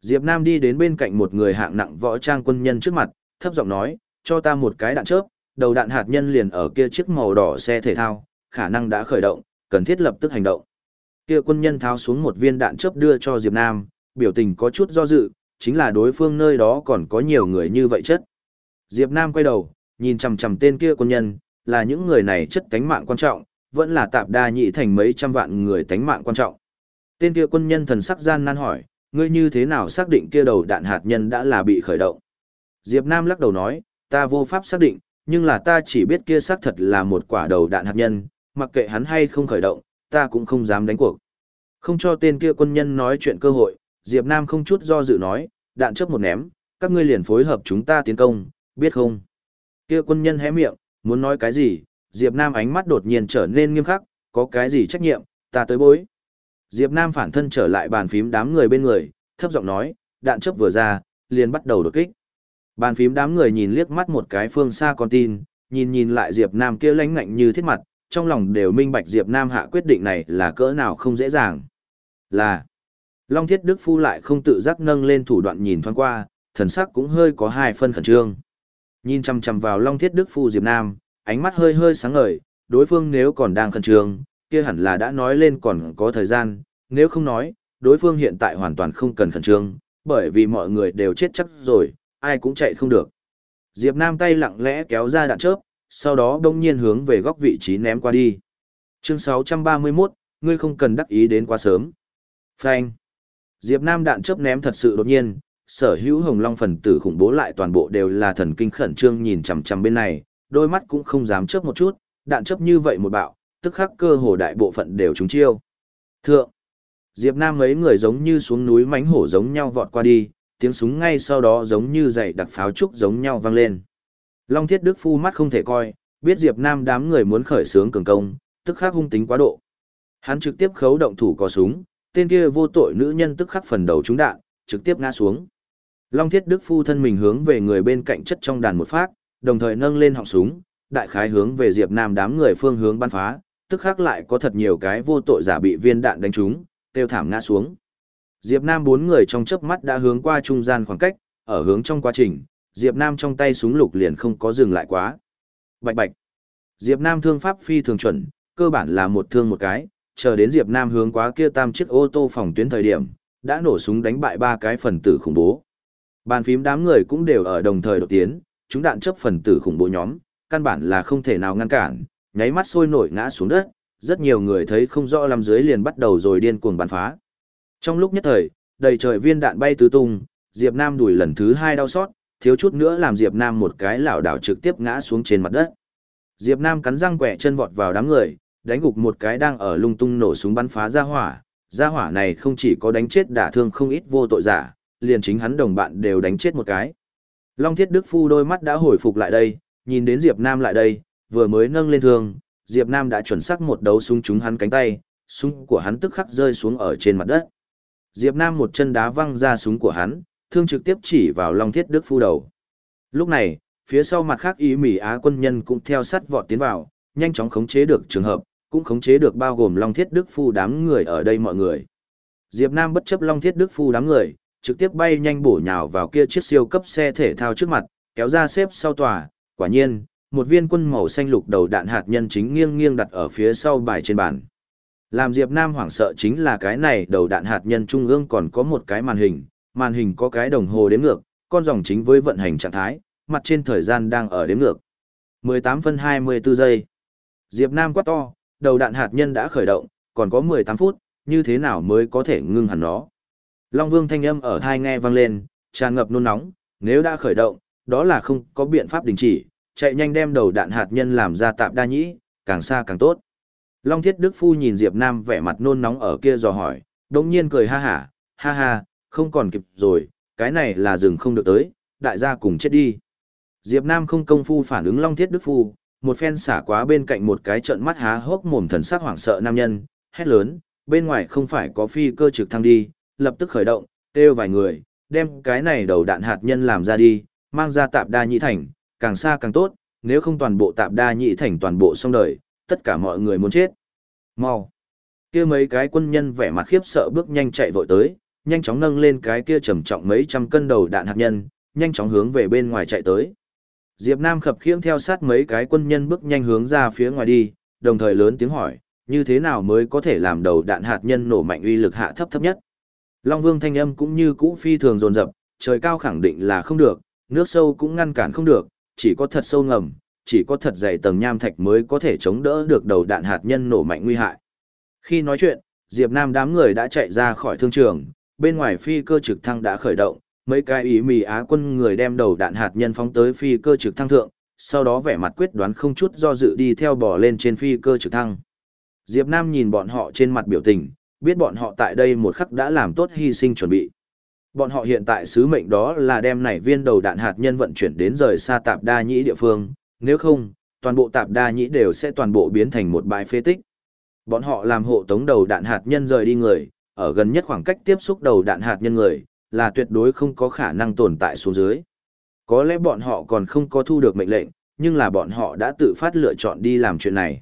Diệp Nam đi đến bên cạnh một người hạng nặng võ trang quân nhân trước mặt, thấp giọng nói, cho ta một cái đạn chớp, đầu đạn hạt nhân liền ở kia chiếc màu đỏ xe thể thao, khả năng đã khởi động, cần thiết lập tức hành động. Kia quân nhân tháo xuống một viên đạn chớp đưa cho Diệp Nam, biểu tình có chút do dự, chính là đối phương nơi đó còn có nhiều người như vậy chất. Diệp Nam quay đầu, nhìn chằm chằm tên kia quân nhân, là những người này chất tánh mạng quan trọng, vẫn là tạp đa nhị thành mấy trăm vạn người tánh mạng quan trọng. Tên kia quân nhân thần sắc gian nan hỏi, ngươi như thế nào xác định kia đầu đạn hạt nhân đã là bị khởi động? Diệp Nam lắc đầu nói, ta vô pháp xác định, nhưng là ta chỉ biết kia xác thật là một quả đầu đạn hạt nhân, mặc kệ hắn hay không khởi động, ta cũng không dám đánh cuộc. Không cho tên kia quân nhân nói chuyện cơ hội, Diệp Nam không chút do dự nói, đạn chớp một ném, các ngươi liền phối hợp chúng ta tiến công, biết không? Kia quân nhân hé miệng, muốn nói cái gì, Diệp Nam ánh mắt đột nhiên trở nên nghiêm khắc, có cái gì trách nhiệm, ta tới bối. Diệp Nam phản thân trở lại bàn phím đám người bên người, thấp giọng nói, đạn chớp vừa ra, liền bắt đầu đột kích. Bàn phím đám người nhìn liếc mắt một cái phương xa con tin, nhìn nhìn lại Diệp Nam kia lãnh ngạnh như thiết mặt, trong lòng đều minh bạch Diệp Nam hạ quyết định này là cỡ nào không dễ dàng. Là, Long Thiết Đức Phu lại không tự giác nâng lên thủ đoạn nhìn thoáng qua, thần sắc cũng hơi có hai phân khẩn trương. Nhìn chăm chăm vào Long Thiết Đức Phu Diệp Nam, ánh mắt hơi hơi sáng ngời, đối phương nếu còn đang khẩn trương, kia hẳn là đã nói lên còn có thời gian, nếu không nói, đối phương hiện tại hoàn toàn không cần khẩn trương, bởi vì mọi người đều chết chắc rồi, ai cũng chạy không được. Diệp Nam tay lặng lẽ kéo ra đạn chớp, sau đó đông nhiên hướng về góc vị trí ném qua đi. Chương 631, ngươi không cần đắc ý đến quá sớm. Phanh. Diệp Nam đạn chớp ném thật sự đột nhiên, sở hữu hồng long phần tử khủng bố lại toàn bộ đều là thần kinh khẩn trương nhìn chằm chằm bên này, đôi mắt cũng không dám chớp một chút, đạn chớp như vậy một bạo, tức khắc cơ hồ đại bộ phận đều trúng chiêu. Thượng. Diệp Nam mấy người giống như xuống núi mánh hổ giống nhau vọt qua đi, tiếng súng ngay sau đó giống như dậy đặc pháo trúc giống nhau vang lên. Long Thiết Đức Phu mắt không thể coi, biết Diệp Nam đám người muốn khởi sướng cường công, tức khắc hung tính quá độ. Hắn trực tiếp khấu động thủ có súng, tên kia vô tội nữ nhân tức khắc phần đầu trúng đạn, trực tiếp ngã xuống. Long Thiết Đức Phu thân mình hướng về người bên cạnh chất trong đàn một phát, đồng thời nâng lên họng súng, đại khái hướng về Diệp Nam đám người phương hướng bắn phá, tức khắc lại có thật nhiều cái vô tội giả bị viên đạn đánh trúng, tiêu thảm ngã xuống. Diệp Nam bốn người trong chớp mắt đã hướng qua trung gian khoảng cách, ở hướng trong quá trình, Diệp Nam trong tay súng lục liền không có dừng lại quá. Bạch bạch. Diệp Nam thương pháp phi thường chuẩn, cơ bản là một thương một cái, chờ đến Diệp Nam hướng qua kia tam chiếc ô tô phòng tuyến thời điểm, đã nổ súng đánh bại ba cái phần tử khủng bố. Bàn phím đám người cũng đều ở đồng thời đột tiến, chúng đạn chấp phần tử khủng bố nhóm, căn bản là không thể nào ngăn cản, nháy mắt sôi nổi ngã xuống đất, rất nhiều người thấy không rõ làm dưới liền bắt đầu rồi điên cuồng bắn phá. Trong lúc nhất thời, đầy trời viên đạn bay tứ tung, Diệp Nam đùi lần thứ hai đau xót, thiếu chút nữa làm Diệp Nam một cái lảo đảo trực tiếp ngã xuống trên mặt đất. Diệp Nam cắn răng quẹ chân vọt vào đám người, đánh gục một cái đang ở lung tung nổ súng bắn phá ra hỏa. Ra hỏa này không chỉ có đánh chết đả thương không ít vô tội giả, liền chính hắn đồng bạn đều đánh chết một cái. Long Thiết Đức Phu đôi mắt đã hồi phục lại đây, nhìn đến Diệp Nam lại đây, vừa mới nâng lên thương, Diệp Nam đã chuẩn xác một đấu súng trúng hắn cánh tay, súng của hắn tức khắc rơi xuống ở trên mặt đất. Diệp Nam một chân đá văng ra súng của hắn, thương trực tiếp chỉ vào Long Thiết Đức Phu đầu. Lúc này, phía sau mặt khác ý mỉ Á quân nhân cũng theo sát vọt tiến vào, nhanh chóng khống chế được trường hợp, cũng khống chế được bao gồm Long Thiết Đức Phu đám người ở đây mọi người. Diệp Nam bất chấp Long Thiết Đức Phu đám người, trực tiếp bay nhanh bổ nhào vào kia chiếc siêu cấp xe thể thao trước mặt, kéo ra xếp sau tòa, quả nhiên, một viên quân màu xanh lục đầu đạn hạt nhân chính nghiêng nghiêng đặt ở phía sau bài trên bàn. Làm Diệp Nam hoảng sợ chính là cái này đầu đạn hạt nhân trung ương còn có một cái màn hình, màn hình có cái đồng hồ đếm ngược, con dòng chính với vận hành trạng thái, mặt trên thời gian đang ở đếm ngược. 18 phân 24 giây. Diệp Nam quát to, đầu đạn hạt nhân đã khởi động, còn có 18 phút, như thế nào mới có thể ngưng hẳn nó. Long Vương thanh âm ở thai nghe vang lên, tràn ngập nôn nóng, nếu đã khởi động, đó là không có biện pháp đình chỉ, chạy nhanh đem đầu đạn hạt nhân làm ra tạm đa nhĩ, càng xa càng tốt. Long Thiết Đức Phu nhìn Diệp Nam vẻ mặt nôn nóng ở kia dò hỏi, đồng nhiên cười ha hả, ha ha, không còn kịp rồi, cái này là rừng không được tới, đại gia cùng chết đi. Diệp Nam không công phu phản ứng Long Thiết Đức Phu, một phen xả quá bên cạnh một cái trận mắt há hốc mồm thần sắc hoảng sợ nam nhân, hét lớn, bên ngoài không phải có phi cơ trực thăng đi, lập tức khởi động, kêu vài người, đem cái này đầu đạn hạt nhân làm ra đi, mang ra tạp đa nhị thành, càng xa càng tốt, nếu không toàn bộ tạp đa nhị thành toàn bộ xong đời, tất cả mọi người muốn chết. Mau! kia mấy cái quân nhân vẻ mặt khiếp sợ bước nhanh chạy vội tới, nhanh chóng nâng lên cái kia trầm trọng mấy trăm cân đầu đạn hạt nhân, nhanh chóng hướng về bên ngoài chạy tới. Diệp Nam khập khiễng theo sát mấy cái quân nhân bước nhanh hướng ra phía ngoài đi, đồng thời lớn tiếng hỏi, như thế nào mới có thể làm đầu đạn hạt nhân nổ mạnh uy lực hạ thấp thấp nhất. Long Vương thanh âm cũng như cũ phi thường dồn dập, trời cao khẳng định là không được, nước sâu cũng ngăn cản không được, chỉ có thật sâu ngầm, chỉ có thật dày tầng nham thạch mới có thể chống đỡ được đầu đạn hạt nhân nổ mạnh nguy hại. Khi nói chuyện, Diệp Nam đám người đã chạy ra khỏi thương trường, bên ngoài phi cơ trực thăng đã khởi động, mấy cái ý mì Á quân người đem đầu đạn hạt nhân phóng tới phi cơ trực thăng thượng, sau đó vẻ mặt quyết đoán không chút do dự đi theo bò lên trên phi cơ trực thăng. Diệp Nam nhìn bọn họ trên mặt biểu tình, biết bọn họ tại đây một khắc đã làm tốt hy sinh chuẩn bị. Bọn họ hiện tại sứ mệnh đó là đem nảy viên đầu đạn hạt nhân vận chuyển đến rời xa tạp đa nhĩ địa phương, nếu không, toàn bộ tạp đa nhĩ đều sẽ toàn bộ biến thành một bãi phế tích. Bọn họ làm hộ tống đầu đạn hạt nhân rời đi người, ở gần nhất khoảng cách tiếp xúc đầu đạn hạt nhân người, là tuyệt đối không có khả năng tồn tại xuống dưới. Có lẽ bọn họ còn không có thu được mệnh lệnh, nhưng là bọn họ đã tự phát lựa chọn đi làm chuyện này.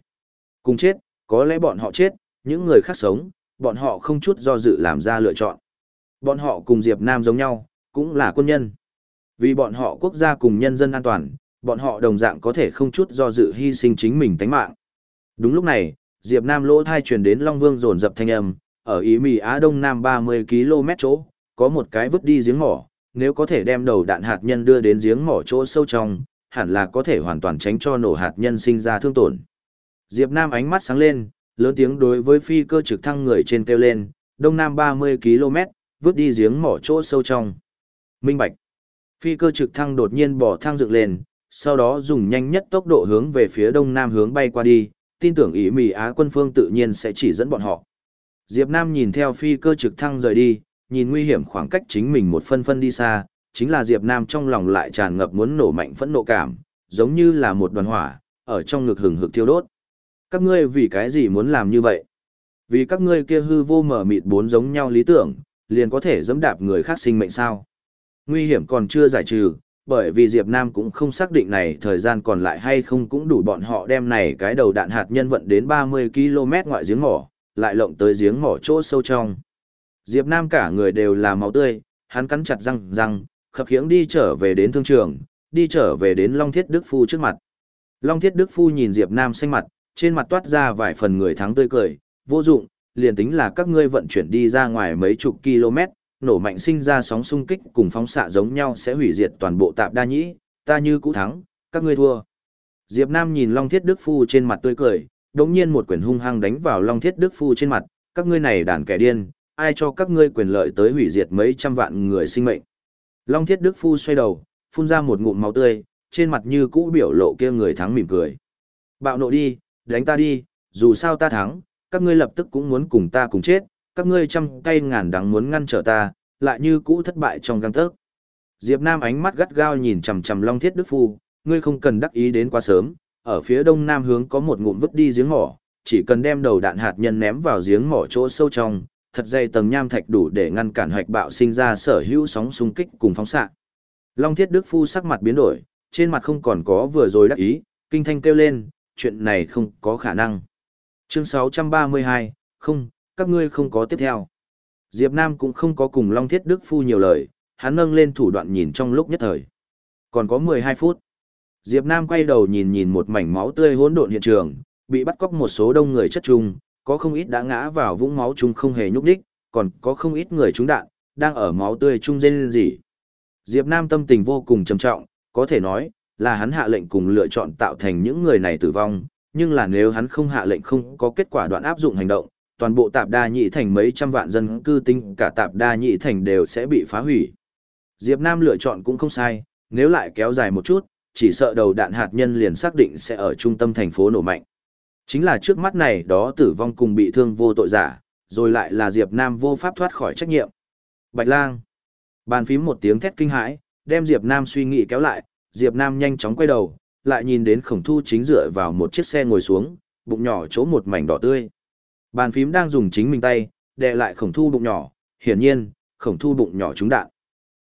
Cùng chết, có lẽ bọn họ chết, những người khác sống, bọn họ không chút do dự làm ra lựa chọn. Bọn họ cùng Diệp Nam giống nhau, cũng là quân nhân. Vì bọn họ quốc gia cùng nhân dân an toàn, bọn họ đồng dạng có thể không chút do dự hy sinh chính mình tánh mạng. Đúng lúc này, Diệp Nam lỗ thai truyền đến Long Vương rồn dập thanh âm, ở Ý mì Á Đông Nam 30 km chỗ, có một cái vứt đi giếng mỏ, nếu có thể đem đầu đạn hạt nhân đưa đến giếng mỏ chỗ sâu trong, hẳn là có thể hoàn toàn tránh cho nổ hạt nhân sinh ra thương tổn. Diệp Nam ánh mắt sáng lên, lớn tiếng đối với phi cơ trực thăng người trên kêu lên, Đông Nam 30 km, vứt đi giếng mỏ chỗ sâu trong. Minh Bạch. Phi cơ trực thăng đột nhiên bỏ thang dựng lên, sau đó dùng nhanh nhất tốc độ hướng về phía đông nam hướng bay qua đi, tin tưởng ý mì Á quân phương tự nhiên sẽ chỉ dẫn bọn họ. Diệp Nam nhìn theo phi cơ trực thăng rời đi, nhìn nguy hiểm khoảng cách chính mình một phân phân đi xa, chính là Diệp Nam trong lòng lại tràn ngập muốn nổ mạnh phẫn nộ cảm, giống như là một đoàn hỏa, ở trong ngực hừng hực thiêu đốt. Các ngươi vì cái gì muốn làm như vậy? Vì các ngươi kia hư vô mở mịt bốn giống nhau lý tưởng, liền có thể dẫm đạp người khác sinh mệnh sao? Nguy hiểm còn chưa giải trừ, bởi vì Diệp Nam cũng không xác định này thời gian còn lại hay không cũng đủ bọn họ đem này cái đầu đạn hạt nhân vận đến 30 km ngoại giếng mỏ, lại lộng tới giếng mỏ chỗ sâu trong. Diệp Nam cả người đều là máu tươi, hắn cắn chặt răng răng, khập khiễng đi trở về đến thương trường, đi trở về đến Long Thiết Đức Phu trước mặt. Long Thiết Đức Phu nhìn Diệp Nam xanh mặt, trên mặt toát ra vài phần người thắng tươi cười, vô dụng, liền tính là các ngươi vận chuyển đi ra ngoài mấy chục km, nổ mạnh sinh ra sóng xung kích cùng phóng xạ giống nhau sẽ hủy diệt toàn bộ tạp đa nhĩ, ta như cũ thắng, các ngươi thua. Diệp Nam nhìn Long Thiết Đức Phu trên mặt tươi cười, đống nhiên một quyền hung hăng đánh vào Long Thiết Đức Phu trên mặt, các ngươi này đàn kẻ điên, ai cho các ngươi quyền lợi tới hủy diệt mấy trăm vạn người sinh mệnh. Long Thiết Đức Phu xoay đầu, phun ra một ngụm máu tươi, trên mặt như cũ biểu lộ kia người thắng mỉm cười. Bạo nộ đi, đánh ta đi, dù sao ta thắng, các ngươi lập tức cũng muốn cùng ta cùng chết, các ngươi trăm cây ngàn đắng muốn ngăn trở ta, lại như cũ thất bại trong găng tớc. Diệp Nam ánh mắt gắt gao nhìn chằm chằm Long Thiết Đức Phu, ngươi không cần đắc ý đến quá sớm, ở phía đông nam hướng có một ngụm vứt đi giếng mỏ, chỉ cần đem đầu đạn hạt nhân ném vào giếng mỏ chỗ sâu trong, thật dày tầng nham thạch đủ để ngăn cản hoạch bạo sinh ra sở hữu sóng xung kích cùng phóng xạ. Long Thiết Đức Phu sắc mặt biến đổi, trên mặt không còn có vừa rồi đắc ý, kinh thanh kêu lên, chuyện này không có khả năng. Chương 632, không, các ngươi không có tiếp theo. Diệp Nam cũng không có cùng Long Thiết Đức Phu nhiều lời, hắn nâng lên thủ đoạn nhìn trong lúc nhất thời. Còn có 12 phút. Diệp Nam quay đầu nhìn nhìn một mảnh máu tươi hỗn độn hiện trường, bị bắt cóc một số đông người chất trung, có không ít đã ngã vào vũng máu chung không hề nhúc nhích, còn có không ít người trúng đạn, đang ở máu tươi chung rên rỉ. Diệp Nam tâm tình vô cùng trầm trọng, có thể nói, là hắn hạ lệnh cùng lựa chọn tạo thành những người này tử vong, nhưng là nếu hắn không hạ lệnh không có kết quả đoạn áp dụng hành động, toàn bộ tạp đa nhị thành mấy trăm vạn dân cư tinh cả tạp đa nhị thành đều sẽ bị phá hủy. Diệp Nam lựa chọn cũng không sai, nếu lại kéo dài một chút, chỉ sợ đầu đạn hạt nhân liền xác định sẽ ở trung tâm thành phố nổ mạnh. Chính là trước mắt này đó tử vong cùng bị thương vô tội giả, rồi lại là Diệp Nam vô pháp thoát khỏi trách nhiệm. Bạch lang. Bàn phím một tiếng thét kinh hãi, đem Diệp Nam suy nghĩ kéo lại, Diệp Nam nhanh chóng quay đầu, lại nhìn đến khổng thu chính dựa vào một chiếc xe ngồi xuống, bụng nhỏ chỗ một mảnh đỏ tươi. Bàn phím đang dùng chính mình tay, đè lại khổng thu bụng nhỏ, hiển nhiên, khổng thu bụng nhỏ trúng đạn.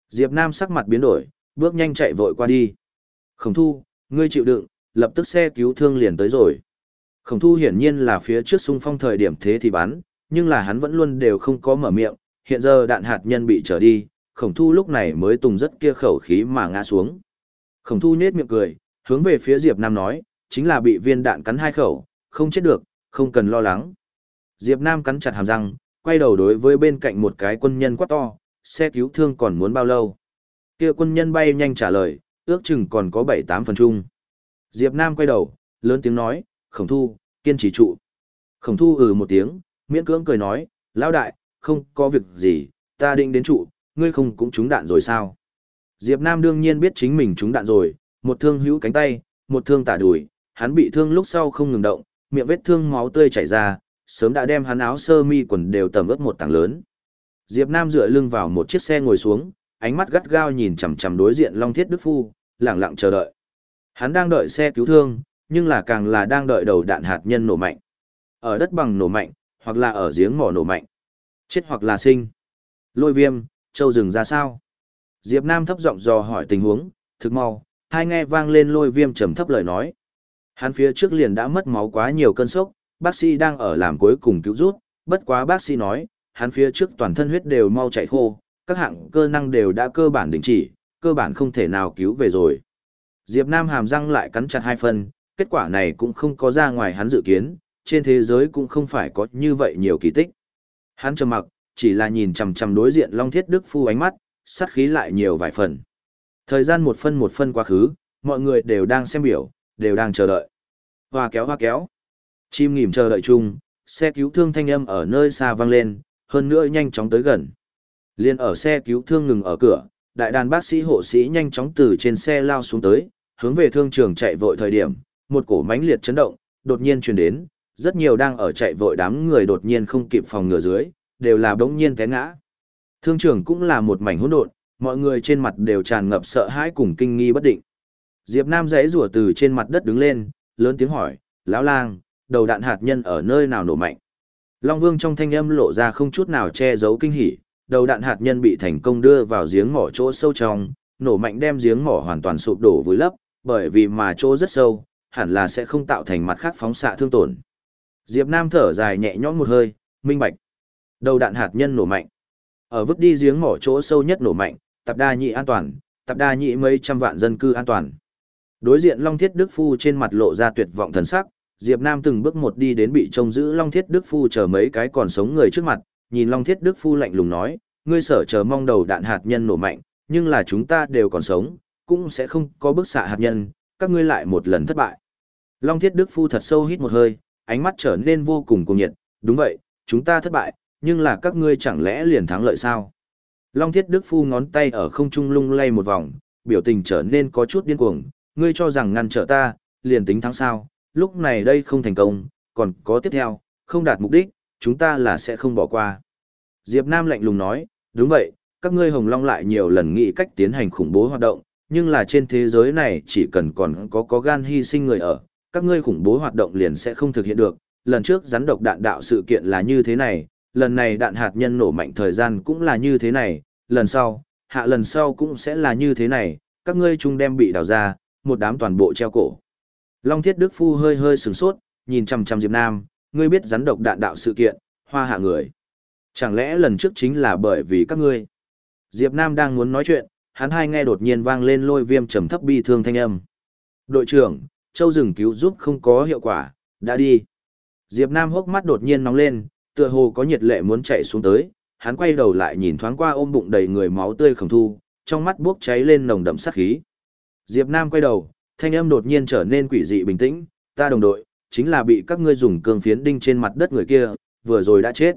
Diệp Nam sắc mặt biến đổi, bước nhanh chạy vội qua đi. Khổng thu, ngươi chịu đựng, lập tức xe cứu thương liền tới rồi. Khổng thu hiển nhiên là phía trước xung phong thời điểm thế thì bắn, nhưng là hắn vẫn luôn đều không có mở miệng, hiện giờ đạn hạt nhân bị trở đi, khổng thu lúc này mới tùng rất kia khẩu khí mà ngã xuống. Khổng thu nết miệng cười, hướng về phía Diệp Nam nói, chính là bị viên đạn cắn hai khẩu, không chết được, không cần lo lắng. Diệp Nam cắn chặt hàm răng, quay đầu đối với bên cạnh một cái quân nhân quát to, xe cứu thương còn muốn bao lâu? Kia quân nhân bay nhanh trả lời, ước chừng còn có 7-8 phần chung. Diệp Nam quay đầu, lớn tiếng nói, khổng thu, kiên trì trụ. Khổng thu ừ một tiếng, miễn cưỡng cười nói, lão đại, không có việc gì, ta định đến trụ, ngươi không cũng trúng đạn rồi sao? Diệp Nam đương nhiên biết chính mình trúng đạn rồi, một thương hữu cánh tay, một thương tả đùi, hắn bị thương lúc sau không ngừng động, miệng vết thương máu tươi chảy ra, sớm đã đem hắn áo sơ mi quần đều tầm ướt một tảng lớn. Diệp Nam dựa lưng vào một chiếc xe ngồi xuống, ánh mắt gắt gao nhìn chằm chằm đối diện Long Thiết Đức Phu, lặng lặng chờ đợi. Hắn đang đợi xe cứu thương, nhưng là càng là đang đợi đầu đạn hạt nhân nổ mạnh. Ở đất bằng nổ mạnh, hoặc là ở giếng mỏ nổ mạnh. Chết hoặc là sinh. Lôi viêm, châu rừng ra sao? Diệp Nam thấp giọng dò hỏi tình huống, thực mau, hai nghe vang lên lôi viêm trầm thấp lời nói. Hắn phía trước liền đã mất máu quá nhiều cơn sốc, bác sĩ đang ở làm cuối cùng cứu rút, bất quá bác sĩ nói, hắn phía trước toàn thân huyết đều mau chảy khô, các hạng cơ năng đều đã cơ bản đình chỉ, cơ bản không thể nào cứu về rồi. Diệp Nam hàm răng lại cắn chặt hai phần, kết quả này cũng không có ra ngoài hắn dự kiến, trên thế giới cũng không phải có như vậy nhiều kỳ tích. Hắn trầm mặc, chỉ là nhìn chằm chằm đối diện Long Thiết Đức Phu ánh mắt, sát khí lại nhiều vài phần. Thời gian một phân một phân quá khứ, mọi người đều đang xem biểu, đều đang chờ đợi. Hoa kéo hoa kéo. Chim nghỉm chờ đợi chung, xe cứu thương thanh âm ở nơi xa vang lên, hơn nữa nhanh chóng tới gần. Liên ở xe cứu thương ngừng ở cửa, đại đàn bác sĩ hộ sĩ nhanh chóng từ trên xe lao xuống tới, hướng về thương trường chạy vội thời điểm, một cổ mãnh liệt chấn động, đột nhiên truyền đến, rất nhiều đang ở chạy vội đám người đột nhiên không kịp phòng ngừa dưới, đều là bỗng nhiên té ngã. Thương trường cũng là một mảnh hỗn độn, mọi người trên mặt đều tràn ngập sợ hãi cùng kinh nghi bất định. Diệp Nam giãy rủa từ trên mặt đất đứng lên, lớn tiếng hỏi, lão lang, đầu đạn hạt nhân ở nơi nào nổ mạnh? Long Vương trong thanh âm lộ ra không chút nào che giấu kinh hỉ, đầu đạn hạt nhân bị thành công đưa vào giếng mỏ chỗ sâu trong, nổ mạnh đem giếng mỏ hoàn toàn sụp đổ vùi lấp, bởi vì mà chỗ rất sâu, hẳn là sẽ không tạo thành mặt khác phóng xạ thương tổn. Diệp Nam thở dài nhẹ nhõm một hơi, minh bạch. Đầu đạn hạt nhân nổ mạnh. Ở vứt đi giếng mỏ chỗ sâu nhất nổ mạnh, tập đa nhị an toàn, tập đa nhị mấy trăm vạn dân cư an toàn. Đối diện Long Thiết Đức Phu trên mặt lộ ra tuyệt vọng thần sắc, Diệp Nam từng bước một đi đến bị trông giữ Long Thiết Đức Phu chờ mấy cái còn sống người trước mặt, nhìn Long Thiết Đức Phu lạnh lùng nói, ngươi sở chờ mong đầu đạn hạt nhân nổ mạnh, nhưng là chúng ta đều còn sống, cũng sẽ không có bức xạ hạt nhân, các ngươi lại một lần thất bại. Long Thiết Đức Phu thật sâu hít một hơi, ánh mắt trở nên vô cùng cuồng nhiệt, đúng vậy, chúng ta thất bại, nhưng là các ngươi chẳng lẽ liền thắng lợi sao? Long Thiết Đức Phu ngón tay ở không trung lung lay một vòng, biểu tình trở nên có chút điên cuồng, ngươi cho rằng ngăn trở ta, liền tính thắng sao, lúc này đây không thành công, còn có tiếp theo, không đạt mục đích, chúng ta là sẽ không bỏ qua. Diệp Nam lạnh lùng nói, đúng vậy, các ngươi Hồng Long lại nhiều lần nghĩ cách tiến hành khủng bố hoạt động, nhưng là trên thế giới này chỉ cần còn có có gan hy sinh người ở, các ngươi khủng bố hoạt động liền sẽ không thực hiện được. Lần trước rắn độc đạn đạo sự kiện là như thế này, lần này đạn hạt nhân nổ mạnh thời gian cũng là như thế này, lần sau, hạ lần sau cũng sẽ là như thế này, các ngươi chung đem bị đào ra, một đám toàn bộ treo cổ. Long Thiết Đức Phu hơi hơi sửng sốt, nhìn chằm chằm Diệp Nam, ngươi biết rắn độc đạn đạo sự kiện, hoa hạ người. Chẳng lẽ lần trước chính là bởi vì các ngươi? Diệp Nam đang muốn nói chuyện, hắn hai nghe đột nhiên vang lên lôi viêm trầm thấp bi thương thanh âm. Đội trưởng, Châu rừng cứu giúp không có hiệu quả, đã đi. Diệp Nam hốc mắt đột nhiên nóng lên, tựa hồ có nhiệt lệ muốn chạy xuống tới, hắn quay đầu lại nhìn thoáng qua ôm bụng đầy người máu tươi khổng thu, trong mắt bốc cháy lên nồng đậm sát khí. Diệp Nam quay đầu, thanh âm đột nhiên trở nên quỷ dị bình tĩnh, ta đồng đội, chính là bị các ngươi dùng cương phiến đinh trên mặt đất người kia, vừa rồi đã chết.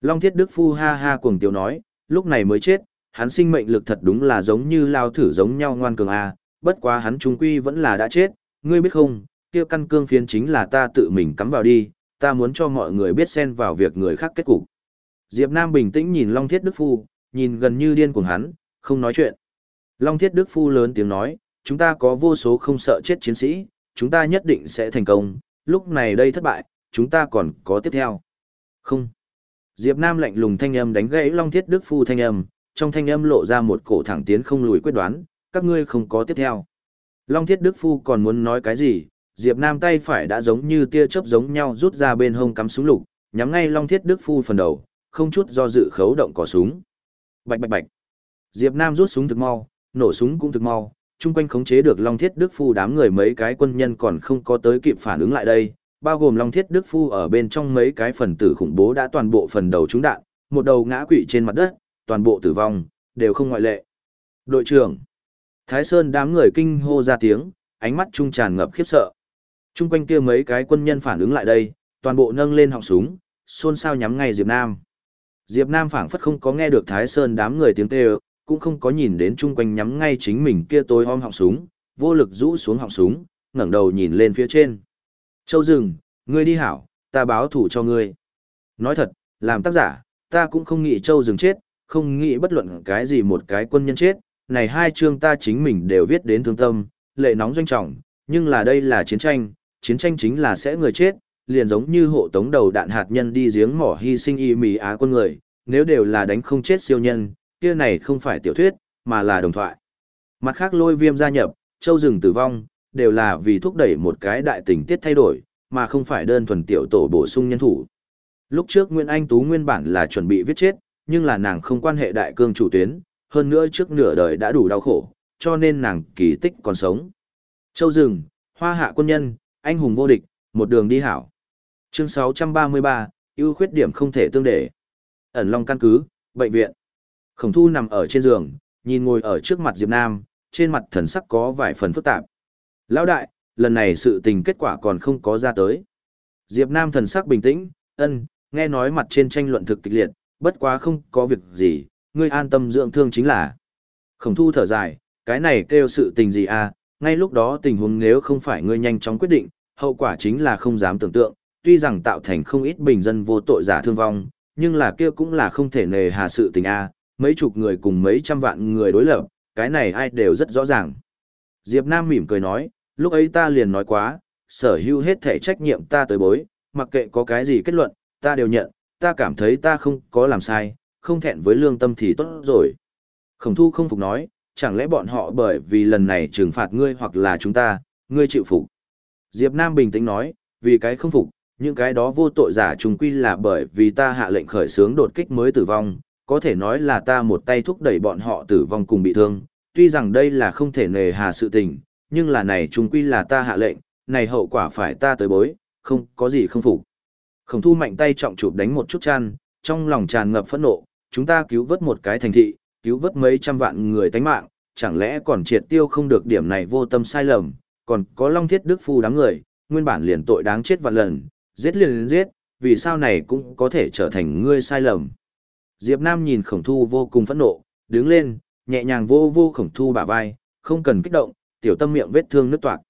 Long Thiết Đức Phu ha ha cuồng tiêu nói, lúc này mới chết, hắn sinh mệnh lực thật đúng là giống như lao thử giống nhau ngoan cường a, bất quá hắn trung quy vẫn là đã chết, ngươi biết không, kia căn cương phiến chính là ta tự mình cắm vào đi, ta muốn cho mọi người biết xen vào việc người khác kết cục. Diệp Nam bình tĩnh nhìn Long Thiết Đức Phu, nhìn gần như điên cuồng hắn, không nói chuyện. Long Thiết Đức Phu lớn tiếng nói, chúng ta có vô số không sợ chết chiến sĩ, chúng ta nhất định sẽ thành công, lúc này đây thất bại, chúng ta còn có tiếp theo. Không. Diệp Nam lạnh lùng thanh âm đánh gãy Long Thiết Đức Phu thanh âm, trong thanh âm lộ ra một cổ thẳng tiến không lùi quyết đoán, các ngươi không có tiếp theo. Long Thiết Đức Phu còn muốn nói cái gì, Diệp Nam tay phải đã giống như tia chớp giống nhau rút ra bên hông cắm súng lục, nhắm ngay Long Thiết Đức Phu phần đầu, không chút do dự khấu động cò súng. Bạch bạch bạch. Diệp Nam rút súng thực mau, nổ súng cũng thực mau, chung quanh khống chế được Long Thiết Đức Phu đám người mấy cái quân nhân còn không có tới kịp phản ứng lại đây, bao gồm Long Thiết Đức Phu ở bên trong mấy cái phần tử khủng bố đã toàn bộ phần đầu trúng đạn, một đầu ngã quỵ trên mặt đất, toàn bộ tử vong, đều không ngoại lệ. Đội trưởng Thái Sơn đám người kinh hô ra tiếng, ánh mắt trung tràn ngập khiếp sợ. Trung quanh kia mấy cái quân nhân phản ứng lại đây, toàn bộ nâng lên họng súng, xôn xao nhắm ngay Diệp Nam. Diệp Nam phảng phất không có nghe được Thái Sơn đám người tiếng kêu, cũng không có nhìn đến chung quanh nhắm ngay chính mình kia tối om họng súng, vô lực rũ xuống họng súng, ngẩng đầu nhìn lên phía trên. Châu rừng, ngươi đi hảo, ta báo thủ cho ngươi. Nói thật, làm tác giả, ta cũng không nghĩ châu rừng chết, không nghĩ bất luận cái gì một cái quân nhân chết, này hai chương ta chính mình đều viết đến thương tâm, lệ nóng doanh trọng, nhưng là đây là chiến tranh, chiến tranh chính là sẽ người chết, liền giống như hộ tống đầu đạn hạt nhân đi giếng mỏ hy sinh y mì á quân người, nếu đều là đánh không chết siêu nhân, kia này không phải tiểu thuyết, mà là đồng thoại. Mặt khác lôi viêm gia nhập, châu rừng tử vong, đều là vì thúc đẩy một cái đại tình tiết thay đổi, mà không phải đơn thuần tiểu tổ bổ sung nhân thủ. Lúc trước Nguyễn Anh Tú nguyên bản là chuẩn bị viết chết, nhưng là nàng không quan hệ đại cương chủ tuyến, hơn nữa trước nửa đời đã đủ đau khổ, cho nên nàng kỳ tích còn sống. Châu rừng, hoa hạ quân nhân, anh hùng vô địch, một đường đi hảo. Chương 633, ưu khuyết điểm không thể tương để. Ẩn Long căn cứ, bệnh viện. Khổng thu nằm ở trên giường, nhìn ngồi ở trước mặt Diệp Nam, trên mặt thần sắc có vài phần phức tạp. Lão đại, lần này sự tình kết quả còn không có ra tới. Diệp Nam thần sắc bình tĩnh, ân, nghe nói mặt trên tranh luận thực kịch liệt, bất quá không có việc gì, ngươi an tâm dưỡng thương chính là. Khổng thu thở dài, cái này kêu sự tình gì à, ngay lúc đó tình huống nếu không phải ngươi nhanh chóng quyết định, hậu quả chính là không dám tưởng tượng, tuy rằng tạo thành không ít bình dân vô tội giả thương vong, nhưng là kia cũng là không thể nề hà sự tình a, à, mấy chục người cùng mấy trăm vạn người đối lập, cái này ai đều rất rõ ràng. Diệp Nam mỉm cười nói, lúc ấy ta liền nói quá, sở hữu hết thể trách nhiệm ta tới bối, mặc kệ có cái gì kết luận, ta đều nhận, ta cảm thấy ta không có làm sai, không thẹn với lương tâm thì tốt rồi. Khổng thu không phục nói, chẳng lẽ bọn họ bởi vì lần này trừng phạt ngươi hoặc là chúng ta, ngươi chịu phục. Diệp Nam bình tĩnh nói, vì cái không phục, những cái đó vô tội giả trùng quy là bởi vì ta hạ lệnh khởi xướng đột kích mới tử vong, có thể nói là ta một tay thúc đẩy bọn họ tử vong cùng bị thương, tuy rằng đây là không thể nề hà sự tình, nhưng là này trung quy là ta hạ lệnh, này hậu quả phải ta tới bối, không có gì không phục. Khổng thu mạnh tay trọng chụp đánh một chút chăn, trong lòng tràn ngập phẫn nộ, chúng ta cứu vớt một cái thành thị, cứu vớt mấy trăm vạn người tánh mạng, chẳng lẽ còn triệt tiêu không được điểm này vô tâm sai lầm, còn có long thiết đức phu đám người, nguyên bản liền tội đáng chết vạn lần, giết liền giết, vì sao này cũng có thể trở thành ngươi sai lầm. Diệp Nam nhìn khổng thu vô cùng phẫn nộ, đứng lên, nhẹ nhàng vô vô khổng thu bả vai, không cần kích động, tiểu tâm miệng vết thương nứt toạc.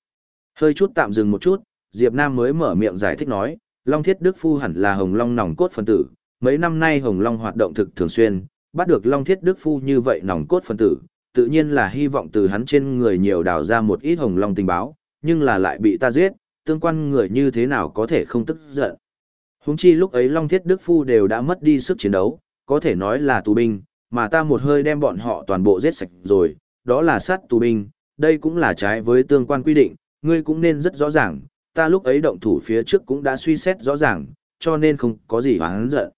Hơi chút tạm dừng một chút, Diệp Nam mới mở miệng giải thích nói, Long Thiết Đức Phu hẳn là Hồng Long nòng cốt phân tử, mấy năm nay Hồng Long hoạt động thực thường xuyên, bắt được Long Thiết Đức Phu như vậy nòng cốt phân tử, tự nhiên là hy vọng từ hắn trên người nhiều đào ra một ít Hồng Long tình báo, nhưng là lại bị ta giết, tương quan người như thế nào có thể không tức giận. Húng chi lúc ấy Long Thiết Đức Phu đều đã mất đi sức chiến đấu, có thể nói là tù binh, mà ta một hơi đem bọn họ toàn bộ giết sạch rồi, đó là sát tù binh, đây cũng là trái với tương quan quy định, ngươi cũng nên rất rõ ràng, ta lúc ấy động thủ phía trước cũng đã suy xét rõ ràng, cho nên không có gì hoáng giận.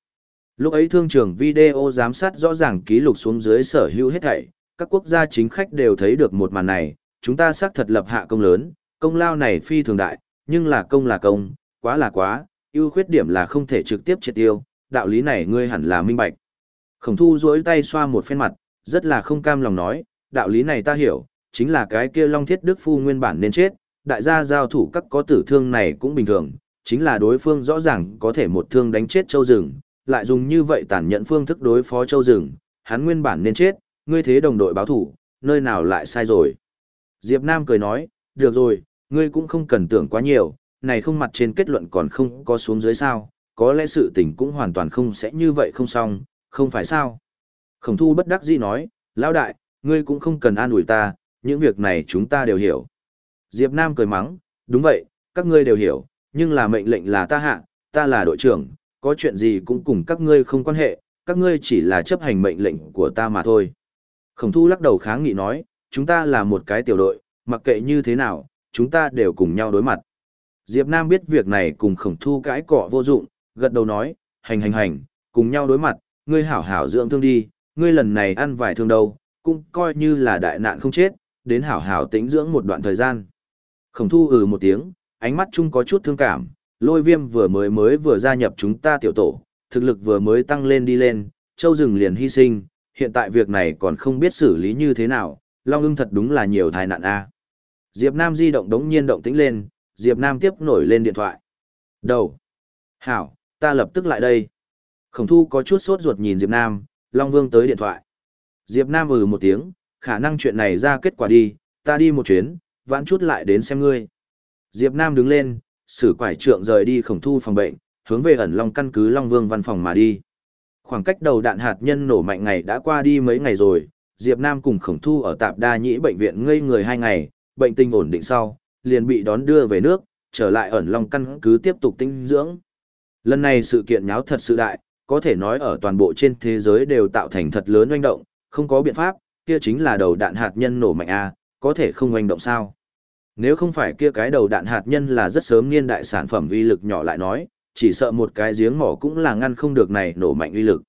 Lúc ấy thương trường video giám sát rõ ràng ký lục xuống dưới sở hữu hết thảy, các quốc gia chính khách đều thấy được một màn này, chúng ta xác thật lập hạ công lớn, công lao này phi thường đại, nhưng là công là công, quá là quá, ưu khuyết điểm là không thể trực tiếp triệt tiêu, đạo lý này ngươi hẳn là minh bạch. Khổng thu duỗi tay xoa một phen mặt, rất là không cam lòng nói, đạo lý này ta hiểu, chính là cái kia Long Thiết Đức Phu nguyên bản nên chết, đại gia giao thủ các có tử thương này cũng bình thường, chính là đối phương rõ ràng có thể một thương đánh chết châu rừng, lại dùng như vậy tàn nhẫn phương thức đối phó châu rừng, hắn nguyên bản nên chết, ngươi thế đồng đội báo thủ, nơi nào lại sai rồi. Diệp Nam cười nói, được rồi, ngươi cũng không cần tưởng quá nhiều, này không mặt trên kết luận còn không có xuống dưới sao, có lẽ sự tình cũng hoàn toàn không sẽ như vậy không xong, không phải sao. Khổng thu bất đắc dĩ nói, lão đại, ngươi cũng không cần an ủi ta, những việc này chúng ta đều hiểu. Diệp Nam cười mắng, đúng vậy, các ngươi đều hiểu, nhưng là mệnh lệnh là ta hạ, ta là đội trưởng, có chuyện gì cũng cùng các ngươi không quan hệ, các ngươi chỉ là chấp hành mệnh lệnh của ta mà thôi. Khổng thu lắc đầu kháng nghị nói, chúng ta là một cái tiểu đội, mặc kệ như thế nào, chúng ta đều cùng nhau đối mặt. Diệp Nam biết việc này cùng khổng thu cãi cọ vô dụng, gật đầu nói, hành hành hành, cùng nhau đối mặt, ngươi hảo hảo dưỡng thương đi, ngươi lần này ăn vài thương đâu, cũng coi như là đại nạn không chết, đến hảo hảo tĩnh dưỡng một đoạn thời gian. Khổng thu ừ một tiếng, ánh mắt chung có chút thương cảm, lôi viêm vừa mới mới vừa gia nhập chúng ta tiểu tổ, thực lực vừa mới tăng lên đi lên, châu rừng liền hy sinh, hiện tại việc này còn không biết xử lý như thế nào, Long ưng thật đúng là nhiều tai nạn a. Diệp Nam di động đống nhiên động tĩnh lên, Diệp Nam tiếp nổi lên điện thoại. Đầu. Hảo, ta lập tức lại đây. Khổng thu có chút sốt ruột nhìn Diệp Nam, Long Vương tới điện thoại. Diệp Nam ừ một tiếng, khả năng chuyện này ra kết quả đi, ta đi một chuyến, vãn chút lại đến xem ngươi. Diệp Nam đứng lên, sử quải trượng rời đi khổng thu phòng bệnh, hướng về ẩn long căn cứ Long Vương văn phòng mà đi. Khoảng cách đầu đạn hạt nhân nổ mạnh ngày đã qua đi mấy ngày rồi, Diệp Nam cùng khổng thu ở tạp đa nhĩ bệnh viện ngây người hai ngày, bệnh tình ổn định sau, liền bị đón đưa về nước, trở lại ẩn long căn cứ tiếp tục tinh dưỡng. Lần này sự kiện nháo thật sự đại, có thể nói ở toàn bộ trên thế giới đều tạo thành thật lớn oanh động, không có biện pháp, kia chính là đầu đạn hạt nhân nổ mạnh A, có thể không oanh động sao. Nếu không phải kia cái đầu đạn hạt nhân là rất sớm niên đại sản phẩm uy lực nhỏ lại nói, chỉ sợ một cái giếng mỏ cũng là ngăn không được này nổ mạnh uy lực.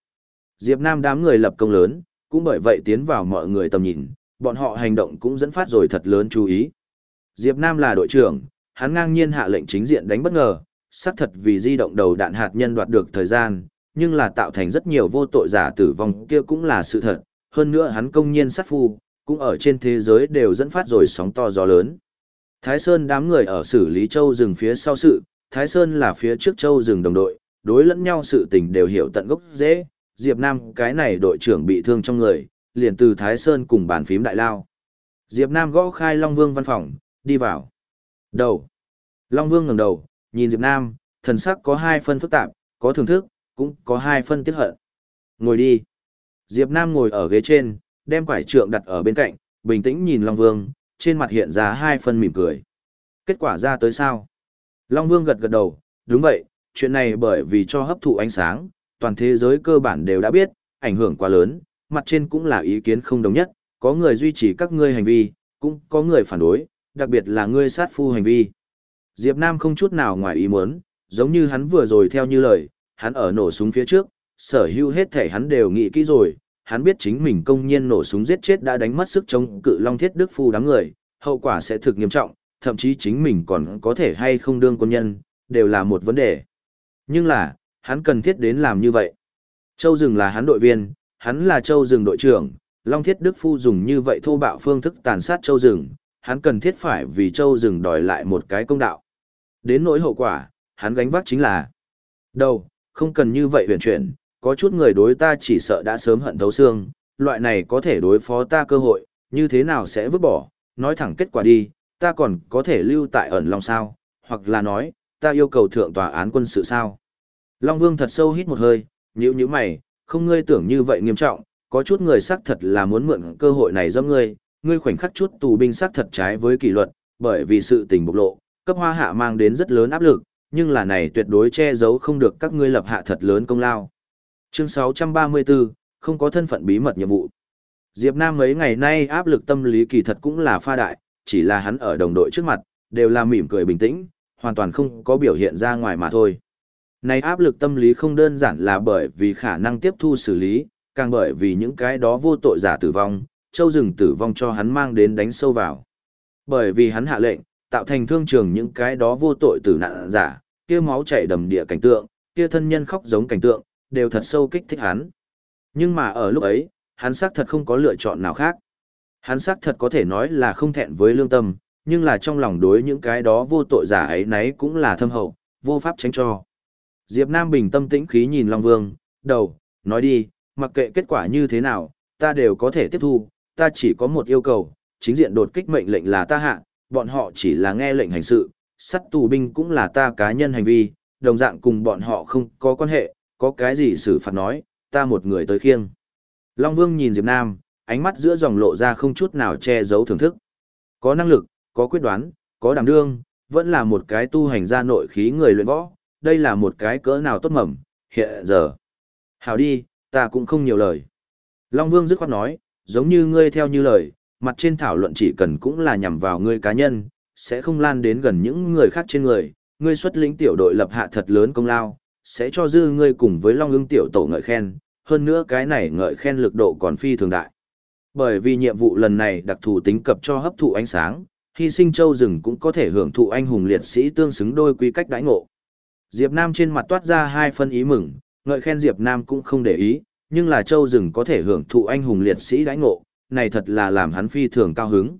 Diệp Nam đám người lập công lớn, cũng bởi vậy tiến vào mọi người tầm nhìn, bọn họ hành động cũng dẫn phát rồi thật lớn chú ý. Diệp Nam là đội trưởng, hắn ngang nhiên hạ lệnh chính diện đánh bất ngờ, xác thật vì di động đầu đạn hạt nhân đoạt được thời gian, nhưng là tạo thành rất nhiều vô tội giả tử vong kia cũng là sự thật, hơn nữa hắn công nhiên sát phu, cũng ở trên thế giới đều dẫn phát rồi sóng to gió lớn. Thái Sơn đám người ở xử lý châu rừng phía sau sự, Thái Sơn là phía trước châu rừng đồng đội, đối lẫn nhau sự tình đều hiểu tận gốc dễ, Diệp Nam cái này đội trưởng bị thương trong người, liền từ Thái Sơn cùng bàn phím đại lao. Diệp Nam gõ khai Long Vương văn phòng, đi vào. Đầu. Long Vương ngẩng đầu, nhìn Diệp Nam, thần sắc có hai phân phức tạp, có thưởng thức, cũng có hai phân tiếc hận. Ngồi đi. Diệp Nam ngồi ở ghế trên, đem quải trượng đặt ở bên cạnh, bình tĩnh nhìn Long Vương, trên mặt hiện ra hai phân mỉm cười. Kết quả ra tới sao? Long Vương gật gật đầu, đúng vậy, chuyện này bởi vì cho hấp thụ ánh sáng, toàn thế giới cơ bản đều đã biết, ảnh hưởng quá lớn, mặt trên cũng là ý kiến không đồng nhất, có người duy trì các ngươi hành vi, cũng có người phản đối, đặc biệt là ngươi sát phu hành vi. Diệp Nam không chút nào ngoài ý muốn, giống như hắn vừa rồi theo như lời, hắn ở nổ súng phía trước, sở hữu hết thể hắn đều nghĩ kỹ rồi, hắn biết chính mình công nhiên nổ súng giết chết đã đánh mất sức chống cự long thiết đức phu đám người, hậu quả sẽ thực nghiêm trọng, thậm chí chính mình còn có thể hay không đương quân nhân, đều là một vấn đề. Nhưng là, hắn cần thiết đến làm như vậy. Châu Dừng là hắn đội viên, hắn là Châu Dừng đội trưởng, Long Thiết Đức Phu dùng như vậy thô bạo phương thức tàn sát Châu Dừng, hắn cần thiết phải vì Châu Dừng đòi lại một cái công đạo. Đến nỗi hậu quả, hắn gánh vác chính là Đâu, không cần như vậy huyền chuyển, có chút người đối ta chỉ sợ đã sớm hận thấu xương, loại này có thể đối phó ta cơ hội, như thế nào sẽ vứt bỏ, nói thẳng kết quả đi, ta còn có thể lưu tại ẩn Long sao, hoặc là nói, ta yêu cầu thượng tòa án quân sự sao. Long Vương thật sâu hít một hơi, nhíu nhíu mày, không ngươi tưởng như vậy nghiêm trọng, có chút người xác thật là muốn mượn cơ hội này giúp ngươi, ngươi khoảnh khắc chút tù binh xác thật trái với kỷ luật, bởi vì sự tình bộc lộ, cấp hoa hạ mang đến rất lớn áp lực, nhưng là này tuyệt đối che giấu không được các ngươi lập hạ thật lớn công lao. Chương 634, không có thân phận bí mật nhiệm vụ. Diệp Nam mấy ngày nay áp lực tâm lý kỳ thật cũng là pha đại, chỉ là hắn ở đồng đội trước mặt, đều là mỉm cười bình tĩnh, hoàn toàn không có biểu hiện ra ngoài mà thôi. Này áp lực tâm lý không đơn giản là bởi vì khả năng tiếp thu xử lý, càng bởi vì những cái đó vô tội giả tử vong, châu rừng tử vong cho hắn mang đến đánh sâu vào. Bởi vì hắn hạ lệnh, tạo thành thương trường những cái đó vô tội tử nạn giả, kia máu chảy đầm địa cảnh tượng, kia thân nhân khóc giống cảnh tượng, đều thật sâu kích thích hắn. Nhưng mà ở lúc ấy, hắn xác thật không có lựa chọn nào khác. Hắn xác thật có thể nói là không thẹn với lương tâm, nhưng là trong lòng đối những cái đó vô tội giả ấy nấy cũng là thâm hậu, vô pháp tránh cho. Diệp Nam bình tâm tĩnh khí nhìn Long Vương, đầu, nói đi, mặc kệ kết quả như thế nào, ta đều có thể tiếp thu, ta chỉ có một yêu cầu, chính diện đột kích mệnh lệnh là ta hạ, bọn họ chỉ là nghe lệnh hành sự, sắt tù binh cũng là ta cá nhân hành vi, đồng dạng cùng bọn họ không có quan hệ, có cái gì xử phạt nói, ta một người tới khiêng. Long Vương nhìn Diệp Nam, ánh mắt giữa dòng lộ ra không chút nào che giấu thưởng thức. Có năng lực, có quyết đoán, có đảm đương, vẫn là một cái tu hành ra nội khí người luyện võ, đây là một cái cỡ nào tốt mầm, hiện giờ. Hảo đi, ta cũng không nhiều lời. Long Vương dứt khoát nói, giống như ngươi theo như lời, mặt trên thảo luận chỉ cần cũng là nhằm vào ngươi cá nhân, sẽ không lan đến gần những người khác trên người, ngươi xuất lĩnh tiểu đội lập hạ thật lớn công lao, sẽ cho dư ngươi cùng với Long Ưng tiểu tổ ngợi khen, hơn nữa cái này ngợi khen lực độ còn phi thường đại. Bởi vì nhiệm vụ lần này đặc thù tính cập cho hấp thụ ánh sáng, hy sinh châu rừng cũng có thể hưởng thụ anh hùng liệt sĩ tương xứng đôi quy cách đãi ngộ. Diệp Nam trên mặt toát ra hai phân ý mừng, ngợi khen Diệp Nam cũng không để ý, nhưng là châu rừng có thể hưởng thụ anh hùng liệt sĩ đãi ngộ, này thật là làm hắn phi thường cao hứng.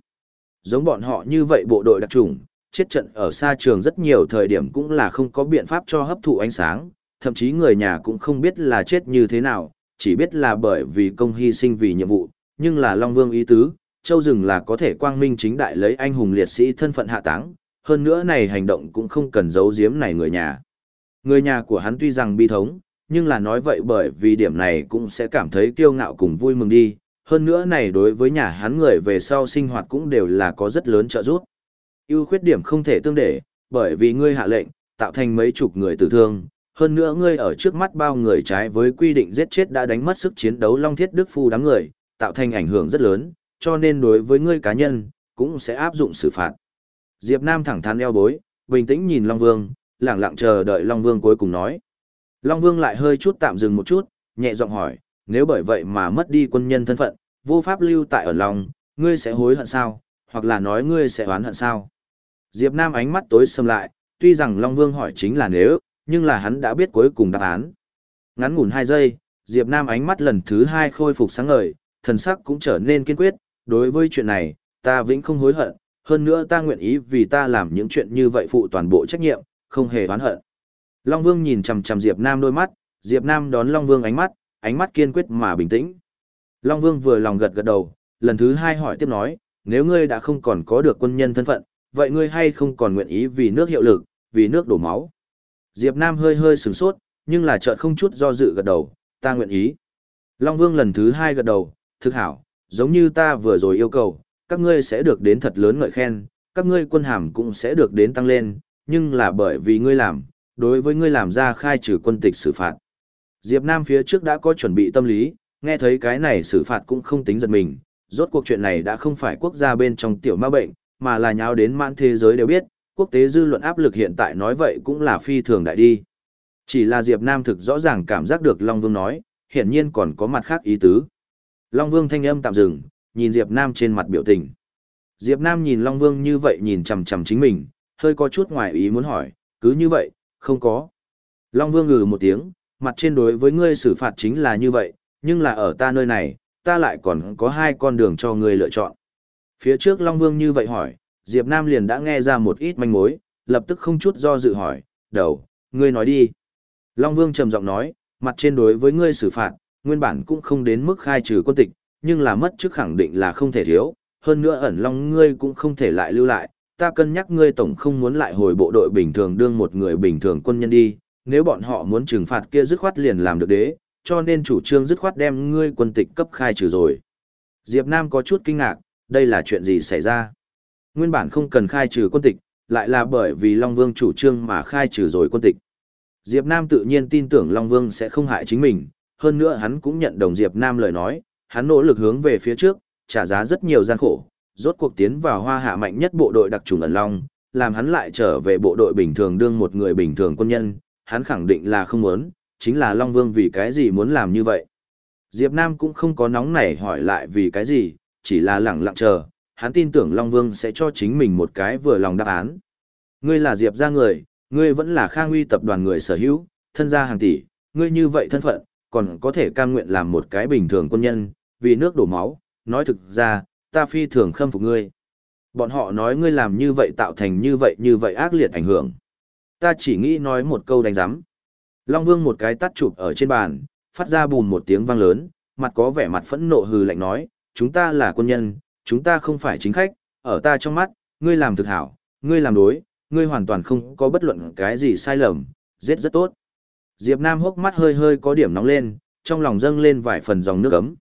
Giống bọn họ như vậy bộ đội đặc trùng, chết trận ở xa trường rất nhiều thời điểm cũng là không có biện pháp cho hấp thụ ánh sáng, thậm chí người nhà cũng không biết là chết như thế nào, chỉ biết là bởi vì công hy sinh vì nhiệm vụ, nhưng là Long Vương ý tứ, Châu Rừng là có thể quang minh chính đại lấy anh hùng liệt sĩ thân phận hạ táng, hơn nữa này hành động cũng không cần giấu giếm này người nhà. Người nhà của hắn tuy rằng bi thống, nhưng là nói vậy bởi vì điểm này cũng sẽ cảm thấy kiêu ngạo cùng vui mừng đi, hơn nữa này đối với nhà hắn người về sau sinh hoạt cũng đều là có rất lớn trợ giúp. ưu khuyết điểm không thể tương để, bởi vì ngươi hạ lệnh, tạo thành mấy chục người tử thương, hơn nữa ngươi ở trước mắt bao người trái với quy định giết chết đã đánh mất sức chiến đấu Long Thiết Đức Phu đám người, tạo thành ảnh hưởng rất lớn, cho nên đối với ngươi cá nhân, cũng sẽ áp dụng xử phạt. Diệp Nam thẳng thắn eo bối, bình tĩnh nhìn Long Vương, lặng lặng chờ đợi Long Vương cuối cùng nói. Long Vương lại hơi chút tạm dừng một chút, nhẹ giọng hỏi, nếu bởi vậy mà mất đi quân nhân thân phận, vô pháp lưu tại ở lòng, ngươi sẽ hối hận sao, hoặc là nói ngươi sẽ oán hận sao. Diệp Nam ánh mắt tối sầm lại, tuy rằng Long Vương hỏi chính là nếu, nhưng là hắn đã biết cuối cùng đáp án. Ngắn ngủn hai giây, Diệp Nam ánh mắt lần thứ hai khôi phục sáng ngời, thần sắc cũng trở nên kiên quyết, đối với chuyện này, ta vĩnh không hối hận, hơn nữa ta nguyện ý vì ta làm những chuyện như vậy phụ toàn bộ trách nhiệm, không hề oán hận. Long Vương nhìn chằm chằm Diệp Nam đôi mắt, Diệp Nam đón Long Vương ánh mắt, ánh mắt kiên quyết mà bình tĩnh. Long Vương vừa lòng gật gật đầu, lần thứ hai hỏi tiếp nói, nếu ngươi đã không còn có được quân nhân thân phận, vậy ngươi hay không còn nguyện ý vì nước hiệu lực, vì nước đổ máu? Diệp Nam hơi hơi sửng sốt, nhưng là chợt không chút do dự gật đầu, ta nguyện ý. Long Vương lần thứ hai gật đầu, thực hảo, giống như ta vừa rồi yêu cầu, các ngươi sẽ được đến thật lớn ngợi khen, các ngươi quân hàm cũng sẽ được đến tăng lên, nhưng là bởi vì ngươi làm, đối với ngươi làm ra khai trừ quân tịch xử phạt. Diệp Nam phía trước đã có chuẩn bị tâm lý, nghe thấy cái này xử phạt cũng không tính giật mình, rốt cuộc chuyện này đã không phải quốc gia bên trong tiểu ma bệnh, mà là nháo đến mãn thế giới đều biết, quốc tế dư luận áp lực hiện tại nói vậy cũng là phi thường đại đi. Chỉ là Diệp Nam thực rõ ràng cảm giác được Long Vương nói, hiển nhiên còn có mặt khác ý tứ. Long Vương thanh âm tạm dừng, nhìn Diệp Nam trên mặt biểu tình. Diệp Nam nhìn Long Vương như vậy nhìn chằm chằm chính mình, hơi có chút ngoài ý muốn hỏi, cứ như vậy, không có. Long Vương ngừ một tiếng, mặt trên đối với ngươi xử phạt chính là như vậy, nhưng là ở ta nơi này, ta lại còn có hai con đường cho ngươi lựa chọn. Phía trước Long Vương như vậy hỏi, Diệp Nam liền đã nghe ra một ít manh mối, lập tức không chút do dự hỏi, đầu, ngươi nói đi. Long Vương trầm giọng nói, mặt trên đối với ngươi xử phạt, nguyên bản cũng không đến mức khai trừ quân tịch, nhưng là mất chức khẳng định là không thể thiếu, hơn nữa ẩn Long ngươi cũng không thể lại lưu lại, ta cân nhắc ngươi tổng không muốn lại hồi bộ đội bình thường đương một người bình thường quân nhân đi, nếu bọn họ muốn trừng phạt kia dứt khoát liền làm được đế, cho nên chủ trương dứt khoát đem ngươi quân tịch cấp khai trừ rồi. Diệp Nam có chút kinh ngạc, đây là chuyện gì xảy ra? Nguyên bản không cần khai trừ quân tịch, lại là bởi vì Long Vương chủ trương mà khai trừ rồi quân tịch. Diệp Nam tự nhiên tin tưởng Long Vương sẽ không hại chính mình, hơn nữa hắn cũng nhận đồng Diệp Nam lời nói, hắn nỗ lực hướng về phía trước, trả giá rất nhiều gian khổ, rốt cuộc tiến vào hoa hạ mạnh nhất bộ đội đặc trùng ẩn long, làm hắn lại trở về bộ đội bình thường đương một người bình thường quân nhân, hắn khẳng định là không muốn, chính là Long Vương vì cái gì muốn làm như vậy. Diệp Nam cũng không có nóng nảy hỏi lại vì cái gì, chỉ là lặng lặng chờ, hắn tin tưởng Long Vương sẽ cho chính mình một cái vừa lòng đáp án. Ngươi là Diệp gia người, ngươi vẫn là Khang Uy tập đoàn người sở hữu, thân gia hàng tỷ, ngươi như vậy thân phận, còn có thể cam nguyện làm một cái bình thường quân nhân, vì nước đổ máu, nói thực ra, ta phi thường khâm phục ngươi. Bọn họ nói ngươi làm như vậy tạo thành như vậy như vậy ác liệt ảnh hưởng. Ta chỉ nghĩ nói một câu đánh giám. Long Vương một cái tắt chụp ở trên bàn, phát ra bùn một tiếng vang lớn, mặt có vẻ mặt phẫn nộ hừ lạnh nói, chúng ta là quân nhân, chúng ta không phải chính khách, ở ta trong mắt, ngươi làm thực hảo, ngươi làm đối, ngươi hoàn toàn không có bất luận cái gì sai lầm, giết rất tốt. Diệp Nam hốc mắt hơi hơi có điểm nóng lên, trong lòng dâng lên vài phần dòng nước ấm.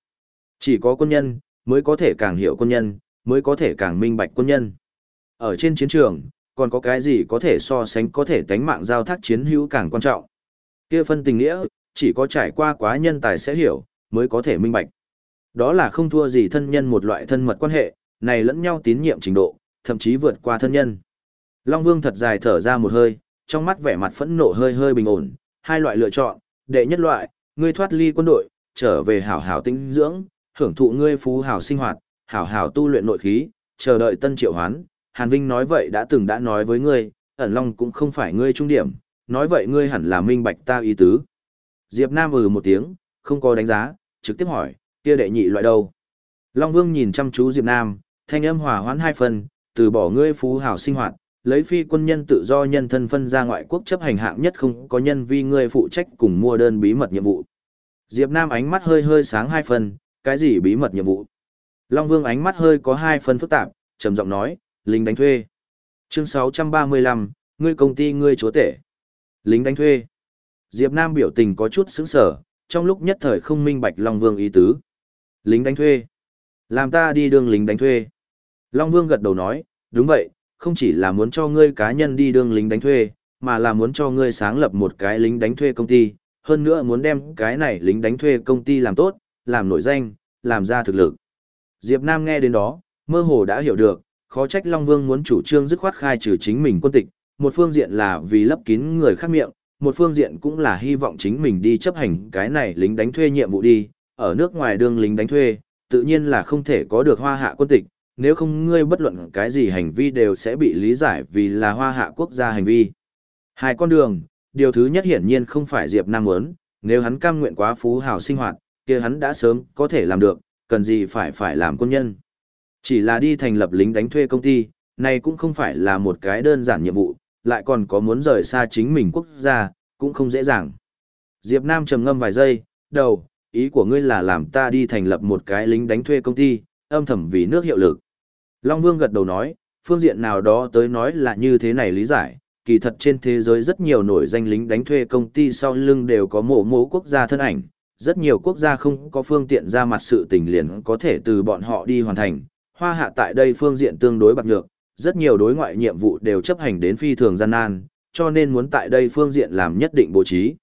Chỉ có quân nhân, mới có thể càng hiểu quân nhân, mới có thể càng minh bạch quân nhân. Ở trên chiến trường, còn có cái gì có thể so sánh có thể tánh mạng giao thác chiến hữu càng quan trọng. Kia phân tình nghĩa, chỉ có trải qua quá nhân tài sẽ hiểu, mới có thể minh bạch. Đó là không thua gì thân nhân một loại thân mật quan hệ, này lẫn nhau tín nhiệm trình độ, thậm chí vượt qua thân nhân. Long Vương thật dài thở ra một hơi, trong mắt vẻ mặt phẫn nộ hơi hơi bình ổn, hai loại lựa chọn, đệ nhất loại, ngươi thoát ly quân đội, trở về hảo hảo tinh dưỡng, hưởng thụ ngươi phú hảo sinh hoạt, hảo hảo tu luyện nội khí, chờ đợi tân triệu hoán. Hàn Vinh nói vậy đã từng đã nói với ngươi, ẩn long cũng không phải ngươi trung điểm, nói vậy ngươi hẳn là minh bạch ta ý tứ. Diệp Nam ừ một tiếng, không có đánh giá, trực tiếp hỏi, kia đệ nhị loại đâu? Long Vương nhìn chăm chú Diệp Nam, thanh âm hòa hoãn hai phần, từ bỏ ngươi phú hảo sinh hoạt, lấy phi quân nhân tự do nhân thân phân ra ngoại quốc chấp hành hạng nhất không có nhân vi ngươi phụ trách cùng mua đơn bí mật nhiệm vụ. Diệp Nam ánh mắt hơi hơi sáng hai phần, cái gì bí mật nhiệm vụ? Long Vương ánh mắt hơi có hai phần phức tạp, trầm giọng nói, lính đánh thuê. Chương 635, ngươi công ty ngươi chúa tể. Lính đánh thuê. Diệp Nam biểu tình có chút sững sờ, trong lúc nhất thời không minh bạch Long Vương ý tứ. Lính đánh thuê. Làm ta đi đường lính đánh thuê. Long Vương gật đầu nói, đúng vậy, không chỉ là muốn cho ngươi cá nhân đi đường lính đánh thuê, mà là muốn cho ngươi sáng lập một cái lính đánh thuê công ty, hơn nữa muốn đem cái này lính đánh thuê công ty làm tốt, làm nổi danh, làm ra thực lực. Diệp Nam nghe đến đó, mơ hồ đã hiểu được, khó trách Long Vương muốn chủ trương dứt khoát khai trừ chính mình quân tịch, một phương diện là vì lấp kín người khác miệng, một phương diện cũng là hy vọng chính mình đi chấp hành cái này lính đánh thuê nhiệm vụ đi, ở nước ngoài đương lính đánh thuê, tự nhiên là không thể có được hoa hạ quân tịch, nếu không ngươi bất luận cái gì hành vi đều sẽ bị lý giải vì là hoa hạ quốc gia hành vi. Hai con đường, điều thứ nhất hiển nhiên không phải Diệp Nam muốn, nếu hắn cam nguyện quá phú hào sinh hoạt, kia hắn đã sớm có thể làm được, cần gì phải phải làm quân nhân. Chỉ là đi thành lập lính đánh thuê công ty, này cũng không phải là một cái đơn giản nhiệm vụ, lại còn có muốn rời xa chính mình quốc gia, cũng không dễ dàng. Diệp Nam trầm ngâm vài giây, đầu, ý của ngươi là làm ta đi thành lập một cái lính đánh thuê công ty, âm thầm vì nước hiệu lực. Long Vương gật đầu nói, phương diện nào đó tới nói là như thế này lý giải, kỳ thật trên thế giới rất nhiều nổi danh lính đánh thuê công ty sau lưng đều có mộ mố quốc gia thân ảnh, rất nhiều quốc gia không có phương tiện ra mặt sự tình liền có thể từ bọn họ đi hoàn thành. Hoa hạ tại đây phương diện tương đối bạc nhược, rất nhiều đối ngoại nhiệm vụ đều chấp hành đến phi thường gian nan, cho nên muốn tại đây phương diện làm nhất định bố trí.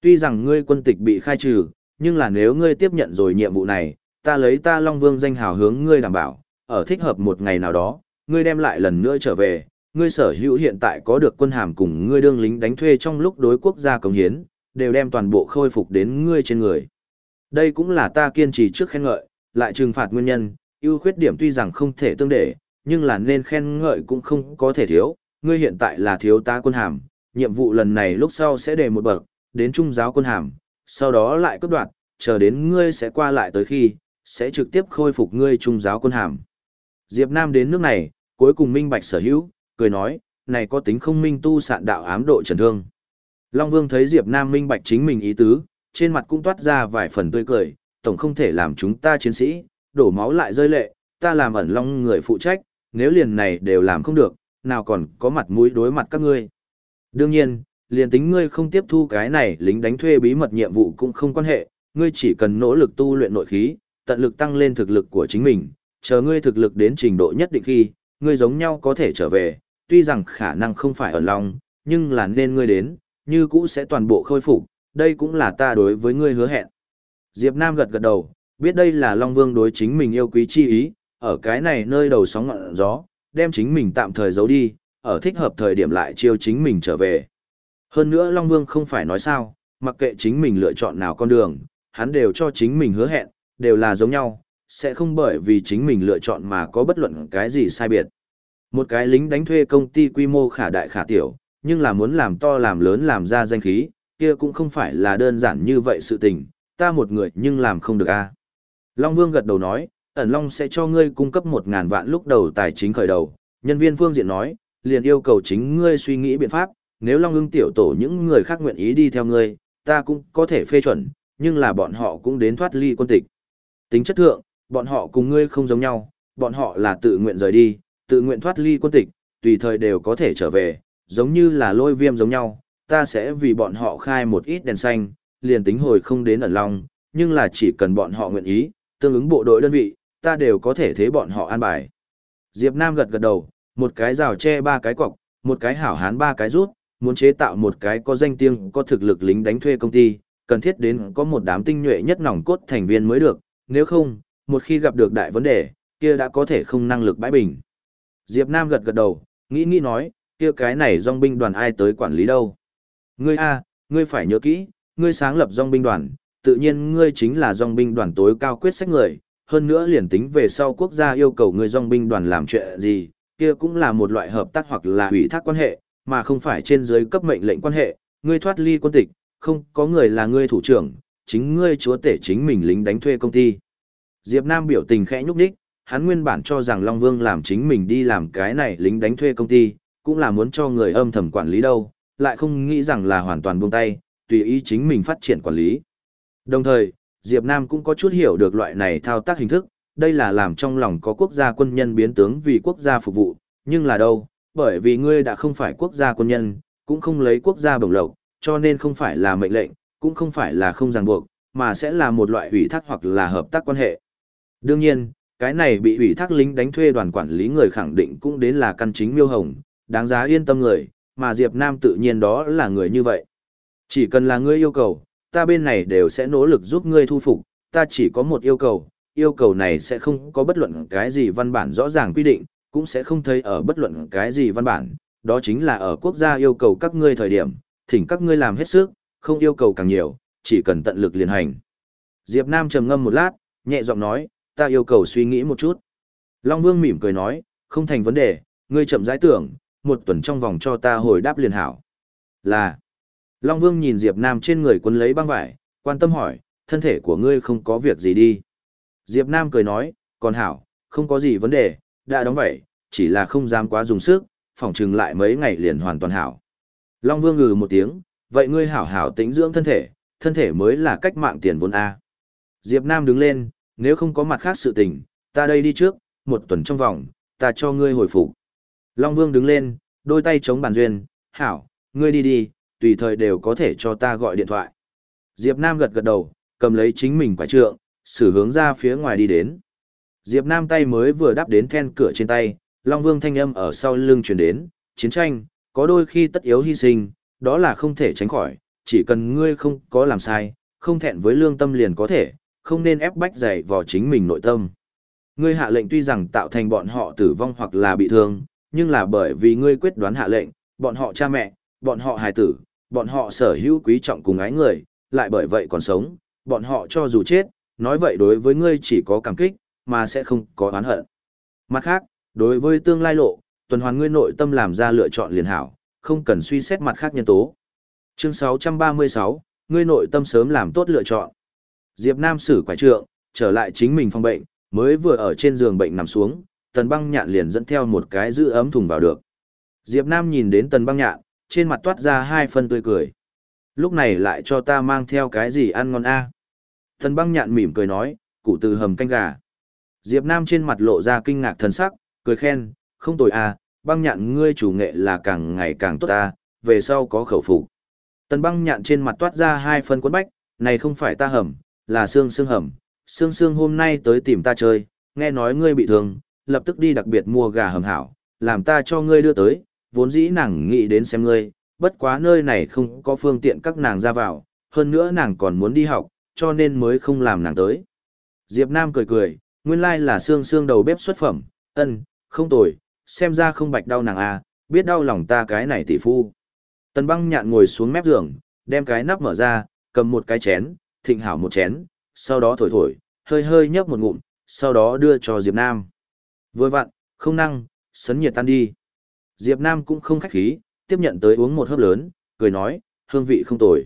Tuy rằng ngươi quân tịch bị khai trừ, nhưng là nếu ngươi tiếp nhận rồi nhiệm vụ này, ta lấy ta Long Vương danh hào hướng ngươi đảm bảo, ở thích hợp một ngày nào đó, ngươi đem lại lần nữa trở về, ngươi sở hữu hiện tại có được quân hàm cùng ngươi đương lính đánh thuê trong lúc đối quốc gia cống hiến, đều đem toàn bộ khôi phục đến ngươi trên người. Đây cũng là ta kiên trì trước khen ngợi, lại trừng phạt nguyên nhân, ưu khuyết điểm tuy rằng không thể tương để, nhưng là nên khen ngợi cũng không có thể thiếu, ngươi hiện tại là thiếu tá quân hàm, nhiệm vụ lần này lúc sau sẽ đề một bậc, đến trung giáo quân hàm, sau đó lại cấp đoạt, chờ đến ngươi sẽ qua lại tới khi, sẽ trực tiếp khôi phục ngươi trung giáo quân hàm. Diệp Nam đến nước này, cuối cùng minh bạch sở hữu, cười nói, này có tính không minh tu sạn đạo ám độ trần thương. Long Vương thấy Diệp Nam minh bạch chính mình ý tứ, trên mặt cũng toát ra vài phần tươi cười, tổng không thể làm chúng ta chiến sĩ, đổ máu lại rơi lệ, ta làm ẩn Long người phụ trách, nếu liền này đều làm không được, nào còn có mặt mũi đối mặt các ngươi. Đương nhiên, liền tính ngươi không tiếp thu cái này lính đánh thuê bí mật nhiệm vụ cũng không quan hệ, ngươi chỉ cần nỗ lực tu luyện nội khí, tận lực tăng lên thực lực của chính mình, chờ ngươi thực lực đến trình độ nhất định khi, ngươi giống nhau có thể trở về, tuy rằng khả năng không phải ở lòng, nhưng là nên ngươi đến, như cũ sẽ toàn bộ khôi phục, đây cũng là ta đối với ngươi hứa hẹn. Diệp Nam gật gật đầu, biết đây là Long Vương đối chính mình yêu quý chi ý, ở cái này nơi đầu sóng ngọn gió, đem chính mình tạm thời giấu đi, ở thích hợp thời điểm lại chiêu chính mình trở về. Hơn nữa Long Vương không phải nói sao, mặc kệ chính mình lựa chọn nào con đường, hắn đều cho chính mình hứa hẹn, đều là giống nhau, sẽ không bởi vì chính mình lựa chọn mà có bất luận cái gì sai biệt. Một cái lính đánh thuê công ty quy mô khả đại khả tiểu, nhưng là muốn làm to làm lớn làm ra danh khí, kia cũng không phải là đơn giản như vậy sự tình, ta một người nhưng làm không được a. Long Vương gật đầu nói, ẩn Long sẽ cho ngươi cung cấp một ngàn vạn lúc đầu tài chính khởi đầu, nhân viên phương diện nói, liền yêu cầu chính ngươi suy nghĩ biện pháp, nếu Long ưng tiểu tổ những người khác nguyện ý đi theo ngươi, ta cũng có thể phê chuẩn, nhưng là bọn họ cũng đến thoát ly quân tịch. Tính chất thượng, bọn họ cùng ngươi không giống nhau, bọn họ là tự nguyện rời đi, tự nguyện thoát ly quân tịch, tùy thời đều có thể trở về, giống như là lôi viêm giống nhau, ta sẽ vì bọn họ khai một ít đèn xanh, liền tính hồi không đến ẩn long, nhưng là chỉ cần bọn họ nguyện ý, tương ứng bộ đội đơn vị, ta đều có thể thế bọn họ an bài. Diệp Nam gật gật đầu, một cái rào che ba cái cọc, một cái hảo hán ba cái rút, muốn chế tạo một cái có danh tiếng, có thực lực lính đánh thuê công ty, cần thiết đến có một đám tinh nhuệ nhất nòng cốt thành viên mới được, nếu không, một khi gặp được đại vấn đề, kia đã có thể không năng lực bãi bình. Diệp Nam gật gật đầu, nghĩ nghĩ nói, kia cái này dòng binh đoàn ai tới quản lý đâu. Ngươi a, ngươi phải nhớ kỹ, ngươi sáng lập dòng binh đoàn, tự nhiên ngươi chính là dòng binh đoàn tối cao quyết sách người, hơn nữa liền tính về sau quốc gia yêu cầu ngươi dòng binh đoàn làm chuyện gì, kia cũng là một loại hợp tác hoặc là ủy thác quan hệ, mà không phải trên dưới cấp mệnh lệnh quan hệ, ngươi thoát ly quân tịch, không có người là ngươi thủ trưởng, chính ngươi chúa tể chính mình lính đánh thuê công ty. Diệp Nam biểu tình khẽ nhúc nhích, hắn nguyên bản cho rằng Long Vương làm chính mình đi làm cái này lính đánh thuê công ty, cũng là muốn cho người âm thầm quản lý đâu, lại không nghĩ rằng là hoàn toàn buông tay, tùy ý chính mình phát triển quản lý. Đồng thời, Diệp Nam cũng có chút hiểu được loại này thao tác hình thức, đây là làm trong lòng có quốc gia quân nhân biến tướng vì quốc gia phục vụ, nhưng là đâu, bởi vì ngươi đã không phải quốc gia quân nhân, cũng không lấy quốc gia bổng lộc, cho nên không phải là mệnh lệnh, cũng không phải là không ràng buộc, mà sẽ là một loại ủy thác hoặc là hợp tác quan hệ. Đương nhiên, cái này bị ủy thác lính đánh thuê đoàn quản lý người khẳng định cũng đến là căn chính miêu hồng, đáng giá yên tâm người, mà Diệp Nam tự nhiên đó là người như vậy. Chỉ cần là ngươi yêu cầu, ta bên này đều sẽ nỗ lực giúp ngươi thu phục, ta chỉ có một yêu cầu, yêu cầu này sẽ không có bất luận cái gì văn bản rõ ràng quy định, cũng sẽ không thấy ở bất luận cái gì văn bản, đó chính là ở quốc gia yêu cầu các ngươi thời điểm, thỉnh các ngươi làm hết sức, không yêu cầu càng nhiều, chỉ cần tận lực liền hành. Diệp Nam trầm ngâm một lát, nhẹ giọng nói, ta yêu cầu suy nghĩ một chút. Long Vương mỉm cười nói, không thành vấn đề, ngươi chậm rãi tưởng, một tuần trong vòng cho ta hồi đáp liền hảo. Là, Long Vương nhìn Diệp Nam trên người quấn lấy băng vải, quan tâm hỏi, thân thể của ngươi không có việc gì đi. Diệp Nam cười nói, còn hảo, không có gì vấn đề, đã đóng vậy, chỉ là không dám quá dùng sức, phòng trừng lại mấy ngày liền hoàn toàn hảo. Long Vương ngừ một tiếng, vậy ngươi hảo hảo tĩnh dưỡng thân thể, thân thể mới là cách mạng tiền vốn A. Diệp Nam đứng lên, nếu không có mặt khác sự tình, ta đây đi trước, một tuần trong vòng, ta cho ngươi hồi phục. Long Vương đứng lên, đôi tay chống bàn duyên, hảo, ngươi đi đi, tùy thời đều có thể cho ta gọi điện thoại. Diệp Nam gật gật đầu, cầm lấy chính mình quải trượng, xử hướng ra phía ngoài đi đến. Diệp Nam tay mới vừa đáp đến then cửa trên tay, Long Vương thanh âm ở sau lưng truyền đến, chiến tranh, có đôi khi tất yếu hy sinh, đó là không thể tránh khỏi, chỉ cần ngươi không có làm sai, không thẹn với lương tâm liền có thể, không nên ép bách dày vào chính mình nội tâm. Ngươi hạ lệnh tuy rằng tạo thành bọn họ tử vong hoặc là bị thương, nhưng là bởi vì ngươi quyết đoán hạ lệnh, bọn họ cha mẹ, bọn họ hài tử, bọn họ sở hữu quý trọng cùng ái người, lại bởi vậy còn sống, bọn họ cho dù chết, nói vậy đối với ngươi chỉ có cảm kích, mà sẽ không có oán hận. Mặt khác, đối với tương lai lộ, tuần hoàn ngươi nội tâm làm ra lựa chọn liền hảo, không cần suy xét mặt khác nhân tố. Chương 636, ngươi nội tâm sớm làm tốt lựa chọn. Diệp Nam sử quải trượng, trở lại chính mình phòng bệnh, mới vừa ở trên giường bệnh nằm xuống, tần băng nhạn liền dẫn theo một cái giữ ấm thùng vào được. Diệp Nam nhìn đến tần băng nhạn, trên mặt toát ra hai phân tươi cười. Lúc này lại cho ta mang theo cái gì ăn ngon a? thần băng nhạn mỉm cười nói, cụ từ hầm canh gà. Diệp Nam trên mặt lộ ra kinh ngạc thần sắc, cười khen, không tồi a, băng nhạn ngươi chủ nghệ là càng ngày càng tốt ta, về sau có khẩu phục. Tần băng nhạn trên mặt toát ra hai phân cuốn bách, này không phải ta hầm, là xương xương hầm. Xương xương hôm nay tới tìm ta chơi, nghe nói ngươi bị thương, lập tức đi đặc biệt mua gà hầm hảo, làm ta cho ngươi đưa tới, vốn dĩ nàng nghĩ đến xem ngươi, bất quá nơi này không có phương tiện các nàng ra vào, hơn nữa nàng còn muốn đi học, cho nên mới không làm nàng tới. Diệp Nam cười cười, nguyên lai là xương xương đầu bếp xuất phẩm, ân, không tồi, xem ra không bạch đau nàng à, biết đau lòng ta cái này tỷ phu. Tần băng nhạn ngồi xuống mép giường, đem cái nắp mở ra, cầm một cái chén, thịnh hảo một chén, sau đó thổi thổi, hơi hơi nhấp một ngụm, sau đó đưa cho Diệp Nam. Vừa vặn, không năng, sấn nhiệt tan đi. Diệp Nam cũng không khách khí, tiếp nhận tới uống một hớp lớn, cười nói, hương vị không tồi.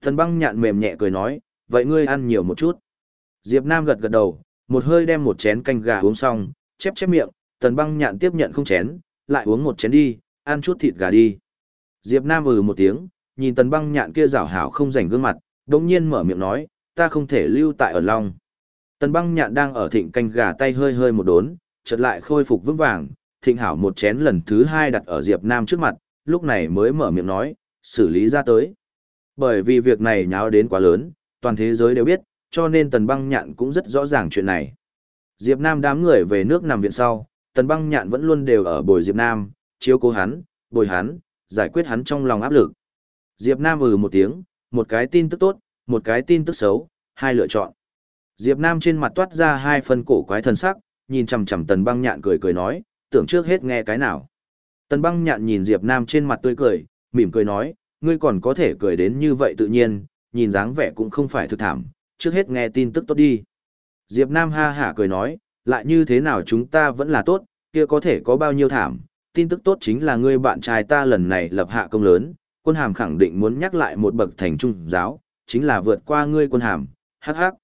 Thần băng nhạn mềm nhẹ cười nói, vậy ngươi ăn nhiều một chút. Diệp Nam gật gật đầu, một hơi đem một chén canh gà uống xong, chép chép miệng, tần băng nhạn tiếp nhận không chén, lại uống một chén đi, ăn chút thịt gà đi. Diệp Nam ừ một tiếng, nhìn tần băng nhạn kia rảo hảo không rảnh gương mặt, đồng nhiên mở miệng nói, ta không thể lưu tại ở Long. Tần băng nhạn đang ở thịnh canh gà tay hơi hơi một đốn, chợt lại khôi phục vững vàng, thịnh hảo một chén lần thứ hai đặt ở Diệp Nam trước mặt, lúc này mới mở miệng nói, xử lý ra tới. Bởi vì việc này nháo đến quá lớn, toàn thế giới đều biết, cho nên tần băng nhạn cũng rất rõ ràng chuyện này. Diệp Nam đám người về nước nằm viện sau, Tần Băng Nhạn vẫn luôn đều ở bồi Diệp Nam, chiếu cố hắn, bồi hắn, giải quyết hắn trong lòng áp lực. Diệp Nam ừ một tiếng, một cái tin tức tốt, một cái tin tức xấu, hai lựa chọn. Diệp Nam trên mặt toát ra hai phần cổ quái thần sắc, nhìn chằm chằm Tần Băng Nhạn cười cười nói, tưởng trước hết nghe cái nào. Tần Băng Nhạn nhìn Diệp Nam trên mặt tươi cười, mỉm cười nói, ngươi còn có thể cười đến như vậy tự nhiên, nhìn dáng vẻ cũng không phải thực thảm, trước hết nghe tin tức tốt đi. Diệp Nam ha hả cười nói, lại như thế nào chúng ta vẫn là tốt, kia có thể có bao nhiêu thảm, tin tức tốt chính là ngươi bạn trai ta lần này lập hạ công lớn, quân hàm khẳng định muốn nhắc lại một bậc thành trung giáo, chính là vượt qua ngươi quân hàm, hắc hắc.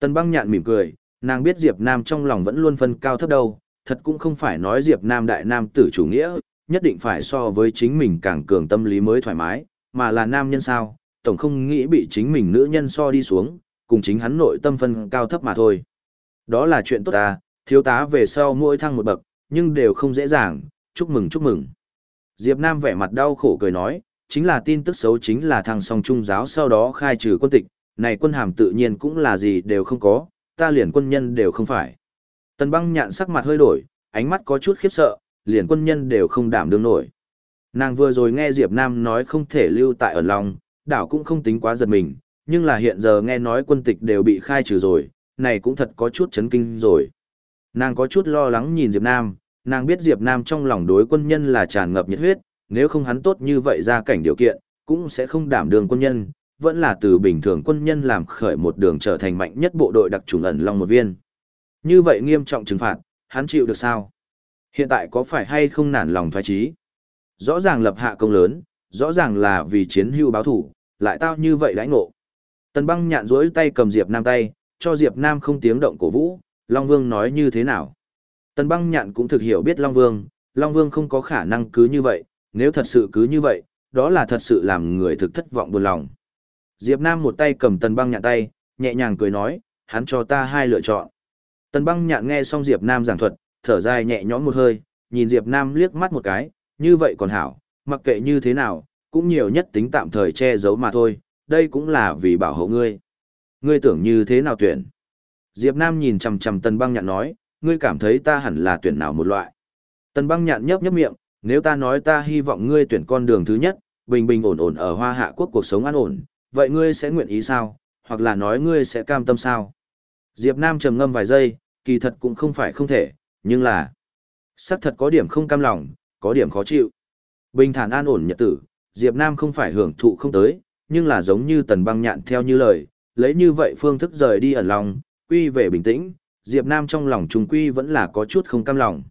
Tần băng nhạn mỉm cười, nàng biết Diệp Nam trong lòng vẫn luôn phân cao thấp đâu, thật cũng không phải nói Diệp Nam đại nam tử chủ nghĩa, nhất định phải so với chính mình càng cường tâm lý mới thoải mái, mà là nam nhân sao, tổng không nghĩ bị chính mình nữ nhân so đi xuống, cùng chính hắn nội tâm phân cao thấp mà thôi. Đó là chuyện tốt ta, thiếu tá về sau mỗi thăng một bậc, nhưng đều không dễ dàng, chúc mừng chúc mừng. Diệp Nam vẻ mặt đau khổ cười nói, chính là tin tức xấu chính là thằng song trung giáo sau đó khai trừ quân tịch, này quân hàm tự nhiên cũng là gì đều không có, ta liền quân nhân đều không phải. Tần băng nhạn sắc mặt hơi đổi, ánh mắt có chút khiếp sợ, liền quân nhân đều không đảm đương nổi. Nàng vừa rồi nghe Diệp Nam nói không thể lưu tại ẩn lòng, đảo cũng không tính quá giật mình, nhưng là hiện giờ nghe nói quân tịch đều bị khai trừ rồi, này cũng thật có chút chấn kinh rồi. Nàng có chút lo lắng nhìn Diệp Nam, nàng biết Diệp Nam trong lòng đối quân nhân là tràn ngập nhiệt huyết, nếu không hắn tốt như vậy ra cảnh điều kiện, cũng sẽ không đảm đường quân nhân, vẫn là từ bình thường quân nhân làm khởi một đường trở thành mạnh nhất bộ đội đặc trùng ẩn long một viên. Như vậy nghiêm trọng trừng phạt, hắn chịu được sao? Hiện tại có phải hay không nản lòng thoái trí? Rõ ràng lập hạ công lớn, rõ ràng là vì chiến hưu báo thủ, lại tao như vậy đãi ngộ. Tần băng nhạn rỗi tay cầm Diệp Nam tay, cho Diệp Nam không tiếng động cổ vũ, Long Vương nói như thế nào. Tần băng nhạn cũng thực hiểu biết Long Vương, Long Vương không có khả năng cứ như vậy, nếu thật sự cứ như vậy, đó là thật sự làm người thực thất vọng buồn lòng. Diệp Nam một tay cầm tần băng nhạn tay, nhẹ nhàng cười nói, hắn cho ta hai lựa chọn. Tần băng nhạn nghe xong Diệp Nam giảng thuật, thở dài nhẹ nhõm một hơi, nhìn Diệp Nam liếc mắt một cái, như vậy còn hảo, mặc kệ như thế nào, cũng nhiều nhất tính tạm thời che giấu mà thôi, đây cũng là vì bảo hộ ngươi. Ngươi tưởng như thế nào tuyển? Diệp Nam nhìn chằm chằm Tần Băng Nhạn nói, ngươi cảm thấy ta hẳn là tuyển nào một loại? Tần Băng Nhạn nhấp nhấp miệng, nếu ta nói ta hy vọng ngươi tuyển con đường thứ nhất, bình bình ổn ổn ở Hoa Hạ quốc cuộc sống an ổn, vậy ngươi sẽ nguyện ý sao? Hoặc là nói ngươi sẽ cam tâm sao? Diệp Nam trầm ngâm vài giây, kỳ thật cũng không phải không thể, nhưng là xác thật có điểm không cam lòng, có điểm khó chịu. Bình thản an ổn nhật tử, Diệp Nam không phải hưởng thụ không tới, nhưng là giống như tần băng nhạn theo như lời, lấy như vậy phương thức rời đi ẩn lòng, quy về bình tĩnh, Diệp Nam trong lòng trùng quy vẫn là có chút không cam lòng.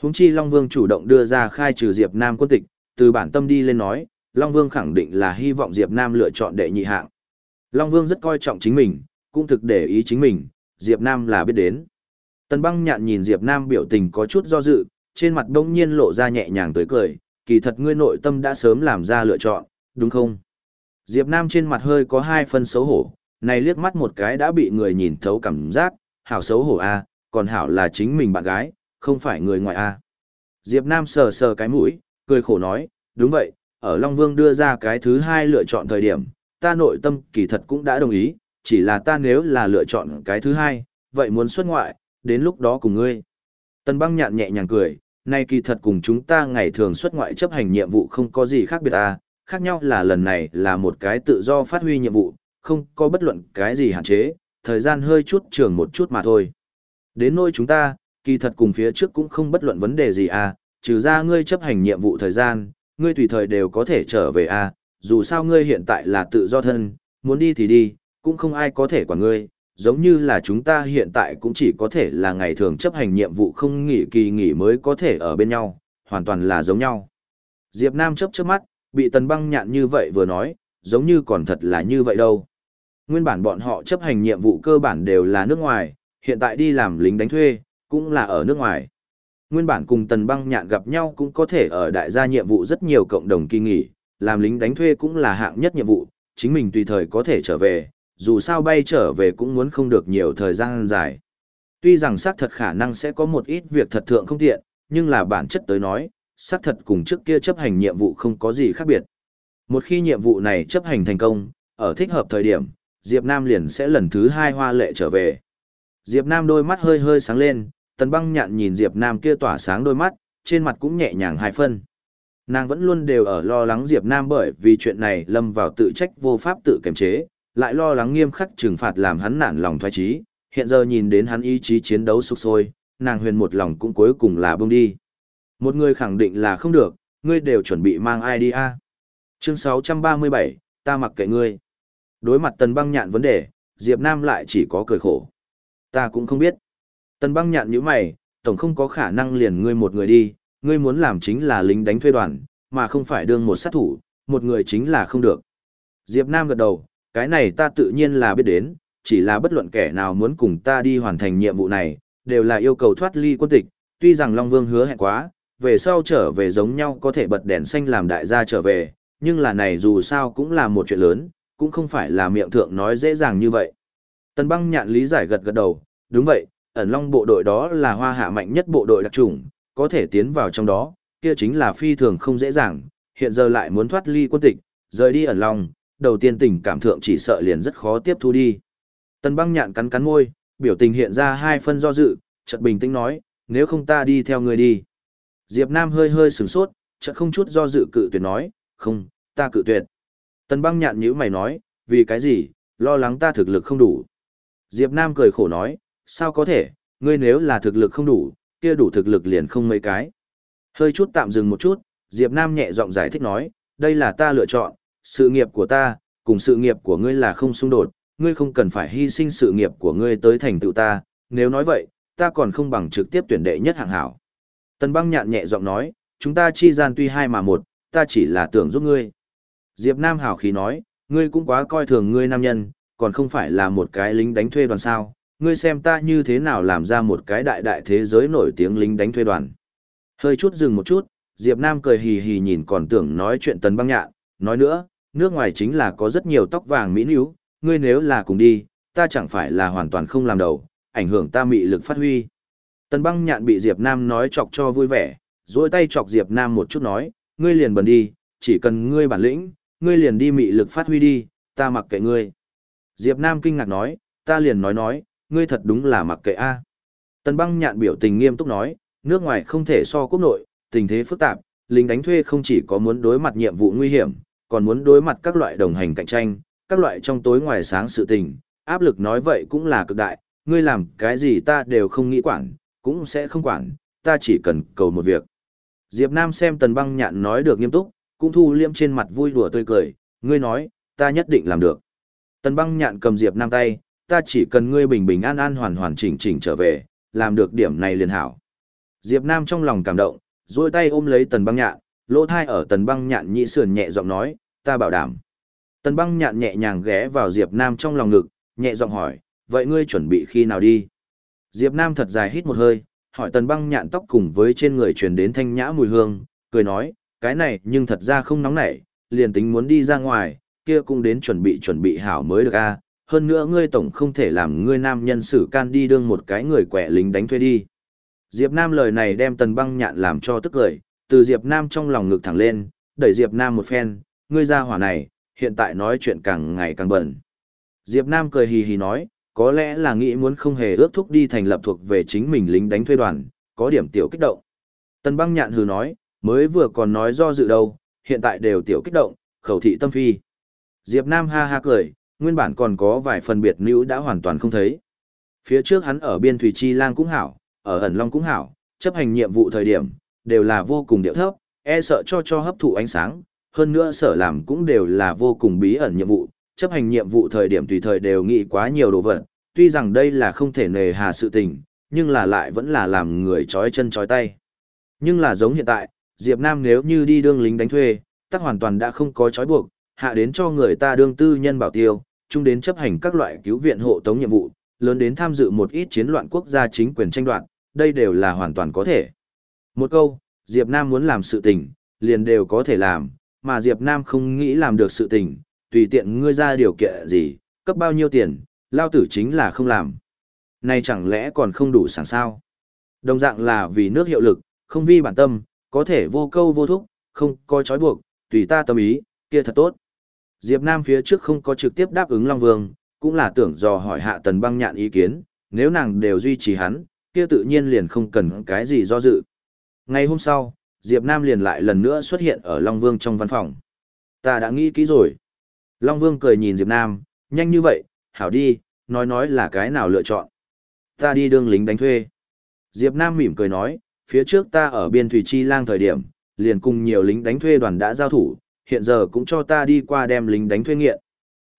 Húng chi Long Vương chủ động đưa ra khai trừ Diệp Nam quân tịch, từ bản tâm đi lên nói, Long Vương khẳng định là hy vọng Diệp Nam lựa chọn đệ nhị hạng. Long Vương rất coi trọng chính mình, cũng thực để ý chính mình, Diệp Nam là biết đến. Tần băng nhạn nhìn Diệp Nam biểu tình có chút do dự, trên mặt đông nhiên lộ ra nhẹ nhàng tới cười, kỳ thật ngươi nội tâm đã sớm làm ra lựa chọn, đúng không? Diệp Nam trên mặt hơi có hai phân xấu hổ, này liếc mắt một cái đã bị người nhìn thấu cảm giác, hảo xấu hổ a, còn hảo là chính mình bạn gái, không phải người ngoài a. Diệp Nam sờ sờ cái mũi, cười khổ nói, đúng vậy, ở Long Vương đưa ra cái thứ hai lựa chọn thời điểm, ta nội tâm kỳ thật cũng đã đồng ý, chỉ là ta nếu là lựa chọn cái thứ hai, vậy muốn xuất ngoại, đến lúc đó cùng ngươi. Tần băng nhạn nhẹ nhàng cười, nay kỳ thật cùng chúng ta ngày thường xuất ngoại chấp hành nhiệm vụ không có gì khác biệt à, khác nhau là lần này là một cái tự do phát huy nhiệm vụ, không có bất luận cái gì hạn chế, thời gian hơi chút trường một chút mà thôi. Đến nỗi chúng ta, kỳ thật cùng phía trước cũng không bất luận vấn đề gì à, trừ ra ngươi chấp hành nhiệm vụ thời gian, ngươi tùy thời đều có thể trở về à, dù sao ngươi hiện tại là tự do thân, muốn đi thì đi, cũng không ai có thể quản ngươi, giống như là chúng ta hiện tại cũng chỉ có thể là ngày thường chấp hành nhiệm vụ không nghỉ kỳ nghỉ mới có thể ở bên nhau, hoàn toàn là giống nhau. Diệp Nam chớp chớp mắt, bị tần băng nhạn như vậy vừa nói, giống như còn thật là như vậy đâu. Nguyên bản bọn họ chấp hành nhiệm vụ cơ bản đều là nước ngoài, hiện tại đi làm lính đánh thuê, cũng là ở nước ngoài. Nguyên bản cùng tần băng nhạn gặp nhau cũng có thể ở đại gia nhiệm vụ rất nhiều cộng đồng kỳ nghỉ, làm lính đánh thuê cũng là hạng nhất nhiệm vụ, chính mình tùy thời có thể trở về, dù sao bay trở về cũng muốn không được nhiều thời gian dài. Tuy rằng xác thật khả năng sẽ có một ít việc thật thượng không tiện, nhưng là bản chất tới nói, xác thật cùng trước kia chấp hành nhiệm vụ không có gì khác biệt. Một khi nhiệm vụ này chấp hành thành công, ở thích hợp thời điểm, Diệp Nam liền sẽ lần thứ hai hoa lệ trở về. Diệp Nam đôi mắt hơi hơi sáng lên, tần băng nhạn nhìn Diệp Nam kia tỏa sáng đôi mắt, trên mặt cũng nhẹ nhàng hai phân. Nàng vẫn luôn đều ở lo lắng Diệp Nam bởi vì chuyện này lâm vào tự trách vô pháp tự kiềm chế, lại lo lắng nghiêm khắc trừng phạt làm hắn nản lòng thoái trí, hiện giờ nhìn đến hắn ý chí chiến đấu sục sôi, nàng huyền một lòng cũng cuối cùng là buông đi. Một người khẳng định là không được, ngươi đều chuẩn bị mang ai đi a? Chương 637, ta mặc kệ ngươi. Đối mặt tần băng nhạn vấn đề, Diệp Nam lại chỉ có cười khổ. Ta cũng không biết. Tần băng nhạn nhíu mày, tổng không có khả năng liền ngươi một người đi, ngươi muốn làm chính là lính đánh thuê đoàn, mà không phải đương một sát thủ, một người chính là không được. Diệp Nam gật đầu, cái này ta tự nhiên là biết đến, chỉ là bất luận kẻ nào muốn cùng ta đi hoàn thành nhiệm vụ này, đều là yêu cầu thoát ly quân tịch, tuy rằng Long Vương hứa hẹn quá, về sau trở về giống nhau có thể bật đèn xanh làm đại gia trở về, nhưng là này dù sao cũng là một chuyện lớn, cũng không phải là miệng thượng nói dễ dàng như vậy. Tần băng nhạn lý giải gật gật đầu, đúng vậy, ẩn long bộ đội đó là hoa hạ mạnh nhất bộ đội đặc trùng, có thể tiến vào trong đó, kia chính là phi thường không dễ dàng, hiện giờ lại muốn thoát ly quân tịch, rời đi ẩn long, đầu tiên tình cảm thượng chỉ sợ liền rất khó tiếp thu đi. Tần băng nhạn cắn cắn môi, biểu tình hiện ra hai phân do dự, chợt bình tĩnh nói, nếu không ta đi theo người đi. Diệp Nam hơi hơi sửng sốt, chợt không chút do dự cự tuyệt nói, không, ta cự tuyệt. Tần băng nhạn nhíu mày nói, vì cái gì, lo lắng ta thực lực không đủ. Diệp Nam cười khổ nói, sao có thể, ngươi nếu là thực lực không đủ, kia đủ thực lực liền không mấy cái. Hơi chút tạm dừng một chút, Diệp Nam nhẹ giọng giải thích nói, đây là ta lựa chọn, sự nghiệp của ta, cùng sự nghiệp của ngươi là không xung đột, ngươi không cần phải hy sinh sự nghiệp của ngươi tới thành tựu ta, nếu nói vậy, ta còn không bằng trực tiếp tuyển đệ nhất hạng hảo. Tần băng nhạn nhẹ giọng nói, chúng ta chi gian tuy hai mà một, ta chỉ là tưởng giúp ngươi. Diệp Nam hào khí nói, ngươi cũng quá coi thường ngươi nam nhân, còn không phải là một cái lính đánh thuê đoàn sao, ngươi xem ta như thế nào làm ra một cái đại đại thế giới nổi tiếng lính đánh thuê đoàn. Hơi chút dừng một chút, Diệp Nam cười hì hì nhìn còn tưởng nói chuyện tần băng nhạn, nói nữa, nước ngoài chính là có rất nhiều tóc vàng mỹ nữ, ngươi nếu là cùng đi, ta chẳng phải là hoàn toàn không làm đầu, ảnh hưởng ta mị lực phát huy. Tần băng nhạn bị Diệp Nam nói chọc cho vui vẻ, duỗi tay chọc Diệp Nam một chút nói, ngươi liền bẩn đi, chỉ cần ngươi bản lĩnh, ngươi liền đi mị lực phát huy đi, ta mặc kệ ngươi. Diệp Nam kinh ngạc nói, ta liền nói nói, ngươi thật đúng là mặc kệ a. Tần băng nhạn biểu tình nghiêm túc nói, nước ngoài không thể so quốc nội, tình thế phức tạp, lính đánh thuê không chỉ có muốn đối mặt nhiệm vụ nguy hiểm, còn muốn đối mặt các loại đồng hành cạnh tranh, các loại trong tối ngoài sáng sự tình, áp lực nói vậy cũng là cực đại, ngươi làm cái gì ta đều không nghĩ quản, cũng sẽ không quản, ta chỉ cần cầu một việc. Diệp Nam xem tần băng nhạn nói được nghiêm túc, cũng thu liêm trên mặt vui đùa tươi cười, ngươi nói, ta nhất định làm được. Tần băng nhạn cầm Diệp Nam tay, ta chỉ cần ngươi bình bình an an hoàn hoàn chỉnh chỉnh trở về, làm được điểm này liền hảo. Diệp Nam trong lòng cảm động, duỗi tay ôm lấy tần băng nhạn, lỗ thai ở tần băng nhạn nhị sườn nhẹ giọng nói, ta bảo đảm. Tần băng nhạn nhẹ nhàng ghé vào Diệp Nam trong lòng ngực, nhẹ giọng hỏi, vậy ngươi chuẩn bị khi nào đi? Diệp Nam thật dài hít một hơi, hỏi tần băng nhạn tóc cùng với trên người truyền đến thanh nhã mùi hương, cười nói, cái này nhưng thật ra không nóng nảy, liền tính muốn đi ra ngoài, kia cũng đến chuẩn bị chuẩn bị hảo mới được a. hơn nữa ngươi tổng không thể làm ngươi nam nhân xử can đi đương một cái người quẻ lính đánh thuê đi. Diệp Nam lời này đem tần băng nhạn làm cho tức cười, từ Diệp Nam trong lòng ngực thẳng lên, đẩy Diệp Nam một phen, ngươi ra hỏa này, hiện tại nói chuyện càng ngày càng bẩn. Diệp Nam cười hì hì nói, có lẽ là nghĩ muốn không hề ước thúc đi thành lập thuộc về chính mình lính đánh thuê đoàn, có điểm tiểu kích động. Tần băng nhạn hừ nói, mới vừa còn nói do dự đâu, hiện tại đều tiểu kích động, khẩu thị tâm phi. Diệp Nam ha ha cười, nguyên bản còn có vài phần biệt nữ đã hoàn toàn không thấy. Phía trước hắn ở biên thủy chi lang cũng hảo, ở ẩn long cũng hảo, chấp hành nhiệm vụ thời điểm, đều là vô cùng điệu thấp, e sợ cho cho hấp thụ ánh sáng, hơn nữa sở làm cũng đều là vô cùng bí ẩn nhiệm vụ, chấp hành nhiệm vụ thời điểm tùy thời đều nghĩ quá nhiều đồ vật, tuy rằng đây là không thể nề hà sự tình, nhưng là lại vẫn là làm người chói chân chói tay. Nhưng là giống hiện tại, Diệp Nam nếu như đi đương lính đánh thuê, tắc hoàn toàn đã không có chói buộc, hạ đến cho người ta đương tư nhân bảo tiêu, chung đến chấp hành các loại cứu viện hộ tống nhiệm vụ, lớn đến tham dự một ít chiến loạn quốc gia chính quyền tranh đoạt, đây đều là hoàn toàn có thể. Một câu, Diệp Nam muốn làm sự tình, liền đều có thể làm, mà Diệp Nam không nghĩ làm được sự tình, tùy tiện ngươi ra điều kiện gì, cấp bao nhiêu tiền, lao tử chính là không làm. Này chẳng lẽ còn không đủ sẵn sao? Đồng dạng là vì nước hiệu lực, không vi bản tâm, có thể vô câu vô thúc, không coi chói buộc, tùy ta tâm ý, kia thật tốt. Diệp Nam phía trước không có trực tiếp đáp ứng Long Vương, cũng là tưởng dò hỏi hạ tần băng nhạn ý kiến, nếu nàng đều duy trì hắn, kia tự nhiên liền không cần cái gì do dự. Ngày hôm sau, Diệp Nam liền lại lần nữa xuất hiện ở Long Vương trong văn phòng. Ta đã nghĩ kỹ rồi. Long Vương cười nhìn Diệp Nam, nhanh như vậy, hảo đi, nói nói là cái nào lựa chọn. Ta đi đương lính đánh thuê. Diệp Nam mỉm cười nói, phía trước ta ở biên thủy chi lang thời điểm, liền cùng nhiều lính đánh thuê đoàn đã giao thủ, hiện giờ cũng cho ta đi qua đem lính đánh thuê nghiện.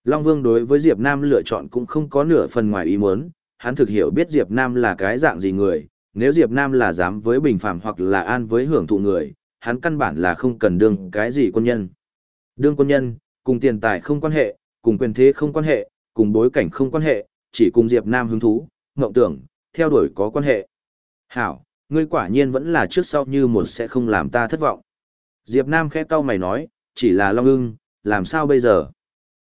Long Vương đối với Diệp Nam lựa chọn cũng không có nửa phần ngoài ý muốn, hắn thực hiểu biết Diệp Nam là cái dạng gì người, nếu Diệp Nam là dám với bình phạm hoặc là an với hưởng thụ người, hắn căn bản là không cần đương cái gì quân nhân. Đương quân nhân, cùng tiền tài không quan hệ, cùng quyền thế không quan hệ, cùng bối cảnh không quan hệ, chỉ cùng Diệp Nam hứng thú, ngộng tưởng, theo đuổi có quan hệ. Hảo, ngươi quả nhiên vẫn là trước sau như một sẽ không làm ta thất vọng. Diệp Nam khẽ cau mày nói, chỉ là Long ưng, làm sao bây giờ?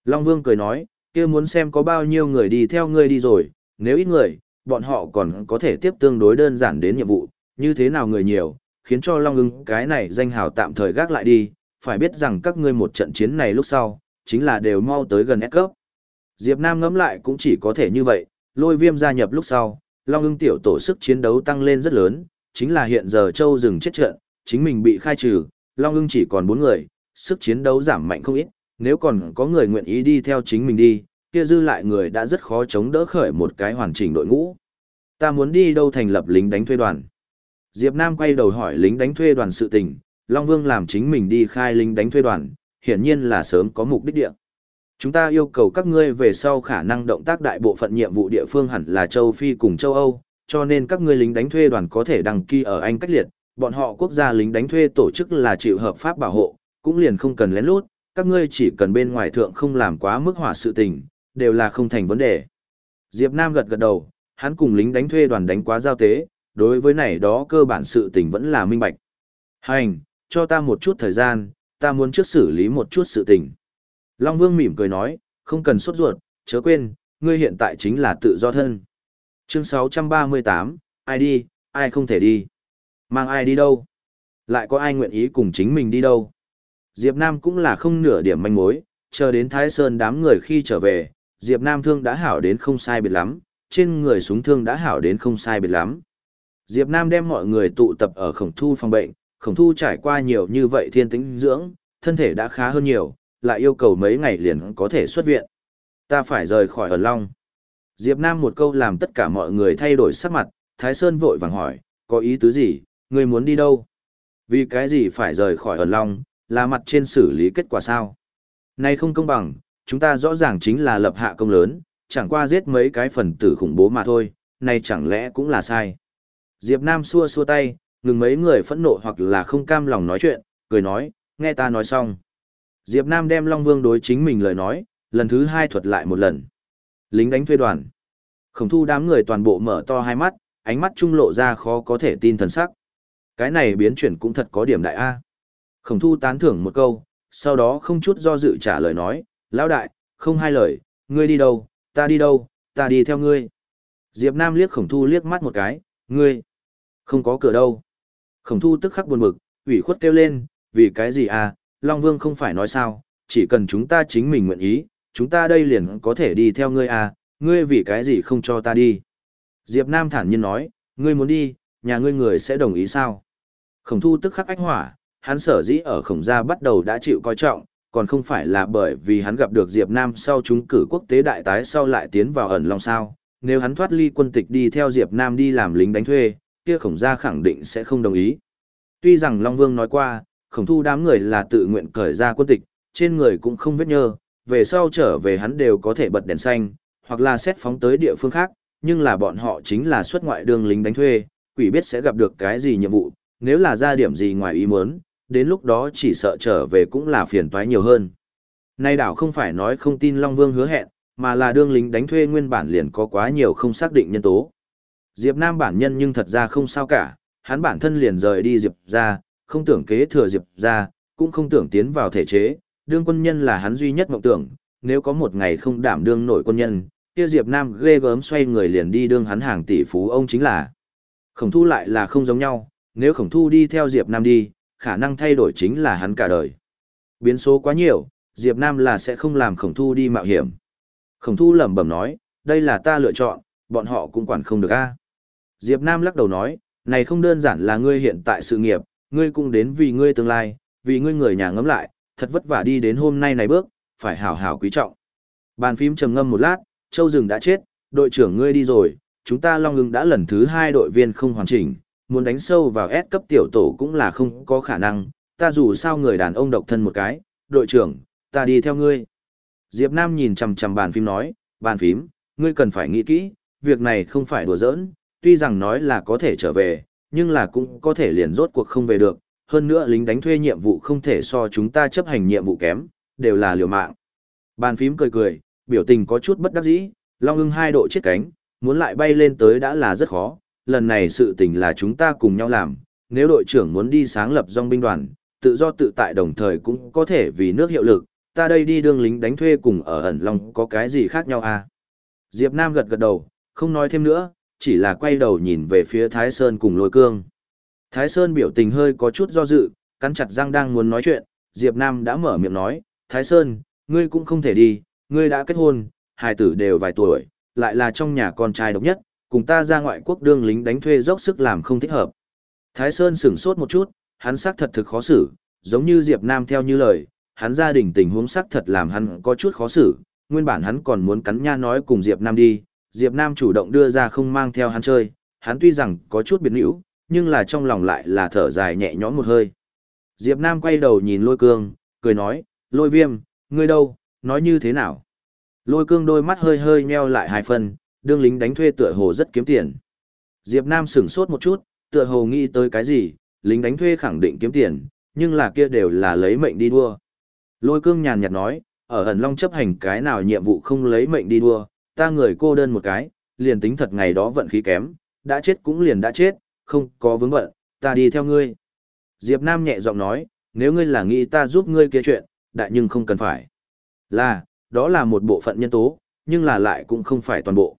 Long Vương cười nói, kia muốn xem có bao nhiêu người đi theo ngươi đi rồi, nếu ít người, bọn họ còn có thể tiếp tương đối đơn giản đến nhiệm vụ, như thế nào người nhiều, khiến cho Long ưng cái này danh hào tạm thời gác lại đi, phải biết rằng các ngươi một trận chiến này lúc sau, chính là đều mau tới gần S cấp. Diệp Nam ngẫm lại cũng chỉ có thể như vậy, lôi viêm gia nhập lúc sau, Long ưng tiểu tổ sức chiến đấu tăng lên rất lớn, chính là hiện giờ châu rừng chết trận, chính mình bị khai trừ, Long ưng chỉ còn 4 người, sức chiến đấu giảm mạnh không ít, nếu còn có người nguyện ý đi theo chính mình đi, kia dư lại người đã rất khó chống đỡ khởi một cái hoàn chỉnh đội ngũ. Ta muốn đi đâu thành lập lính đánh thuê đoàn? Diệp Nam quay đầu hỏi lính đánh thuê đoàn sự tình, Long Vương làm chính mình đi khai lính đánh thuê đoàn, hiển nhiên là sớm có mục đích địa. Chúng ta yêu cầu các ngươi về sau khả năng động tác đại bộ phận nhiệm vụ địa phương hẳn là châu Phi cùng châu Âu, cho nên các ngươi lính đánh thuê đoàn có thể đăng ký ở Anh cách liệt, bọn họ quốc gia lính đánh thuê tổ chức là chịu hợp pháp bảo hộ, cũng liền không cần lén lút, các ngươi chỉ cần bên ngoài thượng không làm quá mức hỏa sự tình, đều là không thành vấn đề. Diệp Nam gật gật đầu, hắn cùng lính đánh thuê đoàn đánh quá giao tế, đối với này đó cơ bản sự tình vẫn là minh bạch. Hành, cho ta một chút thời gian, ta muốn trước xử lý một chút sự tình. Long Vương mỉm cười nói, không cần sốt ruột, chớ quên, ngươi hiện tại chính là tự do thân. Chương 638, ai đi, ai không thể đi. Mang ai đi đâu? Lại có ai nguyện ý cùng chính mình đi đâu? Diệp Nam cũng là không nửa điểm manh mối, chờ đến Thái Sơn đám người khi trở về, Diệp Nam thương đã hảo đến không sai biệt lắm, trên người súng thương đã hảo đến không sai biệt lắm. Diệp Nam đem mọi người tụ tập ở khổng thu phòng bệnh, khổng thu trải qua nhiều như vậy thiên tính dưỡng, thân thể đã khá hơn nhiều, lại yêu cầu mấy ngày liền có thể xuất viện. Ta phải rời khỏi ẩn long. Diệp Nam một câu làm tất cả mọi người thay đổi sắc mặt, Thái Sơn vội vàng hỏi, có ý tứ gì, người muốn đi đâu? Vì cái gì phải rời khỏi ẩn long, là mặt trên xử lý kết quả sao? Này không công bằng, chúng ta rõ ràng chính là lập hạ công lớn, chẳng qua giết mấy cái phần tử khủng bố mà thôi, này chẳng lẽ cũng là sai. Diệp Nam xua xua tay, ngừng mấy người phẫn nộ hoặc là không cam lòng nói chuyện, cười nói, nghe ta nói xong. Diệp Nam đem Long Vương đối chính mình lời nói, lần thứ hai thuật lại một lần. Lính đánh thuê đoàn. Khổng thu đám người toàn bộ mở to hai mắt, ánh mắt trung lộ ra khó có thể tin thần sắc. Cái này biến chuyển cũng thật có điểm đại A. Khổng thu tán thưởng một câu, sau đó không chút do dự trả lời nói, lão đại, không hai lời, ngươi đi đâu, ta đi đâu, ta đi theo ngươi. Diệp Nam liếc khổng thu liếc mắt một cái, ngươi, không có cửa đâu. Khổng thu tức khắc buồn bực, ủy khuất kêu lên, vì cái gì à, Long Vương không phải nói sao, chỉ cần chúng ta chính mình nguyện ý, chúng ta đây liền có thể đi theo ngươi à, ngươi vì cái gì không cho ta đi. Diệp Nam thản nhiên nói, ngươi muốn đi, nhà ngươi người sẽ đồng ý sao? Khổng thu tức khắc ách hỏa, hắn sở dĩ ở khổng gia bắt đầu đã chịu coi trọng, còn không phải là bởi vì hắn gặp được Diệp Nam sau chúng cử quốc tế đại tái sau lại tiến vào ẩn long sao. Nếu hắn thoát ly quân tịch đi theo Diệp Nam đi làm lính đánh thuê, kia khổng gia khẳng định sẽ không đồng ý. Tuy rằng Long Vương nói qua, khổng thu đám người là tự nguyện cởi ra quân tịch, trên người cũng không vết nhơ, về sau trở về hắn đều có thể bật đèn xanh, hoặc là xét phóng tới địa phương khác, nhưng là bọn họ chính là xuất ngoại đường lính đánh thuê, quỷ biết sẽ gặp được cái gì nhiệm vụ, nếu là ra điểm gì ngoài ý muốn, đến lúc đó chỉ sợ trở về cũng là phiền toái nhiều hơn. Nay đảo không phải nói không tin Long Vương hứa hẹn, mà là đương lính đánh thuê nguyên bản liền có quá nhiều không xác định nhân tố. Diệp Nam bản nhân nhưng thật ra không sao cả, hắn bản thân liền rời đi Diệp ra, không tưởng kế thừa Diệp ra, cũng không tưởng tiến vào thể chế, đương quân nhân là hắn duy nhất mộng tưởng, nếu có một ngày không đảm đương nổi quân nhân, kia Diệp Nam ghê gớm xoay người liền đi đương hắn hàng tỷ phú ông chính là. Khổng thu lại là không giống nhau, nếu khổng thu đi theo Diệp Nam đi, khả năng thay đổi chính là hắn cả đời. Biến số quá nhiều, Diệp Nam là sẽ không làm khổng thu đi mạo hiểm. Khổng thu lẩm bẩm nói, đây là ta lựa chọn, bọn họ cũng quản không được a. Diệp Nam lắc đầu nói, này không đơn giản là ngươi hiện tại sự nghiệp, ngươi cũng đến vì ngươi tương lai, vì ngươi người nhà ngấm lại, thật vất vả đi đến hôm nay này bước, phải hảo hảo quý trọng. Bàn phím trầm ngâm một lát, Châu Dừng đã chết, đội trưởng ngươi đi rồi, chúng ta Long Ưng đã lần thứ hai đội viên không hoàn chỉnh, muốn đánh sâu vào S cấp tiểu tổ cũng là không có khả năng, ta dù sao người đàn ông độc thân một cái, đội trưởng, ta đi theo ngươi. Diệp Nam nhìn chằm chằm bàn phím nói, bàn phím, ngươi cần phải nghĩ kỹ, việc này không phải đùa giỡn, tuy rằng nói là có thể trở về, nhưng là cũng có thể liền rốt cuộc không về được, hơn nữa lính đánh thuê nhiệm vụ không thể so chúng ta chấp hành nhiệm vụ kém, đều là liều mạng. Bàn phím cười cười, biểu tình có chút bất đắc dĩ, Long ưng hai độ chết cánh, muốn lại bay lên tới đã là rất khó, lần này sự tình là chúng ta cùng nhau làm, nếu đội trưởng muốn đi sáng lập dòng binh đoàn, tự do tự tại đồng thời cũng có thể vì nước hiệu lực, ta đây đi đương lính đánh thuê cùng ở ẩn long có cái gì khác nhau à? Diệp Nam gật gật đầu, không nói thêm nữa, chỉ là quay đầu nhìn về phía Thái Sơn cùng lôi cương. Thái Sơn biểu tình hơi có chút do dự, cắn chặt răng đang muốn nói chuyện, Diệp Nam đã mở miệng nói, Thái Sơn, ngươi cũng không thể đi, ngươi đã kết hôn, hai tử đều vài tuổi, lại là trong nhà con trai độc nhất, cùng ta ra ngoại quốc đương lính đánh thuê dốc sức làm không thích hợp. Thái Sơn sửng sốt một chút, hắn xác thật thực khó xử, giống như Diệp Nam theo như lời, hắn gia đình tình huống xác thật làm hắn có chút khó xử, nguyên bản hắn còn muốn cắn nha nói cùng Diệp Nam đi, Diệp Nam chủ động đưa ra không mang theo hắn chơi, hắn tuy rằng có chút biệt nữ, nhưng là trong lòng lại là thở dài nhẹ nhõm một hơi. Diệp Nam quay đầu nhìn lôi cương, cười nói, lôi viêm, ngươi đâu, nói như thế nào? Lôi cương đôi mắt hơi hơi nheo lại hai phần, đương lính đánh thuê tựa hồ rất kiếm tiền. Diệp Nam sửng sốt một chút, tựa hồ nghĩ tới cái gì, lính đánh thuê khẳng định kiếm tiền, nhưng là kia đều là lấy mệnh đi đua. Lôi cương nhàn nhạt nói, ở ẩn long chấp hành cái nào nhiệm vụ không lấy mệnh đi đua, ta người cô đơn một cái, liền tính thật ngày đó vận khí kém, đã chết cũng liền đã chết, không có vướng bận, ta đi theo ngươi. Diệp Nam nhẹ giọng nói, nếu ngươi là nghĩ ta giúp ngươi kia chuyện, đại nhưng không cần phải. Là, đó là một bộ phận nhân tố, nhưng là lại cũng không phải toàn bộ.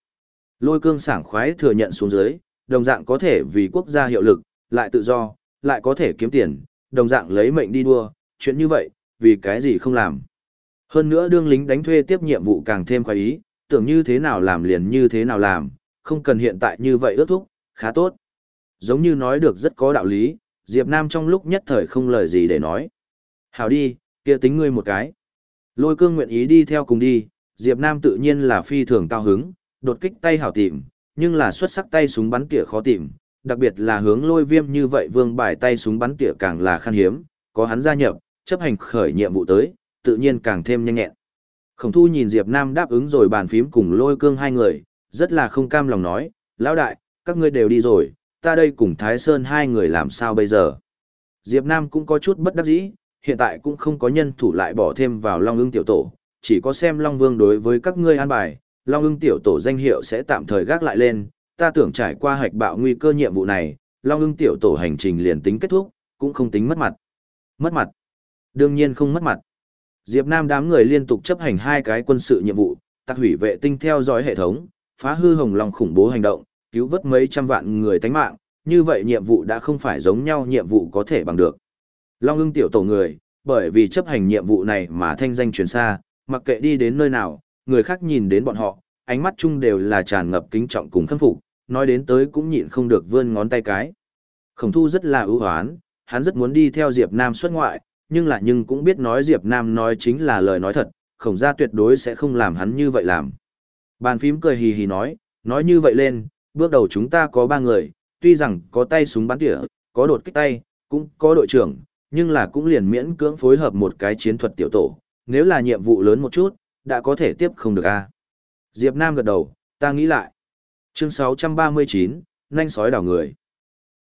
Lôi cương sảng khoái thừa nhận xuống dưới, đồng dạng có thể vì quốc gia hiệu lực, lại tự do, lại có thể kiếm tiền, đồng dạng lấy mệnh đi đua, chuyện như vậy, vì cái gì không làm. Hơn nữa đương lính đánh thuê tiếp nhiệm vụ càng thêm khoái ý, tưởng như thế nào làm liền như thế nào làm, không cần hiện tại như vậy ước thúc, khá tốt. Giống như nói được rất có đạo lý, Diệp Nam trong lúc nhất thời không lời gì để nói. Hảo đi, kia tính ngươi một cái. Lôi cương nguyện ý đi theo cùng đi, Diệp Nam tự nhiên là phi thường cao hứng, đột kích tay hảo tìm, nhưng là xuất sắc tay súng bắn tỉa khó tìm, đặc biệt là hướng lôi viêm như vậy vương bài tay súng bắn tỉa càng là khan hiếm, có hắn gia nhập, chấp hành khởi nhiệm vụ tới, tự nhiên càng thêm nhanh nhẹn. Khổng thu nhìn Diệp Nam đáp ứng rồi bàn phím cùng lôi cương hai người, rất là không cam lòng nói, lão đại, các ngươi đều đi rồi, ta đây cùng Thái Sơn hai người làm sao bây giờ. Diệp Nam cũng có chút bất đắc dĩ, hiện tại cũng không có nhân thủ lại bỏ thêm vào Long ưng tiểu tổ, chỉ có xem Long Vương đối với các ngươi an bài, Long ưng tiểu tổ danh hiệu sẽ tạm thời gác lại lên, ta tưởng trải qua hạch bạo nguy cơ nhiệm vụ này, Long ưng tiểu tổ hành trình liền tính kết thúc, cũng không tính mất mặt. Mất mặt? Đương nhiên không mất mặt. Diệp Nam đám người liên tục chấp hành hai cái quân sự nhiệm vụ, tạc hủy vệ tinh theo dõi hệ thống, phá hư hồng long khủng bố hành động, cứu vớt mấy trăm vạn người tánh mạng, như vậy nhiệm vụ đã không phải giống nhau nhiệm vụ có thể bằng được. Long ưng tiểu tổ người, bởi vì chấp hành nhiệm vụ này mà thanh danh truyền xa, mặc kệ đi đến nơi nào, người khác nhìn đến bọn họ, ánh mắt chung đều là tràn ngập kính trọng cùng khâm phục, nói đến tới cũng nhịn không được vươn ngón tay cái. Khổng thu rất là ưu hoán, hắn rất muốn đi theo Diệp Nam xuất ngoại, nhưng lại nhưng cũng biết nói Diệp Nam nói chính là lời nói thật, khổng gia tuyệt đối sẽ không làm hắn như vậy làm. Bàn phím cười hì hì nói, nói như vậy lên, bước đầu chúng ta có ba người, tuy rằng có tay súng bắn tỉa, có đột kích tay, cũng có đội trưởng, nhưng là cũng liền miễn cưỡng phối hợp một cái chiến thuật tiểu tổ, nếu là nhiệm vụ lớn một chút, đã có thể tiếp không được a. Diệp Nam gật đầu, ta nghĩ lại. Chương 639, nhanh sói đảo người.